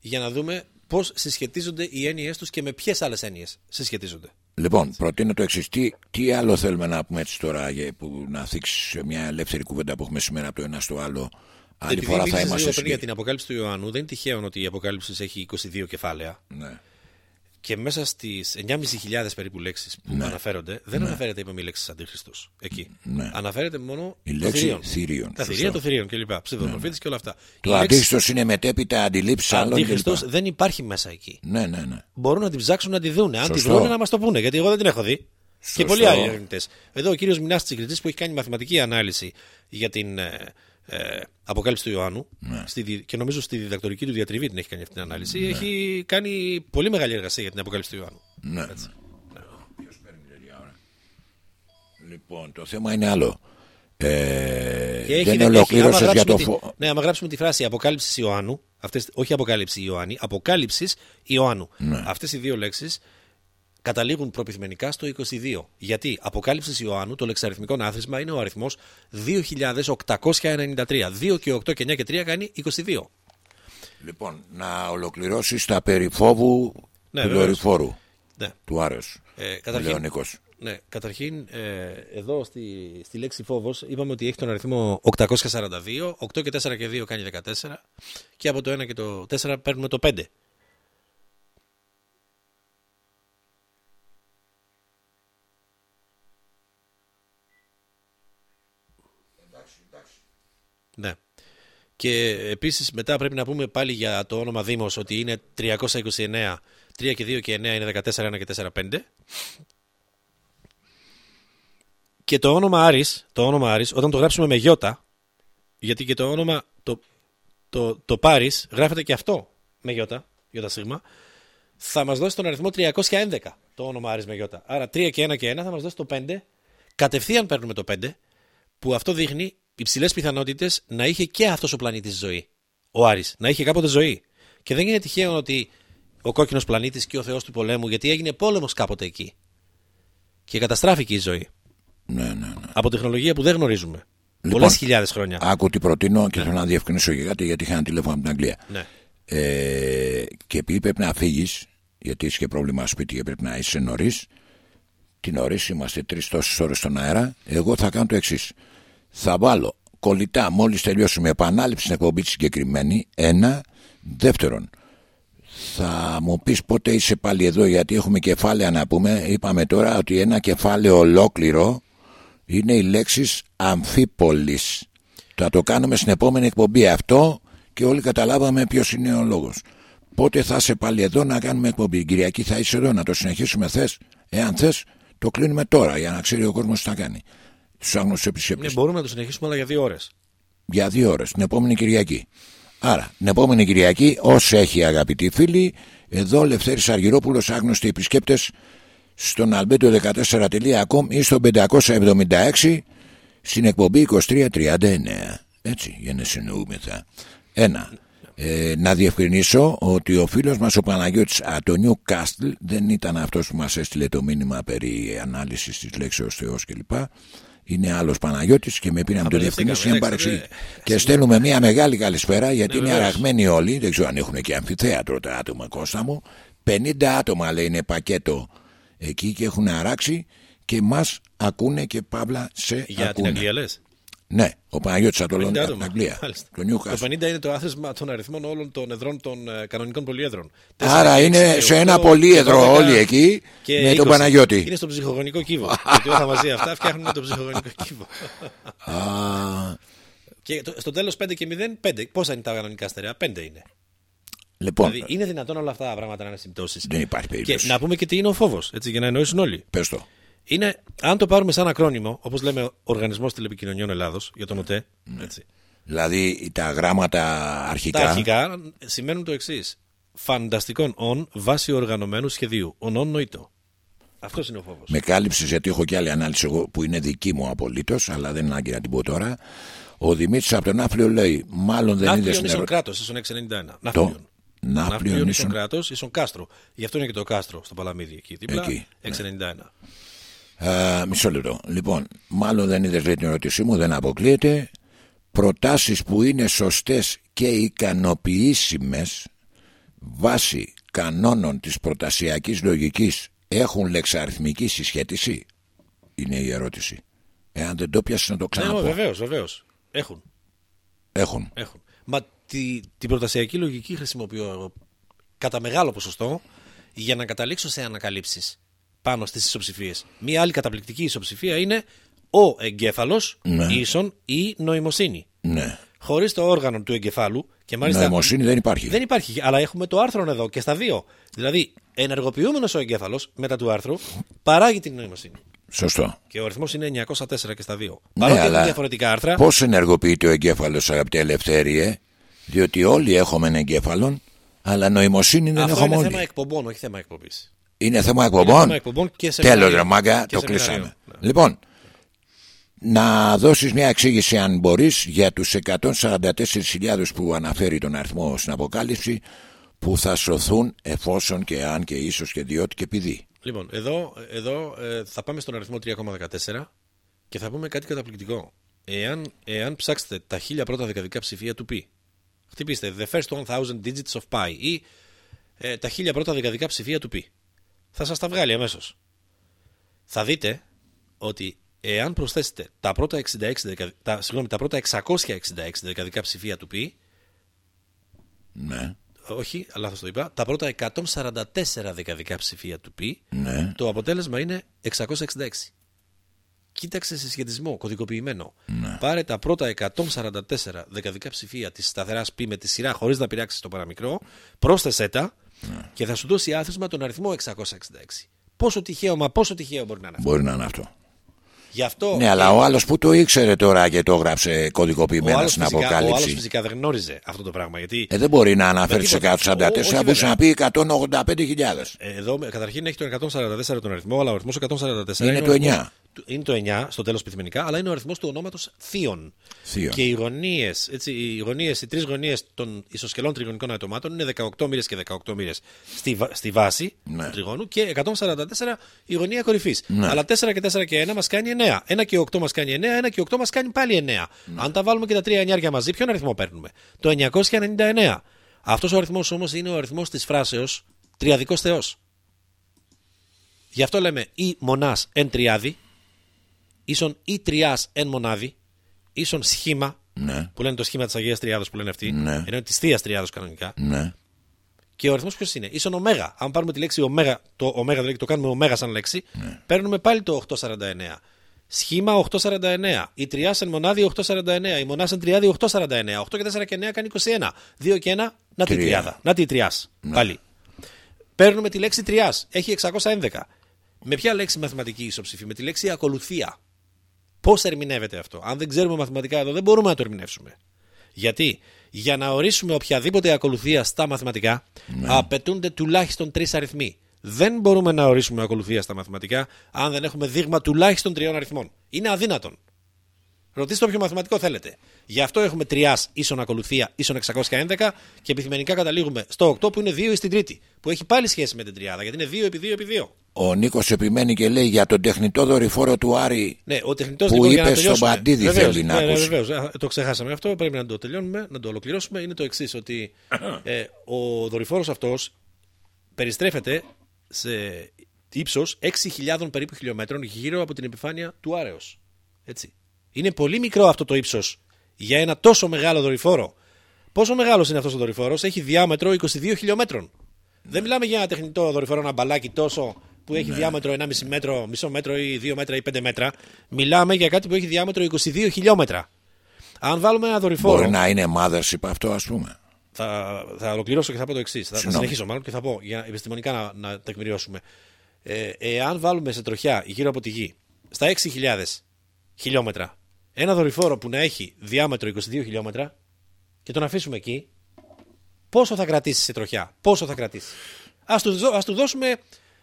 για να δούμε πώς συσχετίζονται οι έννοιες τους και με ποιες άλλες έννοιες συσχετίζονται. Λοιπόν, προτείνω το εξής. Τι, τι άλλο θέλουμε να πούμε έτσι τώρα για, που να θίξεις σε μια ελεύθερη κουβέντα που έχουμε σήμερα από το ένα στο άλλο. Άλλη Επειδή φορά θα μίλησες είμαστε λίγο πριν για συγκεκριμένοι. την Αποκάλυψη του Ιωάννου, δεν είναι τυχαίο ότι η Αποκάλυψη έχει 22 κεφάλαια Ναι. Και μέσα στις 9.500 περίπου λέξεις που αναφέρονται δεν αναφέρεται είπαμε η λέξη Αντίχριστος εκεί. Ναι. Αναφέρεται μόνο Η το λέξη θηρίον. θηρίον, Τα σωστό. θηρία των θηρίων κλπ. Ψευδοπροφήτης και όλα αυτά. Το Η λέξη αντίχριστος είναι μετέπειτα αντιλήψει άλλων. κλπ. Αντίχριστος δεν υπάρχει μέσα εκεί. Ναι, ναι, ναι. μπορούν να την ψάξουν να τη δούνε. Αν τη Σωστό. δούνε να μας το πούνε, γιατί εγώ δεν την έχω δει. Σωστό. Και πολλοί άλλοι ερευνητές. Εδώ ο κύριος Μινάς Τσικριτή που έχει κάνει μαθηματική ανάλυση για την ε, ε, Αποκάλυψη του Ιωάννου Ναι. στη, δι- και νομίζω στη διδακτορική του διατριβή την έχει κάνει αυτή την ανάλυση. Έχει κάνει πολύ μεγάλη εργασία για την Αποκάλυψη του Ιωάννου. ναι. Ποιος παίρνει τέτοια ώρα. Λοιπόν, το θέμα είναι άλλο. Ε, Και έχει, δεν έχει- ολοκλήρωσε άμα για το γράψουμε τη- φω... Ναι, άμα γράψουμε τη φράση Αποκάλυψης Ιωάννου, αυτές, όχι Αποκάλυψη Ιωάννη, Αποκάλυψης Ιωάννου. Ναι. Αυτές οι δύο λέξεις καταλήγουν προπηθμενικά στο 22. Γιατί Αποκάλυψης Ιωάννου, το λεξαριθμικό άθροισμα είναι ο αριθμός 2893. 2 και 8 και 9 και 3 κάνει 22. Λοιπόν, να ολοκληρώσεις τα περί φόβου Ναι, του βεβαίως. δορυφόρου Ναι. του Άρεος. Ε, καταρχήν, Λεωνικός. ναι, καταρχήν ε, εδώ στη, στη λέξη φόβος είπαμε ότι έχει τον αριθμό 842, 8 και 4 και 2 κάνει 14 και από το 1 και το 4 παίρνουμε το 5. Ναι. Και επίσης μετά πρέπει να πούμε πάλι για το όνομα Δήμος ότι είναι 329, 3 και 2 και 9 είναι 14, 1 και 4, 5. Και το όνομα Άρης, το όνομα Άρης, όταν το γράψουμε με γιώτα, γιατί και το όνομα, το, το, το Πάρης, γράφεται και αυτό με γιώτα, γιώτα σίγμα, θα μας δώσει τον αριθμό 311, το όνομα Άρης με γιώτα. Άρα 3 και 1 και 1 θα μας δώσει το 5, κατευθείαν παίρνουμε το 5, που αυτό δείχνει υψηλές πιθανότητες να είχε και αυτός ο πλανήτης ζωή. Ο Άρης, να είχε κάποτε ζωή. Και δεν είναι τυχαίο ότι ο κόκκινος πλανήτης και ο θεός του πολέμου, γιατί έγινε πόλεμος κάποτε εκεί. Και καταστράφηκε η ζωή. Ναι, ναι, ναι. Από τεχνολογία που δεν γνωρίζουμε. Λοιπόν, Πολλές χιλιάδες χρόνια. Άκου τι προτείνω και θέλω να διευκρινίσω για κάτι γιατί είχα ένα τηλέφωνο από την Αγγλία. Ναι. Ε, και επειδή πρέπει να φύγεις, γιατί είσαι και πρόβλημα σπίτι και πρέπει να είσαι νωρίς, την νωρί είμαστε τρεις τόσες ώρες στον αέρα. Εγώ θα κάνω το εξής. Θα βάλω κολλητά μόλις τελειώσουμε επανάληψη στην εκπομπή τη συγκεκριμένη. Ένα. Δεύτερον, θα μου πεις πότε είσαι πάλι εδώ γιατί έχουμε κεφάλαια να πούμε. Είπαμε τώρα ότι ένα κεφάλαιο ολόκληρο είναι οι λέξεις αμφίπολης. Θα το κάνουμε στην επόμενη εκπομπή αυτό και όλοι καταλάβαμε ποιος είναι ο λόγος. Πότε θα είσαι πάλι εδώ να κάνουμε εκπομπή. Κυριακή θα είσαι εδώ να το συνεχίσουμε θες; Εάν θες το κλείνουμε τώρα για να ξέρει ο κόσμος τι θα κάνει. Τους άγνωστους επισκέπτες. Ναι, μπορούμε να το συνεχίσουμε, αλλά για δύο ώρες. Για δύο ώρες την επόμενη Κυριακή. Άρα, την επόμενη Κυριακή, όσοι έχει αγαπητοί φίλοι, εδώ Λευτέρης Αργυρόπουλος, άγνωστοι επισκέπτες, στον albedo14.com ή στο 576 στην εκπομπή 2339. Έτσι, για να συνοούμεθα. Ένα. Ε, να διευκρινίσω ότι ο φίλος μας ο Παναγιώτης Ατονιού Κάστλ δεν ήταν αυτός που μας έστειλε το μήνυμα περί ανάλυσης της λέξεως Θεός κλπ. Είναι άλλος Παναγιώτης και με πήρε να το διευκρινίσει για να εντάξει, παρεξηγεί. ναι. Και στέλνουμε μια μεγάλη καλησπέρα γιατί είναι βεβαίως. αραγμένοι όλοι. Δεν ξέρω αν έχουν και αμφιθέατρο τα άτομα Κώστα μου. 50 άτομα λέει είναι πακέτο εκεί και έχουν αράξει και μας ακούνε και παύλα σε Για την ακούνε. Αγγλία λες. Ναι, ο Παναγιώτης Ατολών 50 από την άτομα. Αγγλία. Μάλιστα. Το Newcastle. Το 50 είναι το άθροισμα των αριθμών όλων των εδρών των ε, κανονικών πολυέδρων. Άρα 4, είναι 6, σε 8, ένα πολύεδρο 12 όλοι εκεί και με τον 20. Παναγιώτη. Είναι στο ψυχογονικό κύβο. Γιατί όλα μαζί αυτά φτιάχνουν το ψυχογονικό κύβο. Α, και το- στο τέλος 5 και 0, 5. Πόσα είναι τα κανονικά στερεά, 5 είναι. λοιπόν, Δηλαδή είναι δυνατόν όλα αυτά τα πράγματα να είναι συμπτώσεις. δεν υπάρχει Και περίπτωση. να πούμε και τι είναι ο φόβος, έτσι, για να εννοήσουν όλοι. Πες το. Είναι, αν το πάρουμε σαν ακρόνιμο, όπως λέμε Οργανισμός Τηλεπικοινωνιών Ελλάδος για τον ΟΤΕ, έτσι, Δηλαδή τα γράμματα τα αρχικά. αρχικά σημαίνουν το εξής. Φανταστικών ον βάσει οργανωμένου σχεδίου. Ονόν νοήτο. Αυτός είναι ο φόβος. Με κάλυψες γιατί έχω και άλλη ανάλυση εγώ που είναι δική μου απολύτως, αλλά δεν είναι ανάγκη να την πω τώρα. Ο Δημήτρης από τον Άφλιο λέει: Μάλλον δεν είδε Ναύπλιον στην ίσον ερώτηση. κράτος, ίσον 691. Ναύπλιον. Ναύπλιον Ναύπλιον ίσον ίσον- κράτος, ίσον κάστρο. Γι' αυτό είναι και το κάστρο στο Παλαμίδι εκεί δίπλα. Εκεί, ναι. 691. Α, μισό λεπτό. Λοιπόν, μάλλον δεν είδες λέει την ερώτησή μου, δεν αποκλείεται. Προτάσεις που είναι σωστές και ικανοποιήσιμες βάσει κανόνων της προτασιακής λογικής έχουν λεξαριθμική συσχέτιση; Είναι η ερώτηση εάν δεν το πιάσεις να το Ναι, ξαναπώ βεβαίως, βεβαίως. Έχουν. έχουν Έχουν. Μα τη, την προτασιακή λογική χρησιμοποιώ εγώ κατά μεγάλο ποσοστό για να καταλήξω σε ανακαλύψεις πάνω στις ισοψηφίες. Μία άλλη καταπληκτική ισοψηφία είναι ο εγκέφαλος Ναι. ίσον η νοημοσύνη. ναι Χωρίς το όργανο του εγκεφάλου και μάλιστα. νοημοσύνη δεν υπάρχει Δεν υπάρχει, αλλά έχουμε το άρθρο εδώ και στα δύο. Δηλαδή, ενεργοποιούμενος ο εγκέφαλος μετά του άρθρου παράγει την νοημοσύνη. σωστό Και ο αριθμός είναι 904 και στα δύο. Ναι, Παρότι έχουν αλλά διαφορετικά άρθρα. Πώς ενεργοποιείται ο εγκέφαλος αγαπητέ Ελευθέριε; Διότι όλοι έχουμε ένα εγκέφαλο Αλλά νοημοσύνη δεν Αυτό έχουμε είναι όλοι θέμα εκπομπών, όχι θέμα εκπομπής. Είναι θέμα Είναι εκπομπών. θέμα εκπομπών και Τέλος σεμιναρίων. ρε μάγκα, Και το σεμιναρίων. κλείσαμε. Ναι. Λοιπόν, να δώσεις μια εξήγηση αν μπορείς για τους 144.000 που αναφέρει τον αριθμό στην Αποκάλυψη που θα σωθούν εφόσον και αν και ίσως και διότι και επειδή. Λοιπόν, εδώ, εδώ ε, θα πάμε στον αριθμό 3,14 και θα πούμε κάτι καταπληκτικό. Εάν, εάν ψάξετε τα χίλια πρώτα δεκαδικά ψηφία του π, χτυπήστε the first 1000 digits of pi ή ε, τα χίλια πρώτα δεκαδικά ψηφία του π. Θα σας τα βγάλει αμέσως. Θα δείτε ότι εάν προσθέσετε τα πρώτα, 66, δεκα- τα, συγγνώμη, τα πρώτα 666 δεκαδικά ψηφία του π, Ναι, όχι, λάθος το είπα, τα πρώτα 144 δεκαδικά ψηφία του π, ναι, το αποτέλεσμα είναι 666. Κοίταξε συσχετισμό, κωδικοποιημένο. Πάρε τα πρώτα 144 δεκαδικά ψηφία της σταθεράς π με τη σειρά χωρίς να πειράξεις το παραμικρό, πρόσθεσέ τα και θα σου δώσει άθροισμα τον αριθμό 666. Πόσο τυχαίο, μα πόσο τυχαίο μπορεί να είναι αυτό; μπορεί να είναι αυτό. Γι' αυτό. Ναι, αλλά ο άλλος που το ήξερε τώρα και το έγραψε ο κωδικοποιημένα άλλος στην φυσικά, ο άλλος Αποκάλυψη. φυσικά δεν γνώριζε αυτό το πράγμα. Γιατί Ε, δεν μπορεί να αναφέρει Με σε τίποτα. 144, Ό, όχι μπορούσε βέβαια. να πει 185.000. εδώ καταρχήν έχει τον 144 τον αριθμό, αλλά ο αριθμός 144 Είναι το 9. Είναι το 9 στο τέλος πυθμενικά, αλλά είναι ο αριθμός του ονόματος Θείων. Θείων. Και οι γωνίες, οι γωνίες, οι τρεις γωνίες των ισοσκελών τριγωνικών ατομάτων είναι 18 μοίρες και 18 μοίρες στη, βα- στη βάση Ναι. του τριγώνου και 144 η γωνία κορυφής. Ναι. Αλλά 4 και 4 και 1 μας κάνει 9. 1 και 8 μας κάνει 9, 1 και 8 μας κάνει πάλι 9. Ναι. Αν τα βάλουμε και τα τρία εννιάρια μαζί, ποιον αριθμό παίρνουμε; Το 999. Αυτός ο αριθμός όμως είναι ο αριθμός της φράσεως Τριαδικός Θεός. Γι' αυτό λέμε ή μονάς εν τριάδι, ίσον ή τριάς εν μονάδι, ίσον σχήμα, Ναι, που λένε το σχήμα της Αγίας Τριάδος που λένε αυτοί, Ναι. ενώ είναι της Θείας Τριάδος κανονικά. ναι. Και ο αριθμός ποιος είναι, ίσον ωμέγα. Αν πάρουμε τη λέξη ωμέγα, το ωμέγα δηλαδή και το κάνουμε ωμέγα σαν λέξη, Ναι. παίρνουμε πάλι το 849. Σχήμα 849. Η τριάς εν μονάδι 849. Η μονάς εν τριάδι 849. 8 και 4 και 9 κάνει 21. 2 και 1, να τη Τρία. τριάδα. Να τη τριάς. Πάλι. Παίρνουμε τη λέξη τριάς. Έχει 611. Με ποια λέξη μαθηματική ισοψηφή, με τη λέξη ακολουθία. Πώς ερμηνεύεται αυτό; Αν δεν ξέρουμε μαθηματικά εδώ, δεν μπορούμε να το ερμηνεύσουμε. Γιατί; Για να ορίσουμε οποιαδήποτε ακολουθία στα μαθηματικά απαιτούνται τουλάχιστον τρεις αριθμοί. Δεν μπορούμε να ορίσουμε ακολουθία στα μαθηματικά αν δεν έχουμε δείγμα τουλάχιστον τριών αριθμών. Είναι αδύνατον. Ρωτήστε όποιο μαθηματικό θέλετε. Γι' αυτό έχουμε τριάς ίσον ακολουθία ίσον 611 και επιθυμενικά καταλήγουμε στο 8 που είναι 2 στην τρίτη. Που έχει πάλι σχέση με την τριάδα γιατί είναι 2 επί 2 επί 2. Ο Νίκος επιμένει και λέει για τον τεχνητό δορυφόρο του Άρη. Ναι, ο τεχνητός Που λοιπόν, για είπε να στον τελειώσουμε. Παντίδη Βεβαίως, θέλει να ναι, ναι, ακούσει. βεβαίως. Α, το ξεχάσαμε αυτό. Πρέπει να το τελειώνουμε, να το ολοκληρώσουμε. Είναι το εξής, ότι ε, ο δορυφόρος αυτός περιστρέφεται σε ύψος 6.000 περίπου χιλιόμετρων γύρω από την επιφάνεια του Άρεος. Έτσι. Είναι πολύ μικρό αυτό το ύψος για ένα τόσο μεγάλο δορυφόρο. Πόσο μεγάλος είναι αυτός ο δορυφόρος, έχει διάμετρο 22 χιλιόμετρων. Δεν μιλάμε για ένα τεχνητό δορυφόρο, ένα μπαλάκι τόσο που Ναι. έχει διάμετρο 1,5 μέτρο, μισό μέτρο ή 2 μέτρα ή 5 μέτρα. Μιλάμε για κάτι που έχει διάμετρο 22 χιλιόμετρα. Αν βάλουμε ένα δορυφόρο. Μπορεί να είναι mothership αυτό, ας πούμε. Θα, θα ολοκληρώσω και θα πω το εξής. Θα, θα Συγγνώμη. συνεχίσω μάλλον και θα πω για επιστημονικά να, να τεκμηριώσουμε. Ε, εάν βάλουμε σε τροχιά γύρω από τη γη στα 6.000 χιλιόμετρα ένα δορυφόρο που να έχει διάμετρο 22 χιλιόμετρα και τον αφήσουμε εκεί, πόσο θα κρατήσει σε τροχιά, πόσο θα κρατήσει; Ας του, δω- ας του δώσουμε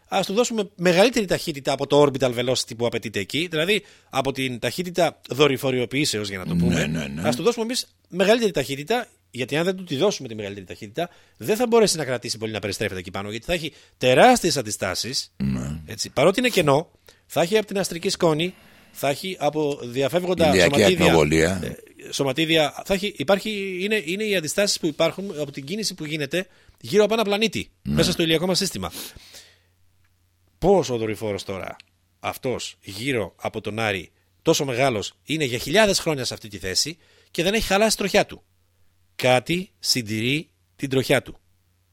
ας του δώσουμε μεγαλύτερη ταχύτητα από το orbital velocity που απαιτείται εκεί, δηλαδή από την ταχύτητα δορυφοριοποιήσεως για να το πούμε. ναι, ναι. Ας του δώσουμε εμείς μεγαλύτερη ταχύτητα, γιατί αν δεν του τη δώσουμε τη μεγαλύτερη ταχύτητα, δεν θα μπορέσει να κρατήσει πολύ να περιστρέφεται εκεί πάνω, γιατί θα έχει τεράστιες αντιστάσεις. Ναι. Έτσι, παρότι είναι κενό, θα έχει από την αστρική σκόνη, θα έχει από διαφεύγοντα Ηλιακή σωματίδια. ακτινοβολία. ε, σωματίδια θα έχει, υπάρχει, είναι, είναι οι αντιστάσεις που υπάρχουν από την κίνηση που γίνεται γύρω από ένα πλανήτη, μέσα στο ηλιακό μας σύστημα. Πώ ο δορυφόρος τώρα, αυτός γύρω από τον Άρη, τόσο μεγάλος, είναι για χιλιάδες χρόνια σε αυτή τη θέση και δεν έχει χαλάσει τη τροχιά του. Κάτι συντηρεί την τροχιά του.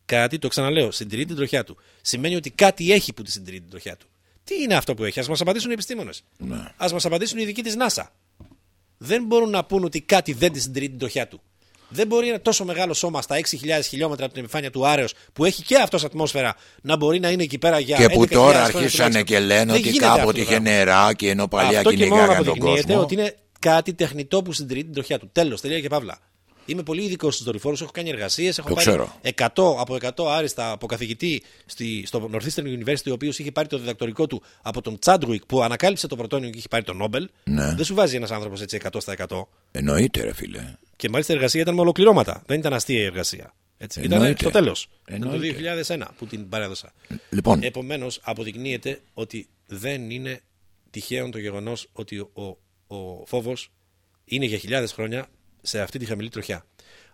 Κάτι, το ξαναλέω, συντηρεί την τροχιά του. Σημαίνει ότι κάτι έχει που τη συντηρεί την τροχιά του. Τι είναι αυτό που έχει, α μα απαντήσουν οι επιστήμονε. Ναι. Α μα απαντήσουν οι ειδικοί τη NASA. Δεν μπορούν να πούν ότι κάτι δεν τη συντηρεί την τροχιά του. Δεν μπορεί ένα τόσο μεγάλο σώμα στα 6.000 χιλιόμετρα από την επιφάνεια του Άρεο, που έχει και αυτό ατμόσφαιρα, να μπορεί να είναι εκεί πέρα για Και που 11.000 τώρα χρόνια αρχίσανε τουλάχιστον. και λένε Δεν ότι γίνεται αυτό κάποτε το είχε πράγμα. νεράκι ενώ παλιά Αυτό και μόνο κυνηγάγαν τον αποδεικνύεται κόσμο. ότι είναι κάτι τεχνητό που συντηρεί την τροχιά του. Τέλο, τελεία και παύλα. Είμαι πολύ ειδικός στους δορυφόρους, έχω κάνει εργασίες. Έχω Το πάρει ξέρω. 100 από 100 άριστα από καθηγητή στη, στο Northeastern University, ο οποίος είχε πάρει το διδακτορικό του από τον Τσάντγουικ που ανακάλυψε το πρωτόνιο και είχε πάρει τον Νόμπελ. Ναι. Δεν σου βάζει ένας άνθρωπος έτσι 100 στα 100. Εννοείται, ρε φίλε. Και μάλιστα η εργασία ήταν με ολοκληρώματα. Δεν ήταν αστεία η εργασία. Έτσι. Ήταν Εννοείται. στο τέλος. Ήταν το Εννοείται. 2001 που την παρέδωσα. Λοιπόν, Επομένως, αποδεικνύεται ότι δεν είναι τυχαίο το γεγονός ότι ο, ο φόβος είναι για χιλιάδες χρόνια σε αυτή τη χαμηλή τροχιά.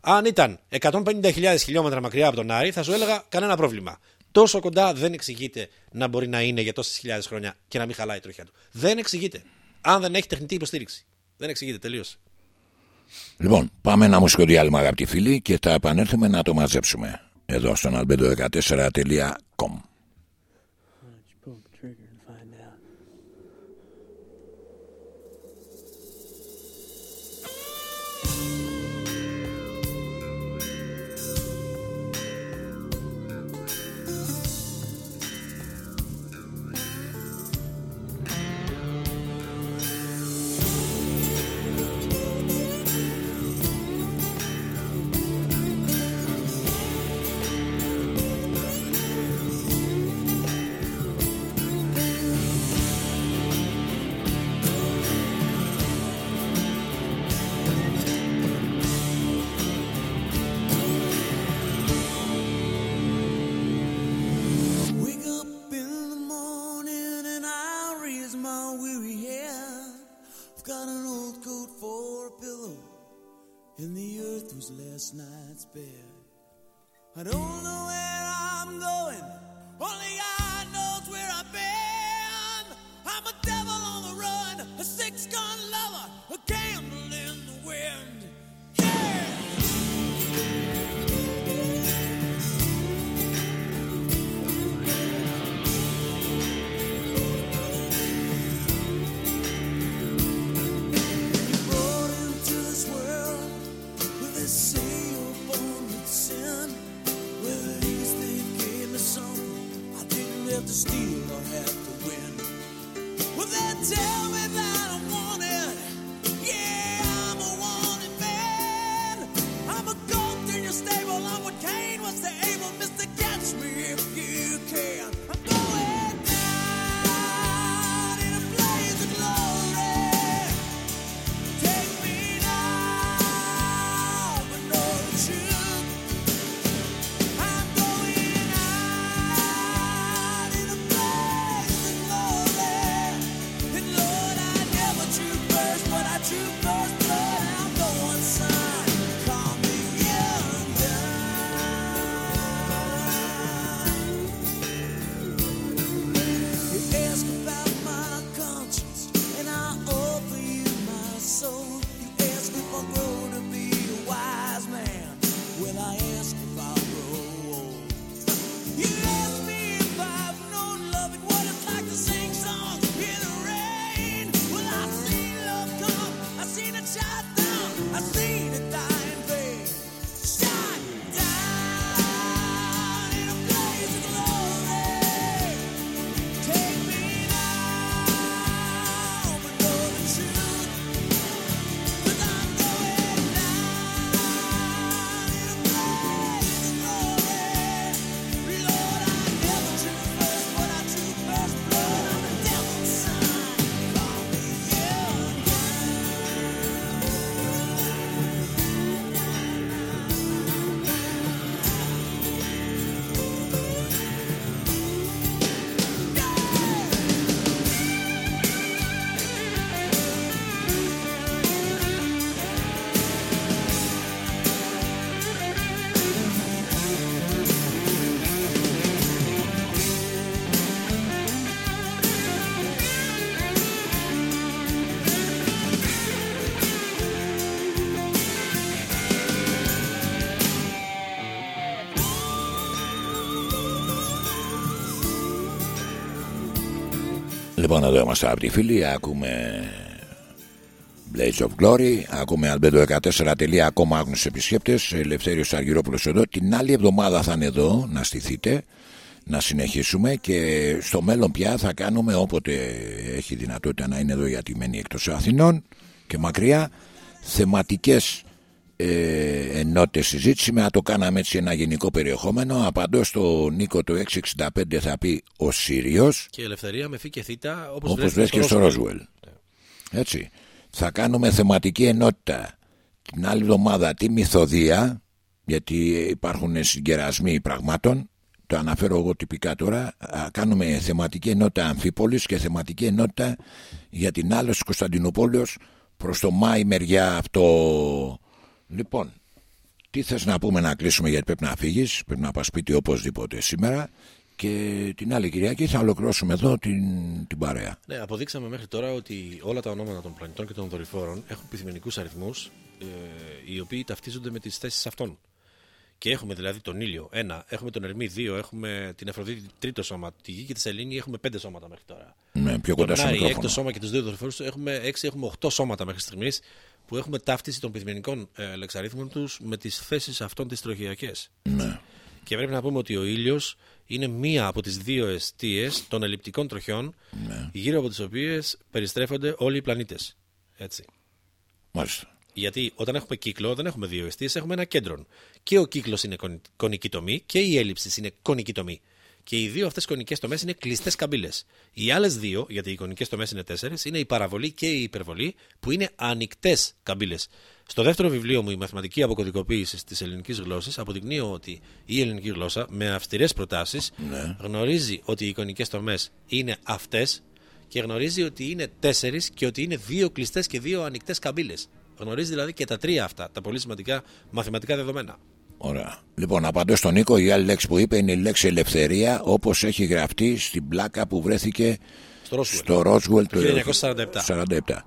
Αν ήταν 150.000 χιλιόμετρα μακριά από τον Άρη, θα σου έλεγα κανένα πρόβλημα. Τόσο κοντά δεν εξηγείται να μπορεί να είναι για τόσες χιλιάδες χρόνια και να μην χαλάει η τροχιά του. Δεν εξηγείται. Αν δεν έχει τεχνητή υποστήριξη. Δεν εξηγείται. Τελείωσε. λοιπόν, πάμε ένα μουσικό διάλειμμα, αγαπητοί φίλοι, και θα επανέλθουμε να το μαζέψουμε. Εδώ στον albedo14.com. night's bed. I don't know where I'm going, only God knows where I've been. I'm a Λοιπόν, εδώ είμαστε από τη φίλη. Ακούμε Blades of Glory. Ακούμε albedo14. Ακόμα άγνωστοι επισκέπτες. Ελευθέριος Αργυρόπουλος εδώ. Την άλλη εβδομάδα θα είναι εδώ να στηθείτε. Να συνεχίσουμε και στο μέλλον πια θα κάνουμε όποτε έχει δυνατότητα να είναι εδώ γιατί μένει εκτός Αθηνών και μακριά θεματικές ε, ενότητες συζήτηση με να το κάναμε έτσι ένα γενικό περιεχόμενο απαντώ στο Νίκο το 665 θα πει ο Σύριος Και η ελευθερία με φύ και θήτα όπως, όπως βρέθηκε στο Ρόσουελ. Έτσι. Θα κάνουμε θεματική ενότητα την άλλη εβδομάδα τη μυθοδία, γιατί υπάρχουν συγκερασμοί πραγμάτων. Το αναφέρω εγώ τυπικά τώρα. Α, Κάνουμε θεματική ενότητα Αμφίπολης και θεματική ενότητα για την άλλη της Κωνσταντινούπολης προς το Μάη μεριά αυτό. Λοιπόν, τι θες να πούμε να κλείσουμε γιατί πρέπει να φύγεις, πρέπει να πας σπίτι οπωσδήποτε σήμερα και την άλλη Κυριακή θα ολοκληρώσουμε εδώ την, την παρέα. Ναι, αποδείξαμε μέχρι τώρα ότι όλα τα ονόματα των πλανητών και των δορυφόρων έχουν πυθμενικούς αριθμούς ε, οι οποίοι ταυτίζονται με τις θέσεις αυτών. Και έχουμε δηλαδή τον ήλιο, ένα, έχουμε τον Ερμή, δύο, έχουμε την Αφροδίτη, τρίτο σώμα, τη γη και τη Σελήνη, έχουμε πέντε σώματα μέχρι τώρα. Ναι, πιο κοντά τον στο Άρη, μικρόφωνο. έκτο σώμα και τους δύο δορυφόρους έχουμε έξι, έχουμε οχτώ σώματα μέχρι στιγμής που έχουμε ταύτιση των πυθμενικών ε, λεξαρίθμων τους με τις θέσεις αυτών τις τροχιακές. Ναι. Και πρέπει να πούμε ότι ο ήλιος είναι μία από τις δύο αιστείες των ελλειπτικών τροχιών Ναι. γύρω από τις οποίες περιστρέφονται όλοι οι πλανήτες. Έτσι. Μάλιστα. Γιατί όταν έχουμε κύκλο δεν έχουμε δύο αιστείες, έχουμε ένα κέντρο. Και ο κύκλος είναι κον- κονική τομή και η έλλειψη είναι κονική τομή. Και οι δύο αυτές κονικέ τομές είναι κλειστές καμπύλες. Οι άλλες δύο, γιατί οι κονικέ τομές είναι τέσσερι, είναι η παραβολή και η υπερβολή, που είναι ανοιχτές καμπύλες. Στο δεύτερο βιβλίο μου, Η Μαθηματική Αποκωδικοποίηση της Ελληνικής Γλώσσας, αποδεικνύω ότι η ελληνική γλώσσα, με αυστηρές προτάσεις, γνωρίζει ότι οι κονικέ τομές είναι αυτές και γνωρίζει ότι είναι τέσσερις και ότι είναι δύο κλειστές και δύο ανοιχτές καμπύλες. Γνωρίζει δηλαδή και τα τρία αυτά, τα πολύ σημαντικά μαθηματικά δεδομένα. Ωραία. Λοιπόν, απαντώ στον Νίκο. Η άλλη λέξη που είπε είναι η λέξη ελευθερία, όπως έχει γραφτεί στην πλάκα που βρέθηκε Στο Roswell. στο Ρόσουελ Το 1947. 47.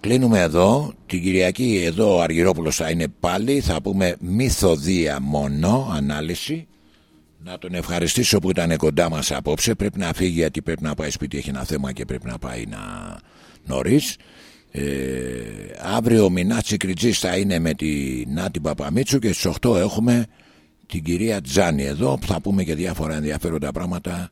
Κλείνουμε εδώ. Την Κυριακή εδώ ο Αργυρόπουλος θα είναι πάλι. Θα πούμε μυθοδία μόνο ανάλυση. Να τον ευχαριστήσω που ήταν κοντά μας απόψε. Πρέπει να φύγει γιατί πρέπει να πάει σπίτι. Έχει ένα θέμα και πρέπει να πάει να νωρίς. Ε, αύριο ο Μινάς Τσικριτζής θα είναι με τη Νάτη Παπαμίτσου και στις 8 έχουμε την κυρία Τζάνη εδώ που θα πούμε και διάφορα ενδιαφέροντα πράγματα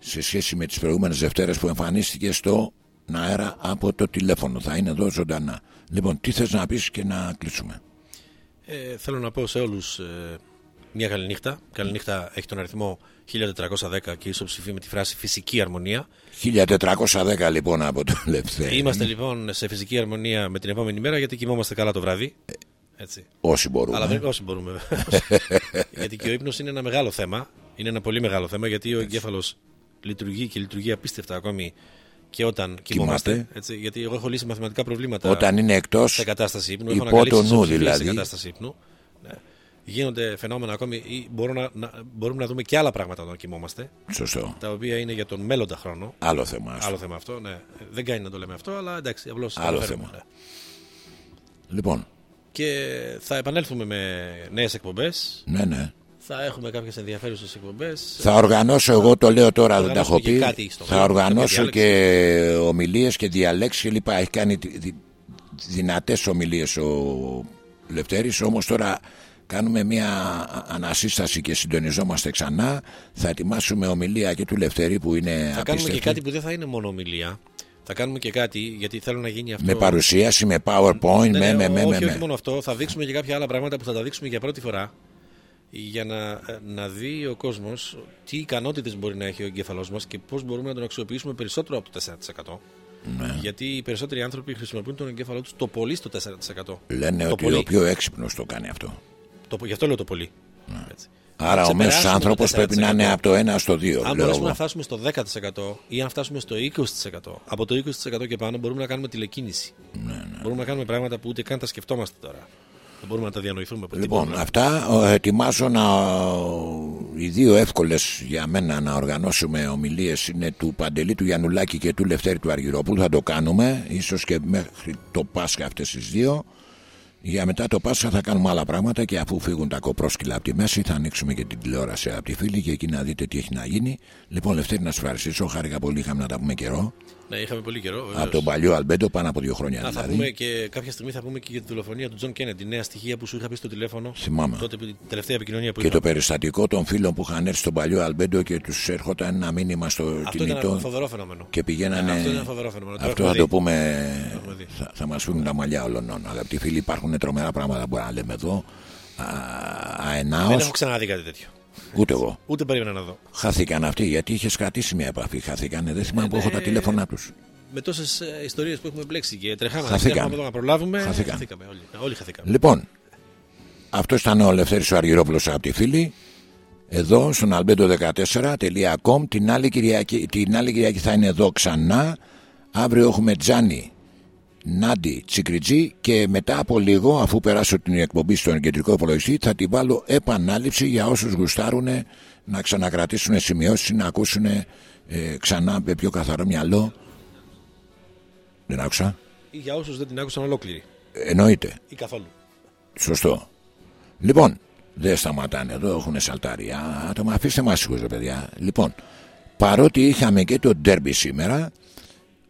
σε σχέση με τις προηγούμενες Δευτέρες που εμφανίστηκε στο αέρα από το τηλέφωνο. Θα είναι εδώ ζωντανά. Λοιπόν, τι θες να πεις και να κλείσουμε; Ε, θέλω να πω σε όλους ε, μια καλή νύχτα. Καλή νύχτα έχει τον αριθμό 1410 και ισοψηφεί με τη φράση φυσική αρμονία. 1410 λοιπόν από το Λευθέρι. Είμαστε λοιπόν σε φυσική αρμονία με την επόμενη μέρα γιατί κοιμόμαστε καλά το βράδυ. Έτσι. Όσοι μπορούμε. Αλλά δεν όσοι μπορούμε βεβαίως. γιατί και ο ύπνος είναι ένα μεγάλο θέμα. Είναι ένα πολύ μεγάλο θέμα γιατί ο εγκέφαλος λειτουργεί και λειτουργεί απίστευτα ακόμη και όταν κοιμόμαστε. Κοιμάστε. Έτσι, γιατί εγώ έχω λύσει μαθηματικά προβλήματα Όταν είναι εκτός σε κατάσταση ύπνου. υπό Έχω ανακαλύψει το νου ισοψηφίες δηλαδή. Σε κατάσταση ύπνου. Ναι. Γίνονται φαινόμενα ακόμη ή μπορώ να, να- μπορούμε να δούμε και άλλα πράγματα όταν κοιμόμαστε. Σωστό. Τα οποία είναι για τον μέλλοντα χρόνο. Άλλο θέμα. Άλλο θέμα αυτό, ναι. Δεν κάνει να το λέμε αυτό, αλλά εντάξει, απλώς. Άλλο θέμα. Λοιπόν, Και θα επανέλθουμε με νέες εκπομπές. ναι, ναι. Θα έχουμε κάποιες ενδιαφέρουσες εκπομπές. Θα οργανώσω, εγώ το λέω τώρα, δεν τα έχω Οργανώσουμε και πει. κάτι στο Θα μέλλον, οργανώσω κάποια και ομιλίες και διαλέξεις και λοιπά. Έχει κάνει δι- δι- δυνατές ομιλίες ο Λευτέρης, όμως τώρα κάνουμε μια ανασύσταση και συντονιζόμαστε ξανά. Θα ετοιμάσουμε ομιλία και του Λευτέρη που είναι Θα κάνουμε και απίστευτη. κάτι που δεν θα είναι μόνο ομιλία. Θα κάνουμε και κάτι γιατί θέλω να γίνει αυτό. Με παρουσίαση, με PowerPoint, Ναι, με, ναι, με, με, όχι, με, όχι με. μόνο αυτό. Θα δείξουμε και κάποια άλλα πράγματα που θα τα δείξουμε για πρώτη φορά. Για να, να δει ο κόσμος τι ικανότητες μπορεί να έχει ο εγκέφαλός μας και πώς μπορούμε να τον αξιοποιήσουμε περισσότερο από το 4%. Ναι. Γιατί οι περισσότεροι άνθρωποι χρησιμοποιούν τον εγκέφαλό τους το πολύ στο 4%. Λένε το ότι πολύ. ο πιο έξυπνος το κάνει αυτό. Το, γι' αυτό λέω το πολύ. Έτσι. Άρα Να ο μέσος ξεπεράσουμε άνθρωπος το πρέπει να 4%. είναι από το 1 στο 2. Αν λέω μπορέσουμε εγώ. να φτάσουμε στο 10% ή αν φτάσουμε στο 20%, από το 20% και πάνω μπορούμε να κάνουμε τηλεκίνηση. Ναι, Μπορούμε να κάνουμε πράγματα που ούτε καν τα σκεφτόμαστε τώρα. Δεν μπορούμε να τα διανοηθούμε. από Λοιπόν, τίποτα. αυτά ο, ετοιμάζω να. Οι δύο εύκολες για μένα να οργανώσουμε ομιλίες είναι του Παντελή του Γιαννουλάκη και του Λευτέρη του Αργυρόπουλου. Θα το κάνουμε, ίσως και μέχρι το Πάσχα αυτές τις δύο. Για μετά το Πάσχα θα κάνουμε άλλα πράγματα και αφού φύγουν τα κοπρόσκυλα από τη μέση θα ανοίξουμε και την τηλεόραση από τη φίλη και εκεί να δείτε τι έχει να γίνει. Λοιπόν, Λευτέρη, να σα ευχαριστήσω. Χάρηκα πολύ, είχαμε να τα πούμε καιρό. Ναι, είχαμε πολύ καιρό. βεβαίως. Από τον παλιό Αλμπέντο, πάνω από δύο χρόνια Να, θα δηλαδή. πούμε και κάποια στιγμή θα πούμε και για τη δολοφονία του Τζον Κέννεντι. Νέα στοιχεία που σου είχα πει στο τηλέφωνο. Θυμάμαι. Τότε που- την τελευταία επικοινωνία που Και το είχαμε. περιστατικό των φίλων που είχαν έρθει στον παλιό Αλμπέντο και τους έρχονταν ένα μήνυμα στο Αυτό ήταν κινητό ένα φοβερό φαινόμενο. και πηγαίνανε. Ναι, αυτό είναι ένα φοβερό φαινόμενο. Το Αυτό έχουμε θα το δει. πούμε. έχουμε δει. Θα, θα μας φύγουν τα μαλλιά όλων. Αγαπητοί φίλοι, υπάρχουν τρομερά πράγματα που μπορούμε να λέμε εδώ. Α, Δεν αενάως, έχω ξαναδεί κάτι τέτοιο. Ούτε εγώ. Ούτε περίμενα να δω. Χάθηκαν αυτοί γιατί είχες κρατήσει μια επαφή. Χάθηκαν. Δεν θυμάμαι που ναι. έχω τα τηλέφωνά τους. Με τόσες ιστορίες που έχουμε μπλέξει και τρεχάμε να Χαθήκαμε. φτιάχνουμε εδώ να προλάβουμε. Χαθήκαμε. Χαθήκαμε όλοι. Όλοι χαθήκαμε. Λοιπόν, αυτός ήταν ο Λευτέρης ο Αργυρόπουλος από τη φίλη. Εδώ στον albedo14.com την, άλλη Κυριακή- την άλλη Κυριακή θα είναι εδώ ξανά. Αύριο έχουμε Τζάνι, Νάντι, Τσικριτζή και μετά από λίγο αφού περάσω την εκπομπή στον κεντρικό υπολογιστή θα την βάλω επανάληψη για όσους γουστάρουν να ξανακρατήσουν σημειώσεις ή να ακούσουν ε, ξανά με πιο καθαρό μυαλό. Δεν άκουσα. Ή για όσους δεν την άκουσαν ολόκληρη. Εννοείται. Ή καθόλου. Σωστό. Λοιπόν, δεν σταματάνε εδώ, έχουν σαλτάρια. Το αφήστε μας ρε παιδιά. Λοιπόν, παρότι είχαμε και το ντέρμπι σήμερα,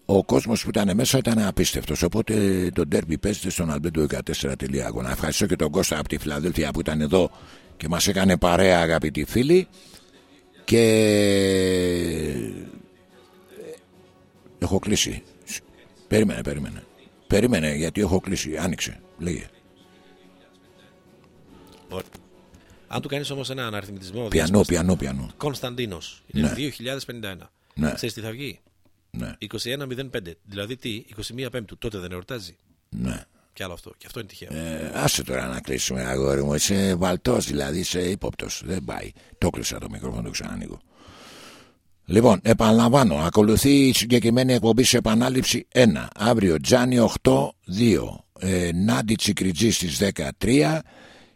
ο κόσμος που ήταν μέσα ήταν απίστευτος. Οπότε το ντέρμπι παίζεται στον albedo14.com. Να ευχαριστώ και τον Κώστα από τη Φιλαδέλφια που ήταν εδώ και μας έκανε παρέα αγαπητοί φίλοι. Και έχω κλείσει. Περίμενε, περίμενε. Περίμενε γιατί έχω κλείσει. Άνοιξε. Λέγε. Ωραία. Αν του κάνεις όμως έναν αριθμητισμό. Πιανό, πιανό, πιανό. Κωνσταντίνος είναι Ναι. 2051. Ναι. Ξέρεις τι θα βγει; Ναι, 21.05. Δηλαδή τι, 21 Πέμπτου. Τότε δεν εορτάζει. ναι. Κι άλλο αυτό. Και αυτό είναι τυχαίο. Ε, άσε τώρα να κλείσουμε, αγόρι μου. Είσαι βαλτός, δηλαδή είσαι ύποπτος. Δεν πάει. Το κλείσα το μικρόφωνο, το ξανανοίγω. Λοιπόν, επαναλαμβάνω. Ακολουθεί η συγκεκριμένη εκπομπή σε επανάληψη 1. Αύριο Τζάνι 8-2. ε, Νάντι Τσικριτζή στις 13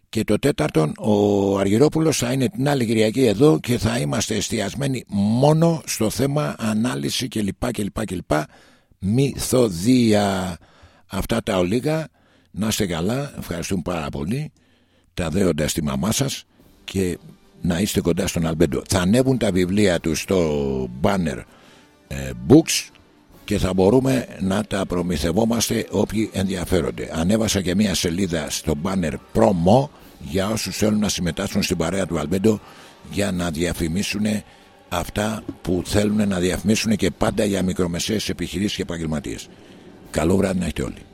και το τέταρτον ο Αργυρόπουλος θα είναι την άλλη Κυριακή εδώ και θα είμαστε εστιασμένοι μόνο στο θέμα ανάλυση κλπ κλπ κλπ. Μυθοδία. Αυτά τα ολίγα να είστε καλά. Ευχαριστούμε πάρα πολύ. Τα δέοντα στη μαμά σας και να είστε κοντά στον Αλμπέντο. Θα ανέβουν τα βιβλία τους στο banner ε, books και θα μπορούμε να τα προμηθευόμαστε όποιοι ενδιαφέρονται. Ανέβασα και μια σελίδα στο banner promo για όσους θέλουν να συμμετάσχουν στην παρέα του Αλμπέντο για να διαφημίσουν αυτά που θέλουν να διαφημίσουν και πάντα για μικρομεσαίες επιχειρήσεις και επαγγελματίες. Καλό βράδυ να έχετε όλοι.